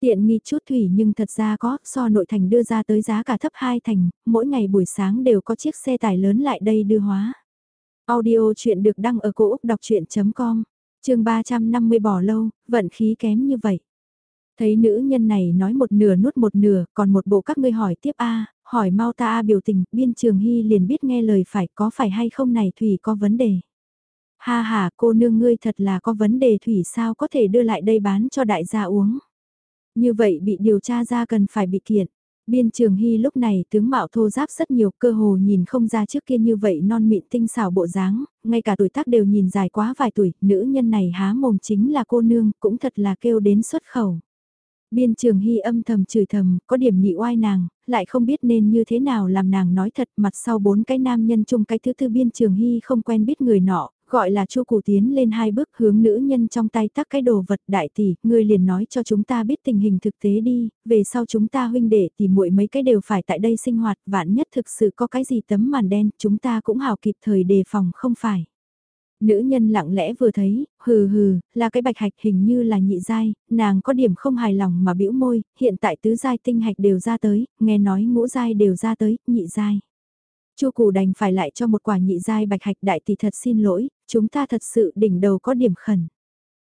Tiện nghi chút thủy nhưng thật ra có, so nội thành đưa ra tới giá cả thấp hai thành, mỗi ngày buổi sáng đều có chiếc xe tải lớn lại đây đưa hóa. Audio chuyện được đăng ở cổ Úc đọc chuyện.com, trường 350 bỏ lâu, vận khí kém như vậy. Thấy nữ nhân này nói một nửa nuốt một nửa, còn một bộ các ngươi hỏi tiếp a hỏi mau ta a biểu tình, biên trường hy liền biết nghe lời phải có phải hay không này Thủy có vấn đề. Ha ha, cô nương ngươi thật là có vấn đề Thủy sao có thể đưa lại đây bán cho đại gia uống. Như vậy bị điều tra ra cần phải bị kiện. Biên Trường Hy lúc này tướng mạo thô giáp rất nhiều cơ hồ nhìn không ra trước kia như vậy non mịn tinh xảo bộ dáng, ngay cả tuổi tác đều nhìn dài quá vài tuổi, nữ nhân này há mồm chính là cô nương, cũng thật là kêu đến xuất khẩu. Biên Trường Hy âm thầm chửi thầm, có điểm nhị oai nàng, lại không biết nên như thế nào làm nàng nói thật mặt sau bốn cái nam nhân chung cái thứ tư Biên Trường Hy không quen biết người nọ, gọi là chu Củ tiến lên hai bước hướng nữ nhân trong tay tắc cái đồ vật đại tỷ, người liền nói cho chúng ta biết tình hình thực tế đi, về sau chúng ta huynh đệ thì muội mấy cái đều phải tại đây sinh hoạt, vạn nhất thực sự có cái gì tấm màn đen, chúng ta cũng hào kịp thời đề phòng không phải. Nữ nhân lặng lẽ vừa thấy, hừ hừ, là cái bạch hạch hình như là nhị giai, nàng có điểm không hài lòng mà bĩu môi, hiện tại tứ giai tinh hạch đều ra tới, nghe nói ngũ giai đều ra tới, nhị giai. Chu Cù đành phải lại cho một quả nhị giai bạch hạch đại tỷ thật xin lỗi, chúng ta thật sự đỉnh đầu có điểm khẩn.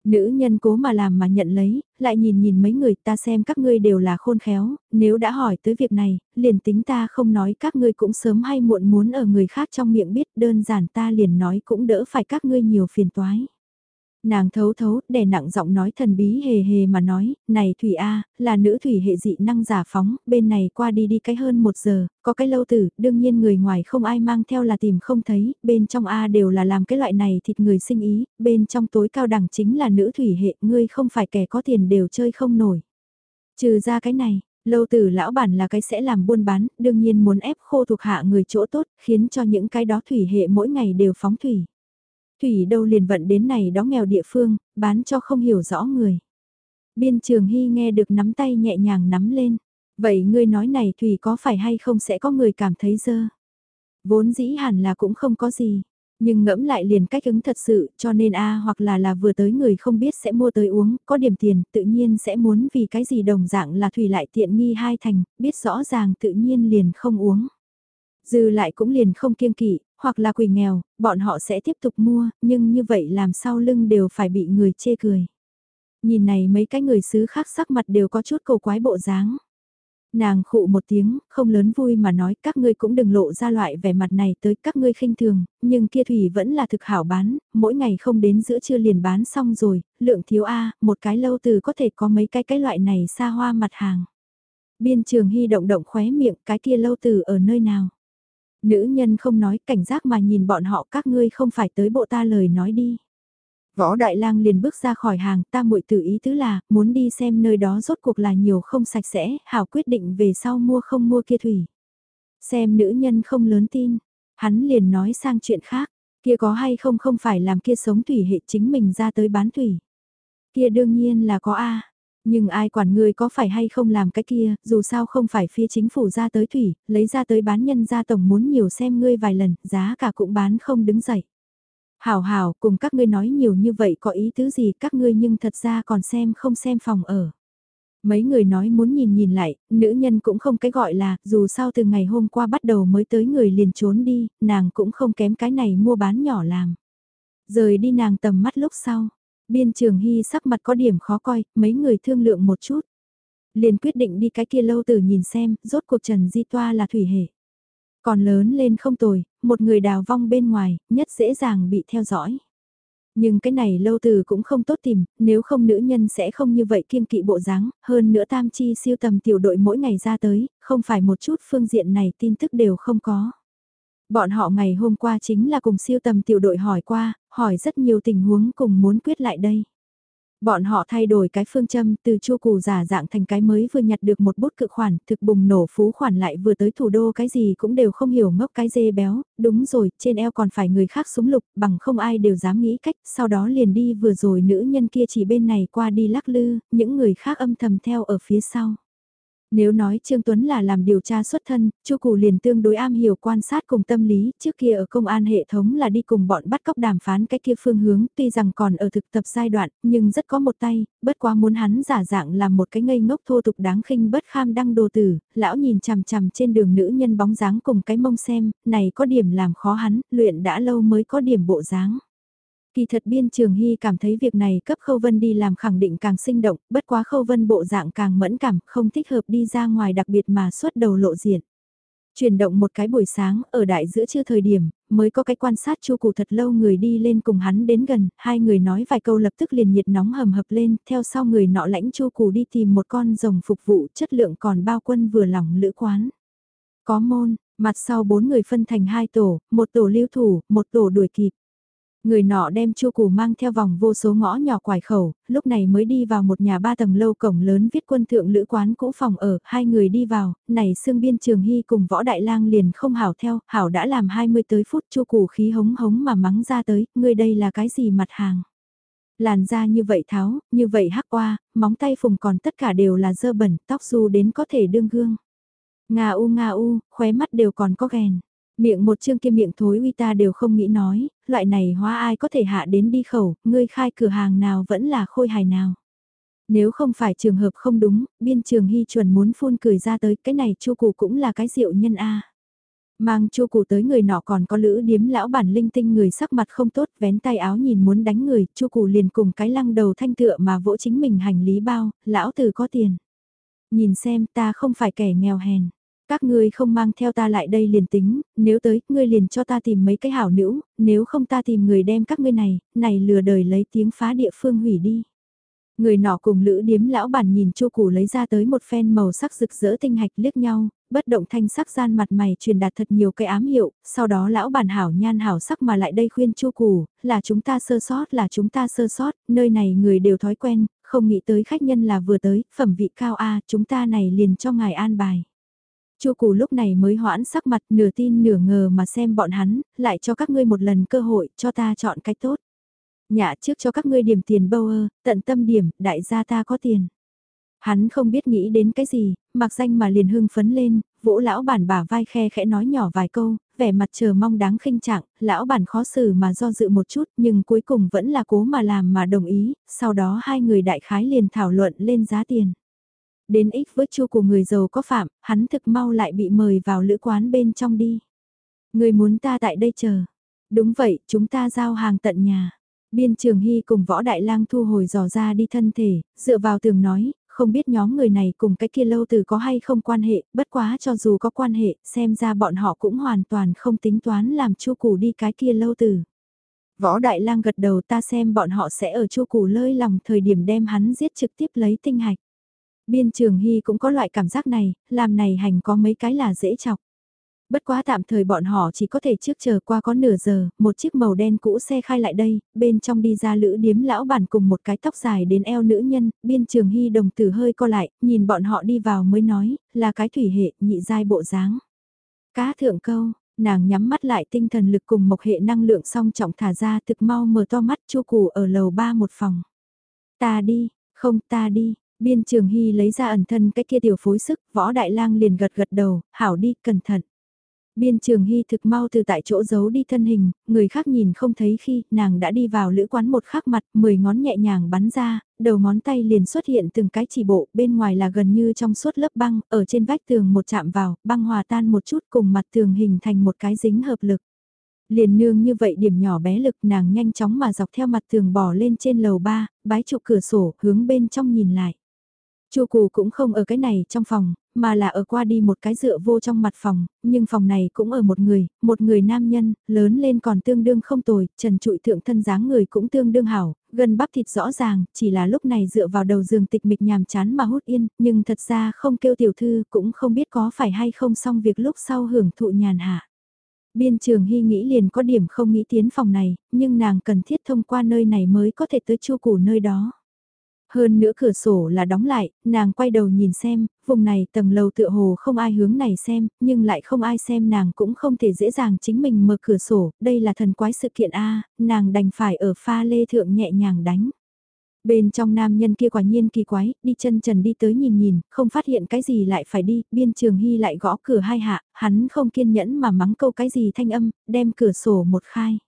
Nữ nhân cố mà làm mà nhận lấy, lại nhìn nhìn mấy người ta xem các ngươi đều là khôn khéo, nếu đã hỏi tới việc này, liền tính ta không nói các ngươi cũng sớm hay muộn muốn ở người khác trong miệng biết đơn giản ta liền nói cũng đỡ phải các ngươi nhiều phiền toái. Nàng thấu thấu, đè nặng giọng nói thần bí hề hề mà nói, này Thủy A, là nữ thủy hệ dị năng giả phóng, bên này qua đi đi cái hơn một giờ, có cái lâu tử, đương nhiên người ngoài không ai mang theo là tìm không thấy, bên trong A đều là làm cái loại này thịt người sinh ý, bên trong tối cao đẳng chính là nữ thủy hệ, ngươi không phải kẻ có tiền đều chơi không nổi. Trừ ra cái này, lâu tử lão bản là cái sẽ làm buôn bán, đương nhiên muốn ép khô thuộc hạ người chỗ tốt, khiến cho những cái đó thủy hệ mỗi ngày đều phóng thủy. Thủy đâu liền vận đến này đó nghèo địa phương, bán cho không hiểu rõ người. Biên trường hy nghe được nắm tay nhẹ nhàng nắm lên. Vậy ngươi nói này Thủy có phải hay không sẽ có người cảm thấy dơ? Vốn dĩ hẳn là cũng không có gì. Nhưng ngẫm lại liền cách ứng thật sự cho nên a hoặc là là vừa tới người không biết sẽ mua tới uống, có điểm tiền tự nhiên sẽ muốn vì cái gì đồng dạng là Thủy lại tiện nghi hai thành, biết rõ ràng tự nhiên liền không uống. Dư lại cũng liền không kiêng kỵ, hoặc là quỷ nghèo, bọn họ sẽ tiếp tục mua, nhưng như vậy làm sao lưng đều phải bị người chê cười. Nhìn này mấy cái người xứ khác sắc mặt đều có chút cầu quái bộ dáng. Nàng khụ một tiếng, không lớn vui mà nói các ngươi cũng đừng lộ ra loại vẻ mặt này tới các ngươi khinh thường, nhưng kia thủy vẫn là thực hảo bán, mỗi ngày không đến giữa trưa liền bán xong rồi, lượng thiếu A, một cái lâu từ có thể có mấy cái cái loại này xa hoa mặt hàng. Biên trường hy động động khóe miệng cái kia lâu từ ở nơi nào. Nữ nhân không nói cảnh giác mà nhìn bọn họ các ngươi không phải tới bộ ta lời nói đi. Võ Đại Lang liền bước ra khỏi hàng ta muội tự ý tứ là muốn đi xem nơi đó rốt cuộc là nhiều không sạch sẽ, hảo quyết định về sau mua không mua kia thủy. Xem nữ nhân không lớn tin, hắn liền nói sang chuyện khác, kia có hay không không phải làm kia sống thủy hệ chính mình ra tới bán thủy. Kia đương nhiên là có A, nhưng ai quản người có phải hay không làm cái kia, dù sao không phải phía chính phủ ra tới thủy, lấy ra tới bán nhân gia tổng muốn nhiều xem ngươi vài lần, giá cả cũng bán không đứng dậy. Hảo hảo, cùng các ngươi nói nhiều như vậy có ý tứ gì các ngươi nhưng thật ra còn xem không xem phòng ở. Mấy người nói muốn nhìn nhìn lại, nữ nhân cũng không cái gọi là, dù sao từ ngày hôm qua bắt đầu mới tới người liền trốn đi, nàng cũng không kém cái này mua bán nhỏ làm. Rời đi nàng tầm mắt lúc sau, Biên trường hy sắc mặt có điểm khó coi, mấy người thương lượng một chút. Liền quyết định đi cái kia lâu từ nhìn xem, rốt cuộc Trần Di Toa là thủy hệ. Còn lớn lên không tồi, một người đào vong bên ngoài, nhất dễ dàng bị theo dõi. Nhưng cái này lâu từ cũng không tốt tìm, nếu không nữ nhân sẽ không như vậy kiên kỵ bộ dáng, hơn nữa tam chi siêu tầm tiểu đội mỗi ngày ra tới, không phải một chút phương diện này tin tức đều không có. Bọn họ ngày hôm qua chính là cùng siêu tầm tiểu đội hỏi qua, hỏi rất nhiều tình huống cùng muốn quyết lại đây. Bọn họ thay đổi cái phương châm từ chu củ giả dạng thành cái mới vừa nhặt được một bút cự khoản, thực bùng nổ phú khoản lại vừa tới thủ đô cái gì cũng đều không hiểu ngốc cái dê béo, đúng rồi, trên eo còn phải người khác súng lục, bằng không ai đều dám nghĩ cách, sau đó liền đi vừa rồi nữ nhân kia chỉ bên này qua đi lắc lư, những người khác âm thầm theo ở phía sau. Nếu nói Trương Tuấn là làm điều tra xuất thân, Chu Cù liền tương đối am hiểu quan sát cùng tâm lý, trước kia ở công an hệ thống là đi cùng bọn bắt cóc đàm phán cái kia phương hướng, tuy rằng còn ở thực tập giai đoạn, nhưng rất có một tay, bất quá muốn hắn giả dạng làm một cái ngây ngốc thô tục đáng khinh bất kham đăng đồ tử, lão nhìn chằm chằm trên đường nữ nhân bóng dáng cùng cái mông xem, này có điểm làm khó hắn, luyện đã lâu mới có điểm bộ dáng. Kỳ thật biên trường hy cảm thấy việc này cấp Khâu Vân đi làm khẳng định càng sinh động, bất quá Khâu Vân bộ dạng càng mẫn cảm, không thích hợp đi ra ngoài đặc biệt mà xuất đầu lộ diện. Chuyển động một cái buổi sáng, ở đại giữa trưa thời điểm, mới có cái quan sát chu cụ thật lâu người đi lên cùng hắn đến gần, hai người nói vài câu lập tức liền nhiệt nóng hầm hập lên, theo sau người nọ lãnh chu cụ đi tìm một con rồng phục vụ chất lượng còn bao quân vừa lòng lữ quán. Có môn, mặt sau bốn người phân thành hai tổ, một tổ lưu thủ, một tổ đuổi kịp. Người nọ đem chu củ mang theo vòng vô số ngõ nhỏ quải khẩu, lúc này mới đi vào một nhà ba tầng lâu cổng lớn viết quân thượng lữ quán cũ phòng ở, hai người đi vào, này xương biên trường hy cùng võ đại lang liền không hảo theo, hảo đã làm 20 tới phút chu củ khí hống hống mà mắng ra tới, người đây là cái gì mặt hàng. Làn da như vậy tháo, như vậy hắc qua, móng tay phùng còn tất cả đều là dơ bẩn, tóc du đến có thể đương gương. Nga u nga u, khóe mắt đều còn có ghen. Miệng một chương kia miệng thối uy ta đều không nghĩ nói, loại này hóa ai có thể hạ đến đi khẩu, ngươi khai cửa hàng nào vẫn là khôi hài nào. Nếu không phải trường hợp không đúng, biên trường hy chuẩn muốn phun cười ra tới, cái này chu cụ cũng là cái rượu nhân A. Mang chu cụ tới người nọ còn có lữ điếm lão bản linh tinh người sắc mặt không tốt, vén tay áo nhìn muốn đánh người, chu cụ liền cùng cái lăng đầu thanh tựa mà vỗ chính mình hành lý bao, lão tử có tiền. Nhìn xem ta không phải kẻ nghèo hèn. Các ngươi không mang theo ta lại đây liền tính, nếu tới, ngươi liền cho ta tìm mấy cái hảo nữ, nếu không ta tìm người đem các ngươi này, này lừa đời lấy tiếng phá địa phương hủy đi. Người nọ cùng lữ điếm lão bản nhìn chu củ lấy ra tới một phen màu sắc rực rỡ tinh hạch liếc nhau, bất động thanh sắc gian mặt mày truyền đạt thật nhiều cái ám hiệu, sau đó lão bản hảo nhan hảo sắc mà lại đây khuyên chu củ, là chúng ta sơ sót là chúng ta sơ sót, nơi này người đều thói quen, không nghĩ tới khách nhân là vừa tới, phẩm vị cao a chúng ta này liền cho ngài an bài. Chu Cù lúc này mới hoãn sắc mặt nửa tin nửa ngờ mà xem bọn hắn, lại cho các ngươi một lần cơ hội cho ta chọn cách tốt. Nhạ trước cho các ngươi điểm tiền bâu ơ, tận tâm điểm, đại gia ta có tiền. Hắn không biết nghĩ đến cái gì, mặc danh mà liền hưng phấn lên, vỗ lão bản bả vai khe khẽ nói nhỏ vài câu, vẻ mặt chờ mong đáng khinh trạng, lão bản khó xử mà do dự một chút nhưng cuối cùng vẫn là cố mà làm mà đồng ý, sau đó hai người đại khái liền thảo luận lên giá tiền. Đến ích với chu của người giàu có phạm, hắn thực mau lại bị mời vào lữ quán bên trong đi. Người muốn ta tại đây chờ. Đúng vậy, chúng ta giao hàng tận nhà. Biên Trường Hy cùng võ đại lang thu hồi dò ra đi thân thể, dựa vào tường nói, không biết nhóm người này cùng cái kia lâu từ có hay không quan hệ, bất quá cho dù có quan hệ, xem ra bọn họ cũng hoàn toàn không tính toán làm chu củ đi cái kia lâu từ. Võ Đại lang gật đầu ta xem bọn họ sẽ ở chu củ lơi lòng thời điểm đem hắn giết trực tiếp lấy tinh hạch. Biên trường hy cũng có loại cảm giác này, làm này hành có mấy cái là dễ chọc. Bất quá tạm thời bọn họ chỉ có thể trước chờ qua có nửa giờ, một chiếc màu đen cũ xe khai lại đây, bên trong đi ra lữ điếm lão bản cùng một cái tóc dài đến eo nữ nhân, biên trường hy đồng tử hơi co lại, nhìn bọn họ đi vào mới nói, là cái thủy hệ, nhị giai bộ dáng. Cá thượng câu, nàng nhắm mắt lại tinh thần lực cùng một hệ năng lượng song trọng thả ra thực mau mở to mắt chu củ ở lầu ba một phòng. Ta đi, không ta đi, Biên Trường Hy lấy ra ẩn thân cái kia tiểu phối sức, võ đại lang liền gật gật đầu, hảo đi, cẩn thận. Biên Trường Hy thực mau từ tại chỗ giấu đi thân hình, người khác nhìn không thấy khi nàng đã đi vào lữ quán một khắc mặt, mười ngón nhẹ nhàng bắn ra, đầu ngón tay liền xuất hiện từng cái chỉ bộ, bên ngoài là gần như trong suốt lớp băng, ở trên vách tường một chạm vào, băng hòa tan một chút cùng mặt tường hình thành một cái dính hợp lực. Liền nương như vậy điểm nhỏ bé lực nàng nhanh chóng mà dọc theo mặt tường bỏ lên trên lầu ba, bái trụ cửa sổ, hướng bên trong nhìn lại. Chu Cù cũng không ở cái này trong phòng, mà là ở qua đi một cái dựa vô trong mặt phòng, nhưng phòng này cũng ở một người, một người nam nhân, lớn lên còn tương đương không tồi, trần trụi thượng thân dáng người cũng tương đương hảo, gần bắp thịt rõ ràng, chỉ là lúc này dựa vào đầu giường tịch mịch nhàm chán mà hút yên, nhưng thật ra không kêu tiểu thư cũng không biết có phải hay không xong việc lúc sau hưởng thụ nhàn hạ. Biên trường hy nghĩ liền có điểm không nghĩ tiến phòng này, nhưng nàng cần thiết thông qua nơi này mới có thể tới chu củ nơi đó. Hơn nữa cửa sổ là đóng lại, nàng quay đầu nhìn xem, vùng này tầng lầu tựa hồ không ai hướng này xem, nhưng lại không ai xem nàng cũng không thể dễ dàng chính mình mở cửa sổ, đây là thần quái sự kiện A, nàng đành phải ở pha lê thượng nhẹ nhàng đánh. Bên trong nam nhân kia quả nhiên kỳ quái, đi chân trần đi tới nhìn nhìn, không phát hiện cái gì lại phải đi, biên trường hy lại gõ cửa hai hạ, hắn không kiên nhẫn mà mắng câu cái gì thanh âm, đem cửa sổ một khai.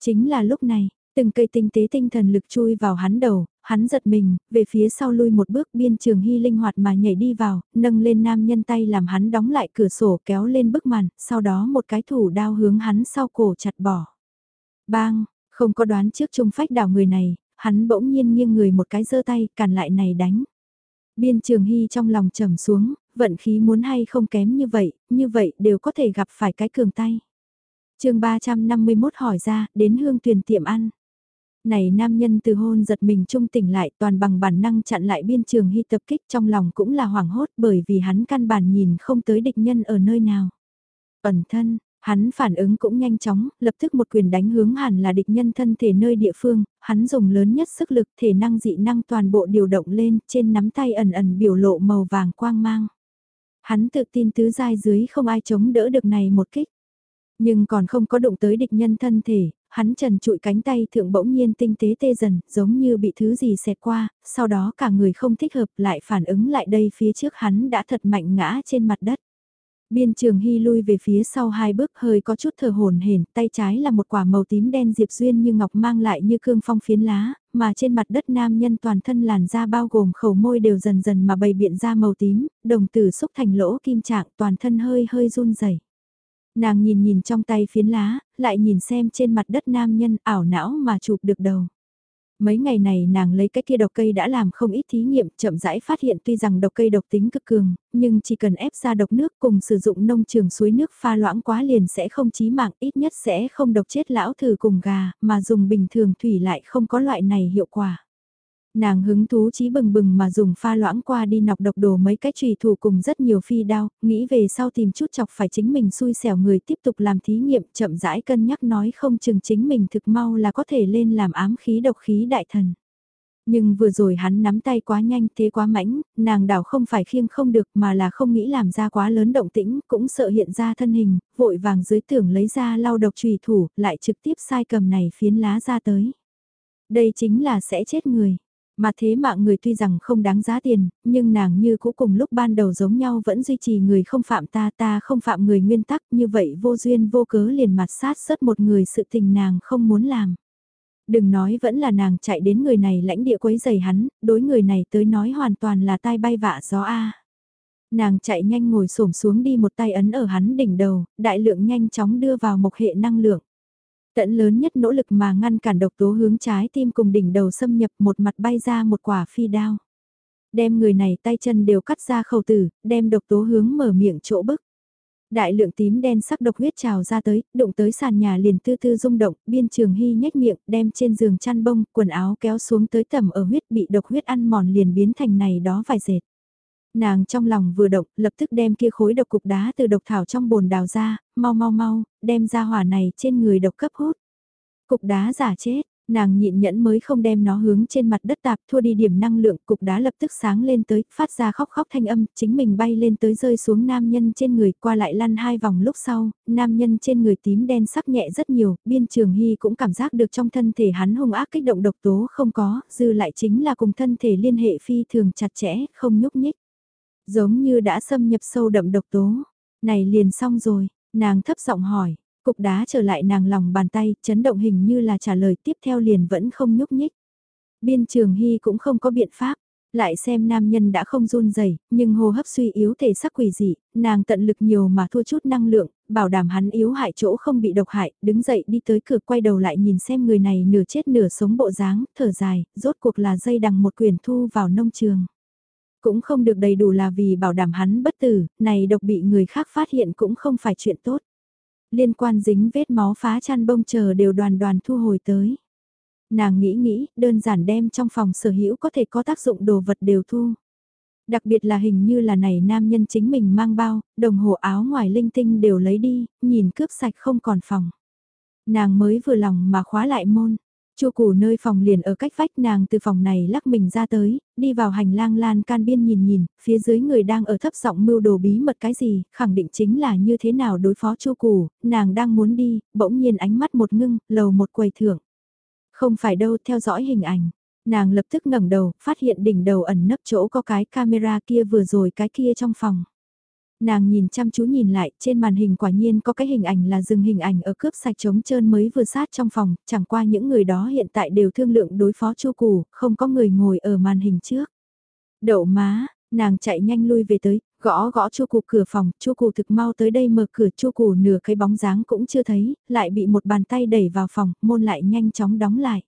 Chính là lúc này, từng cây tinh tế tinh thần lực chui vào hắn đầu, hắn giật mình, về phía sau lui một bước biên trường hy linh hoạt mà nhảy đi vào, nâng lên nam nhân tay làm hắn đóng lại cửa sổ kéo lên bức màn, sau đó một cái thủ đao hướng hắn sau cổ chặt bỏ. Bang, không có đoán trước trung phách đảo người này, hắn bỗng nhiên nghiêng người một cái giơ tay cản lại này đánh. Biên trường hy trong lòng trầm xuống, vận khí muốn hay không kém như vậy, như vậy đều có thể gặp phải cái cường tay. chương 351 hỏi ra, đến hương tuyền tiệm ăn. Này nam nhân từ hôn giật mình trung tỉnh lại toàn bằng bản năng chặn lại biên trường hy tập kích trong lòng cũng là hoảng hốt bởi vì hắn căn bản nhìn không tới địch nhân ở nơi nào. Ẩn thân, hắn phản ứng cũng nhanh chóng, lập tức một quyền đánh hướng hẳn là địch nhân thân thể nơi địa phương, hắn dùng lớn nhất sức lực thể năng dị năng toàn bộ điều động lên trên nắm tay ẩn ẩn biểu lộ màu vàng quang mang. Hắn tự tin tứ giai dưới không ai chống đỡ được này một kích. Nhưng còn không có động tới địch nhân thân thể, hắn trần trụi cánh tay thượng bỗng nhiên tinh tế tê dần, giống như bị thứ gì xẹt qua, sau đó cả người không thích hợp lại phản ứng lại đây phía trước hắn đã thật mạnh ngã trên mặt đất. Biên trường hy lui về phía sau hai bước hơi có chút thở hồn hển, tay trái là một quả màu tím đen diệp duyên như ngọc mang lại như cương phong phiến lá, mà trên mặt đất nam nhân toàn thân làn da bao gồm khẩu môi đều dần dần mà bày biện ra màu tím, đồng tử xúc thành lỗ kim trạng toàn thân hơi hơi run rẩy. Nàng nhìn nhìn trong tay phiến lá, lại nhìn xem trên mặt đất nam nhân ảo não mà chụp được đầu. Mấy ngày này nàng lấy cái kia độc cây đã làm không ít thí nghiệm, chậm rãi phát hiện tuy rằng độc cây độc tính cực cường, nhưng chỉ cần ép ra độc nước cùng sử dụng nông trường suối nước pha loãng quá liền sẽ không chí mạng, ít nhất sẽ không độc chết lão thử cùng gà, mà dùng bình thường thủy lại không có loại này hiệu quả. Nàng hứng thú chí bừng bừng mà dùng pha loãng qua đi nọc độc đồ mấy cái trùy thủ cùng rất nhiều phi đao, nghĩ về sau tìm chút chọc phải chính mình xui xẻo người tiếp tục làm thí nghiệm chậm rãi cân nhắc nói không chừng chính mình thực mau là có thể lên làm ám khí độc khí đại thần. Nhưng vừa rồi hắn nắm tay quá nhanh thế quá mãnh, nàng đảo không phải khiêng không được mà là không nghĩ làm ra quá lớn động tĩnh, cũng sợ hiện ra thân hình, vội vàng dưới tưởng lấy ra lau độc trùy thủ, lại trực tiếp sai cầm này phiến lá ra tới. Đây chính là sẽ chết người. Mà thế mạng người tuy rằng không đáng giá tiền, nhưng nàng như cũ cùng lúc ban đầu giống nhau vẫn duy trì người không phạm ta ta không phạm người nguyên tắc như vậy vô duyên vô cớ liền mặt sát sớt một người sự tình nàng không muốn làm. Đừng nói vẫn là nàng chạy đến người này lãnh địa quấy giày hắn, đối người này tới nói hoàn toàn là tai bay vạ gió A. Nàng chạy nhanh ngồi xổm xuống đi một tay ấn ở hắn đỉnh đầu, đại lượng nhanh chóng đưa vào một hệ năng lượng tẫn lớn nhất nỗ lực mà ngăn cản độc tố hướng trái tim cùng đỉnh đầu xâm nhập một mặt bay ra một quả phi đao. Đem người này tay chân đều cắt ra khẩu tử, đem độc tố hướng mở miệng chỗ bức. Đại lượng tím đen sắc độc huyết trào ra tới, đụng tới sàn nhà liền tư tư rung động, biên trường hy nhếch miệng, đem trên giường chăn bông, quần áo kéo xuống tới tầm ở huyết bị độc huyết ăn mòn liền biến thành này đó vài dệt. Nàng trong lòng vừa động, lập tức đem kia khối độc cục đá từ độc thảo trong bồn đào ra, mau mau mau, đem ra hỏa này trên người độc cấp hút. Cục đá giả chết, nàng nhịn nhẫn mới không đem nó hướng trên mặt đất tạp thua đi điểm năng lượng cục đá lập tức sáng lên tới, phát ra khóc khóc thanh âm, chính mình bay lên tới rơi xuống nam nhân trên người qua lại lăn hai vòng lúc sau, nam nhân trên người tím đen sắc nhẹ rất nhiều, biên trường hy cũng cảm giác được trong thân thể hắn hung ác kích động độc tố không có, dư lại chính là cùng thân thể liên hệ phi thường chặt chẽ, không nhúc nhích. Giống như đã xâm nhập sâu đậm độc tố. Này liền xong rồi, nàng thấp giọng hỏi, cục đá trở lại nàng lòng bàn tay, chấn động hình như là trả lời tiếp theo liền vẫn không nhúc nhích. Biên trường hy cũng không có biện pháp, lại xem nam nhân đã không run rẩy nhưng hô hấp suy yếu thể sắc quỷ dị, nàng tận lực nhiều mà thua chút năng lượng, bảo đảm hắn yếu hại chỗ không bị độc hại, đứng dậy đi tới cửa quay đầu lại nhìn xem người này nửa chết nửa sống bộ dáng, thở dài, rốt cuộc là dây đằng một quyền thu vào nông trường. Cũng không được đầy đủ là vì bảo đảm hắn bất tử, này độc bị người khác phát hiện cũng không phải chuyện tốt. Liên quan dính vết máu phá chăn bông chờ đều đoàn đoàn thu hồi tới. Nàng nghĩ nghĩ, đơn giản đem trong phòng sở hữu có thể có tác dụng đồ vật đều thu. Đặc biệt là hình như là này nam nhân chính mình mang bao, đồng hồ áo ngoài linh tinh đều lấy đi, nhìn cướp sạch không còn phòng. Nàng mới vừa lòng mà khóa lại môn. Chu củ nơi phòng liền ở cách vách nàng từ phòng này lắc mình ra tới, đi vào hành lang lan can biên nhìn nhìn, phía dưới người đang ở thấp giọng mưu đồ bí mật cái gì, khẳng định chính là như thế nào đối phó chu củ, nàng đang muốn đi, bỗng nhiên ánh mắt một ngưng, lầu một quầy thưởng. Không phải đâu theo dõi hình ảnh. Nàng lập tức ngẩng đầu, phát hiện đỉnh đầu ẩn nấp chỗ có cái camera kia vừa rồi cái kia trong phòng. Nàng nhìn chăm chú nhìn lại, trên màn hình quả nhiên có cái hình ảnh là dừng hình ảnh ở cướp sạch trống trơn mới vừa sát trong phòng, chẳng qua những người đó hiện tại đều thương lượng đối phó chu củ, không có người ngồi ở màn hình trước. Đậu má, nàng chạy nhanh lui về tới, gõ gõ chu cụ cửa phòng, chu cụ thực mau tới đây mở cửa chu cụ nửa cái bóng dáng cũng chưa thấy, lại bị một bàn tay đẩy vào phòng, môn lại nhanh chóng đóng lại.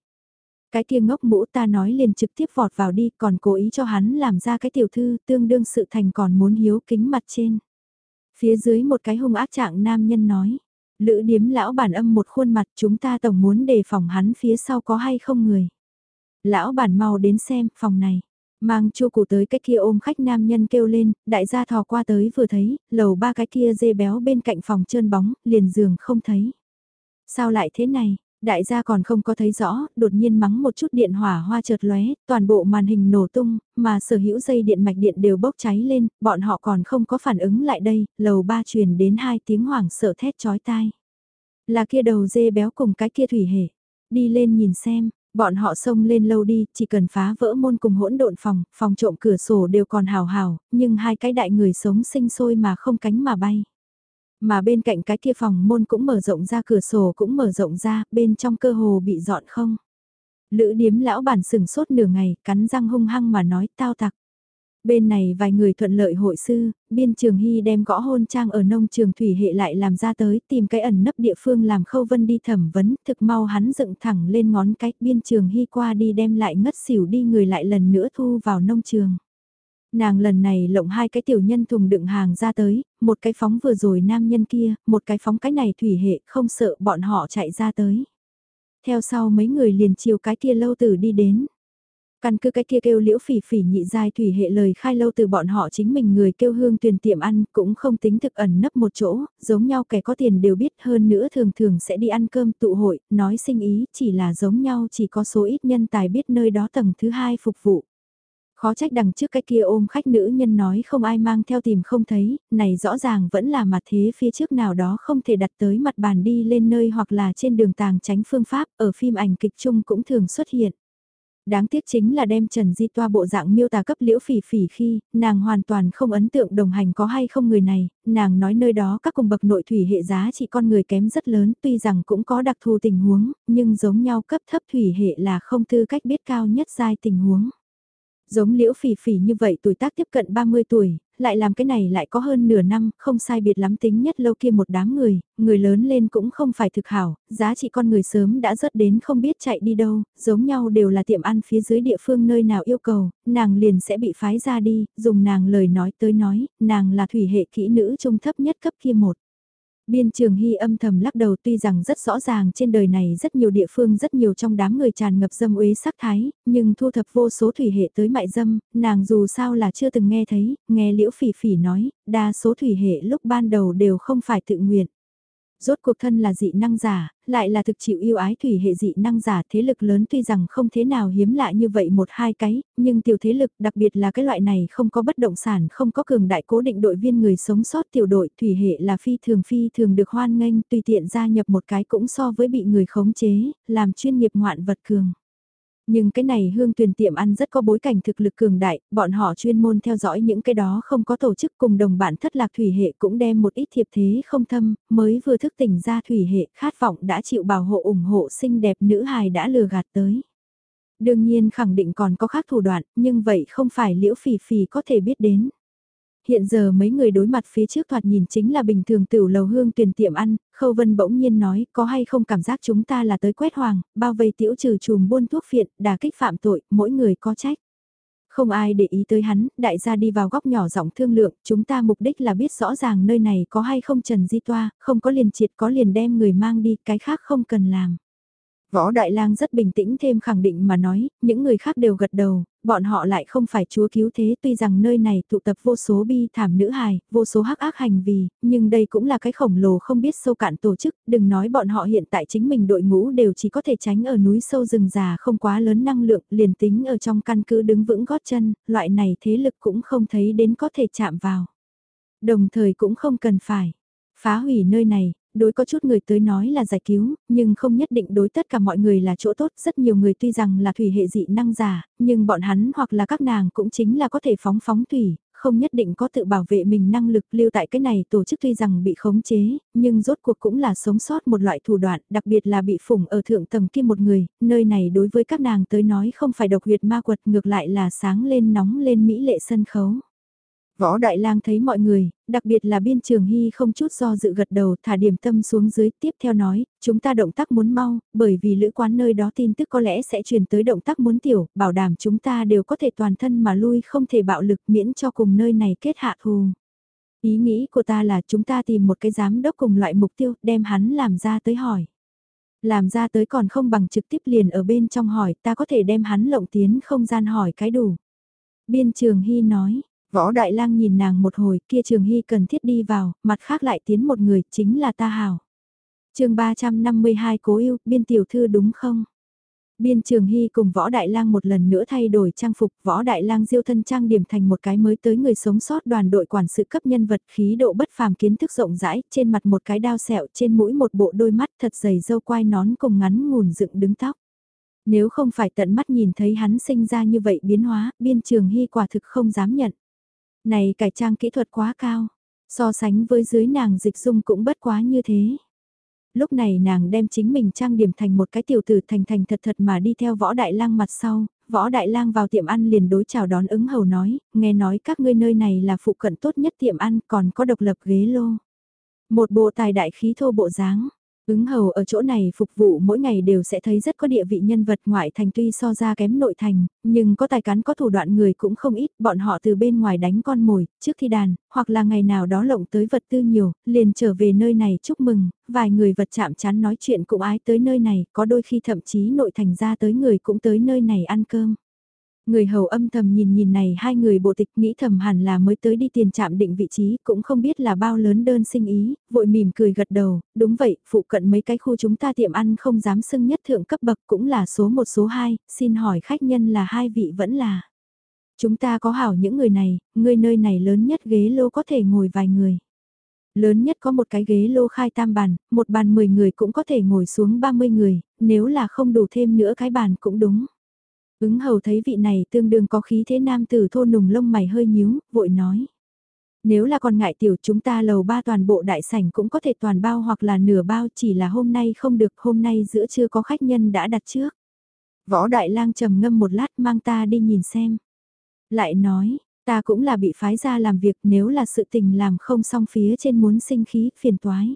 Cái kia ngốc mũ ta nói liền trực tiếp vọt vào đi còn cố ý cho hắn làm ra cái tiểu thư tương đương sự thành còn muốn hiếu kính mặt trên. Phía dưới một cái hung ác trạng nam nhân nói. Lữ điếm lão bản âm một khuôn mặt chúng ta tổng muốn đề phòng hắn phía sau có hay không người. Lão bản mau đến xem phòng này. Mang chu cụ tới cái kia ôm khách nam nhân kêu lên, đại gia thò qua tới vừa thấy, lầu ba cái kia dê béo bên cạnh phòng trơn bóng, liền giường không thấy. Sao lại thế này, Đại gia còn không có thấy rõ, đột nhiên mắng một chút điện hỏa hoa chợt lóe, toàn bộ màn hình nổ tung, mà sở hữu dây điện mạch điện đều bốc cháy lên, bọn họ còn không có phản ứng lại đây, lầu ba truyền đến hai tiếng hoảng sợ thét chói tai. Là kia đầu dê béo cùng cái kia thủy hề. Đi lên nhìn xem, bọn họ xông lên lâu đi, chỉ cần phá vỡ môn cùng hỗn độn phòng, phòng trộm cửa sổ đều còn hào hào, nhưng hai cái đại người sống sinh sôi mà không cánh mà bay. Mà bên cạnh cái kia phòng môn cũng mở rộng ra cửa sổ cũng mở rộng ra, bên trong cơ hồ bị dọn không. Lữ điếm lão bản sừng sốt nửa ngày, cắn răng hung hăng mà nói tao tặc. Bên này vài người thuận lợi hội sư, biên trường hy đem gõ hôn trang ở nông trường thủy hệ lại làm ra tới tìm cái ẩn nấp địa phương làm khâu vân đi thẩm vấn, thực mau hắn dựng thẳng lên ngón cái biên trường hy qua đi đem lại ngất xỉu đi người lại lần nữa thu vào nông trường. Nàng lần này lộng hai cái tiểu nhân thùng đựng hàng ra tới, một cái phóng vừa rồi nam nhân kia, một cái phóng cái này thủy hệ, không sợ bọn họ chạy ra tới. Theo sau mấy người liền chiều cái kia lâu tử đi đến. Căn cứ cái kia kêu liễu phỉ phỉ nhị giai thủy hệ lời khai lâu từ bọn họ chính mình người kêu hương tuyển tiệm ăn cũng không tính thực ẩn nấp một chỗ, giống nhau kẻ có tiền đều biết hơn nữa thường thường sẽ đi ăn cơm tụ hội, nói sinh ý chỉ là giống nhau chỉ có số ít nhân tài biết nơi đó tầng thứ hai phục vụ. Khó trách đằng trước cái kia ôm khách nữ nhân nói không ai mang theo tìm không thấy, này rõ ràng vẫn là mặt thế phía trước nào đó không thể đặt tới mặt bàn đi lên nơi hoặc là trên đường tàng tránh phương pháp, ở phim ảnh kịch chung cũng thường xuất hiện. Đáng tiếc chính là đem Trần Di Toa bộ dạng miêu tả cấp liễu phỉ phỉ khi, nàng hoàn toàn không ấn tượng đồng hành có hay không người này, nàng nói nơi đó các cùng bậc nội thủy hệ giá trị con người kém rất lớn tuy rằng cũng có đặc thù tình huống, nhưng giống nhau cấp thấp thủy hệ là không tư cách biết cao nhất giai tình huống. Giống liễu phỉ phỉ như vậy tuổi tác tiếp cận 30 tuổi, lại làm cái này lại có hơn nửa năm, không sai biệt lắm tính nhất lâu kia một đám người, người lớn lên cũng không phải thực hảo, giá trị con người sớm đã rớt đến không biết chạy đi đâu, giống nhau đều là tiệm ăn phía dưới địa phương nơi nào yêu cầu, nàng liền sẽ bị phái ra đi, dùng nàng lời nói tới nói, nàng là thủy hệ kỹ nữ trung thấp nhất cấp kia một. Biên trường hy âm thầm lắc đầu tuy rằng rất rõ ràng trên đời này rất nhiều địa phương rất nhiều trong đám người tràn ngập dâm uế sắc thái, nhưng thu thập vô số thủy hệ tới mại dâm, nàng dù sao là chưa từng nghe thấy, nghe liễu phỉ phỉ nói, đa số thủy hệ lúc ban đầu đều không phải tự nguyện rốt cuộc thân là dị năng giả, lại là thực chịu yêu ái thủy hệ dị năng giả thế lực lớn tuy rằng không thế nào hiếm lạ như vậy một hai cái, nhưng tiểu thế lực đặc biệt là cái loại này không có bất động sản không có cường đại cố định đội viên người sống sót tiểu đội thủy hệ là phi thường phi thường được hoan nghênh tùy tiện gia nhập một cái cũng so với bị người khống chế, làm chuyên nghiệp ngoạn vật cường. Nhưng cái này hương tuyền tiệm ăn rất có bối cảnh thực lực cường đại, bọn họ chuyên môn theo dõi những cái đó không có tổ chức cùng đồng bạn thất lạc thủy hệ cũng đem một ít thiệp thế không thâm, mới vừa thức tỉnh ra thủy hệ khát vọng đã chịu bảo hộ ủng hộ xinh đẹp nữ hài đã lừa gạt tới. Đương nhiên khẳng định còn có khác thủ đoạn, nhưng vậy không phải liễu phỉ phỉ có thể biết đến hiện giờ mấy người đối mặt phía trước thoạt nhìn chính là bình thường tiểu lầu hương tuyển tiệm ăn, Khâu Vân bỗng nhiên nói, có hay không cảm giác chúng ta là tới quét hoàng, bao vây tiểu trừ chùm buôn thuốc phiện, đà kích phạm tội, mỗi người có trách. Không ai để ý tới hắn, đại gia đi vào góc nhỏ giọng thương lượng, chúng ta mục đích là biết rõ ràng nơi này có hay không trần di toa, không có liền triệt có liền đem người mang đi, cái khác không cần làm. Võ Đại Lang rất bình tĩnh thêm khẳng định mà nói, những người khác đều gật đầu, bọn họ lại không phải chúa cứu thế tuy rằng nơi này tụ tập vô số bi thảm nữ hài, vô số hắc ác hành vi, nhưng đây cũng là cái khổng lồ không biết sâu cạn tổ chức, đừng nói bọn họ hiện tại chính mình đội ngũ đều chỉ có thể tránh ở núi sâu rừng già không quá lớn năng lượng, liền tính ở trong căn cứ đứng vững gót chân, loại này thế lực cũng không thấy đến có thể chạm vào. Đồng thời cũng không cần phải phá hủy nơi này, đối có chút người tới nói là giải cứu, nhưng không nhất định đối tất cả mọi người là chỗ tốt. Rất nhiều người tuy rằng là thủy hệ dị năng giả, nhưng bọn hắn hoặc là các nàng cũng chính là có thể phóng phóng thủy, không nhất định có tự bảo vệ mình năng lực lưu tại cái này tổ chức tuy rằng bị khống chế, nhưng rốt cuộc cũng là sống sót một loại thủ đoạn, đặc biệt là bị phủng ở thượng tầng kia một người, nơi này đối với các nàng tới nói không phải độc huyệt ma quật ngược lại là sáng lên nóng lên mỹ lệ sân khấu. Võ Đại Lang thấy mọi người, đặc biệt là biên trường hy không chút do dự gật đầu thả điểm tâm xuống dưới tiếp theo nói, chúng ta động tác muốn mau, bởi vì lữ quán nơi đó tin tức có lẽ sẽ truyền tới động tác muốn tiểu, bảo đảm chúng ta đều có thể toàn thân mà lui không thể bạo lực miễn cho cùng nơi này kết hạ thù. Ý nghĩ của ta là chúng ta tìm một cái giám đốc cùng loại mục tiêu, đem hắn làm ra tới hỏi. Làm ra tới còn không bằng trực tiếp liền ở bên trong hỏi, ta có thể đem hắn lộng tiến không gian hỏi cái đủ. Biên trường hy nói, Võ Đại Lang nhìn nàng một hồi, kia Trường Hy cần thiết đi vào, mặt khác lại tiến một người, chính là ta hảo. chương 352 Cố yêu, biên tiểu thư đúng không? Biên Trường Hy cùng Võ Đại Lang một lần nữa thay đổi trang phục, Võ Đại Lang diêu thân trang điểm thành một cái mới tới người sống sót đoàn đội quản sự cấp nhân vật khí độ bất phàm kiến thức rộng rãi, trên mặt một cái đao sẹo, trên mũi một bộ đôi mắt thật dày dâu quai nón cùng ngắn ngủn dựng đứng tóc. Nếu không phải tận mắt nhìn thấy hắn sinh ra như vậy biến hóa, Biên Trường Hy quả thực không dám nhận. Này cải trang kỹ thuật quá cao, so sánh với dưới nàng dịch dung cũng bất quá như thế. Lúc này nàng đem chính mình trang điểm thành một cái tiểu tử thành thành thật thật mà đi theo võ đại lang mặt sau, võ đại lang vào tiệm ăn liền đối chào đón ứng hầu nói, nghe nói các ngươi nơi này là phụ cận tốt nhất tiệm ăn còn có độc lập ghế lô. Một bộ tài đại khí thô bộ dáng, Ứng hầu ở chỗ này phục vụ mỗi ngày đều sẽ thấy rất có địa vị nhân vật ngoại thành tuy so ra kém nội thành, nhưng có tài cán có thủ đoạn người cũng không ít, bọn họ từ bên ngoài đánh con mồi, trước thi đàn, hoặc là ngày nào đó lộng tới vật tư nhiều, liền trở về nơi này chúc mừng, vài người vật chạm chán nói chuyện cũng ái tới nơi này, có đôi khi thậm chí nội thành ra tới người cũng tới nơi này ăn cơm. Người hầu âm thầm nhìn nhìn này hai người bộ tịch nghĩ thầm hẳn là mới tới đi tiền chạm định vị trí, cũng không biết là bao lớn đơn sinh ý, vội mỉm cười gật đầu, đúng vậy, phụ cận mấy cái khu chúng ta tiệm ăn không dám xưng nhất thượng cấp bậc cũng là số một số hai, xin hỏi khách nhân là hai vị vẫn là. Chúng ta có hảo những người này, người nơi này lớn nhất ghế lô có thể ngồi vài người. Lớn nhất có một cái ghế lô khai tam bàn, một bàn 10 người cũng có thể ngồi xuống 30 người, nếu là không đủ thêm nữa cái bàn cũng đúng. Ứng hầu thấy vị này tương đương có khí thế nam tử thô nùng lông mày hơi nhíu, vội nói. Nếu là còn ngại tiểu chúng ta lầu ba toàn bộ đại sảnh cũng có thể toàn bao hoặc là nửa bao chỉ là hôm nay không được hôm nay giữa chưa có khách nhân đã đặt trước. Võ đại lang trầm ngâm một lát mang ta đi nhìn xem. Lại nói, ta cũng là bị phái ra làm việc nếu là sự tình làm không xong phía trên muốn sinh khí phiền toái.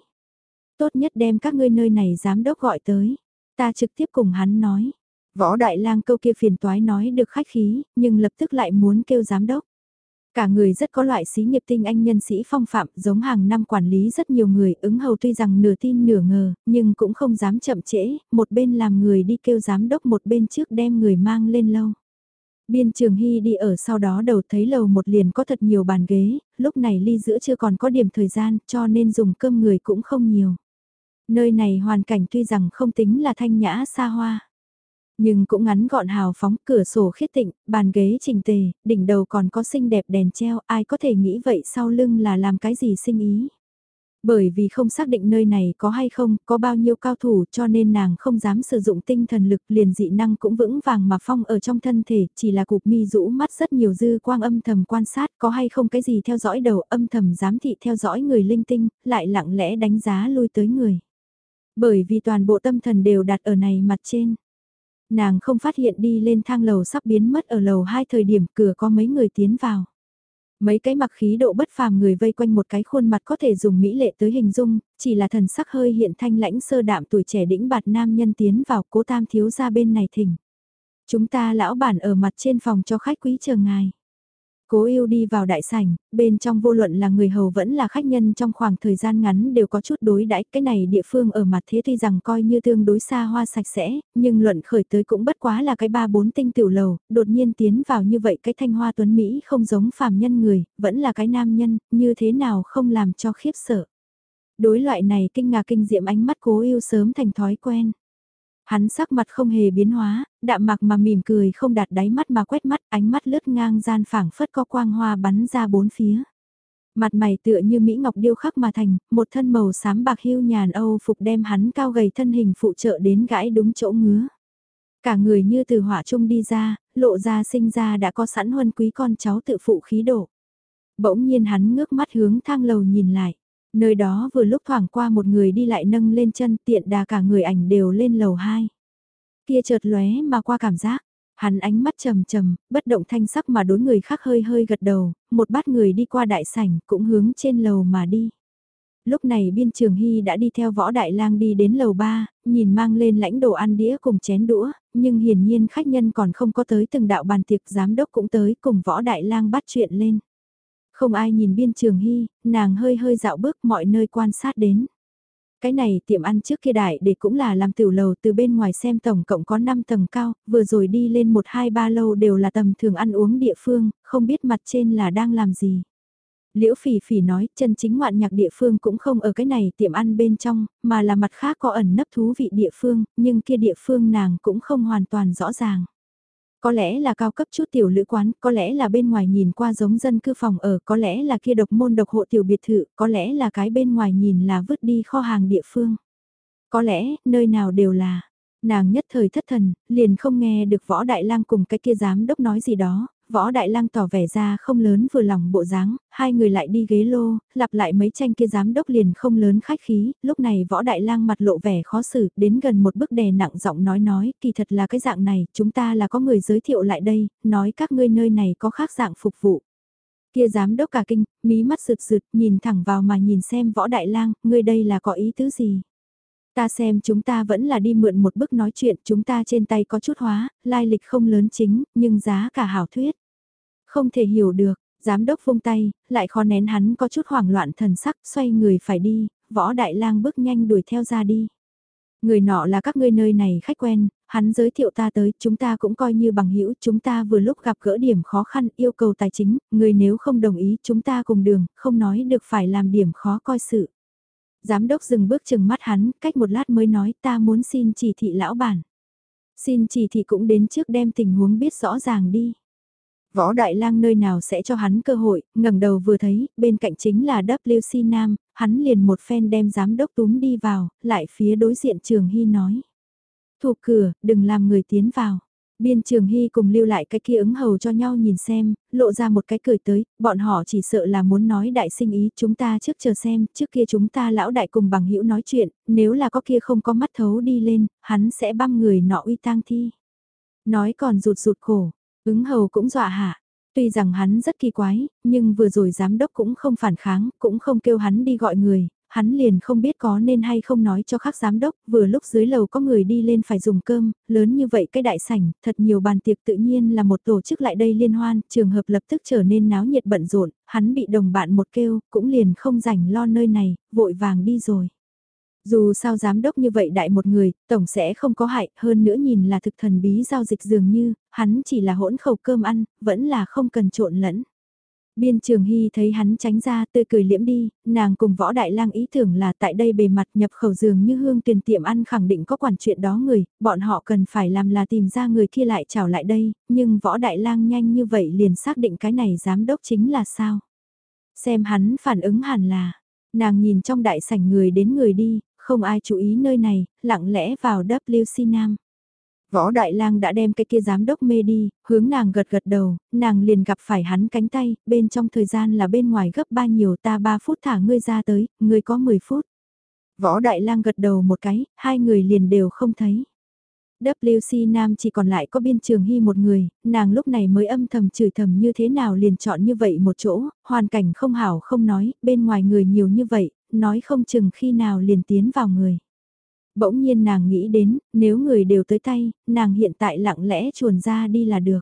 Tốt nhất đem các ngươi nơi này giám đốc gọi tới. Ta trực tiếp cùng hắn nói. Võ Đại Lang câu kia phiền toái nói được khách khí, nhưng lập tức lại muốn kêu giám đốc. Cả người rất có loại xí nghiệp tinh anh nhân sĩ phong phạm, giống hàng năm quản lý rất nhiều người, ứng hầu tuy rằng nửa tin nửa ngờ, nhưng cũng không dám chậm trễ, một bên làm người đi kêu giám đốc một bên trước đem người mang lên lâu. Biên Trường Hy đi ở sau đó đầu thấy lầu một liền có thật nhiều bàn ghế, lúc này ly giữa chưa còn có điểm thời gian cho nên dùng cơm người cũng không nhiều. Nơi này hoàn cảnh tuy rằng không tính là thanh nhã xa hoa. Nhưng cũng ngắn gọn hào phóng, cửa sổ khiết tịnh, bàn ghế trình tề, đỉnh đầu còn có xinh đẹp đèn treo, ai có thể nghĩ vậy sau lưng là làm cái gì sinh ý. Bởi vì không xác định nơi này có hay không, có bao nhiêu cao thủ cho nên nàng không dám sử dụng tinh thần lực liền dị năng cũng vững vàng mà phong ở trong thân thể, chỉ là cục mi rũ mắt rất nhiều dư quang âm thầm quan sát có hay không cái gì theo dõi đầu âm thầm giám thị theo dõi người linh tinh, lại lặng lẽ đánh giá lui tới người. Bởi vì toàn bộ tâm thần đều đặt ở này mặt trên. Nàng không phát hiện đi lên thang lầu sắp biến mất ở lầu hai thời điểm cửa có mấy người tiến vào. Mấy cái mặc khí độ bất phàm người vây quanh một cái khuôn mặt có thể dùng mỹ lệ tới hình dung, chỉ là thần sắc hơi hiện thanh lãnh sơ đạm tuổi trẻ đĩnh bạt nam nhân tiến vào cố tam thiếu ra bên này thỉnh. Chúng ta lão bản ở mặt trên phòng cho khách quý chờ ngài. Cố yêu đi vào đại sảnh, bên trong vô luận là người hầu vẫn là khách nhân trong khoảng thời gian ngắn đều có chút đối đãi cái này địa phương ở mặt thế tuy rằng coi như tương đối xa hoa sạch sẽ, nhưng luận khởi tới cũng bất quá là cái ba bốn tinh tiểu lầu, đột nhiên tiến vào như vậy cái thanh hoa tuấn Mỹ không giống phàm nhân người, vẫn là cái nam nhân, như thế nào không làm cho khiếp sợ. Đối loại này kinh ngạc kinh diệm ánh mắt cố yêu sớm thành thói quen. Hắn sắc mặt không hề biến hóa, đạm mạc mà mỉm cười không đạt đáy mắt mà quét mắt, ánh mắt lướt ngang gian phảng phất có quang hoa bắn ra bốn phía. Mặt mày tựa như Mỹ Ngọc điêu khắc mà thành, một thân màu xám bạc hưu nhàn Âu phục đem hắn cao gầy thân hình phụ trợ đến gãi đúng chỗ ngứa. Cả người như từ hỏa trung đi ra, lộ ra sinh ra đã có sẵn huân quý con cháu tự phụ khí độ. Bỗng nhiên hắn ngước mắt hướng thang lầu nhìn lại. Nơi đó vừa lúc thoảng qua một người đi lại nâng lên chân tiện đà cả người ảnh đều lên lầu 2. Kia chợt lóe mà qua cảm giác, hắn ánh mắt trầm trầm, bất động thanh sắc mà đối người khác hơi hơi gật đầu, một bát người đi qua đại sảnh cũng hướng trên lầu mà đi. Lúc này biên trường hy đã đi theo võ đại lang đi đến lầu 3, nhìn mang lên lãnh đồ ăn đĩa cùng chén đũa, nhưng hiển nhiên khách nhân còn không có tới từng đạo bàn tiệc giám đốc cũng tới cùng võ đại lang bắt chuyện lên. Không ai nhìn biên trường hy, nàng hơi hơi dạo bước mọi nơi quan sát đến. Cái này tiệm ăn trước kia đại để cũng là làm tiểu lầu từ bên ngoài xem tổng cộng có 5 tầng cao, vừa rồi đi lên 1 2 3 lâu đều là tầm thường ăn uống địa phương, không biết mặt trên là đang làm gì. Liễu phỉ phỉ nói chân chính ngoạn nhạc địa phương cũng không ở cái này tiệm ăn bên trong, mà là mặt khác có ẩn nấp thú vị địa phương, nhưng kia địa phương nàng cũng không hoàn toàn rõ ràng. Có lẽ là cao cấp chút tiểu lữ quán, có lẽ là bên ngoài nhìn qua giống dân cư phòng ở, có lẽ là kia độc môn độc hộ tiểu biệt thự, có lẽ là cái bên ngoài nhìn là vứt đi kho hàng địa phương. Có lẽ, nơi nào đều là, nàng nhất thời thất thần, liền không nghe được võ đại lang cùng cái kia giám đốc nói gì đó, võ đại lang tỏ vẻ ra không lớn vừa lòng bộ dáng, hai người lại đi ghế lô, lặp lại mấy tranh kia giám đốc liền không lớn khách khí, lúc này võ đại lang mặt lộ vẻ khó xử, đến gần một bức đè nặng giọng nói nói, kỳ thật là cái dạng này, chúng ta là có người giới thiệu lại đây, nói các ngươi nơi này có khác dạng phục vụ. Kia giám đốc cả kinh, mí mắt rực rực, nhìn thẳng vào mà nhìn xem võ đại lang, ngươi đây là có ý tứ gì? Ta xem chúng ta vẫn là đi mượn một bức nói chuyện, chúng ta trên tay có chút hóa, lai lịch không lớn chính, nhưng giá cả hảo thuyết. Không thể hiểu được, giám đốc vung tay, lại khó nén hắn có chút hoảng loạn thần sắc, xoay người phải đi, võ đại lang bước nhanh đuổi theo ra đi. Người nọ là các ngươi nơi này khách quen, hắn giới thiệu ta tới, chúng ta cũng coi như bằng hữu, chúng ta vừa lúc gặp gỡ điểm khó khăn, yêu cầu tài chính, người nếu không đồng ý, chúng ta cùng đường, không nói được phải làm điểm khó coi sự. Giám đốc dừng bước chừng mắt hắn, cách một lát mới nói ta muốn xin chỉ thị lão bản. Xin chỉ thị cũng đến trước đem tình huống biết rõ ràng đi. Võ Đại Lang nơi nào sẽ cho hắn cơ hội, ngẩng đầu vừa thấy, bên cạnh chính là WC Nam, hắn liền một phen đem giám đốc túm đi vào, lại phía đối diện Trường Hy nói. Thuộc cửa, đừng làm người tiến vào. Biên Trường Hy cùng lưu lại cái kia ứng hầu cho nhau nhìn xem, lộ ra một cái cười tới, bọn họ chỉ sợ là muốn nói đại sinh ý, chúng ta trước chờ xem, trước kia chúng ta lão đại cùng bằng hữu nói chuyện, nếu là có kia không có mắt thấu đi lên, hắn sẽ băm người nọ uy tang thi. Nói còn rụt rụt cổ, ứng hầu cũng dọa hạ. Tuy rằng hắn rất kỳ quái, nhưng vừa rồi giám đốc cũng không phản kháng, cũng không kêu hắn đi gọi người, hắn liền không biết có nên hay không nói cho khác giám đốc, vừa lúc dưới lầu có người đi lên phải dùng cơm, lớn như vậy cái đại sảnh, thật nhiều bàn tiệc tự nhiên là một tổ chức lại đây liên hoan, trường hợp lập tức trở nên náo nhiệt bận rộn, hắn bị đồng bạn một kêu, cũng liền không rảnh lo nơi này, vội vàng đi rồi. Dù sao giám đốc như vậy đại một người, tổng sẽ không có hại, hơn nữa nhìn là thực thần bí giao dịch dường như, hắn chỉ là hỗn khẩu cơm ăn, vẫn là không cần trộn lẫn. Biên Trường Hy thấy hắn tránh ra tươi cười liễm đi, nàng cùng võ đại lang ý tưởng là tại đây bề mặt nhập khẩu dường như hương tiền tiệm ăn khẳng định có quản chuyện đó người, bọn họ cần phải làm là tìm ra người kia lại trào lại đây, nhưng võ đại lang nhanh như vậy liền xác định cái này giám đốc chính là sao. Xem hắn phản ứng hẳn là, nàng nhìn trong đại sảnh người đến người đi, không ai chú ý nơi này, lặng lẽ vào WC Nam. Võ Đại Lang đã đem cái kia giám đốc mê đi, hướng nàng gật gật đầu, nàng liền gặp phải hắn cánh tay, bên trong thời gian là bên ngoài gấp ba nhiều ta 3 phút thả ngươi ra tới, ngươi có 10 phút. Võ Đại Lang gật đầu một cái, hai người liền đều không thấy. WC Nam chỉ còn lại có biên trường hy một người, nàng lúc này mới âm thầm chửi thầm như thế nào liền chọn như vậy một chỗ, hoàn cảnh không hảo không nói, bên ngoài người nhiều như vậy, nói không chừng khi nào liền tiến vào người. Bỗng nhiên nàng nghĩ đến, nếu người đều tới tay, nàng hiện tại lặng lẽ chuồn ra đi là được.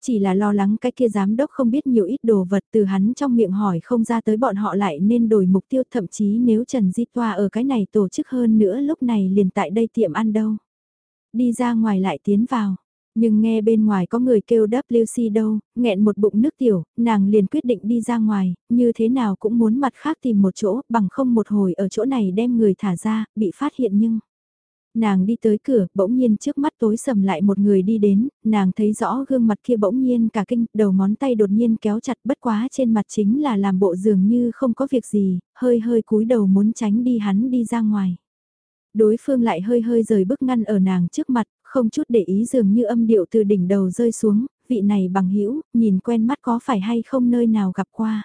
Chỉ là lo lắng cái kia giám đốc không biết nhiều ít đồ vật từ hắn trong miệng hỏi không ra tới bọn họ lại nên đổi mục tiêu thậm chí nếu Trần Di Toa ở cái này tổ chức hơn nữa lúc này liền tại đây tiệm ăn đâu. Đi ra ngoài lại tiến vào. Nhưng nghe bên ngoài có người kêu WC đâu, nghẹn một bụng nước tiểu, nàng liền quyết định đi ra ngoài, như thế nào cũng muốn mặt khác tìm một chỗ, bằng không một hồi ở chỗ này đem người thả ra, bị phát hiện nhưng... Nàng đi tới cửa, bỗng nhiên trước mắt tối sầm lại một người đi đến, nàng thấy rõ gương mặt kia bỗng nhiên cả kinh, đầu ngón tay đột nhiên kéo chặt bất quá trên mặt chính là làm bộ dường như không có việc gì, hơi hơi cúi đầu muốn tránh đi hắn đi ra ngoài. Đối phương lại hơi hơi rời bước ngăn ở nàng trước mặt, không chút để ý dường như âm điệu từ đỉnh đầu rơi xuống, vị này bằng hữu nhìn quen mắt có phải hay không nơi nào gặp qua.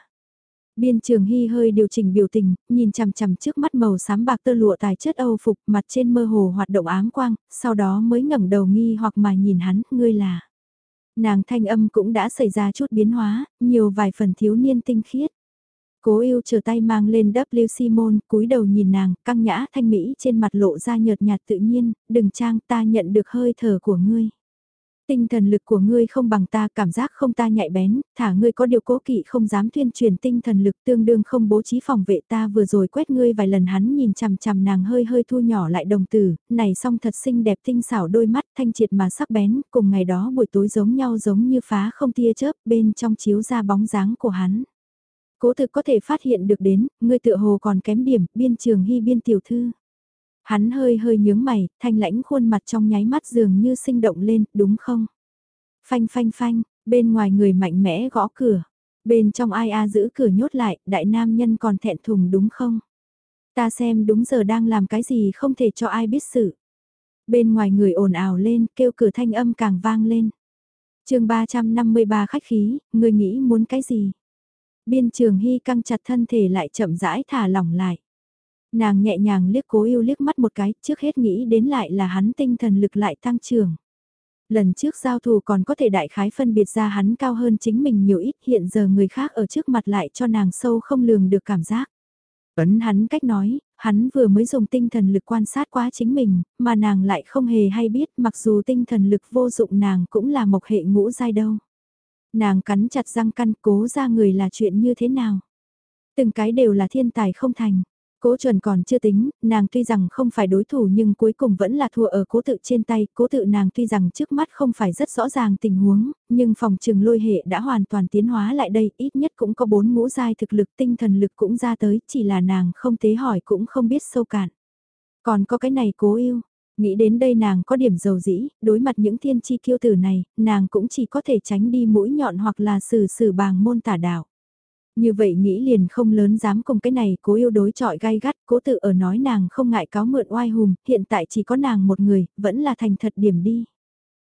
Biên trường hy hơi điều chỉnh biểu tình, nhìn chằm chằm trước mắt màu xám bạc tơ lụa tài chất âu phục mặt trên mơ hồ hoạt động ám quang, sau đó mới ngẩng đầu nghi hoặc mà nhìn hắn, ngươi là. Nàng thanh âm cũng đã xảy ra chút biến hóa, nhiều vài phần thiếu niên tinh khiết. Cố yêu chờ tay mang lên W Simon cúi đầu nhìn nàng, căng nhã thanh mỹ trên mặt lộ ra nhợt nhạt tự nhiên, đừng trang ta nhận được hơi thở của ngươi. Tinh thần lực của ngươi không bằng ta, cảm giác không ta nhạy bén, thả ngươi có điều cố kỵ không dám tuyên truyền tinh thần lực tương đương không bố trí phòng vệ ta vừa rồi quét ngươi vài lần hắn nhìn chằm chằm nàng hơi hơi thu nhỏ lại đồng tử, này song thật xinh đẹp tinh xảo đôi mắt thanh triệt mà sắc bén, cùng ngày đó buổi tối giống nhau giống như phá không tia chớp bên trong chiếu ra bóng dáng của hắn. Cố thực có thể phát hiện được đến, ngươi tựa hồ còn kém điểm, biên trường hy biên tiểu thư. Hắn hơi hơi nhướng mày, thanh lãnh khuôn mặt trong nháy mắt dường như sinh động lên, đúng không? Phanh phanh phanh, bên ngoài người mạnh mẽ gõ cửa. Bên trong ai a giữ cửa nhốt lại, đại nam nhân còn thẹn thùng đúng không? Ta xem đúng giờ đang làm cái gì không thể cho ai biết sự. Bên ngoài người ồn ào lên, kêu cửa thanh âm càng vang lên. chương 353 khách khí, người nghĩ muốn cái gì? Biên trường hy căng chặt thân thể lại chậm rãi thả lỏng lại. Nàng nhẹ nhàng liếc cố yêu liếc mắt một cái, trước hết nghĩ đến lại là hắn tinh thần lực lại tăng trưởng. Lần trước giao thù còn có thể đại khái phân biệt ra hắn cao hơn chính mình nhiều ít hiện giờ người khác ở trước mặt lại cho nàng sâu không lường được cảm giác. Ấn hắn cách nói, hắn vừa mới dùng tinh thần lực quan sát quá chính mình, mà nàng lại không hề hay biết mặc dù tinh thần lực vô dụng nàng cũng là mộc hệ ngũ giai đâu. Nàng cắn chặt răng căn cố ra người là chuyện như thế nào. Từng cái đều là thiên tài không thành. Cố chuẩn còn chưa tính, nàng tuy rằng không phải đối thủ nhưng cuối cùng vẫn là thua ở cố tự trên tay, cố tự nàng tuy rằng trước mắt không phải rất rõ ràng tình huống, nhưng phòng trường lôi hệ đã hoàn toàn tiến hóa lại đây, ít nhất cũng có bốn ngũ giai thực lực tinh thần lực cũng ra tới, chỉ là nàng không tế hỏi cũng không biết sâu cạn. Còn có cái này cố yêu, nghĩ đến đây nàng có điểm dầu dĩ, đối mặt những thiên chi kiêu tử này, nàng cũng chỉ có thể tránh đi mũi nhọn hoặc là xử xử bàng môn tả đạo. Như vậy nghĩ liền không lớn dám cùng cái này cố yêu đối trọi gai gắt, cố tự ở nói nàng không ngại cáo mượn oai hùm, hiện tại chỉ có nàng một người, vẫn là thành thật điểm đi.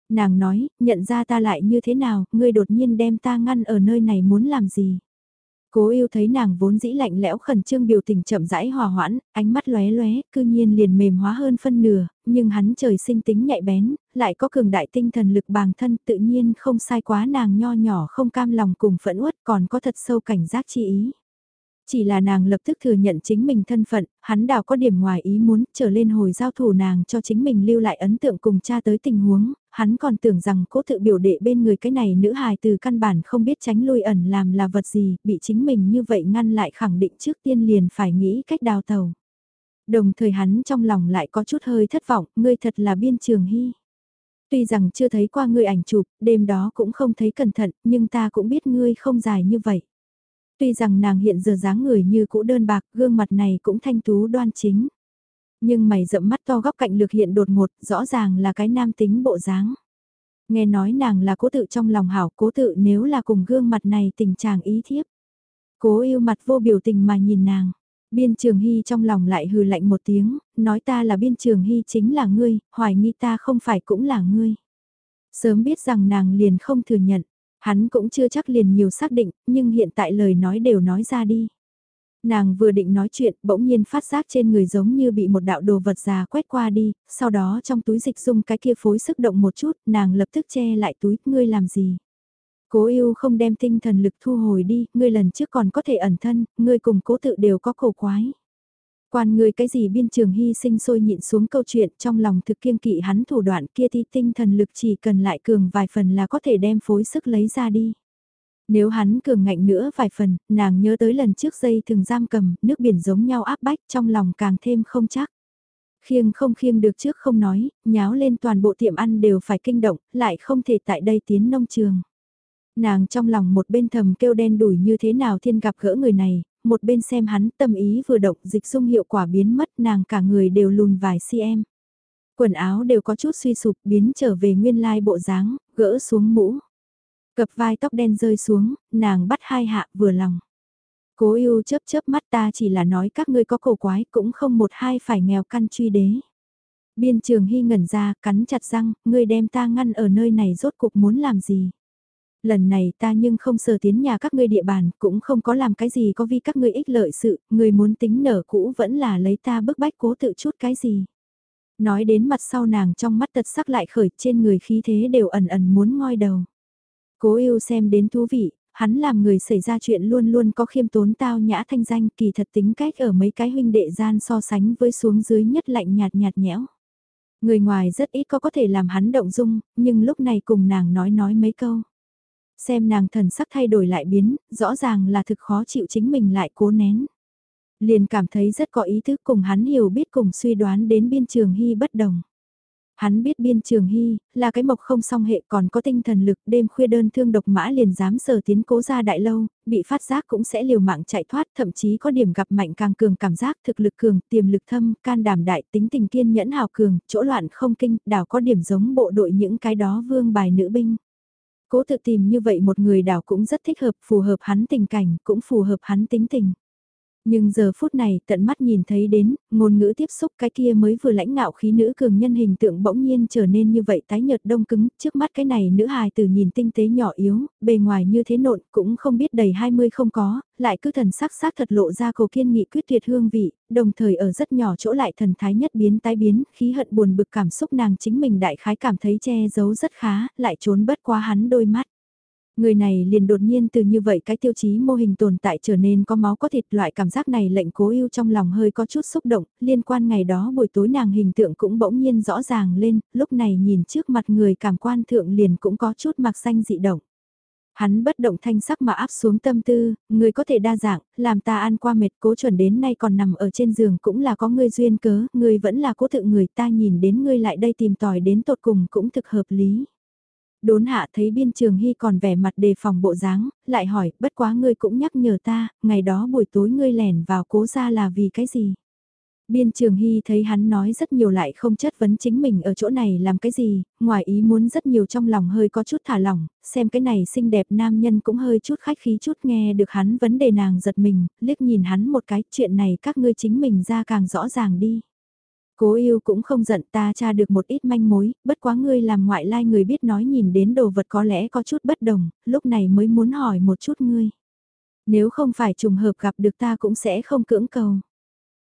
Nàng nói, nhận ra ta lại như thế nào, ngươi đột nhiên đem ta ngăn ở nơi này muốn làm gì. Cố yêu thấy nàng vốn dĩ lạnh lẽo khẩn trương biểu tình chậm rãi hòa hoãn, ánh mắt lóe lóe, cư nhiên liền mềm hóa hơn phân nửa, nhưng hắn trời sinh tính nhạy bén, lại có cường đại tinh thần lực bàng thân tự nhiên không sai quá nàng nho nhỏ không cam lòng cùng phẫn uất còn có thật sâu cảnh giác chi ý. Chỉ là nàng lập tức thừa nhận chính mình thân phận, hắn đào có điểm ngoài ý muốn trở lên hồi giao thủ nàng cho chính mình lưu lại ấn tượng cùng cha tới tình huống, hắn còn tưởng rằng cố tự biểu đệ bên người cái này nữ hài từ căn bản không biết tránh lui ẩn làm là vật gì, bị chính mình như vậy ngăn lại khẳng định trước tiên liền phải nghĩ cách đào tàu. Đồng thời hắn trong lòng lại có chút hơi thất vọng, ngươi thật là biên trường hy. Tuy rằng chưa thấy qua ngươi ảnh chụp, đêm đó cũng không thấy cẩn thận, nhưng ta cũng biết ngươi không dài như vậy. Tuy rằng nàng hiện giờ dáng người như cũ đơn bạc, gương mặt này cũng thanh tú đoan chính. Nhưng mày rậm mắt to góc cạnh lược hiện đột ngột, rõ ràng là cái nam tính bộ dáng. Nghe nói nàng là cố tự trong lòng hảo, cố tự nếu là cùng gương mặt này tình trạng ý thiếp. Cố yêu mặt vô biểu tình mà nhìn nàng. Biên trường hy trong lòng lại hừ lạnh một tiếng, nói ta là biên trường hy chính là ngươi, hoài nghi ta không phải cũng là ngươi. Sớm biết rằng nàng liền không thừa nhận, Hắn cũng chưa chắc liền nhiều xác định, nhưng hiện tại lời nói đều nói ra đi. Nàng vừa định nói chuyện, bỗng nhiên phát giác trên người giống như bị một đạo đồ vật già quét qua đi, sau đó trong túi dịch dung cái kia phối sức động một chút, nàng lập tức che lại túi, ngươi làm gì? Cố yêu không đem tinh thần lực thu hồi đi, ngươi lần trước còn có thể ẩn thân, ngươi cùng cố tự đều có cổ quái. Quan ngươi cái gì biên trường hy sinh sôi nhịn xuống câu chuyện trong lòng thực kiêng kỵ hắn thủ đoạn kia thì tinh thần lực chỉ cần lại cường vài phần là có thể đem phối sức lấy ra đi. Nếu hắn cường ngạnh nữa vài phần, nàng nhớ tới lần trước dây thường giam cầm, nước biển giống nhau áp bách trong lòng càng thêm không chắc. Khiêng không khiêng được trước không nói, nháo lên toàn bộ tiệm ăn đều phải kinh động, lại không thể tại đây tiến nông trường. Nàng trong lòng một bên thầm kêu đen đủi như thế nào thiên gặp gỡ người này, một bên xem hắn tâm ý vừa động dịch dung hiệu quả biến mất nàng cả người đều lùn vài cm. Quần áo đều có chút suy sụp biến trở về nguyên lai bộ dáng, gỡ xuống mũ. Cập vai tóc đen rơi xuống, nàng bắt hai hạ vừa lòng. Cố yêu chớp chớp mắt ta chỉ là nói các ngươi có cổ quái cũng không một hai phải nghèo căn truy đế. Biên trường hy ngẩn ra, cắn chặt răng, ngươi đem ta ngăn ở nơi này rốt cục muốn làm gì. Lần này ta nhưng không sờ tiến nhà các ngươi địa bàn, cũng không có làm cái gì có vì các ngươi ích lợi sự, ngươi muốn tính nở cũ vẫn là lấy ta bức bách cố tự chút cái gì. Nói đến mặt sau nàng trong mắt tật sắc lại khởi trên người khí thế đều ẩn ẩn muốn ngoi đầu. Cố yêu xem đến thú vị, hắn làm người xảy ra chuyện luôn luôn có khiêm tốn tao nhã thanh danh kỳ thật tính cách ở mấy cái huynh đệ gian so sánh với xuống dưới nhất lạnh nhạt nhạt nhẽo. Người ngoài rất ít có có thể làm hắn động dung, nhưng lúc này cùng nàng nói nói mấy câu. Xem nàng thần sắc thay đổi lại biến, rõ ràng là thực khó chịu chính mình lại cố nén. Liền cảm thấy rất có ý thức cùng hắn hiểu biết cùng suy đoán đến biên trường hy bất đồng. Hắn biết biên trường hy, là cái mộc không song hệ còn có tinh thần lực đêm khuya đơn thương độc mã liền dám sờ tiến cố ra đại lâu, bị phát giác cũng sẽ liều mạng chạy thoát thậm chí có điểm gặp mạnh càng cường cảm giác thực lực cường, tiềm lực thâm, can đảm đại tính tình kiên nhẫn hào cường, chỗ loạn không kinh, đảo có điểm giống bộ đội những cái đó vương bài nữ binh. Cố tự tìm như vậy một người đảo cũng rất thích hợp, phù hợp hắn tình cảnh, cũng phù hợp hắn tính tình. Nhưng giờ phút này tận mắt nhìn thấy đến, ngôn ngữ tiếp xúc cái kia mới vừa lãnh ngạo khí nữ cường nhân hình tượng bỗng nhiên trở nên như vậy tái nhợt đông cứng, trước mắt cái này nữ hài từ nhìn tinh tế nhỏ yếu, bề ngoài như thế nộn cũng không biết đầy 20 không có, lại cứ thần sắc sắc thật lộ ra cầu kiên nghị quyết tuyệt hương vị, đồng thời ở rất nhỏ chỗ lại thần thái nhất biến tái biến, khí hận buồn bực cảm xúc nàng chính mình đại khái cảm thấy che giấu rất khá, lại trốn bất qua hắn đôi mắt. Người này liền đột nhiên từ như vậy cái tiêu chí mô hình tồn tại trở nên có máu có thịt loại cảm giác này lệnh cố yêu trong lòng hơi có chút xúc động, liên quan ngày đó buổi tối nàng hình tượng cũng bỗng nhiên rõ ràng lên, lúc này nhìn trước mặt người cảm quan thượng liền cũng có chút mặc xanh dị động. Hắn bất động thanh sắc mà áp xuống tâm tư, người có thể đa dạng, làm ta ăn qua mệt cố chuẩn đến nay còn nằm ở trên giường cũng là có ngươi duyên cớ, ngươi vẫn là cố tự người ta nhìn đến ngươi lại đây tìm tòi đến tột cùng cũng thực hợp lý. Đốn hạ thấy biên trường hy còn vẻ mặt đề phòng bộ dáng, lại hỏi, bất quá ngươi cũng nhắc nhở ta, ngày đó buổi tối ngươi lẻn vào cố ra là vì cái gì? Biên trường hy thấy hắn nói rất nhiều lại không chất vấn chính mình ở chỗ này làm cái gì, ngoài ý muốn rất nhiều trong lòng hơi có chút thả lỏng, xem cái này xinh đẹp nam nhân cũng hơi chút khách khí chút nghe được hắn vấn đề nàng giật mình, liếc nhìn hắn một cái chuyện này các ngươi chính mình ra càng rõ ràng đi. Cố yêu cũng không giận ta tra được một ít manh mối, bất quá ngươi làm ngoại lai người biết nói nhìn đến đồ vật có lẽ có chút bất đồng, lúc này mới muốn hỏi một chút ngươi. Nếu không phải trùng hợp gặp được ta cũng sẽ không cưỡng cầu.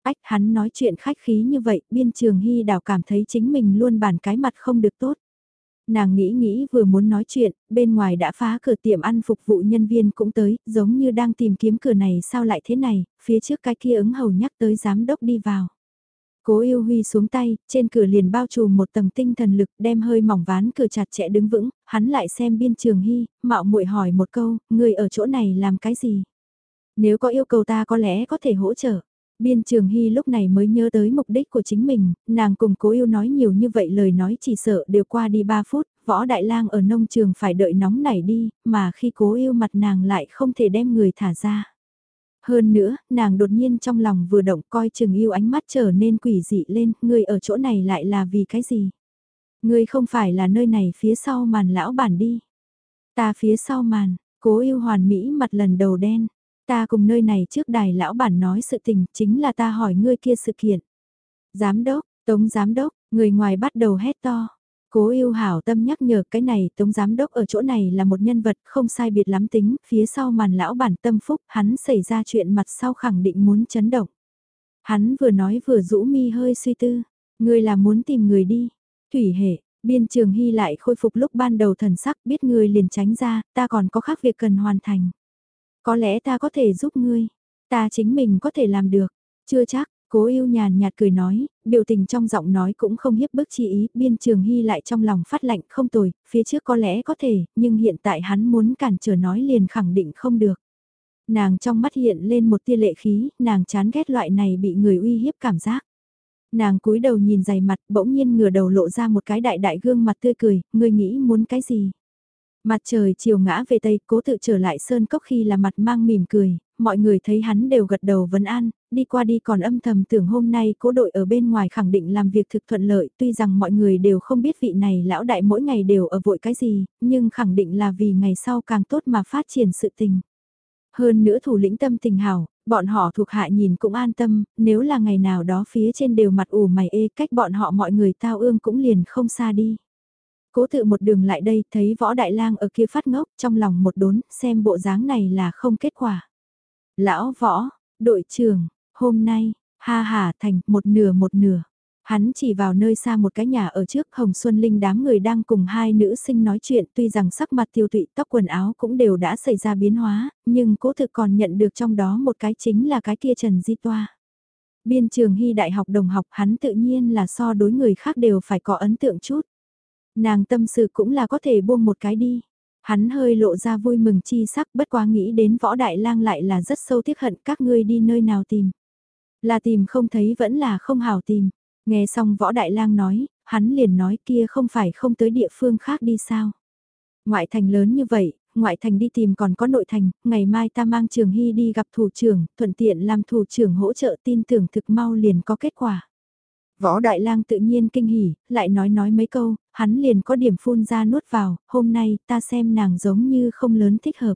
Ách hắn nói chuyện khách khí như vậy, biên trường hy đảo cảm thấy chính mình luôn bản cái mặt không được tốt. Nàng nghĩ nghĩ vừa muốn nói chuyện, bên ngoài đã phá cửa tiệm ăn phục vụ nhân viên cũng tới, giống như đang tìm kiếm cửa này sao lại thế này, phía trước cái kia ứng hầu nhắc tới giám đốc đi vào. Cố yêu huy xuống tay, trên cửa liền bao trùm một tầng tinh thần lực đem hơi mỏng ván cửa chặt chẽ đứng vững, hắn lại xem biên trường hy, mạo muội hỏi một câu, người ở chỗ này làm cái gì? Nếu có yêu cầu ta có lẽ có thể hỗ trợ. Biên Trường Hy lúc này mới nhớ tới mục đích của chính mình, nàng cùng cố yêu nói nhiều như vậy lời nói chỉ sợ đều qua đi 3 phút, võ đại lang ở nông trường phải đợi nóng nảy đi, mà khi cố yêu mặt nàng lại không thể đem người thả ra. Hơn nữa, nàng đột nhiên trong lòng vừa động coi chừng yêu ánh mắt trở nên quỷ dị lên, ngươi ở chỗ này lại là vì cái gì? ngươi không phải là nơi này phía sau màn lão bản đi. Ta phía sau màn, cố yêu hoàn mỹ mặt lần đầu đen. Ta cùng nơi này trước đài lão bản nói sự tình chính là ta hỏi ngươi kia sự kiện. Giám đốc, tống giám đốc, người ngoài bắt đầu hét to. Cố yêu hảo tâm nhắc nhở cái này tống giám đốc ở chỗ này là một nhân vật không sai biệt lắm tính, phía sau màn lão bản tâm phúc, hắn xảy ra chuyện mặt sau khẳng định muốn chấn động. Hắn vừa nói vừa rũ mi hơi suy tư, người là muốn tìm người đi. Thủy hệ, biên trường hy lại khôi phục lúc ban đầu thần sắc biết người liền tránh ra, ta còn có khác việc cần hoàn thành. Có lẽ ta có thể giúp ngươi, ta chính mình có thể làm được, chưa chắc, Cố yêu nhàn nhạt cười nói, biểu tình trong giọng nói cũng không hiếp bức chi ý, biên trường hy lại trong lòng phát lạnh không tồi, phía trước có lẽ có thể, nhưng hiện tại hắn muốn cản trở nói liền khẳng định không được. Nàng trong mắt hiện lên một tia lệ khí, nàng chán ghét loại này bị người uy hiếp cảm giác. Nàng cúi đầu nhìn dày mặt, bỗng nhiên ngửa đầu lộ ra một cái đại đại gương mặt tươi cười, ngươi nghĩ muốn cái gì? Mặt trời chiều ngã về tây, cố tự trở lại sơn cốc khi là mặt mang mỉm cười, mọi người thấy hắn đều gật đầu vấn an, đi qua đi còn âm thầm tưởng hôm nay cố đội ở bên ngoài khẳng định làm việc thực thuận lợi, tuy rằng mọi người đều không biết vị này lão đại mỗi ngày đều ở vội cái gì, nhưng khẳng định là vì ngày sau càng tốt mà phát triển sự tình. Hơn nữa thủ lĩnh tâm tình hảo, bọn họ thuộc hạ nhìn cũng an tâm, nếu là ngày nào đó phía trên đều mặt ủ mày ê cách bọn họ mọi người tao ương cũng liền không xa đi. Cố tự một đường lại đây thấy võ đại lang ở kia phát ngốc trong lòng một đốn xem bộ dáng này là không kết quả. Lão võ, đội trưởng, hôm nay, ha ha thành một nửa một nửa. Hắn chỉ vào nơi xa một cái nhà ở trước Hồng Xuân Linh đám người đang cùng hai nữ sinh nói chuyện tuy rằng sắc mặt tiêu tụy tóc quần áo cũng đều đã xảy ra biến hóa, nhưng cố thực còn nhận được trong đó một cái chính là cái kia Trần Di Toa. Biên trường hy đại học đồng học hắn tự nhiên là so đối người khác đều phải có ấn tượng chút. Nàng tâm sự cũng là có thể buông một cái đi. Hắn hơi lộ ra vui mừng chi sắc bất quá nghĩ đến võ đại lang lại là rất sâu tiếc hận các ngươi đi nơi nào tìm. Là tìm không thấy vẫn là không hảo tìm. Nghe xong võ đại lang nói, hắn liền nói kia không phải không tới địa phương khác đi sao. Ngoại thành lớn như vậy, ngoại thành đi tìm còn có nội thành, ngày mai ta mang trường hy đi gặp thủ trưởng, thuận tiện làm thủ trưởng hỗ trợ tin tưởng thực mau liền có kết quả. Võ Đại Lang tự nhiên kinh hỉ, lại nói nói mấy câu, hắn liền có điểm phun ra nuốt vào, hôm nay ta xem nàng giống như không lớn thích hợp.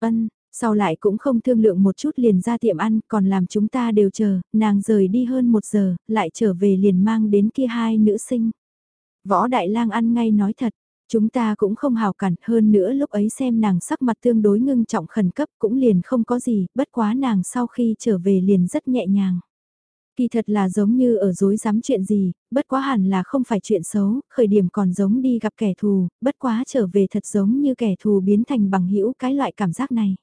Ân, sau lại cũng không thương lượng một chút liền ra tiệm ăn, còn làm chúng ta đều chờ, nàng rời đi hơn một giờ, lại trở về liền mang đến kia hai nữ sinh. Võ Đại Lang ăn ngay nói thật, chúng ta cũng không hào cản hơn nữa lúc ấy xem nàng sắc mặt tương đối ngưng trọng khẩn cấp cũng liền không có gì, bất quá nàng sau khi trở về liền rất nhẹ nhàng. Kỳ thật là giống như ở dối dám chuyện gì, bất quá hẳn là không phải chuyện xấu, khởi điểm còn giống đi gặp kẻ thù, bất quá trở về thật giống như kẻ thù biến thành bằng hữu cái loại cảm giác này.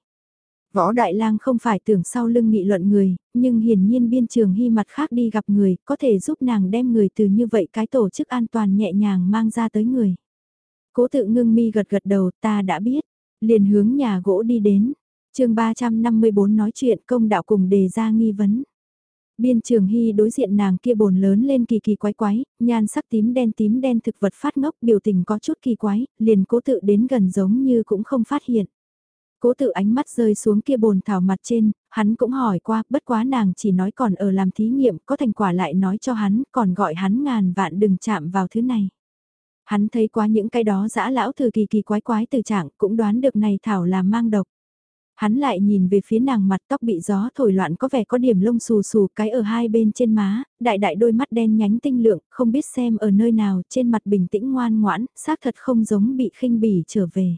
Võ Đại Lang không phải tưởng sau lưng nghị luận người, nhưng hiển nhiên biên trường hy mặt khác đi gặp người, có thể giúp nàng đem người từ như vậy cái tổ chức an toàn nhẹ nhàng mang ra tới người. Cố tự ngưng mi gật gật đầu ta đã biết, liền hướng nhà gỗ đi đến. chương 354 nói chuyện công đạo cùng đề ra nghi vấn. Biên trường hy đối diện nàng kia bồn lớn lên kỳ kỳ quái quái, nhan sắc tím đen tím đen thực vật phát ngốc biểu tình có chút kỳ quái, liền cố tự đến gần giống như cũng không phát hiện. Cố tự ánh mắt rơi xuống kia bồn thảo mặt trên, hắn cũng hỏi qua, bất quá nàng chỉ nói còn ở làm thí nghiệm, có thành quả lại nói cho hắn, còn gọi hắn ngàn vạn đừng chạm vào thứ này. Hắn thấy qua những cái đó dã lão thử kỳ kỳ quái quái từ trạng, cũng đoán được này thảo là mang độc. Hắn lại nhìn về phía nàng mặt tóc bị gió thổi loạn có vẻ có điểm lông xù xù cái ở hai bên trên má, đại đại đôi mắt đen nhánh tinh lượng, không biết xem ở nơi nào, trên mặt bình tĩnh ngoan ngoãn, xác thật không giống bị khinh bỉ trở về.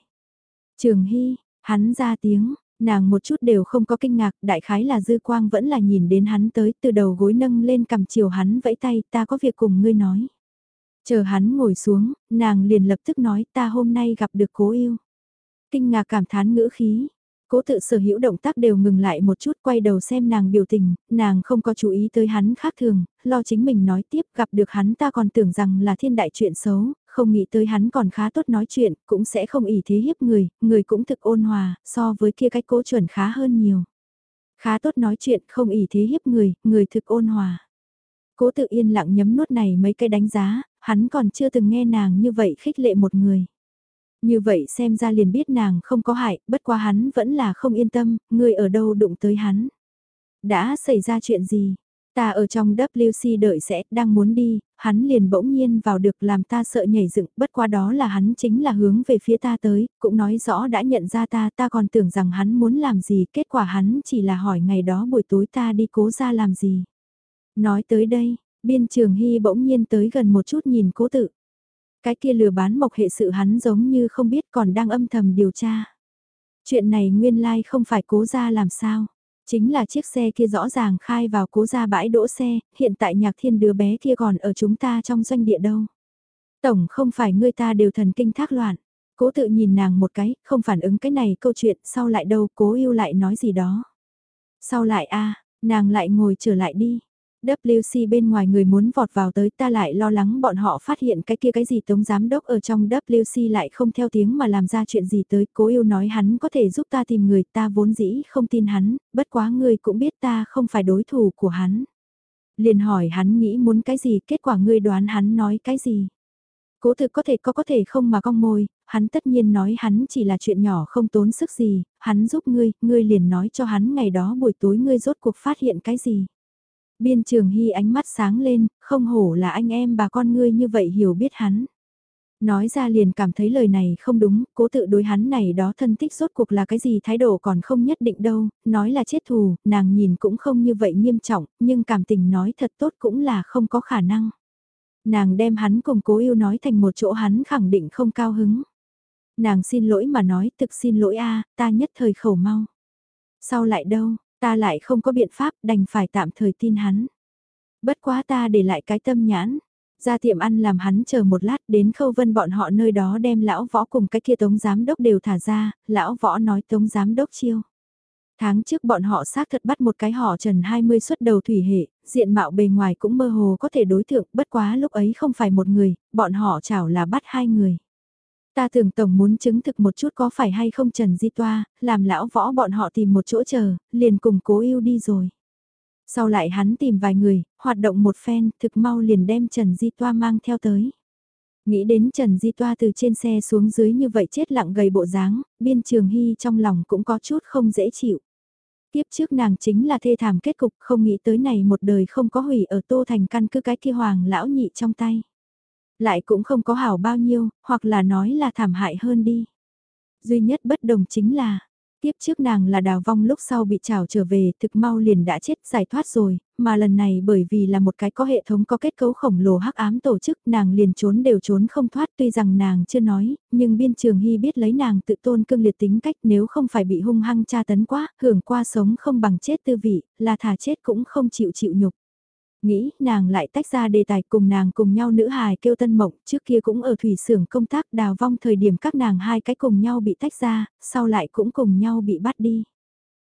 Trường Hy, hắn ra tiếng, nàng một chút đều không có kinh ngạc, đại khái là dư quang vẫn là nhìn đến hắn tới, từ đầu gối nâng lên cầm chiều hắn vẫy tay, ta có việc cùng ngươi nói. Chờ hắn ngồi xuống, nàng liền lập tức nói ta hôm nay gặp được cố yêu. Kinh ngạc cảm thán ngữ khí, Cố tự sở hữu động tác đều ngừng lại một chút quay đầu xem nàng biểu tình, nàng không có chú ý tới hắn khác thường, lo chính mình nói tiếp gặp được hắn ta còn tưởng rằng là thiên đại chuyện xấu, không nghĩ tới hắn còn khá tốt nói chuyện, cũng sẽ không ỉ thế hiếp người, người cũng thực ôn hòa, so với kia cách cố chuẩn khá hơn nhiều. Khá tốt nói chuyện không ỉ thế hiếp người, người thực ôn hòa. Cố tự yên lặng nhấm nuốt này mấy cái đánh giá, hắn còn chưa từng nghe nàng như vậy khích lệ một người. Như vậy xem ra liền biết nàng không có hại, bất quá hắn vẫn là không yên tâm, người ở đâu đụng tới hắn. Đã xảy ra chuyện gì? Ta ở trong WC đợi sẽ, đang muốn đi, hắn liền bỗng nhiên vào được làm ta sợ nhảy dựng, bất qua đó là hắn chính là hướng về phía ta tới, cũng nói rõ đã nhận ra ta, ta còn tưởng rằng hắn muốn làm gì, kết quả hắn chỉ là hỏi ngày đó buổi tối ta đi cố ra làm gì. Nói tới đây, biên trường hy bỗng nhiên tới gần một chút nhìn cố tự. Cái kia lừa bán mộc hệ sự hắn giống như không biết còn đang âm thầm điều tra. Chuyện này nguyên lai like không phải cố ra làm sao. Chính là chiếc xe kia rõ ràng khai vào cố ra bãi đỗ xe, hiện tại nhạc thiên đứa bé kia còn ở chúng ta trong doanh địa đâu. Tổng không phải người ta đều thần kinh thác loạn. Cố tự nhìn nàng một cái, không phản ứng cái này câu chuyện, sau lại đâu cố yêu lại nói gì đó. Sau lại a nàng lại ngồi trở lại đi. WC bên ngoài người muốn vọt vào tới ta lại lo lắng bọn họ phát hiện cái kia cái gì tống giám đốc ở trong WC lại không theo tiếng mà làm ra chuyện gì tới. Cố yêu nói hắn có thể giúp ta tìm người ta vốn dĩ không tin hắn, bất quá ngươi cũng biết ta không phải đối thủ của hắn. Liền hỏi hắn nghĩ muốn cái gì kết quả ngươi đoán hắn nói cái gì. Cố thực có thể có có thể không mà cong môi, hắn tất nhiên nói hắn chỉ là chuyện nhỏ không tốn sức gì, hắn giúp ngươi, ngươi liền nói cho hắn ngày đó buổi tối ngươi rốt cuộc phát hiện cái gì. Biên trường hy ánh mắt sáng lên, không hổ là anh em bà con ngươi như vậy hiểu biết hắn. Nói ra liền cảm thấy lời này không đúng, cố tự đối hắn này đó thân tích rốt cuộc là cái gì thái độ còn không nhất định đâu, nói là chết thù, nàng nhìn cũng không như vậy nghiêm trọng, nhưng cảm tình nói thật tốt cũng là không có khả năng. Nàng đem hắn cùng cố yêu nói thành một chỗ hắn khẳng định không cao hứng. Nàng xin lỗi mà nói thực xin lỗi a ta nhất thời khẩu mau. Sau lại đâu, ta lại không có biện pháp đành phải tạm thời tin hắn. Bất quá ta để lại cái tâm nhãn. Ra tiệm ăn làm hắn chờ một lát đến khâu vân bọn họ nơi đó đem lão võ cùng cái kia tống giám đốc đều thả ra, lão võ nói tống giám đốc chiêu. Tháng trước bọn họ xác thật bắt một cái họ trần 20 xuất đầu thủy hệ, diện mạo bề ngoài cũng mơ hồ có thể đối tượng, bất quá lúc ấy không phải một người, bọn họ chảo là bắt hai người. Ta tưởng tổng muốn chứng thực một chút có phải hay không Trần Di Toa, làm lão võ bọn họ tìm một chỗ chờ, liền cùng cố yêu đi rồi. Sau lại hắn tìm vài người, hoạt động một phen, thực mau liền đem Trần Di Toa mang theo tới. Nghĩ đến Trần Di Toa từ trên xe xuống dưới như vậy chết lặng gầy bộ dáng, biên trường hy trong lòng cũng có chút không dễ chịu. Tiếp trước nàng chính là thê thảm kết cục không nghĩ tới này một đời không có hủy ở tô thành căn cứ cái kia hoàng lão nhị trong tay. Lại cũng không có hảo bao nhiêu, hoặc là nói là thảm hại hơn đi. Duy nhất bất đồng chính là, Tiếp trước nàng là đào vong lúc sau bị trào trở về, thực mau liền đã chết giải thoát rồi, mà lần này bởi vì là một cái có hệ thống có kết cấu khổng lồ hắc ám tổ chức nàng liền trốn đều trốn không thoát tuy rằng nàng chưa nói, nhưng biên trường hy biết lấy nàng tự tôn cương liệt tính cách nếu không phải bị hung hăng tra tấn quá, hưởng qua sống không bằng chết tư vị, là thà chết cũng không chịu chịu nhục. Nghĩ nàng lại tách ra đề tài cùng nàng cùng nhau nữ hài kêu tân mộng trước kia cũng ở thủy xưởng công tác đào vong thời điểm các nàng hai cái cùng nhau bị tách ra, sau lại cũng cùng nhau bị bắt đi.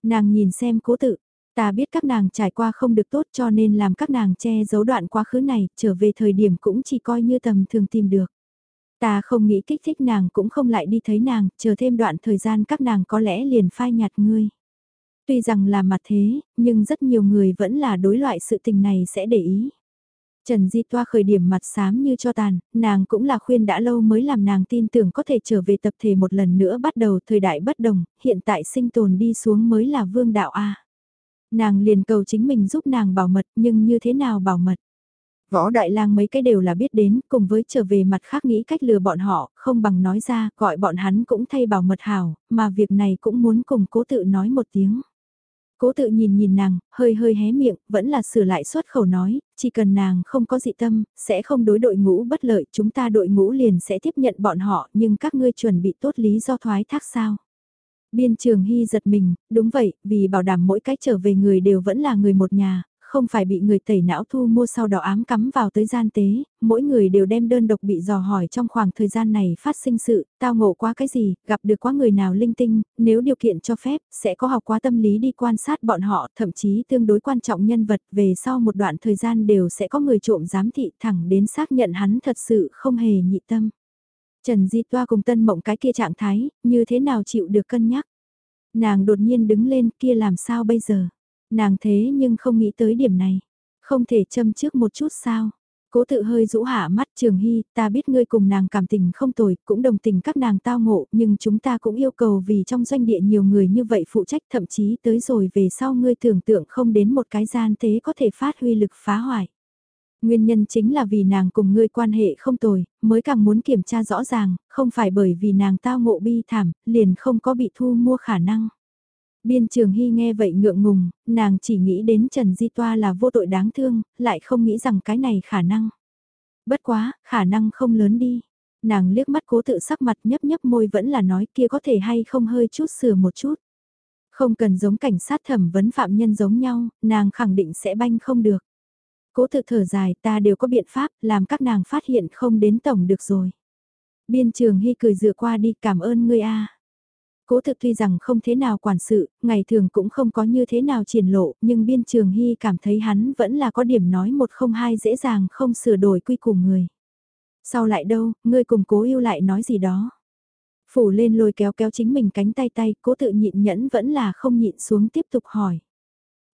Nàng nhìn xem cố tự, ta biết các nàng trải qua không được tốt cho nên làm các nàng che giấu đoạn quá khứ này, trở về thời điểm cũng chỉ coi như tầm thường tìm được. Ta không nghĩ kích thích nàng cũng không lại đi thấy nàng, chờ thêm đoạn thời gian các nàng có lẽ liền phai nhạt ngươi. Tuy rằng là mặt thế, nhưng rất nhiều người vẫn là đối loại sự tình này sẽ để ý. Trần Di Toa khởi điểm mặt xám như cho tàn, nàng cũng là khuyên đã lâu mới làm nàng tin tưởng có thể trở về tập thể một lần nữa bắt đầu thời đại bất đồng, hiện tại sinh tồn đi xuống mới là vương đạo A. Nàng liền cầu chính mình giúp nàng bảo mật nhưng như thế nào bảo mật. Võ Đại Lang mấy cái đều là biết đến, cùng với trở về mặt khác nghĩ cách lừa bọn họ, không bằng nói ra, gọi bọn hắn cũng thay bảo mật hảo, mà việc này cũng muốn cùng cố tự nói một tiếng. Cố tự nhìn nhìn nàng, hơi hơi hé miệng, vẫn là sửa lại xuất khẩu nói, chỉ cần nàng không có dị tâm, sẽ không đối đội ngũ bất lợi, chúng ta đội ngũ liền sẽ tiếp nhận bọn họ, nhưng các ngươi chuẩn bị tốt lý do thoái thác sao. Biên trường hy giật mình, đúng vậy, vì bảo đảm mỗi cái trở về người đều vẫn là người một nhà, không phải bị người tẩy não thu mua sau đó ám cắm vào tới gian tế, mỗi người đều đem đơn độc bị dò hỏi trong khoảng thời gian này phát sinh sự, tao ngộ quá cái gì, gặp được quá người nào linh tinh, nếu điều kiện cho phép, sẽ có học quá tâm lý đi quan sát bọn họ, thậm chí tương đối quan trọng nhân vật, về sau một đoạn thời gian đều sẽ có người trộm giám thị thẳng đến xác nhận hắn thật sự không hề nhị tâm. Trần Di Toa cùng tân mộng cái kia trạng thái, như thế nào chịu được cân nhắc. Nàng đột nhiên đứng lên kia làm sao bây giờ Nàng thế nhưng không nghĩ tới điểm này. Không thể châm trước một chút sao. Cố tự hơi rũ hạ mắt Trường Hy, ta biết ngươi cùng nàng cảm tình không tồi, cũng đồng tình các nàng tao ngộ, nhưng chúng ta cũng yêu cầu vì trong doanh địa nhiều người như vậy phụ trách thậm chí tới rồi về sau ngươi tưởng tượng không đến một cái gian tế có thể phát huy lực phá hoại. Nguyên nhân chính là vì nàng cùng ngươi quan hệ không tồi, mới càng muốn kiểm tra rõ ràng, không phải bởi vì nàng tao ngộ bi thảm, liền không có bị thu mua khả năng. Biên trường hy nghe vậy ngượng ngùng, nàng chỉ nghĩ đến Trần Di Toa là vô tội đáng thương, lại không nghĩ rằng cái này khả năng. Bất quá, khả năng không lớn đi. Nàng liếc mắt cố tự sắc mặt nhấp nhấp môi vẫn là nói kia có thể hay không hơi chút sửa một chút. Không cần giống cảnh sát thẩm vấn phạm nhân giống nhau, nàng khẳng định sẽ banh không được. Cố tự thở dài ta đều có biện pháp làm các nàng phát hiện không đến tổng được rồi. Biên trường hy cười dựa qua đi cảm ơn ngươi a Cố thực tuy rằng không thế nào quản sự, ngày thường cũng không có như thế nào triển lộ, nhưng biên trường hy cảm thấy hắn vẫn là có điểm nói một không hai dễ dàng không sửa đổi quy củ người. Sau lại đâu, ngươi cùng cố yêu lại nói gì đó. Phủ lên lôi kéo kéo chính mình cánh tay tay, cố tự nhịn nhẫn vẫn là không nhịn xuống tiếp tục hỏi.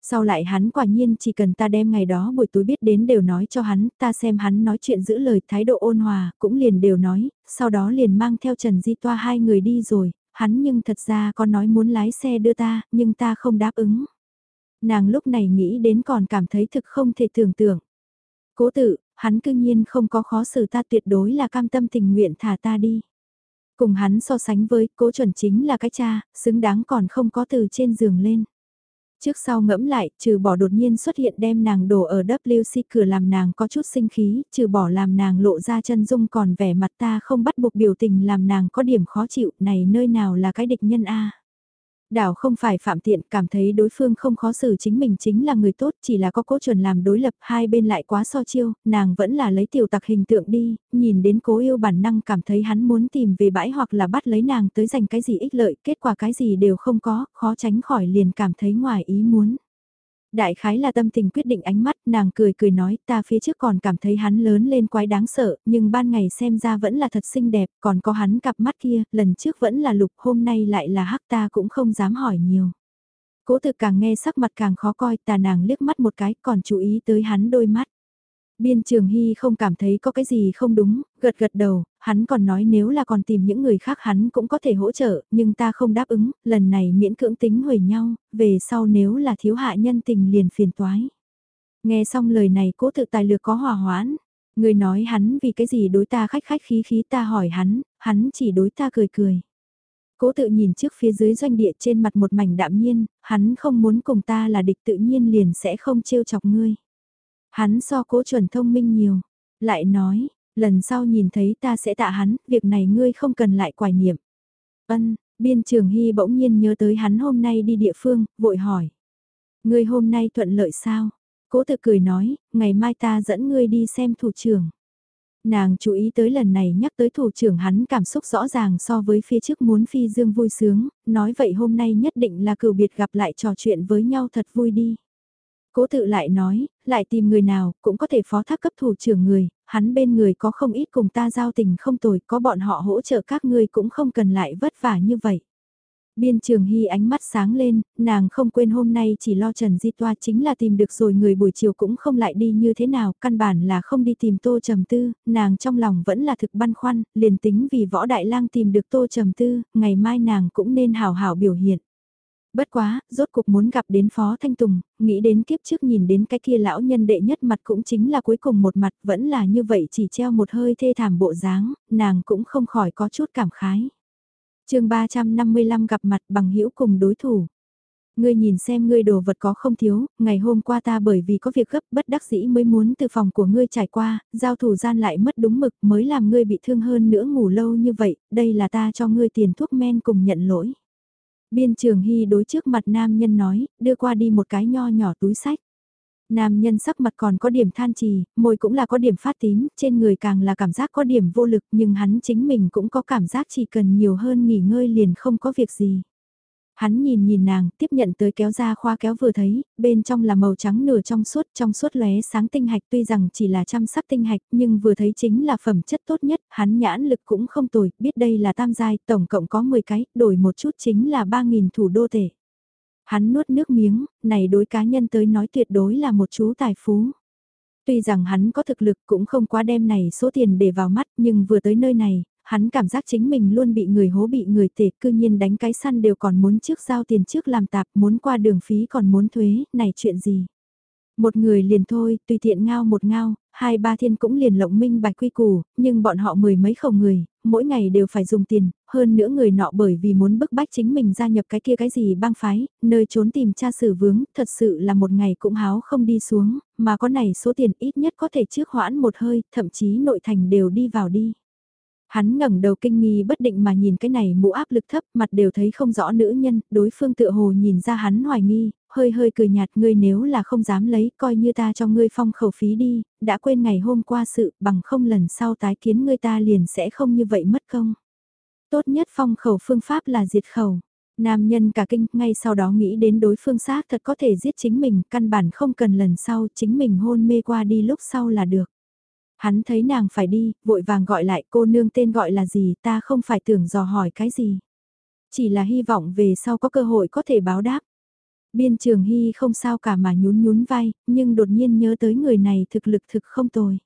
Sau lại hắn quả nhiên chỉ cần ta đem ngày đó buổi tối biết đến đều nói cho hắn, ta xem hắn nói chuyện giữ lời thái độ ôn hòa, cũng liền đều nói, sau đó liền mang theo Trần Di Toa hai người đi rồi, hắn nhưng thật ra có nói muốn lái xe đưa ta, nhưng ta không đáp ứng. Nàng lúc này nghĩ đến còn cảm thấy thực không thể tưởng tượng. Cố tự, hắn cư nhiên không có khó xử ta tuyệt đối là cam tâm tình nguyện thả ta đi. Cùng hắn so sánh với cố chuẩn chính là cái cha, xứng đáng còn không có từ trên giường lên. Trước sau ngẫm lại, trừ bỏ đột nhiên xuất hiện đem nàng đổ ở WC cửa làm nàng có chút sinh khí, trừ bỏ làm nàng lộ ra chân dung còn vẻ mặt ta không bắt buộc biểu tình làm nàng có điểm khó chịu, này nơi nào là cái địch nhân a? Đảo không phải phạm tiện, cảm thấy đối phương không khó xử chính mình chính là người tốt, chỉ là có cố chuẩn làm đối lập hai bên lại quá so chiêu, nàng vẫn là lấy tiểu tặc hình tượng đi, nhìn đến cố yêu bản năng cảm thấy hắn muốn tìm về bãi hoặc là bắt lấy nàng tới giành cái gì ích lợi, kết quả cái gì đều không có, khó tránh khỏi liền cảm thấy ngoài ý muốn. Đại khái là tâm tình quyết định ánh mắt, nàng cười cười nói ta phía trước còn cảm thấy hắn lớn lên quái đáng sợ, nhưng ban ngày xem ra vẫn là thật xinh đẹp, còn có hắn cặp mắt kia, lần trước vẫn là lục, hôm nay lại là hắc ta cũng không dám hỏi nhiều. Cố thực càng nghe sắc mặt càng khó coi, tà nàng liếc mắt một cái, còn chú ý tới hắn đôi mắt. Biên Trường Hy không cảm thấy có cái gì không đúng, gật gật đầu, hắn còn nói nếu là còn tìm những người khác hắn cũng có thể hỗ trợ, nhưng ta không đáp ứng, lần này miễn cưỡng tính hủy nhau, về sau nếu là thiếu hạ nhân tình liền phiền toái. Nghe xong lời này cố tự tài lược có hòa hoãn, người nói hắn vì cái gì đối ta khách khách khí khí ta hỏi hắn, hắn chỉ đối ta cười cười. Cố tự nhìn trước phía dưới doanh địa trên mặt một mảnh đạm nhiên, hắn không muốn cùng ta là địch tự nhiên liền sẽ không trêu chọc ngươi. Hắn so cố chuẩn thông minh nhiều, lại nói, lần sau nhìn thấy ta sẽ tạ hắn, việc này ngươi không cần lại quài niệm. Ân, biên trường hy bỗng nhiên nhớ tới hắn hôm nay đi địa phương, vội hỏi. Ngươi hôm nay thuận lợi sao? Cố tự cười nói, ngày mai ta dẫn ngươi đi xem thủ trưởng. Nàng chú ý tới lần này nhắc tới thủ trưởng hắn cảm xúc rõ ràng so với phía trước muốn phi dương vui sướng, nói vậy hôm nay nhất định là cựu biệt gặp lại trò chuyện với nhau thật vui đi. Cố tự lại nói, lại tìm người nào, cũng có thể phó thác cấp thủ trưởng người, hắn bên người có không ít cùng ta giao tình không tồi, có bọn họ hỗ trợ các ngươi cũng không cần lại vất vả như vậy. Biên trường hy ánh mắt sáng lên, nàng không quên hôm nay chỉ lo Trần Di Toa chính là tìm được rồi người buổi chiều cũng không lại đi như thế nào, căn bản là không đi tìm Tô Trầm Tư, nàng trong lòng vẫn là thực băn khoăn, liền tính vì võ đại lang tìm được Tô Trầm Tư, ngày mai nàng cũng nên hào hảo biểu hiện. Bất quá, rốt cục muốn gặp đến Phó Thanh Tùng, nghĩ đến kiếp trước nhìn đến cái kia lão nhân đệ nhất mặt cũng chính là cuối cùng một mặt vẫn là như vậy chỉ treo một hơi thê thảm bộ dáng, nàng cũng không khỏi có chút cảm khái. chương 355 gặp mặt bằng hữu cùng đối thủ. Ngươi nhìn xem ngươi đồ vật có không thiếu, ngày hôm qua ta bởi vì có việc gấp bất đắc dĩ mới muốn từ phòng của ngươi trải qua, giao thủ gian lại mất đúng mực mới làm ngươi bị thương hơn nữa ngủ lâu như vậy, đây là ta cho ngươi tiền thuốc men cùng nhận lỗi. Biên trường hy đối trước mặt nam nhân nói, đưa qua đi một cái nho nhỏ túi sách. Nam nhân sắc mặt còn có điểm than trì, môi cũng là có điểm phát tím, trên người càng là cảm giác có điểm vô lực nhưng hắn chính mình cũng có cảm giác chỉ cần nhiều hơn nghỉ ngơi liền không có việc gì. Hắn nhìn nhìn nàng, tiếp nhận tới kéo ra khoa kéo vừa thấy, bên trong là màu trắng nửa trong suốt, trong suốt lóe sáng tinh hạch tuy rằng chỉ là chăm sóc tinh hạch nhưng vừa thấy chính là phẩm chất tốt nhất, hắn nhãn lực cũng không tồi, biết đây là tam giai, tổng cộng có 10 cái, đổi một chút chính là 3.000 thủ đô tể. Hắn nuốt nước miếng, này đối cá nhân tới nói tuyệt đối là một chú tài phú. Tuy rằng hắn có thực lực cũng không quá đem này số tiền để vào mắt nhưng vừa tới nơi này, hắn cảm giác chính mình luôn bị người hố bị người tệ, cư nhiên đánh cái săn đều còn muốn trước giao tiền trước làm tạp, muốn qua đường phí còn muốn thuế, này chuyện gì. Một người liền thôi, tùy tiện ngao một ngao, hai ba thiên cũng liền lộng minh bạch quy củ, nhưng bọn họ mười mấy khẩu người, mỗi ngày đều phải dùng tiền, hơn nữa người nọ bởi vì muốn bức bách chính mình gia nhập cái kia cái gì băng phái, nơi trốn tìm tra xử vướng, thật sự là một ngày cũng háo không đi xuống, mà có này số tiền ít nhất có thể trước hoãn một hơi, thậm chí nội thành đều đi vào đi. Hắn ngẩng đầu kinh nghi bất định mà nhìn cái này mũ áp lực thấp mặt đều thấy không rõ nữ nhân, đối phương tựa hồ nhìn ra hắn hoài nghi, hơi hơi cười nhạt ngươi nếu là không dám lấy coi như ta cho ngươi phong khẩu phí đi, đã quên ngày hôm qua sự bằng không lần sau tái kiến ngươi ta liền sẽ không như vậy mất công. Tốt nhất phong khẩu phương pháp là diệt khẩu. Nam nhân cả kinh, ngay sau đó nghĩ đến đối phương xác thật có thể giết chính mình, căn bản không cần lần sau chính mình hôn mê qua đi lúc sau là được. Hắn thấy nàng phải đi, vội vàng gọi lại cô nương tên gọi là gì, ta không phải tưởng dò hỏi cái gì. Chỉ là hy vọng về sau có cơ hội có thể báo đáp. Biên trường hy không sao cả mà nhún nhún vai, nhưng đột nhiên nhớ tới người này thực lực thực không tồi.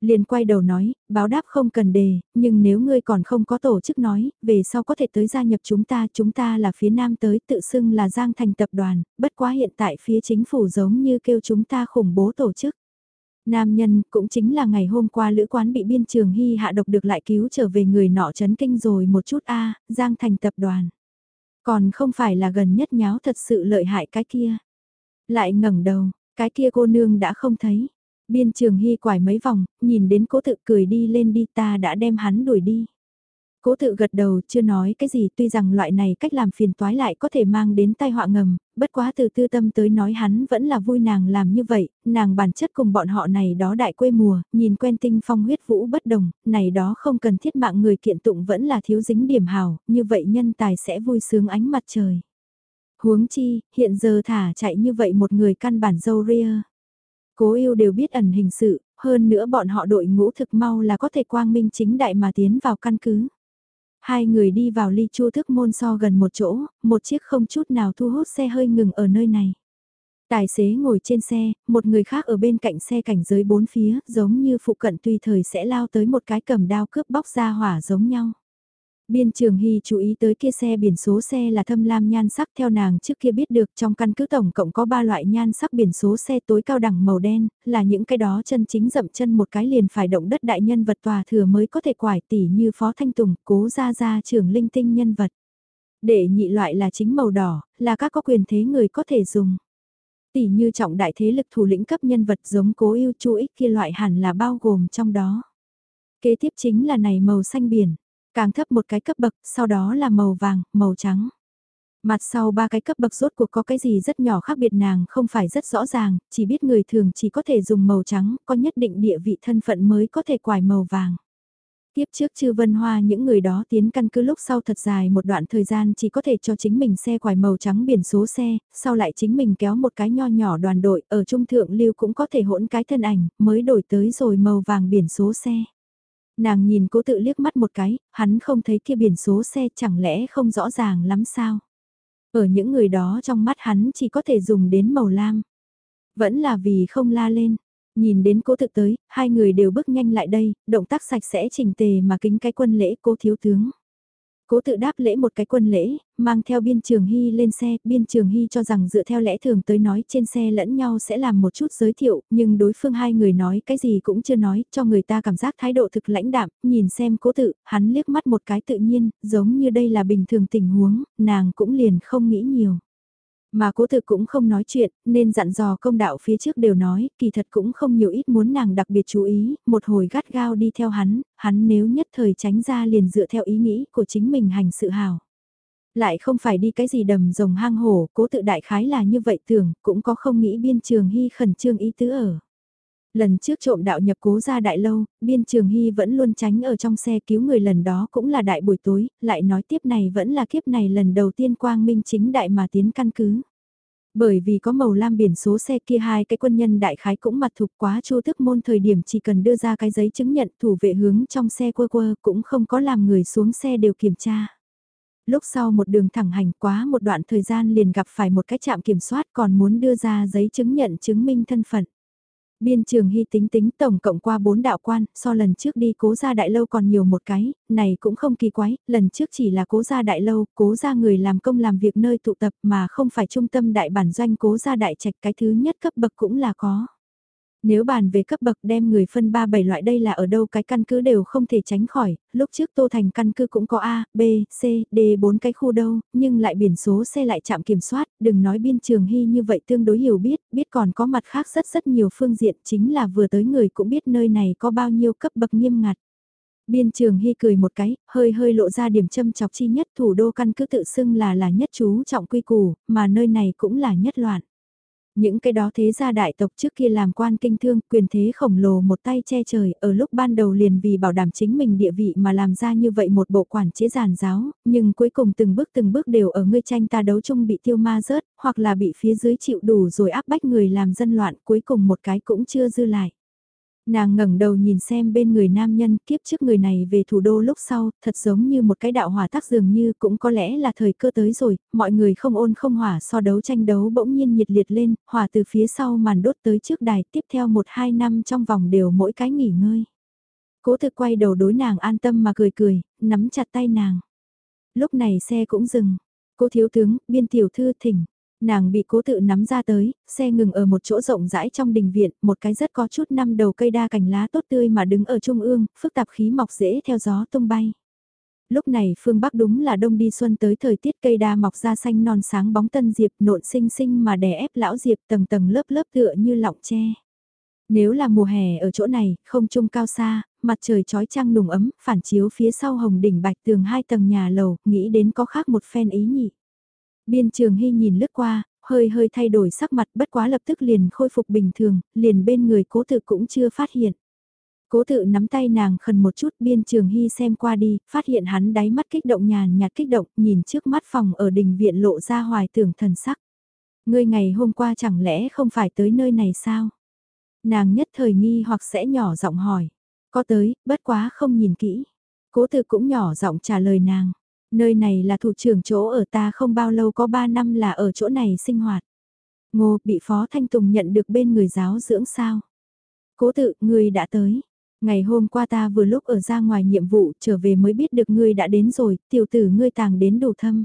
Liền quay đầu nói, báo đáp không cần đề, nhưng nếu ngươi còn không có tổ chức nói, về sau có thể tới gia nhập chúng ta, chúng ta là phía nam tới tự xưng là Giang Thành tập đoàn, bất quá hiện tại phía chính phủ giống như kêu chúng ta khủng bố tổ chức. Nam nhân cũng chính là ngày hôm qua lữ quán bị biên trường hy hạ độc được lại cứu trở về người nọ chấn kinh rồi một chút a Giang Thành tập đoàn. Còn không phải là gần nhất nháo thật sự lợi hại cái kia. Lại ngẩng đầu, cái kia cô nương đã không thấy. Biên trường hy quải mấy vòng, nhìn đến cố tự cười đi lên đi ta đã đem hắn đuổi đi. Cố tự gật đầu chưa nói cái gì tuy rằng loại này cách làm phiền toái lại có thể mang đến tai họa ngầm, bất quá từ tư tâm tới nói hắn vẫn là vui nàng làm như vậy, nàng bản chất cùng bọn họ này đó đại quê mùa, nhìn quen tinh phong huyết vũ bất đồng, này đó không cần thiết mạng người kiện tụng vẫn là thiếu dính điểm hào, như vậy nhân tài sẽ vui sướng ánh mặt trời. Huống chi, hiện giờ thả chạy như vậy một người căn bản dâu ria. Cố yêu đều biết ẩn hình sự, hơn nữa bọn họ đội ngũ thực mau là có thể quang minh chính đại mà tiến vào căn cứ. Hai người đi vào ly chu thức môn so gần một chỗ, một chiếc không chút nào thu hút xe hơi ngừng ở nơi này. Tài xế ngồi trên xe, một người khác ở bên cạnh xe cảnh giới bốn phía, giống như phụ cận tùy thời sẽ lao tới một cái cầm đao cướp bóc ra hỏa giống nhau. Biên Trường Hy chú ý tới kia xe biển số xe là thâm lam nhan sắc theo nàng trước kia biết được trong căn cứ tổng cộng có 3 loại nhan sắc biển số xe tối cao đẳng màu đen, là những cái đó chân chính dậm chân một cái liền phải động đất đại nhân vật tòa thừa mới có thể quải tỉ như Phó Thanh Tùng, cố ra ra trưởng linh tinh nhân vật. Để nhị loại là chính màu đỏ, là các có quyền thế người có thể dùng. Tỉ như trọng đại thế lực thủ lĩnh cấp nhân vật giống cố yêu chú ích kia loại hẳn là bao gồm trong đó. Kế tiếp chính là này màu xanh biển Càng thấp một cái cấp bậc, sau đó là màu vàng, màu trắng. Mặt sau ba cái cấp bậc rốt cuộc có cái gì rất nhỏ khác biệt nàng không phải rất rõ ràng, chỉ biết người thường chỉ có thể dùng màu trắng, có nhất định địa vị thân phận mới có thể quải màu vàng. Tiếp trước chư vân hoa những người đó tiến căn cứ lúc sau thật dài một đoạn thời gian chỉ có thể cho chính mình xe quải màu trắng biển số xe, sau lại chính mình kéo một cái nho nhỏ đoàn đội ở trung thượng lưu cũng có thể hỗn cái thân ảnh, mới đổi tới rồi màu vàng biển số xe. Nàng nhìn cố tự liếc mắt một cái, hắn không thấy kia biển số xe chẳng lẽ không rõ ràng lắm sao. Ở những người đó trong mắt hắn chỉ có thể dùng đến màu lam. Vẫn là vì không la lên. Nhìn đến cố tự tới, hai người đều bước nhanh lại đây, động tác sạch sẽ chỉnh tề mà kính cái quân lễ cố thiếu tướng. Cố tự đáp lễ một cái quân lễ, mang theo biên trường hy lên xe, biên trường hy cho rằng dựa theo lẽ thường tới nói trên xe lẫn nhau sẽ làm một chút giới thiệu, nhưng đối phương hai người nói cái gì cũng chưa nói, cho người ta cảm giác thái độ thực lãnh đạm, nhìn xem cố tự, hắn liếc mắt một cái tự nhiên, giống như đây là bình thường tình huống, nàng cũng liền không nghĩ nhiều. Mà cố thực cũng không nói chuyện, nên dặn dò công đạo phía trước đều nói, kỳ thật cũng không nhiều ít muốn nàng đặc biệt chú ý, một hồi gắt gao đi theo hắn, hắn nếu nhất thời tránh ra liền dựa theo ý nghĩ của chính mình hành sự hào. Lại không phải đi cái gì đầm rồng hang hổ, cố tự đại khái là như vậy tưởng, cũng có không nghĩ biên trường hy khẩn trương ý tứ ở. Lần trước trộm đạo nhập cố ra đại lâu, biên trường hy vẫn luôn tránh ở trong xe cứu người lần đó cũng là đại buổi tối, lại nói tiếp này vẫn là kiếp này lần đầu tiên quang minh chính đại mà tiến căn cứ. Bởi vì có màu lam biển số xe kia hai cái quân nhân đại khái cũng mặt thục quá chu thức môn thời điểm chỉ cần đưa ra cái giấy chứng nhận thủ vệ hướng trong xe quơ quơ cũng không có làm người xuống xe đều kiểm tra. Lúc sau một đường thẳng hành quá một đoạn thời gian liền gặp phải một cái trạm kiểm soát còn muốn đưa ra giấy chứng nhận chứng minh thân phận. Biên trường hy tính tính tổng cộng qua bốn đạo quan, so lần trước đi cố gia đại lâu còn nhiều một cái, này cũng không kỳ quái, lần trước chỉ là cố gia đại lâu, cố gia người làm công làm việc nơi tụ tập mà không phải trung tâm đại bản doanh cố gia đại trạch cái thứ nhất cấp bậc cũng là có. Nếu bàn về cấp bậc đem người phân 3 7 loại đây là ở đâu cái căn cứ đều không thể tránh khỏi, lúc trước Tô Thành căn cứ cũng có A, B, C, D 4 cái khu đâu, nhưng lại biển số xe lại chạm kiểm soát, đừng nói biên trường hy như vậy tương đối hiểu biết, biết còn có mặt khác rất rất nhiều phương diện chính là vừa tới người cũng biết nơi này có bao nhiêu cấp bậc nghiêm ngặt. Biên trường hy cười một cái, hơi hơi lộ ra điểm châm chọc chi nhất thủ đô căn cứ tự xưng là là nhất chú trọng quy củ, mà nơi này cũng là nhất loạn. Những cái đó thế gia đại tộc trước kia làm quan kinh thương, quyền thế khổng lồ một tay che trời, ở lúc ban đầu liền vì bảo đảm chính mình địa vị mà làm ra như vậy một bộ quản chế giàn giáo, nhưng cuối cùng từng bước từng bước đều ở ngươi tranh ta đấu chung bị tiêu ma rớt, hoặc là bị phía dưới chịu đủ rồi áp bách người làm dân loạn, cuối cùng một cái cũng chưa dư lại. Nàng ngẩng đầu nhìn xem bên người nam nhân kiếp trước người này về thủ đô lúc sau, thật giống như một cái đạo hỏa tác dường như cũng có lẽ là thời cơ tới rồi, mọi người không ôn không hỏa so đấu tranh đấu bỗng nhiên nhiệt liệt lên, hỏa từ phía sau màn đốt tới trước đài tiếp theo một hai năm trong vòng đều mỗi cái nghỉ ngơi. Cố thực quay đầu đối nàng an tâm mà cười cười, nắm chặt tay nàng. Lúc này xe cũng dừng. Cô thiếu tướng, biên tiểu thư thỉnh. Nàng bị cố tự nắm ra tới, xe ngừng ở một chỗ rộng rãi trong đình viện, một cái rất có chút năm đầu cây đa cành lá tốt tươi mà đứng ở trung ương, phức tạp khí mọc dễ theo gió tung bay. Lúc này phương Bắc đúng là đông đi xuân tới thời tiết cây đa mọc ra xanh non sáng bóng tân diệp nộn xinh xinh mà đè ép lão diệp tầng tầng lớp lớp tựa như lọng tre. Nếu là mùa hè ở chỗ này, không trung cao xa, mặt trời trói trăng nùng ấm, phản chiếu phía sau hồng đỉnh bạch tường hai tầng nhà lầu, nghĩ đến có khác một phen ý nhị. Biên trường hy nhìn lướt qua, hơi hơi thay đổi sắc mặt bất quá lập tức liền khôi phục bình thường, liền bên người cố tự cũng chưa phát hiện. Cố tự nắm tay nàng khẩn một chút biên trường hy xem qua đi, phát hiện hắn đáy mắt kích động nhàn nhạt kích động, nhìn trước mắt phòng ở đình viện lộ ra hoài tưởng thần sắc. Ngươi ngày hôm qua chẳng lẽ không phải tới nơi này sao? Nàng nhất thời nghi hoặc sẽ nhỏ giọng hỏi. Có tới, bất quá không nhìn kỹ. Cố tự cũng nhỏ giọng trả lời nàng. Nơi này là thủ trưởng chỗ ở ta không bao lâu có 3 năm là ở chỗ này sinh hoạt. Ngô bị Phó Thanh Tùng nhận được bên người giáo dưỡng sao. Cố tự, ngươi đã tới. Ngày hôm qua ta vừa lúc ở ra ngoài nhiệm vụ trở về mới biết được ngươi đã đến rồi, tiểu tử ngươi tàng đến đủ thâm.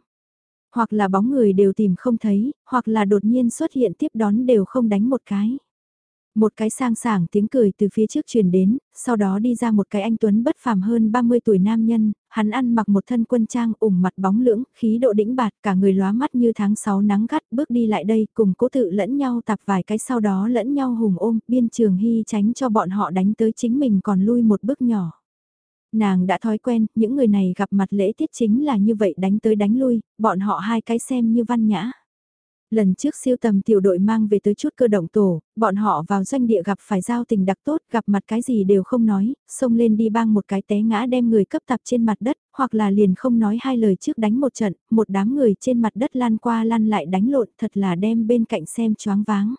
Hoặc là bóng người đều tìm không thấy, hoặc là đột nhiên xuất hiện tiếp đón đều không đánh một cái. Một cái sang sảng tiếng cười từ phía trước truyền đến, sau đó đi ra một cái anh Tuấn bất phàm hơn 30 tuổi nam nhân, hắn ăn mặc một thân quân trang ủng mặt bóng lưỡng, khí độ đĩnh bạt, cả người lóa mắt như tháng 6 nắng gắt, bước đi lại đây cùng cố tự lẫn nhau tập vài cái sau đó lẫn nhau hùng ôm, biên trường hy tránh cho bọn họ đánh tới chính mình còn lui một bước nhỏ. Nàng đã thói quen, những người này gặp mặt lễ tiết chính là như vậy đánh tới đánh lui, bọn họ hai cái xem như văn nhã. Lần trước siêu tầm tiểu đội mang về tới chút cơ động tổ, bọn họ vào doanh địa gặp phải giao tình đặc tốt, gặp mặt cái gì đều không nói, xông lên đi bang một cái té ngã đem người cấp tập trên mặt đất, hoặc là liền không nói hai lời trước đánh một trận, một đám người trên mặt đất lan qua lan lại đánh lộn thật là đem bên cạnh xem choáng váng.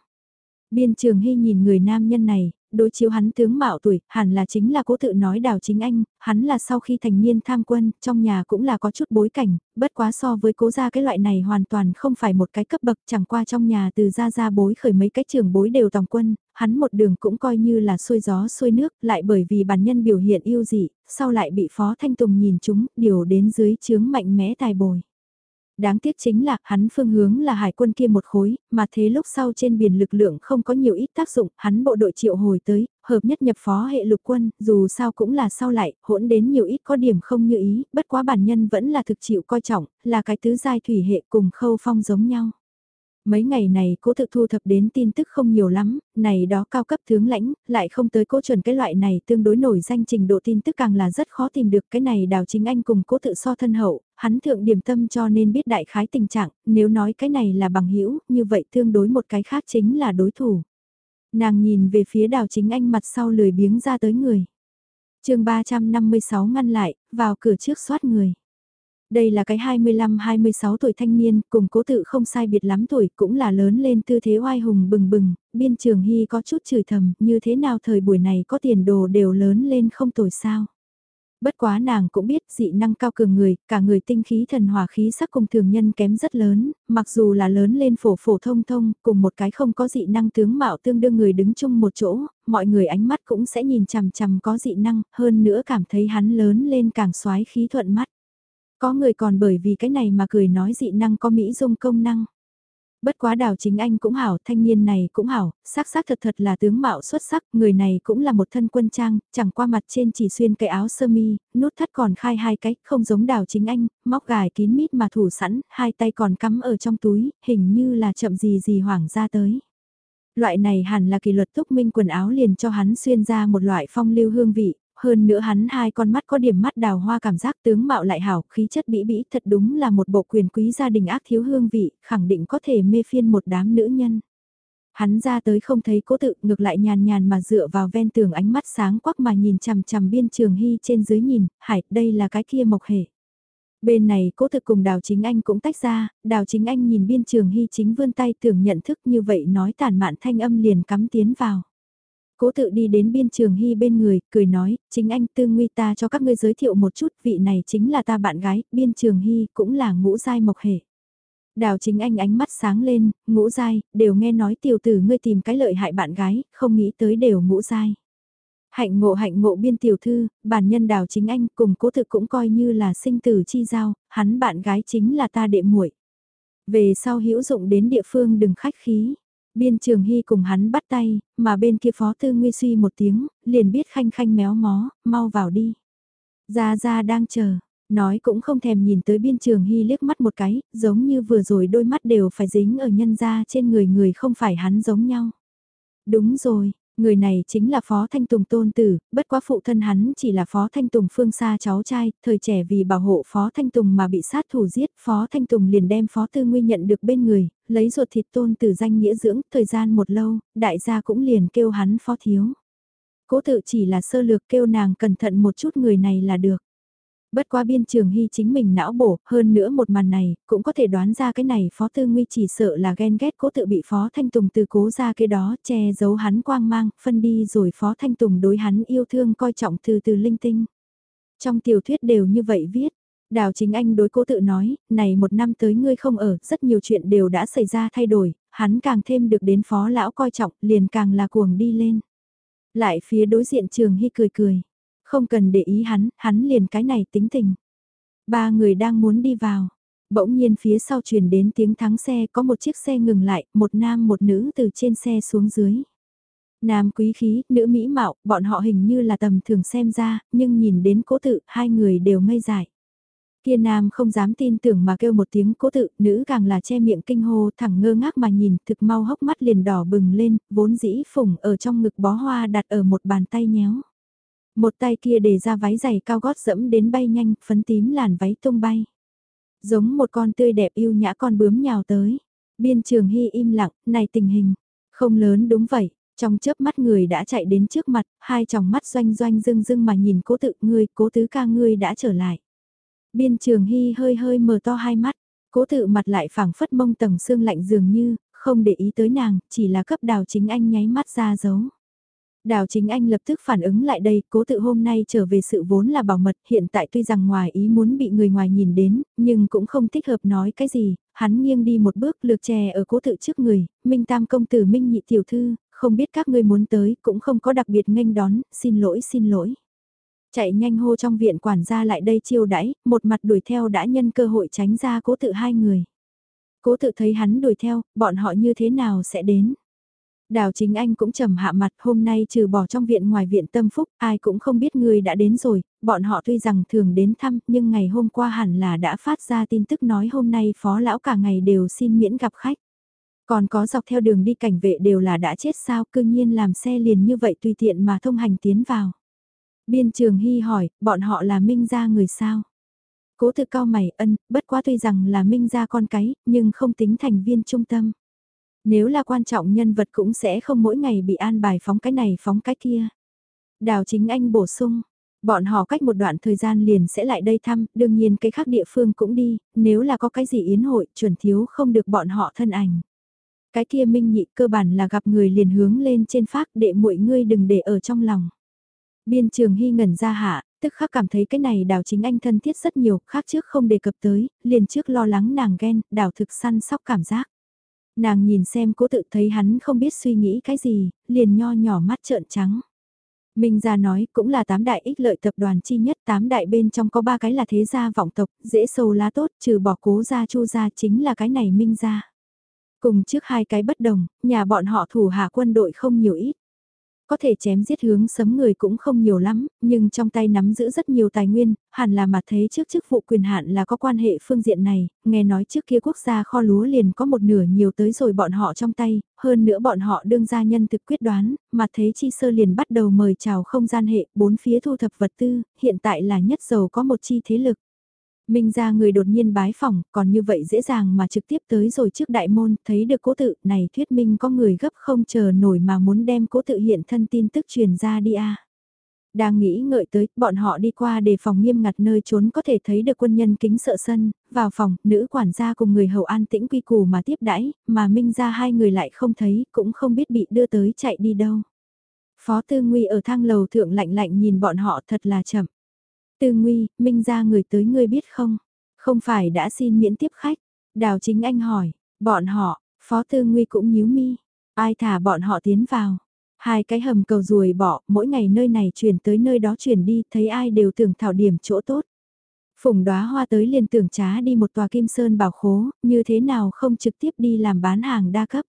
Biên trường hy nhìn người nam nhân này, đối chiếu hắn tướng mạo tuổi, hẳn là chính là cố tự nói đào chính anh, hắn là sau khi thành niên tham quân, trong nhà cũng là có chút bối cảnh, bất quá so với cố gia cái loại này hoàn toàn không phải một cái cấp bậc chẳng qua trong nhà từ gia gia bối khởi mấy cái trường bối đều tòng quân, hắn một đường cũng coi như là xuôi gió xuôi nước, lại bởi vì bản nhân biểu hiện yêu dị, sau lại bị Phó Thanh Tùng nhìn chúng, điều đến dưới chướng mạnh mẽ tài bồi. Đáng tiếc chính là hắn phương hướng là hải quân kia một khối, mà thế lúc sau trên biển lực lượng không có nhiều ít tác dụng, hắn bộ đội triệu hồi tới, hợp nhất nhập phó hệ lục quân, dù sao cũng là sau lại, hỗn đến nhiều ít có điểm không như ý, bất quá bản nhân vẫn là thực chịu coi trọng, là cái tứ giai thủy hệ cùng khâu phong giống nhau. Mấy ngày này cố thực thu thập đến tin tức không nhiều lắm, này đó cao cấp tướng lãnh, lại không tới cố chuẩn cái loại này tương đối nổi danh trình độ tin tức càng là rất khó tìm được cái này đào chính anh cùng cố tự so thân hậu, hắn thượng điểm tâm cho nên biết đại khái tình trạng, nếu nói cái này là bằng hữu như vậy tương đối một cái khác chính là đối thủ. Nàng nhìn về phía đào chính anh mặt sau lười biếng ra tới người. chương 356 ngăn lại, vào cửa trước soát người. Đây là cái 25-26 tuổi thanh niên, cùng cố tự không sai biệt lắm tuổi, cũng là lớn lên tư thế oai hùng bừng bừng, biên trường hy có chút chửi thầm, như thế nào thời buổi này có tiền đồ đều lớn lên không tuổi sao. Bất quá nàng cũng biết dị năng cao cường người, cả người tinh khí thần hòa khí sắc cùng thường nhân kém rất lớn, mặc dù là lớn lên phổ phổ thông thông, cùng một cái không có dị năng tướng mạo tương đương người đứng chung một chỗ, mọi người ánh mắt cũng sẽ nhìn chằm chằm có dị năng, hơn nữa cảm thấy hắn lớn lên càng xoái khí thuận mắt. Có người còn bởi vì cái này mà cười nói dị năng có mỹ dung công năng. Bất quá đào chính anh cũng hảo, thanh niên này cũng hảo, sắc sắc thật thật là tướng mạo xuất sắc, người này cũng là một thân quân trang, chẳng qua mặt trên chỉ xuyên cái áo sơ mi, nút thắt còn khai hai cách, không giống đào chính anh, móc gài kín mít mà thủ sẵn, hai tay còn cắm ở trong túi, hình như là chậm gì gì hoảng ra tới. Loại này hẳn là kỷ luật túc minh quần áo liền cho hắn xuyên ra một loại phong lưu hương vị, hơn nữa hắn hai con mắt có điểm mắt đào hoa cảm giác tướng mạo lại hảo, khí chất bĩ bĩ thật đúng là một bộ quyền quý gia đình ác thiếu hương vị, khẳng định có thể mê phiên một đám nữ nhân. Hắn ra tới không thấy cố tự ngược lại nhàn nhàn mà dựa vào ven tường ánh mắt sáng quắc mà nhìn chằm chằm biên trường hy trên dưới nhìn, hải, đây là cái kia mộc hệ. Bên này cố thực cùng Đào Chính Anh cũng tách ra, Đào Chính Anh nhìn biên trường hy chính vươn tay tưởng nhận thức như vậy nói tàn mạn thanh âm liền cắm tiến vào. Cố tự đi đến biên trường hy bên người, cười nói, chính anh tư nguy ta cho các ngươi giới thiệu một chút, vị này chính là ta bạn gái, biên trường hy cũng là ngũ giai mộc hệ. Đào chính anh ánh mắt sáng lên, ngũ giai, đều nghe nói tiểu tử ngươi tìm cái lợi hại bạn gái, không nghĩ tới đều ngũ giai. Hạnh ngộ hạnh ngộ biên tiểu thư, bản nhân đào chính anh cùng cố thực cũng coi như là sinh tử chi giao, hắn bạn gái chính là ta đệ muội. Về sau hữu dụng đến địa phương đừng khách khí. Biên trường hy cùng hắn bắt tay, mà bên kia phó tư nguy suy một tiếng, liền biết khanh khanh méo mó, mau vào đi. Gia Gia đang chờ, nói cũng không thèm nhìn tới biên trường hy liếc mắt một cái, giống như vừa rồi đôi mắt đều phải dính ở nhân gia trên người người không phải hắn giống nhau. Đúng rồi, Người này chính là Phó Thanh Tùng tôn tử, bất quá phụ thân hắn chỉ là Phó Thanh Tùng phương xa cháu trai, thời trẻ vì bảo hộ Phó Thanh Tùng mà bị sát thủ giết, Phó Thanh Tùng liền đem Phó Tư Nguy nhận được bên người, lấy ruột thịt tôn tử danh nghĩa dưỡng, thời gian một lâu, đại gia cũng liền kêu hắn Phó Thiếu. Cố tự chỉ là sơ lược kêu nàng cẩn thận một chút người này là được. Bất qua biên trường hy chính mình não bổ, hơn nữa một màn này, cũng có thể đoán ra cái này Phó Tư Nguy chỉ sợ là ghen ghét cố tự bị Phó Thanh Tùng từ cố ra cái đó, che giấu hắn quang mang, phân đi rồi Phó Thanh Tùng đối hắn yêu thương coi trọng từ từ linh tinh. Trong tiểu thuyết đều như vậy viết, Đào chính anh đối cố tự nói, này một năm tới ngươi không ở, rất nhiều chuyện đều đã xảy ra thay đổi, hắn càng thêm được đến phó lão coi trọng, liền càng là cuồng đi lên. Lại phía đối diện trường hy cười cười. Không cần để ý hắn, hắn liền cái này tính tình. Ba người đang muốn đi vào. Bỗng nhiên phía sau truyền đến tiếng thắng xe có một chiếc xe ngừng lại, một nam một nữ từ trên xe xuống dưới. Nam quý khí, nữ mỹ mạo, bọn họ hình như là tầm thường xem ra, nhưng nhìn đến cố tự, hai người đều ngây dại. Kia nam không dám tin tưởng mà kêu một tiếng cố tự, nữ càng là che miệng kinh hô thẳng ngơ ngác mà nhìn, thực mau hốc mắt liền đỏ bừng lên, vốn dĩ phùng ở trong ngực bó hoa đặt ở một bàn tay nhéo. Một tay kia để ra váy giày cao gót dẫm đến bay nhanh, phấn tím làn váy tung bay. Giống một con tươi đẹp yêu nhã con bướm nhào tới. Biên trường hy im lặng, này tình hình. Không lớn đúng vậy, trong chớp mắt người đã chạy đến trước mặt, hai tròng mắt doanh doanh dưng dưng mà nhìn cố tự ngươi, cố tứ ca ngươi đã trở lại. Biên trường hy hơi hơi mở to hai mắt, cố tự mặt lại phảng phất mông tầng xương lạnh dường như, không để ý tới nàng, chỉ là cấp đào chính anh nháy mắt ra dấu. Đào chính anh lập tức phản ứng lại đây, cố tự hôm nay trở về sự vốn là bảo mật, hiện tại tuy rằng ngoài ý muốn bị người ngoài nhìn đến, nhưng cũng không thích hợp nói cái gì, hắn nghiêng đi một bước lược chè ở cố tự trước người, Minh Tam công tử Minh nhị tiểu thư, không biết các ngươi muốn tới, cũng không có đặc biệt nghênh đón, xin lỗi xin lỗi. Chạy nhanh hô trong viện quản gia lại đây chiêu đãi, một mặt đuổi theo đã nhân cơ hội tránh ra cố tự hai người. Cố tự thấy hắn đuổi theo, bọn họ như thế nào sẽ đến. Đào chính anh cũng trầm hạ mặt hôm nay trừ bỏ trong viện ngoài viện tâm phúc ai cũng không biết người đã đến rồi, bọn họ tuy rằng thường đến thăm nhưng ngày hôm qua hẳn là đã phát ra tin tức nói hôm nay phó lão cả ngày đều xin miễn gặp khách. Còn có dọc theo đường đi cảnh vệ đều là đã chết sao cương nhiên làm xe liền như vậy tùy tiện mà thông hành tiến vào. Biên trường hy hỏi, bọn họ là minh gia người sao? Cố thực cao mày ân, bất quá tuy rằng là minh gia con cái, nhưng không tính thành viên trung tâm. Nếu là quan trọng nhân vật cũng sẽ không mỗi ngày bị an bài phóng cái này phóng cái kia. Đào chính anh bổ sung, bọn họ cách một đoạn thời gian liền sẽ lại đây thăm, đương nhiên cái khác địa phương cũng đi, nếu là có cái gì yến hội, chuẩn thiếu không được bọn họ thân ảnh. Cái kia minh nhị cơ bản là gặp người liền hướng lên trên phát đệ mỗi ngươi đừng để ở trong lòng. Biên trường hy ngẩn ra hạ, tức khắc cảm thấy cái này đào chính anh thân thiết rất nhiều, khác trước không đề cập tới, liền trước lo lắng nàng ghen, đào thực săn sóc cảm giác. Nàng nhìn xem cố tự thấy hắn không biết suy nghĩ cái gì, liền nho nhỏ mắt trợn trắng. Minh gia nói cũng là tám đại ích lợi tập đoàn chi nhất, tám đại bên trong có ba cái là thế gia vọng tộc, dễ sâu lá tốt, trừ bỏ cố gia chu gia chính là cái này Minh gia. Cùng trước hai cái bất đồng, nhà bọn họ thủ hạ quân đội không nhiều ít có thể chém giết hướng sấm người cũng không nhiều lắm, nhưng trong tay nắm giữ rất nhiều tài nguyên, hẳn là mà thấy trước chức vụ quyền hạn là có quan hệ phương diện này, nghe nói trước kia quốc gia kho lúa liền có một nửa nhiều tới rồi bọn họ trong tay, hơn nữa bọn họ đương gia nhân thực quyết đoán, mà thấy chi sơ liền bắt đầu mời chào không gian hệ, bốn phía thu thập vật tư, hiện tại là nhất giàu có một chi thế lực. Minh ra người đột nhiên bái phòng, còn như vậy dễ dàng mà trực tiếp tới rồi trước đại môn, thấy được cố tự, này thuyết minh có người gấp không chờ nổi mà muốn đem cố tự hiện thân tin tức truyền ra đi a Đang nghĩ ngợi tới, bọn họ đi qua để phòng nghiêm ngặt nơi trốn có thể thấy được quân nhân kính sợ sân, vào phòng, nữ quản gia cùng người hầu an tĩnh quy củ mà tiếp đãi, mà Minh ra hai người lại không thấy, cũng không biết bị đưa tới chạy đi đâu. Phó Tư Nguy ở thang lầu thượng lạnh lạnh nhìn bọn họ thật là chậm. Tư Nguy, Minh ra người tới ngươi biết không? Không phải đã xin miễn tiếp khách? Đào chính anh hỏi, bọn họ, Phó Tư Nguy cũng nhíu mi. Ai thả bọn họ tiến vào? Hai cái hầm cầu ruồi bỏ, mỗi ngày nơi này chuyển tới nơi đó chuyển đi, thấy ai đều tưởng thảo điểm chỗ tốt. Phùng đóa hoa tới liền tưởng trá đi một tòa kim sơn bảo khố, như thế nào không trực tiếp đi làm bán hàng đa cấp.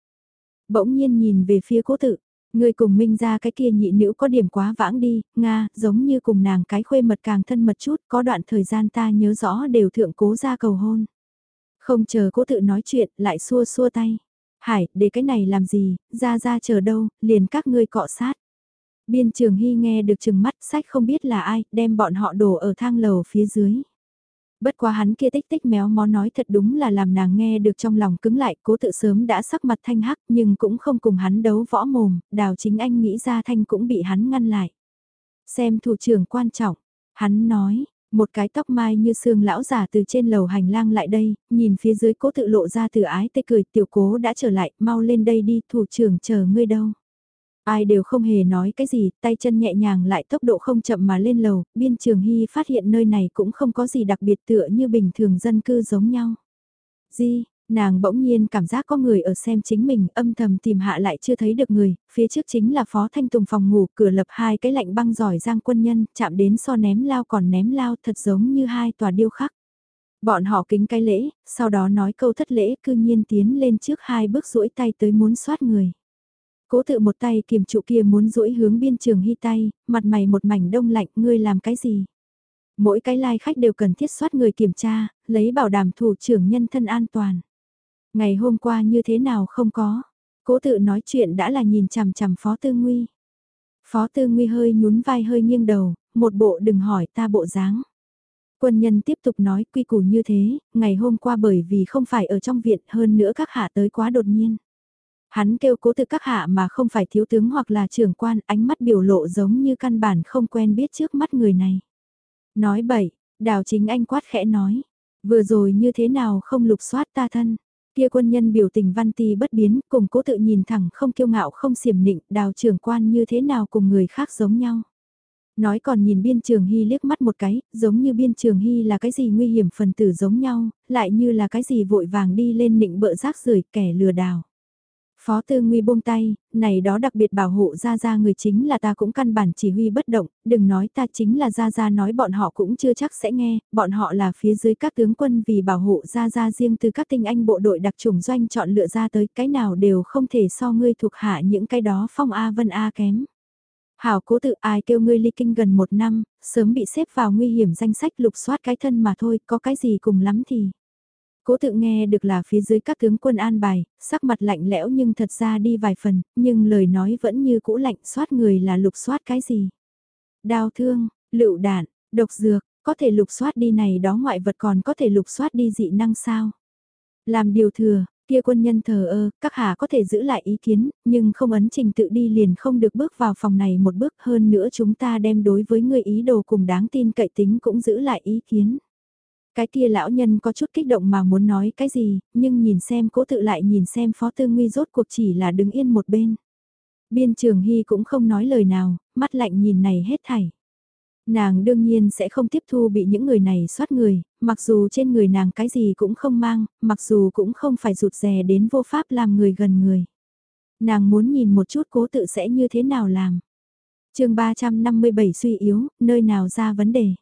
Bỗng nhiên nhìn về phía cố tự, Người cùng Minh ra cái kia nhị nữ có điểm quá vãng đi, Nga, giống như cùng nàng cái khuê mật càng thân mật chút, có đoạn thời gian ta nhớ rõ đều thượng cố ra cầu hôn. Không chờ cố tự nói chuyện, lại xua xua tay. Hải, để cái này làm gì, ra ra chờ đâu, liền các ngươi cọ sát. Biên trường hy nghe được chừng mắt sách không biết là ai, đem bọn họ đổ ở thang lầu phía dưới. Bất quá hắn kia tích tích méo mó nói thật đúng là làm nàng nghe được trong lòng cứng lại, cố tự sớm đã sắc mặt thanh hắc nhưng cũng không cùng hắn đấu võ mồm, đào chính anh nghĩ ra thanh cũng bị hắn ngăn lại. Xem thủ trưởng quan trọng, hắn nói, một cái tóc mai như xương lão giả từ trên lầu hành lang lại đây, nhìn phía dưới cố tự lộ ra từ ái tê cười tiểu cố đã trở lại, mau lên đây đi thủ trưởng chờ ngươi đâu. Ai đều không hề nói cái gì, tay chân nhẹ nhàng lại tốc độ không chậm mà lên lầu, biên trường hy phát hiện nơi này cũng không có gì đặc biệt tựa như bình thường dân cư giống nhau. Di, nàng bỗng nhiên cảm giác có người ở xem chính mình âm thầm tìm hạ lại chưa thấy được người, phía trước chính là phó thanh tùng phòng ngủ cửa lập hai cái lạnh băng giỏi giang quân nhân, chạm đến so ném lao còn ném lao thật giống như hai tòa điêu khắc. Bọn họ kính cái lễ, sau đó nói câu thất lễ cư nhiên tiến lên trước hai bước duỗi tay tới muốn soát người. Cố tự một tay kiềm trụ kia muốn duỗi hướng biên trường hy tay, mặt mày một mảnh đông lạnh, ngươi làm cái gì? Mỗi cái lai like khách đều cần thiết soát người kiểm tra, lấy bảo đảm thủ trưởng nhân thân an toàn. Ngày hôm qua như thế nào không có? Cố tự nói chuyện đã là nhìn chằm chằm Phó Tư Nguy. Phó Tư Nguy hơi nhún vai hơi nghiêng đầu, một bộ đừng hỏi ta bộ dáng. Quân nhân tiếp tục nói quy củ như thế, ngày hôm qua bởi vì không phải ở trong viện hơn nữa các hạ tới quá đột nhiên. Hắn kêu cố tự các hạ mà không phải thiếu tướng hoặc là trưởng quan, ánh mắt biểu lộ giống như căn bản không quen biết trước mắt người này. Nói bậy, đào chính anh quát khẽ nói, vừa rồi như thế nào không lục soát ta thân. Kia quân nhân biểu tình văn ti bất biến, cùng cố tự nhìn thẳng không kiêu ngạo không xiểm nịnh, đào trưởng quan như thế nào cùng người khác giống nhau. Nói còn nhìn biên trường hy liếc mắt một cái, giống như biên trường hy là cái gì nguy hiểm phần tử giống nhau, lại như là cái gì vội vàng đi lên nịnh bợ rác rưởi kẻ lừa đảo. Phó Tư Nguy buông tay, này đó đặc biệt bảo hộ Gia Gia người chính là ta cũng căn bản chỉ huy bất động, đừng nói ta chính là Gia Gia nói bọn họ cũng chưa chắc sẽ nghe, bọn họ là phía dưới các tướng quân vì bảo hộ Gia Gia riêng từ các tinh anh bộ đội đặc trùng doanh chọn lựa ra tới cái nào đều không thể so ngươi thuộc hạ những cái đó phong A vân A kém. Hảo cố tự ai kêu ngươi ly kinh gần một năm, sớm bị xếp vào nguy hiểm danh sách lục soát cái thân mà thôi, có cái gì cùng lắm thì. Cố tự nghe được là phía dưới các tướng quân an bài, sắc mặt lạnh lẽo nhưng thật ra đi vài phần, nhưng lời nói vẫn như cũ lạnh soát người là lục soát cái gì. Đao thương, lựu đạn, độc dược, có thể lục soát đi này đó ngoại vật còn có thể lục soát đi dị năng sao. Làm điều thừa, kia quân nhân thờ ơ, các hạ có thể giữ lại ý kiến, nhưng không ấn trình tự đi liền không được bước vào phòng này một bước hơn nữa chúng ta đem đối với người ý đồ cùng đáng tin cậy tính cũng giữ lại ý kiến. Cái kia lão nhân có chút kích động mà muốn nói cái gì, nhưng nhìn xem cố tự lại nhìn xem phó tư nguy rốt cuộc chỉ là đứng yên một bên. Biên trường hy cũng không nói lời nào, mắt lạnh nhìn này hết thảy. Nàng đương nhiên sẽ không tiếp thu bị những người này soát người, mặc dù trên người nàng cái gì cũng không mang, mặc dù cũng không phải rụt rè đến vô pháp làm người gần người. Nàng muốn nhìn một chút cố tự sẽ như thế nào làm. chương 357 suy yếu, nơi nào ra vấn đề.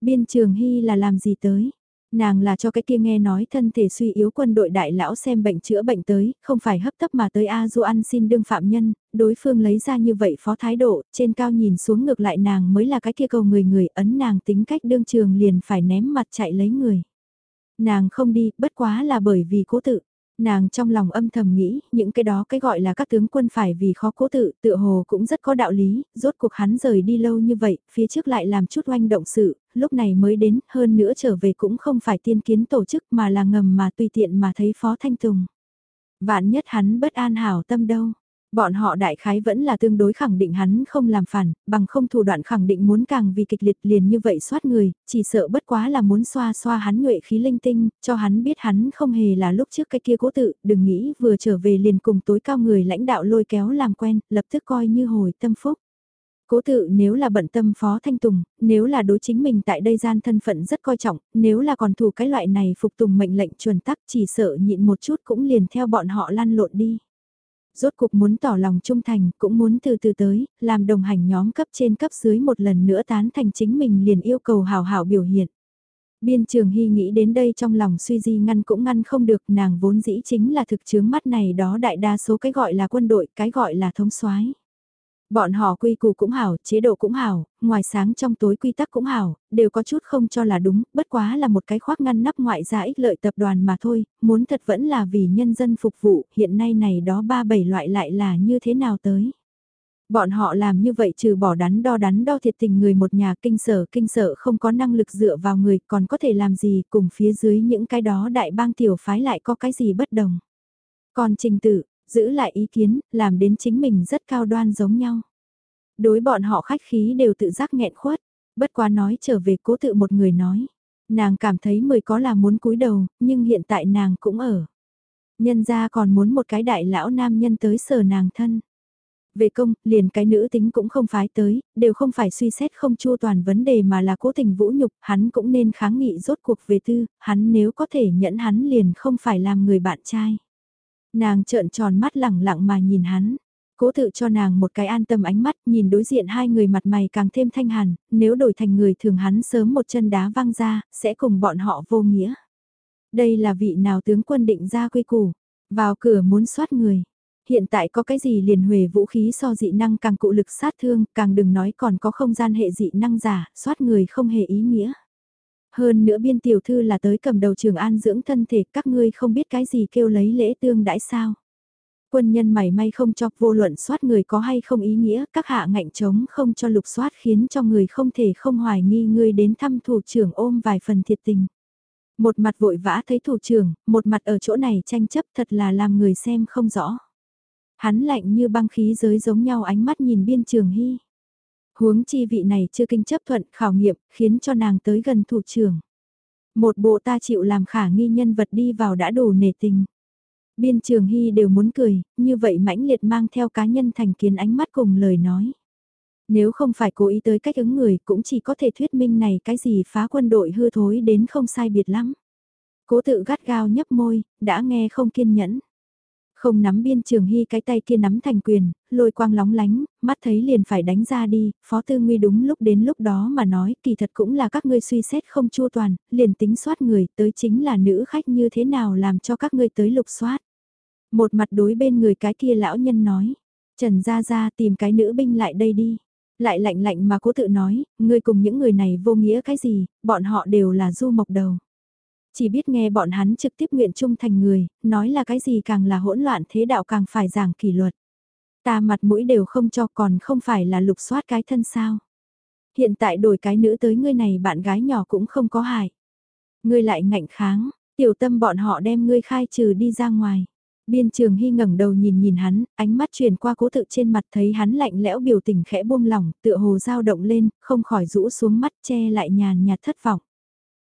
Biên trường hy là làm gì tới? Nàng là cho cái kia nghe nói thân thể suy yếu quân đội đại lão xem bệnh chữa bệnh tới, không phải hấp tấp mà tới A Du ăn xin đương phạm nhân, đối phương lấy ra như vậy phó thái độ, trên cao nhìn xuống ngược lại nàng mới là cái kia cầu người người ấn nàng tính cách đương trường liền phải ném mặt chạy lấy người. Nàng không đi, bất quá là bởi vì cố tự. Nàng trong lòng âm thầm nghĩ, những cái đó cái gọi là các tướng quân phải vì khó cố tự, tựa hồ cũng rất có đạo lý, rốt cuộc hắn rời đi lâu như vậy, phía trước lại làm chút oanh động sự, lúc này mới đến, hơn nữa trở về cũng không phải tiên kiến tổ chức mà là ngầm mà tùy tiện mà thấy Phó Thanh Tùng. Vạn nhất hắn bất an hảo tâm đâu, Bọn họ đại khái vẫn là tương đối khẳng định hắn không làm phản, bằng không thủ đoạn khẳng định muốn càng vì kịch liệt liền như vậy soát người, chỉ sợ bất quá là muốn xoa xoa hắn nhuệ khí linh tinh, cho hắn biết hắn không hề là lúc trước cái kia cố tự, đừng nghĩ vừa trở về liền cùng tối cao người lãnh đạo lôi kéo làm quen, lập tức coi như hồi tâm phúc. Cố tự nếu là bận tâm Phó Thanh Tùng, nếu là đối chính mình tại đây gian thân phận rất coi trọng, nếu là còn thủ cái loại này phục tùng mệnh lệnh chuẩn tắc chỉ sợ nhịn một chút cũng liền theo bọn họ lăn lộn đi. Rốt cuộc muốn tỏ lòng trung thành, cũng muốn từ từ tới, làm đồng hành nhóm cấp trên cấp dưới một lần nữa tán thành chính mình liền yêu cầu hào hảo biểu hiện. Biên trường hy nghĩ đến đây trong lòng suy di ngăn cũng ngăn không được nàng vốn dĩ chính là thực chướng mắt này đó đại đa số cái gọi là quân đội, cái gọi là thống soái Bọn họ quy củ cũng hảo, chế độ cũng hảo, ngoài sáng trong tối quy tắc cũng hảo, đều có chút không cho là đúng, bất quá là một cái khoác ngăn nắp ngoại gia ích lợi tập đoàn mà thôi, muốn thật vẫn là vì nhân dân phục vụ, hiện nay này đó ba bảy loại lại là như thế nào tới. Bọn họ làm như vậy trừ bỏ đắn đo đắn đo thiệt tình người một nhà kinh sở kinh sở không có năng lực dựa vào người còn có thể làm gì cùng phía dưới những cái đó đại bang tiểu phái lại có cái gì bất đồng. Còn trình tự, giữ lại ý kiến, làm đến chính mình rất cao đoan giống nhau. Đối bọn họ khách khí đều tự giác nghẹn khuất, bất quá nói trở về cố tự một người nói. Nàng cảm thấy mười có là muốn cúi đầu, nhưng hiện tại nàng cũng ở. Nhân ra còn muốn một cái đại lão nam nhân tới sờ nàng thân. Về công, liền cái nữ tính cũng không phái tới, đều không phải suy xét không chua toàn vấn đề mà là cố tình vũ nhục, hắn cũng nên kháng nghị rốt cuộc về tư, hắn nếu có thể nhẫn hắn liền không phải làm người bạn trai. Nàng trợn tròn mắt lẳng lặng mà nhìn hắn. Cố tự cho nàng một cái an tâm ánh mắt, nhìn đối diện hai người mặt mày càng thêm thanh hàn, nếu đổi thành người thường hắn sớm một chân đá văng ra, sẽ cùng bọn họ vô nghĩa. Đây là vị nào tướng quân định ra quy củ, vào cửa muốn soát người. Hiện tại có cái gì liền huề vũ khí so dị năng càng cụ lực sát thương, càng đừng nói còn có không gian hệ dị năng giả, soát người không hề ý nghĩa. Hơn nữa biên tiểu thư là tới cầm đầu trường an dưỡng thân thể các ngươi không biết cái gì kêu lấy lễ tương đãi sao. Quân nhân mảy may không cho vô luận soát người có hay không ý nghĩa, các hạ ngạnh chống không cho lục soát khiến cho người không thể không hoài nghi ngươi đến thăm thủ trưởng ôm vài phần thiệt tình. Một mặt vội vã thấy thủ trưởng, một mặt ở chỗ này tranh chấp thật là làm người xem không rõ. Hắn lạnh như băng khí giới giống nhau ánh mắt nhìn biên trường hy. Huống chi vị này chưa kinh chấp thuận khảo nghiệm, khiến cho nàng tới gần thủ trưởng. Một bộ ta chịu làm khả nghi nhân vật đi vào đã đủ nể tình. Biên trường hy đều muốn cười, như vậy mãnh liệt mang theo cá nhân thành kiến ánh mắt cùng lời nói. Nếu không phải cố ý tới cách ứng người cũng chỉ có thể thuyết minh này cái gì phá quân đội hư thối đến không sai biệt lắm. Cố tự gắt gao nhấp môi, đã nghe không kiên nhẫn. Không nắm biên trường hy cái tay kia nắm thành quyền, lôi quang lóng lánh, mắt thấy liền phải đánh ra đi, phó tư nguy đúng lúc đến lúc đó mà nói kỳ thật cũng là các ngươi suy xét không chua toàn, liền tính soát người tới chính là nữ khách như thế nào làm cho các ngươi tới lục soát. Một mặt đối bên người cái kia lão nhân nói, Trần Gia Gia tìm cái nữ binh lại đây đi. Lại lạnh lạnh mà cố tự nói, ngươi cùng những người này vô nghĩa cái gì, bọn họ đều là du mộc đầu. Chỉ biết nghe bọn hắn trực tiếp nguyện trung thành người, nói là cái gì càng là hỗn loạn thế đạo càng phải giảng kỷ luật. Ta mặt mũi đều không cho còn không phải là lục soát cái thân sao. Hiện tại đổi cái nữ tới ngươi này bạn gái nhỏ cũng không có hại. Ngươi lại ngạnh kháng, tiểu tâm bọn họ đem ngươi khai trừ đi ra ngoài. Biên trường hy ngẩng đầu nhìn nhìn hắn, ánh mắt truyền qua cố tự trên mặt thấy hắn lạnh lẽo biểu tình khẽ buông lỏng, tựa hồ dao động lên, không khỏi rũ xuống mắt che lại nhàn nhạt thất vọng.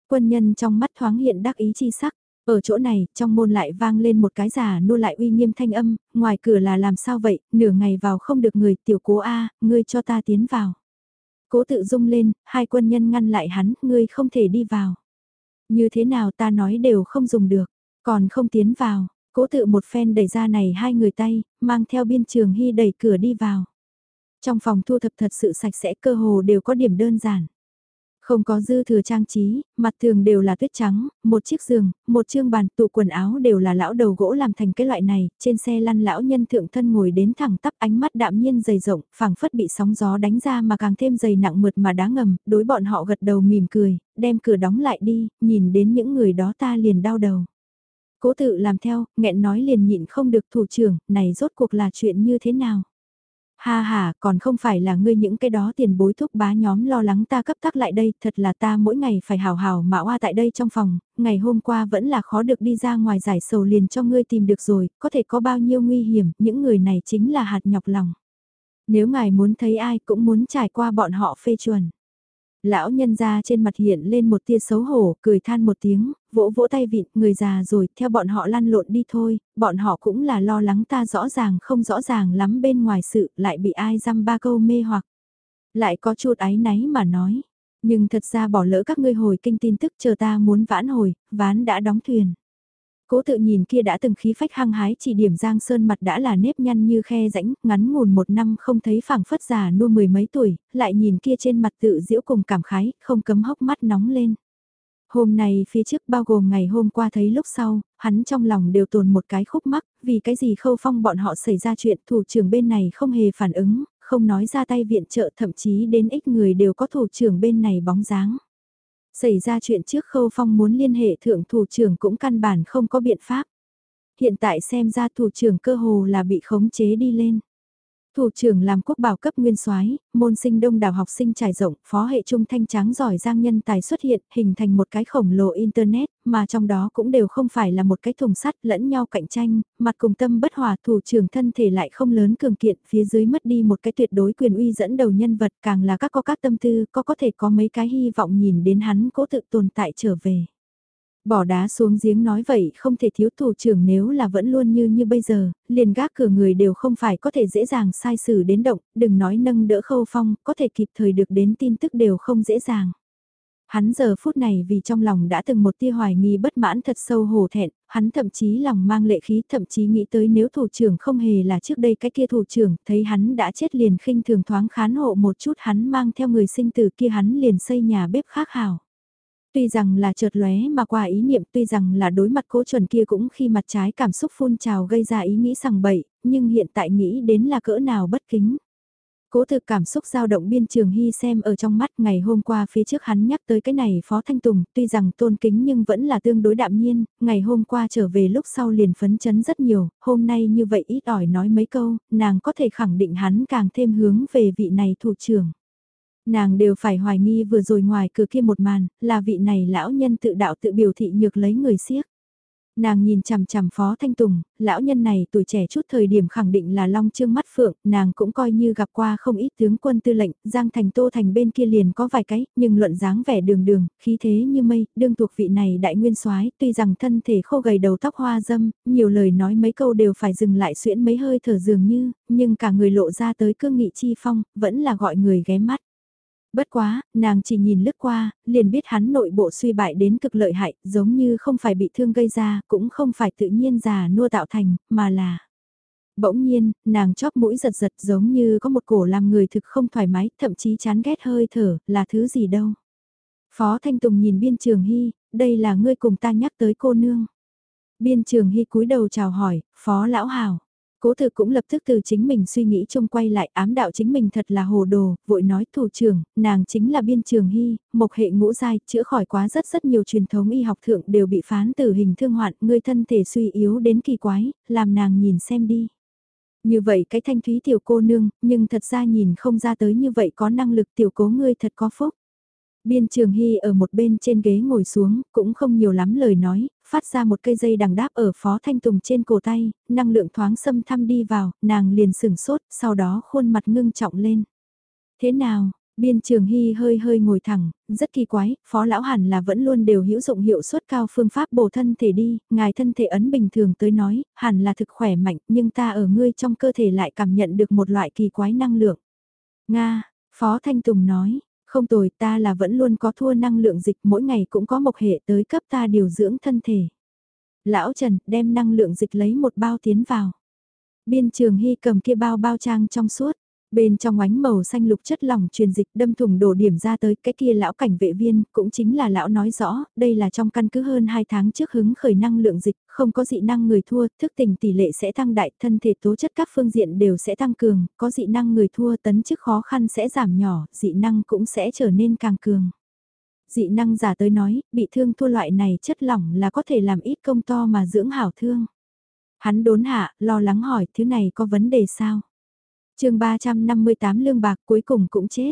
Quân nhân trong mắt thoáng hiện đắc ý chi sắc. Ở chỗ này, trong môn lại vang lên một cái giả nô lại uy nghiêm thanh âm, ngoài cửa là làm sao vậy, nửa ngày vào không được người, tiểu cố A, ngươi cho ta tiến vào. Cố tự dung lên, hai quân nhân ngăn lại hắn, ngươi không thể đi vào. Như thế nào ta nói đều không dùng được, còn không tiến vào, cố tự một phen đẩy ra này hai người tay, mang theo biên trường hy đẩy cửa đi vào. Trong phòng thu thập thật sự sạch sẽ cơ hồ đều có điểm đơn giản. Không có dư thừa trang trí, mặt thường đều là tuyết trắng, một chiếc giường, một chương bàn, tụ quần áo đều là lão đầu gỗ làm thành cái loại này, trên xe lăn lão nhân thượng thân ngồi đến thẳng tắp ánh mắt đạm nhiên dày rộng, phảng phất bị sóng gió đánh ra mà càng thêm dày nặng mượt mà đá ngầm, đối bọn họ gật đầu mỉm cười, đem cửa đóng lại đi, nhìn đến những người đó ta liền đau đầu. Cố tự làm theo, nghẹn nói liền nhịn không được thủ trưởng, này rốt cuộc là chuyện như thế nào? Ha ha, còn không phải là ngươi những cái đó tiền bối thúc bá nhóm lo lắng ta cấp tắc lại đây, thật là ta mỗi ngày phải hào hào mà oa tại đây trong phòng, ngày hôm qua vẫn là khó được đi ra ngoài giải sầu liền cho ngươi tìm được rồi, có thể có bao nhiêu nguy hiểm, những người này chính là hạt nhọc lòng. Nếu ngài muốn thấy ai cũng muốn trải qua bọn họ phê chuẩn. Lão nhân ra trên mặt hiện lên một tia xấu hổ, cười than một tiếng, vỗ vỗ tay vịn, người già rồi, theo bọn họ lăn lộn đi thôi, bọn họ cũng là lo lắng ta rõ ràng không rõ ràng lắm bên ngoài sự, lại bị ai dăm ba câu mê hoặc. Lại có chút áy náy mà nói, nhưng thật ra bỏ lỡ các ngươi hồi kinh tin tức chờ ta muốn vãn hồi, ván đã đóng thuyền. Cố tự nhìn kia đã từng khí phách hăng hái chỉ điểm Giang Sơn mặt đã là nếp nhăn như khe rãnh, ngắn ngủn một năm không thấy phảng phất già nua mười mấy tuổi, lại nhìn kia trên mặt tự diễu cùng cảm khái, không cấm hốc mắt nóng lên. Hôm nay phía trước bao gồm ngày hôm qua thấy lúc sau, hắn trong lòng đều tồn một cái khúc mắc, vì cái gì khâu phong bọn họ xảy ra chuyện thủ trưởng bên này không hề phản ứng, không nói ra tay viện trợ thậm chí đến ít người đều có thủ trưởng bên này bóng dáng. Xảy ra chuyện trước khâu phong muốn liên hệ thượng thủ trưởng cũng căn bản không có biện pháp. Hiện tại xem ra thủ trưởng cơ hồ là bị khống chế đi lên. Thủ trưởng làm quốc bảo cấp nguyên soái, môn sinh đông đảo học sinh trải rộng, phó hệ trung thanh trắng giỏi giang nhân tài xuất hiện, hình thành một cái khổng lồ internet, mà trong đó cũng đều không phải là một cái thùng sắt lẫn nhau cạnh tranh, mặt cùng tâm bất hòa thủ trưởng thân thể lại không lớn cường kiện, phía dưới mất đi một cái tuyệt đối quyền uy dẫn đầu nhân vật, càng là các có các tâm tư, có có thể có mấy cái hy vọng nhìn đến hắn cố tự tồn tại trở về. Bỏ đá xuống giếng nói vậy không thể thiếu thủ trưởng nếu là vẫn luôn như như bây giờ, liền gác cửa người đều không phải có thể dễ dàng sai xử đến động, đừng nói nâng đỡ khâu phong, có thể kịp thời được đến tin tức đều không dễ dàng. Hắn giờ phút này vì trong lòng đã từng một tia hoài nghi bất mãn thật sâu hổ thẹn, hắn thậm chí lòng mang lệ khí thậm chí nghĩ tới nếu thủ trưởng không hề là trước đây cái kia thủ trưởng, thấy hắn đã chết liền khinh thường thoáng khán hộ một chút hắn mang theo người sinh tử kia hắn liền xây nhà bếp khác hào Tuy rằng là chợt lóe mà qua ý niệm tuy rằng là đối mặt cố chuẩn kia cũng khi mặt trái cảm xúc phun trào gây ra ý nghĩ sằng bậy, nhưng hiện tại nghĩ đến là cỡ nào bất kính. Cố thực cảm xúc dao động biên trường hy xem ở trong mắt ngày hôm qua phía trước hắn nhắc tới cái này Phó Thanh Tùng, tuy rằng tôn kính nhưng vẫn là tương đối đạm nhiên, ngày hôm qua trở về lúc sau liền phấn chấn rất nhiều, hôm nay như vậy ít ỏi nói mấy câu, nàng có thể khẳng định hắn càng thêm hướng về vị này thủ trưởng. Nàng đều phải hoài nghi vừa rồi ngoài cửa kia một màn, là vị này lão nhân tự đạo tự biểu thị nhược lấy người siếc. Nàng nhìn chằm chằm Phó Thanh Tùng, lão nhân này tuổi trẻ chút thời điểm khẳng định là long trương mắt phượng, nàng cũng coi như gặp qua không ít tướng quân tư lệnh, Giang Thành Tô Thành bên kia liền có vài cái, nhưng luận dáng vẻ đường đường, khí thế như mây, đương thuộc vị này đại nguyên soái tuy rằng thân thể khô gầy đầu tóc hoa dâm, nhiều lời nói mấy câu đều phải dừng lại xuyễn mấy hơi thở dường như, nhưng cả người lộ ra tới cương nghị chi phong, vẫn là gọi người ghé mắt. Bất quá, nàng chỉ nhìn lướt qua, liền biết hắn nội bộ suy bại đến cực lợi hại, giống như không phải bị thương gây ra, cũng không phải tự nhiên già nua tạo thành, mà là... Bỗng nhiên, nàng chóp mũi giật giật giống như có một cổ làm người thực không thoải mái, thậm chí chán ghét hơi thở, là thứ gì đâu. Phó Thanh Tùng nhìn biên trường hy, đây là ngươi cùng ta nhắc tới cô nương. Biên trường hy cúi đầu chào hỏi, Phó Lão Hào. Cố thực cũng lập tức từ chính mình suy nghĩ trông quay lại ám đạo chính mình thật là hồ đồ, vội nói thủ trưởng, nàng chính là biên trường hy, mộc hệ ngũ giai, chữa khỏi quá rất rất nhiều truyền thống y học thượng đều bị phán tử hình thương hoạn, người thân thể suy yếu đến kỳ quái, làm nàng nhìn xem đi. Như vậy cái thanh thúy tiểu cô nương, nhưng thật ra nhìn không ra tới như vậy có năng lực tiểu cố ngươi thật có phúc. Biên Trường Hy ở một bên trên ghế ngồi xuống, cũng không nhiều lắm lời nói, phát ra một cây dây đằng đáp ở Phó Thanh Tùng trên cổ tay, năng lượng thoáng xâm thăm đi vào, nàng liền sửng sốt, sau đó khuôn mặt ngưng trọng lên. Thế nào, Biên Trường Hy hơi hơi ngồi thẳng, rất kỳ quái, Phó Lão hẳn là vẫn luôn đều hữu dụng hiệu suất cao phương pháp bổ thân thể đi, ngài thân thể ấn bình thường tới nói, hẳn là thực khỏe mạnh, nhưng ta ở ngươi trong cơ thể lại cảm nhận được một loại kỳ quái năng lượng. Nga, Phó Thanh Tùng nói, không tồi, ta là vẫn luôn có thua năng lượng dịch, mỗi ngày cũng có một hệ tới cấp ta điều dưỡng thân thể. Lão Trần, đem năng lượng dịch lấy một bao tiến vào. Biên trường hy cầm kia bao bao trang trong suốt. Bên trong ánh màu xanh lục chất lỏng truyền dịch đâm thùng đổ điểm ra tới cái kia lão cảnh vệ viên, cũng chính là lão nói rõ, đây là trong căn cứ hơn 2 tháng trước hứng khởi năng lượng dịch, không có dị năng người thua, thức tình tỷ lệ sẽ tăng đại, thân thể tố chất các phương diện đều sẽ tăng cường, có dị năng người thua tấn chức khó khăn sẽ giảm nhỏ, dị năng cũng sẽ trở nên càng cường. Dị năng giả tới nói, bị thương thua loại này chất lỏng là có thể làm ít công to mà dưỡng hảo thương. Hắn đốn hạ, lo lắng hỏi, thứ này có vấn đề sao? Chương 358 lương bạc cuối cùng cũng chết.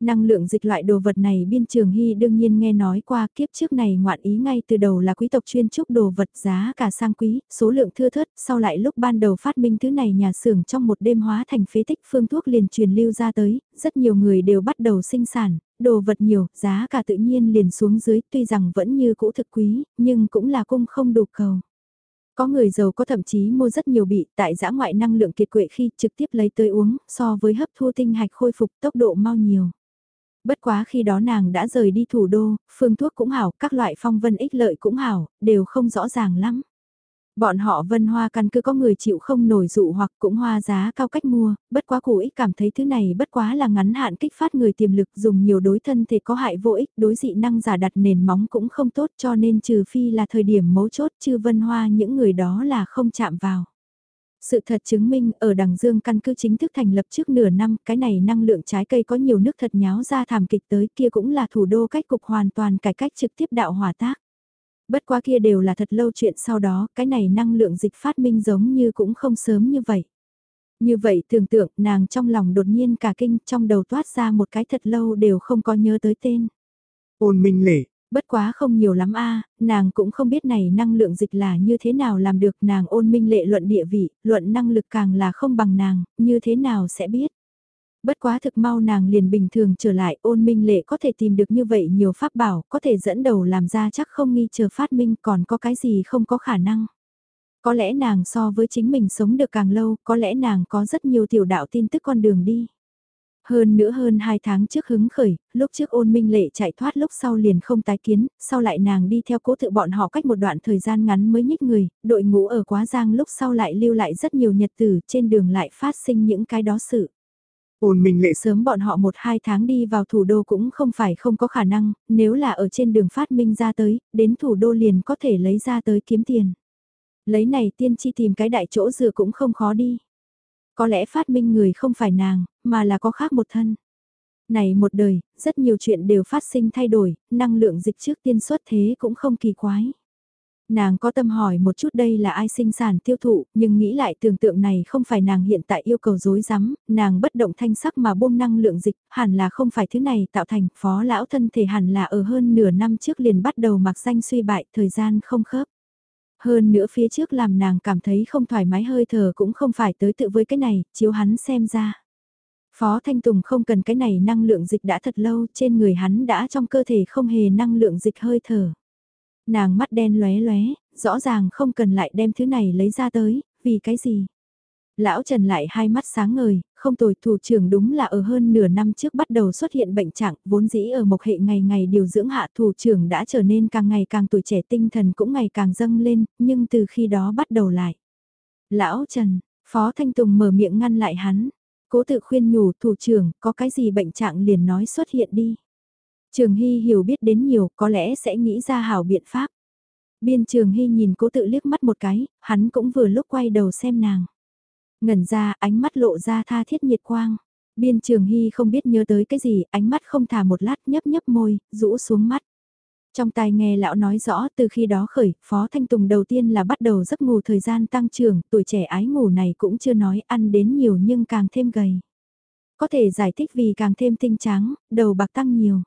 Năng lượng dịch loại đồ vật này biên trường hy đương nhiên nghe nói qua kiếp trước này ngoạn ý ngay từ đầu là quý tộc chuyên trúc đồ vật giá cả sang quý, số lượng thưa thớt, sau lại lúc ban đầu phát minh thứ này nhà xưởng trong một đêm hóa thành phế tích phương thuốc liền truyền lưu ra tới, rất nhiều người đều bắt đầu sinh sản, đồ vật nhiều, giá cả tự nhiên liền xuống dưới tuy rằng vẫn như cũ thực quý, nhưng cũng là cung không đủ cầu. Có người giàu có thậm chí mua rất nhiều bị tại giã ngoại năng lượng kiệt quệ khi trực tiếp lấy tới uống, so với hấp thu tinh hạch khôi phục tốc độ mau nhiều. Bất quá khi đó nàng đã rời đi thủ đô, phương thuốc cũng hảo, các loại phong vân ích lợi cũng hảo, đều không rõ ràng lắm. Bọn họ vân hoa căn cứ có người chịu không nổi dụ hoặc cũng hoa giá cao cách mua, bất quá cụ ích cảm thấy thứ này bất quá là ngắn hạn kích phát người tiềm lực dùng nhiều đối thân thể có hại vô ích, đối dị năng giả đặt nền móng cũng không tốt cho nên trừ phi là thời điểm mấu chốt chứ vân hoa những người đó là không chạm vào. Sự thật chứng minh ở đằng dương căn cứ chính thức thành lập trước nửa năm, cái này năng lượng trái cây có nhiều nước thật nháo ra thảm kịch tới kia cũng là thủ đô cách cục hoàn toàn cải cách trực tiếp đạo hòa tác. Bất quá kia đều là thật lâu chuyện sau đó, cái này năng lượng dịch phát minh giống như cũng không sớm như vậy. Như vậy tưởng tượng nàng trong lòng đột nhiên cả kinh trong đầu toát ra một cái thật lâu đều không có nhớ tới tên. Ôn minh lệ, Bất quá không nhiều lắm a nàng cũng không biết này năng lượng dịch là như thế nào làm được nàng ôn minh lệ luận địa vị, luận năng lực càng là không bằng nàng, như thế nào sẽ biết. Bất quá thực mau nàng liền bình thường trở lại ôn minh lệ có thể tìm được như vậy nhiều pháp bảo, có thể dẫn đầu làm ra chắc không nghi chờ phát minh còn có cái gì không có khả năng. Có lẽ nàng so với chính mình sống được càng lâu, có lẽ nàng có rất nhiều tiểu đạo tin tức con đường đi. Hơn nữa hơn 2 tháng trước hứng khởi, lúc trước ôn minh lệ chạy thoát lúc sau liền không tái kiến, sau lại nàng đi theo cố tự bọn họ cách một đoạn thời gian ngắn mới nhích người, đội ngũ ở quá giang lúc sau lại lưu lại rất nhiều nhật tử trên đường lại phát sinh những cái đó sự. Ôn minh lệ sớm bọn họ một hai tháng đi vào thủ đô cũng không phải không có khả năng, nếu là ở trên đường phát minh ra tới, đến thủ đô liền có thể lấy ra tới kiếm tiền. Lấy này tiên chi tìm cái đại chỗ dựa cũng không khó đi. Có lẽ phát minh người không phải nàng, mà là có khác một thân. Này một đời, rất nhiều chuyện đều phát sinh thay đổi, năng lượng dịch trước tiên xuất thế cũng không kỳ quái. Nàng có tâm hỏi một chút đây là ai sinh sản tiêu thụ, nhưng nghĩ lại tưởng tượng này không phải nàng hiện tại yêu cầu dối rắm nàng bất động thanh sắc mà buông năng lượng dịch, hẳn là không phải thứ này tạo thành, phó lão thân thể hẳn là ở hơn nửa năm trước liền bắt đầu mặc danh suy bại, thời gian không khớp. Hơn nữa phía trước làm nàng cảm thấy không thoải mái hơi thở cũng không phải tới tự với cái này, chiếu hắn xem ra. Phó Thanh Tùng không cần cái này năng lượng dịch đã thật lâu, trên người hắn đã trong cơ thể không hề năng lượng dịch hơi thở. Nàng mắt đen lóe lóe, rõ ràng không cần lại đem thứ này lấy ra tới, vì cái gì? Lão Trần lại hai mắt sáng ngời, không tồi thủ trưởng đúng là ở hơn nửa năm trước bắt đầu xuất hiện bệnh trạng, vốn dĩ ở mộc hệ ngày ngày điều dưỡng hạ thủ trưởng đã trở nên càng ngày càng tuổi trẻ tinh thần cũng ngày càng dâng lên, nhưng từ khi đó bắt đầu lại. Lão Trần, Phó Thanh Tùng mở miệng ngăn lại hắn, cố tự khuyên nhủ thủ trưởng có cái gì bệnh trạng liền nói xuất hiện đi. Trường Hy hiểu biết đến nhiều có lẽ sẽ nghĩ ra hảo biện pháp. Biên Trường Hy nhìn cố tự liếc mắt một cái, hắn cũng vừa lúc quay đầu xem nàng. Ngẩn ra, ánh mắt lộ ra tha thiết nhiệt quang. Biên Trường Hy không biết nhớ tới cái gì, ánh mắt không thả một lát nhấp nhấp môi, rũ xuống mắt. Trong tai nghe lão nói rõ từ khi đó khởi, Phó Thanh Tùng đầu tiên là bắt đầu giấc ngủ thời gian tăng trưởng, tuổi trẻ ái ngủ này cũng chưa nói ăn đến nhiều nhưng càng thêm gầy. Có thể giải thích vì càng thêm tinh trắng, đầu bạc tăng nhiều.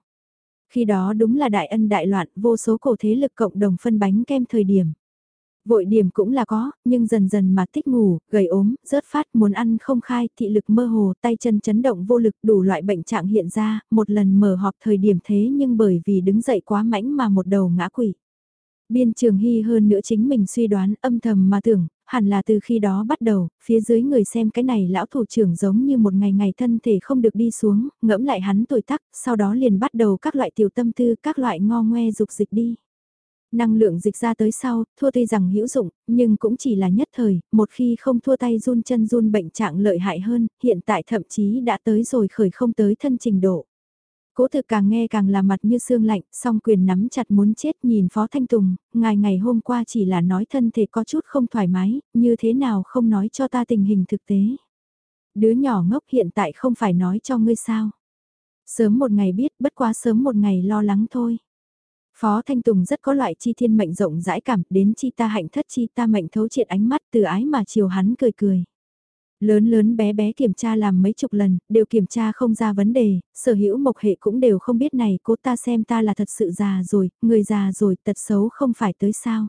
Khi đó đúng là đại ân đại loạn, vô số cổ thế lực cộng đồng phân bánh kem thời điểm. Vội điểm cũng là có, nhưng dần dần mà thích ngủ, gầy ốm, rớt phát, muốn ăn không khai, thị lực mơ hồ, tay chân chấn động vô lực, đủ loại bệnh trạng hiện ra, một lần mở họp thời điểm thế nhưng bởi vì đứng dậy quá mãnh mà một đầu ngã quỷ. Biên trường hy hơn nữa chính mình suy đoán âm thầm mà tưởng, hẳn là từ khi đó bắt đầu, phía dưới người xem cái này lão thủ trưởng giống như một ngày ngày thân thể không được đi xuống, ngẫm lại hắn tuổi tắc, sau đó liền bắt đầu các loại tiểu tâm tư, các loại ngo ngoe dục dịch đi. Năng lượng dịch ra tới sau, thua tuy rằng hữu dụng, nhưng cũng chỉ là nhất thời, một khi không thua tay run chân run bệnh trạng lợi hại hơn, hiện tại thậm chí đã tới rồi khởi không tới thân trình độ. Cố thực càng nghe càng là mặt như xương lạnh, song quyền nắm chặt muốn chết nhìn Phó Thanh Tùng, ngài ngày hôm qua chỉ là nói thân thể có chút không thoải mái, như thế nào không nói cho ta tình hình thực tế. Đứa nhỏ ngốc hiện tại không phải nói cho ngươi sao. Sớm một ngày biết, bất quá sớm một ngày lo lắng thôi. Phó Thanh Tùng rất có loại chi thiên mệnh rộng rãi cảm, đến chi ta hạnh thất chi ta mệnh thấu triệt ánh mắt từ ái mà chiều hắn cười cười. Lớn lớn bé bé kiểm tra làm mấy chục lần, đều kiểm tra không ra vấn đề, sở hữu mộc hệ cũng đều không biết này, cố ta xem ta là thật sự già rồi, người già rồi, tật xấu không phải tới sao.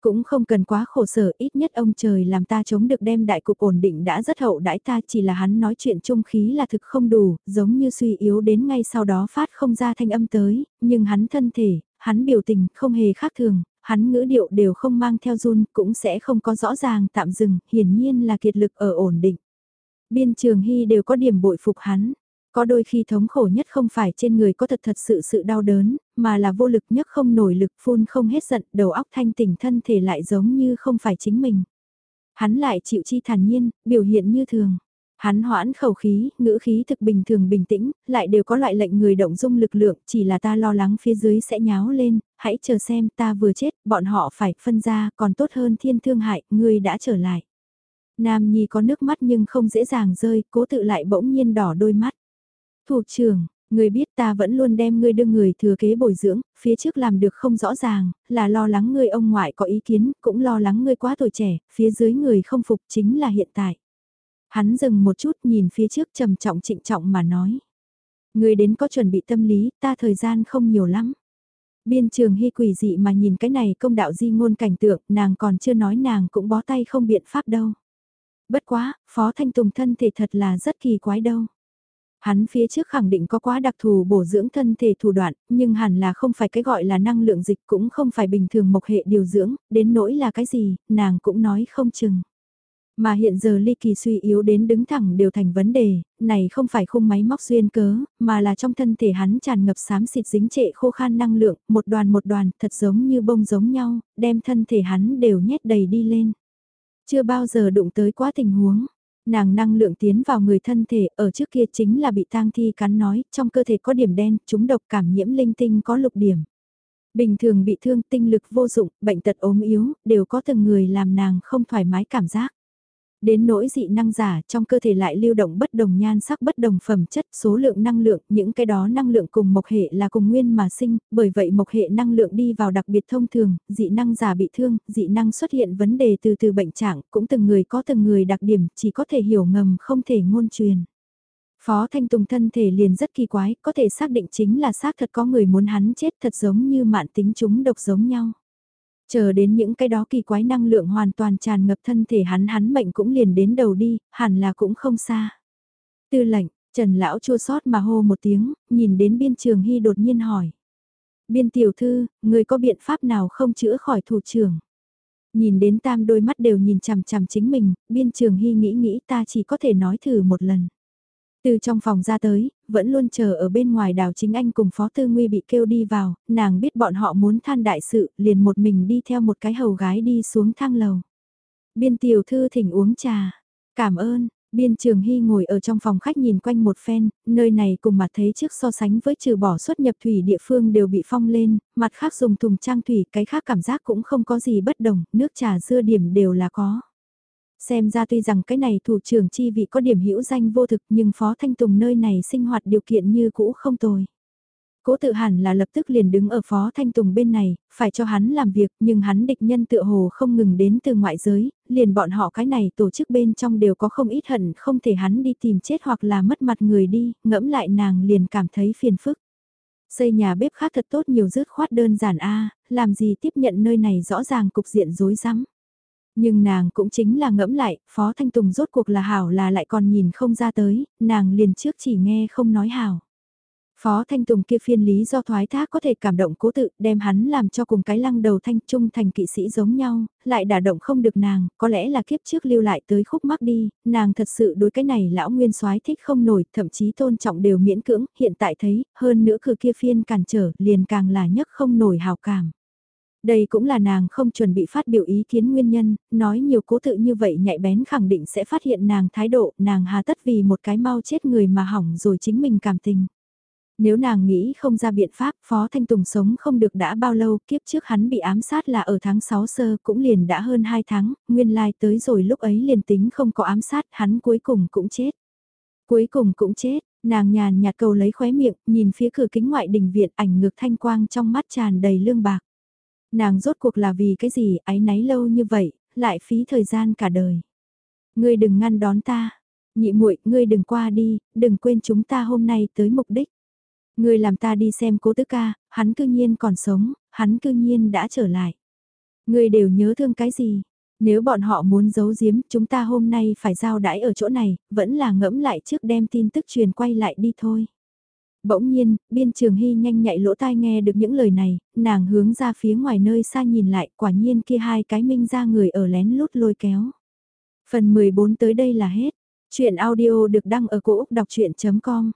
Cũng không cần quá khổ sở, ít nhất ông trời làm ta chống được đem đại cục ổn định đã rất hậu đãi ta chỉ là hắn nói chuyện trung khí là thực không đủ, giống như suy yếu đến ngay sau đó phát không ra thanh âm tới, nhưng hắn thân thể, hắn biểu tình không hề khác thường, hắn ngữ điệu đều không mang theo run, cũng sẽ không có rõ ràng tạm dừng, hiển nhiên là kiệt lực ở ổn định. Biên trường hy đều có điểm bội phục hắn. Có đôi khi thống khổ nhất không phải trên người có thật thật sự sự đau đớn, mà là vô lực nhất không nổi lực phun không hết giận, đầu óc thanh tỉnh thân thể lại giống như không phải chính mình. Hắn lại chịu chi thản nhiên, biểu hiện như thường. Hắn hoãn khẩu khí, ngữ khí thực bình thường bình tĩnh, lại đều có loại lệnh người động dung lực lượng, chỉ là ta lo lắng phía dưới sẽ nháo lên, hãy chờ xem ta vừa chết, bọn họ phải phân ra, còn tốt hơn thiên thương hại, ngươi đã trở lại. Nam Nhi có nước mắt nhưng không dễ dàng rơi, cố tự lại bỗng nhiên đỏ đôi mắt. Thủ trưởng, ngươi biết ta vẫn luôn đem ngươi đưa người thừa kế bồi dưỡng, phía trước làm được không rõ ràng, là lo lắng ngươi ông ngoại có ý kiến, cũng lo lắng ngươi quá tuổi trẻ, phía dưới người không phục chính là hiện tại. Hắn dừng một chút nhìn phía trước trầm trọng trịnh trọng mà nói. Người đến có chuẩn bị tâm lý, ta thời gian không nhiều lắm. Biên trường hy quỷ dị mà nhìn cái này công đạo di ngôn cảnh tượng, nàng còn chưa nói nàng cũng bó tay không biện pháp đâu. Bất quá, Phó Thanh Tùng thân thể thật là rất kỳ quái đâu. Hắn phía trước khẳng định có quá đặc thù bổ dưỡng thân thể thủ đoạn, nhưng hẳn là không phải cái gọi là năng lượng dịch cũng không phải bình thường mộc hệ điều dưỡng, đến nỗi là cái gì, nàng cũng nói không chừng. Mà hiện giờ ly kỳ suy yếu đến đứng thẳng đều thành vấn đề, này không phải khung máy móc duyên cớ, mà là trong thân thể hắn tràn ngập xám xịt dính trệ khô khan năng lượng, một đoàn một đoàn, thật giống như bông giống nhau, đem thân thể hắn đều nhét đầy đi lên. Chưa bao giờ đụng tới quá tình huống, nàng năng lượng tiến vào người thân thể, ở trước kia chính là bị tang thi cắn nói, trong cơ thể có điểm đen, chúng độc cảm nhiễm linh tinh có lục điểm. Bình thường bị thương tinh lực vô dụng, bệnh tật ốm yếu, đều có từng người làm nàng không thoải mái cảm giác. Đến nỗi dị năng giả trong cơ thể lại lưu động bất đồng nhan sắc bất đồng phẩm chất số lượng năng lượng, những cái đó năng lượng cùng mộc hệ là cùng nguyên mà sinh, bởi vậy mộc hệ năng lượng đi vào đặc biệt thông thường, dị năng giả bị thương, dị năng xuất hiện vấn đề từ từ bệnh trạng, cũng từng người có từng người đặc điểm, chỉ có thể hiểu ngầm không thể ngôn truyền. Phó Thanh Tùng thân thể liền rất kỳ quái, có thể xác định chính là xác thật có người muốn hắn chết thật giống như mạn tính chúng độc giống nhau. Chờ đến những cái đó kỳ quái năng lượng hoàn toàn tràn ngập thân thể hắn hắn mệnh cũng liền đến đầu đi, hẳn là cũng không xa. Tư lệnh, Trần Lão chua sót mà hô một tiếng, nhìn đến biên trường hy đột nhiên hỏi. Biên tiểu thư, người có biện pháp nào không chữa khỏi thủ trưởng? Nhìn đến tam đôi mắt đều nhìn chằm chằm chính mình, biên trường hy nghĩ nghĩ ta chỉ có thể nói thử một lần. Từ trong phòng ra tới, vẫn luôn chờ ở bên ngoài đào chính anh cùng Phó Tư Nguy bị kêu đi vào, nàng biết bọn họ muốn than đại sự, liền một mình đi theo một cái hầu gái đi xuống thang lầu. Biên tiểu thư thỉnh uống trà. Cảm ơn, Biên Trường Hy ngồi ở trong phòng khách nhìn quanh một phen, nơi này cùng mặt thấy trước so sánh với trừ bỏ xuất nhập thủy địa phương đều bị phong lên, mặt khác dùng thùng trang thủy, cái khác cảm giác cũng không có gì bất đồng, nước trà dưa điểm đều là có. Xem ra tuy rằng cái này thủ trưởng chi vị có điểm hữu danh vô thực nhưng Phó Thanh Tùng nơi này sinh hoạt điều kiện như cũ không tồi. Cố tự hẳn là lập tức liền đứng ở Phó Thanh Tùng bên này, phải cho hắn làm việc nhưng hắn địch nhân tựa hồ không ngừng đến từ ngoại giới, liền bọn họ cái này tổ chức bên trong đều có không ít hận không thể hắn đi tìm chết hoặc là mất mặt người đi, ngẫm lại nàng liền cảm thấy phiền phức. Xây nhà bếp khác thật tốt nhiều rớt khoát đơn giản a làm gì tiếp nhận nơi này rõ ràng cục diện rối rắm nhưng nàng cũng chính là ngẫm lại, Phó Thanh Tùng rốt cuộc là hảo là lại còn nhìn không ra tới, nàng liền trước chỉ nghe không nói hảo. Phó Thanh Tùng kia phiên lý do thoái thác có thể cảm động cố tự đem hắn làm cho cùng cái lăng đầu thanh trung thành kỵ sĩ giống nhau, lại đả động không được nàng, có lẽ là kiếp trước lưu lại tới khúc mắc đi, nàng thật sự đối cái này lão nguyên soái thích không nổi, thậm chí tôn trọng đều miễn cưỡng, hiện tại thấy, hơn nữa cử kia phiên cản trở, liền càng là nhất không nổi hào cảm. Đây cũng là nàng không chuẩn bị phát biểu ý kiến nguyên nhân, nói nhiều cố tự như vậy nhạy bén khẳng định sẽ phát hiện nàng thái độ, nàng hà tất vì một cái mau chết người mà hỏng rồi chính mình cảm tình. Nếu nàng nghĩ không ra biện pháp, Phó Thanh Tùng sống không được đã bao lâu, kiếp trước hắn bị ám sát là ở tháng 6 sơ, cũng liền đã hơn 2 tháng, nguyên lai like tới rồi lúc ấy liền tính không có ám sát, hắn cuối cùng cũng chết. Cuối cùng cũng chết, Nàng nhàn nhạt cầu lấy khóe miệng, nhìn phía cửa kính ngoại đình viện ảnh ngược thanh quang trong mắt tràn đầy lương bạc. Nàng rốt cuộc là vì cái gì, ái náy lâu như vậy, lại phí thời gian cả đời. Ngươi đừng ngăn đón ta. Nhị muội, ngươi đừng qua đi, đừng quên chúng ta hôm nay tới mục đích. Ngươi làm ta đi xem cố tứ ca, hắn cư nhiên còn sống, hắn cư nhiên đã trở lại. Ngươi đều nhớ thương cái gì? Nếu bọn họ muốn giấu giếm, chúng ta hôm nay phải giao đãi ở chỗ này, vẫn là ngẫm lại trước đem tin tức truyền quay lại đi thôi. Bỗng nhiên, biên trường hy nhanh nhạy lỗ tai nghe được những lời này, nàng hướng ra phía ngoài nơi xa nhìn lại, quả nhiên kia hai cái minh ra người ở lén lút lôi kéo. Phần 14 tới đây là hết. Chuyện audio được đăng ở cổ Úc đọc chuyện.com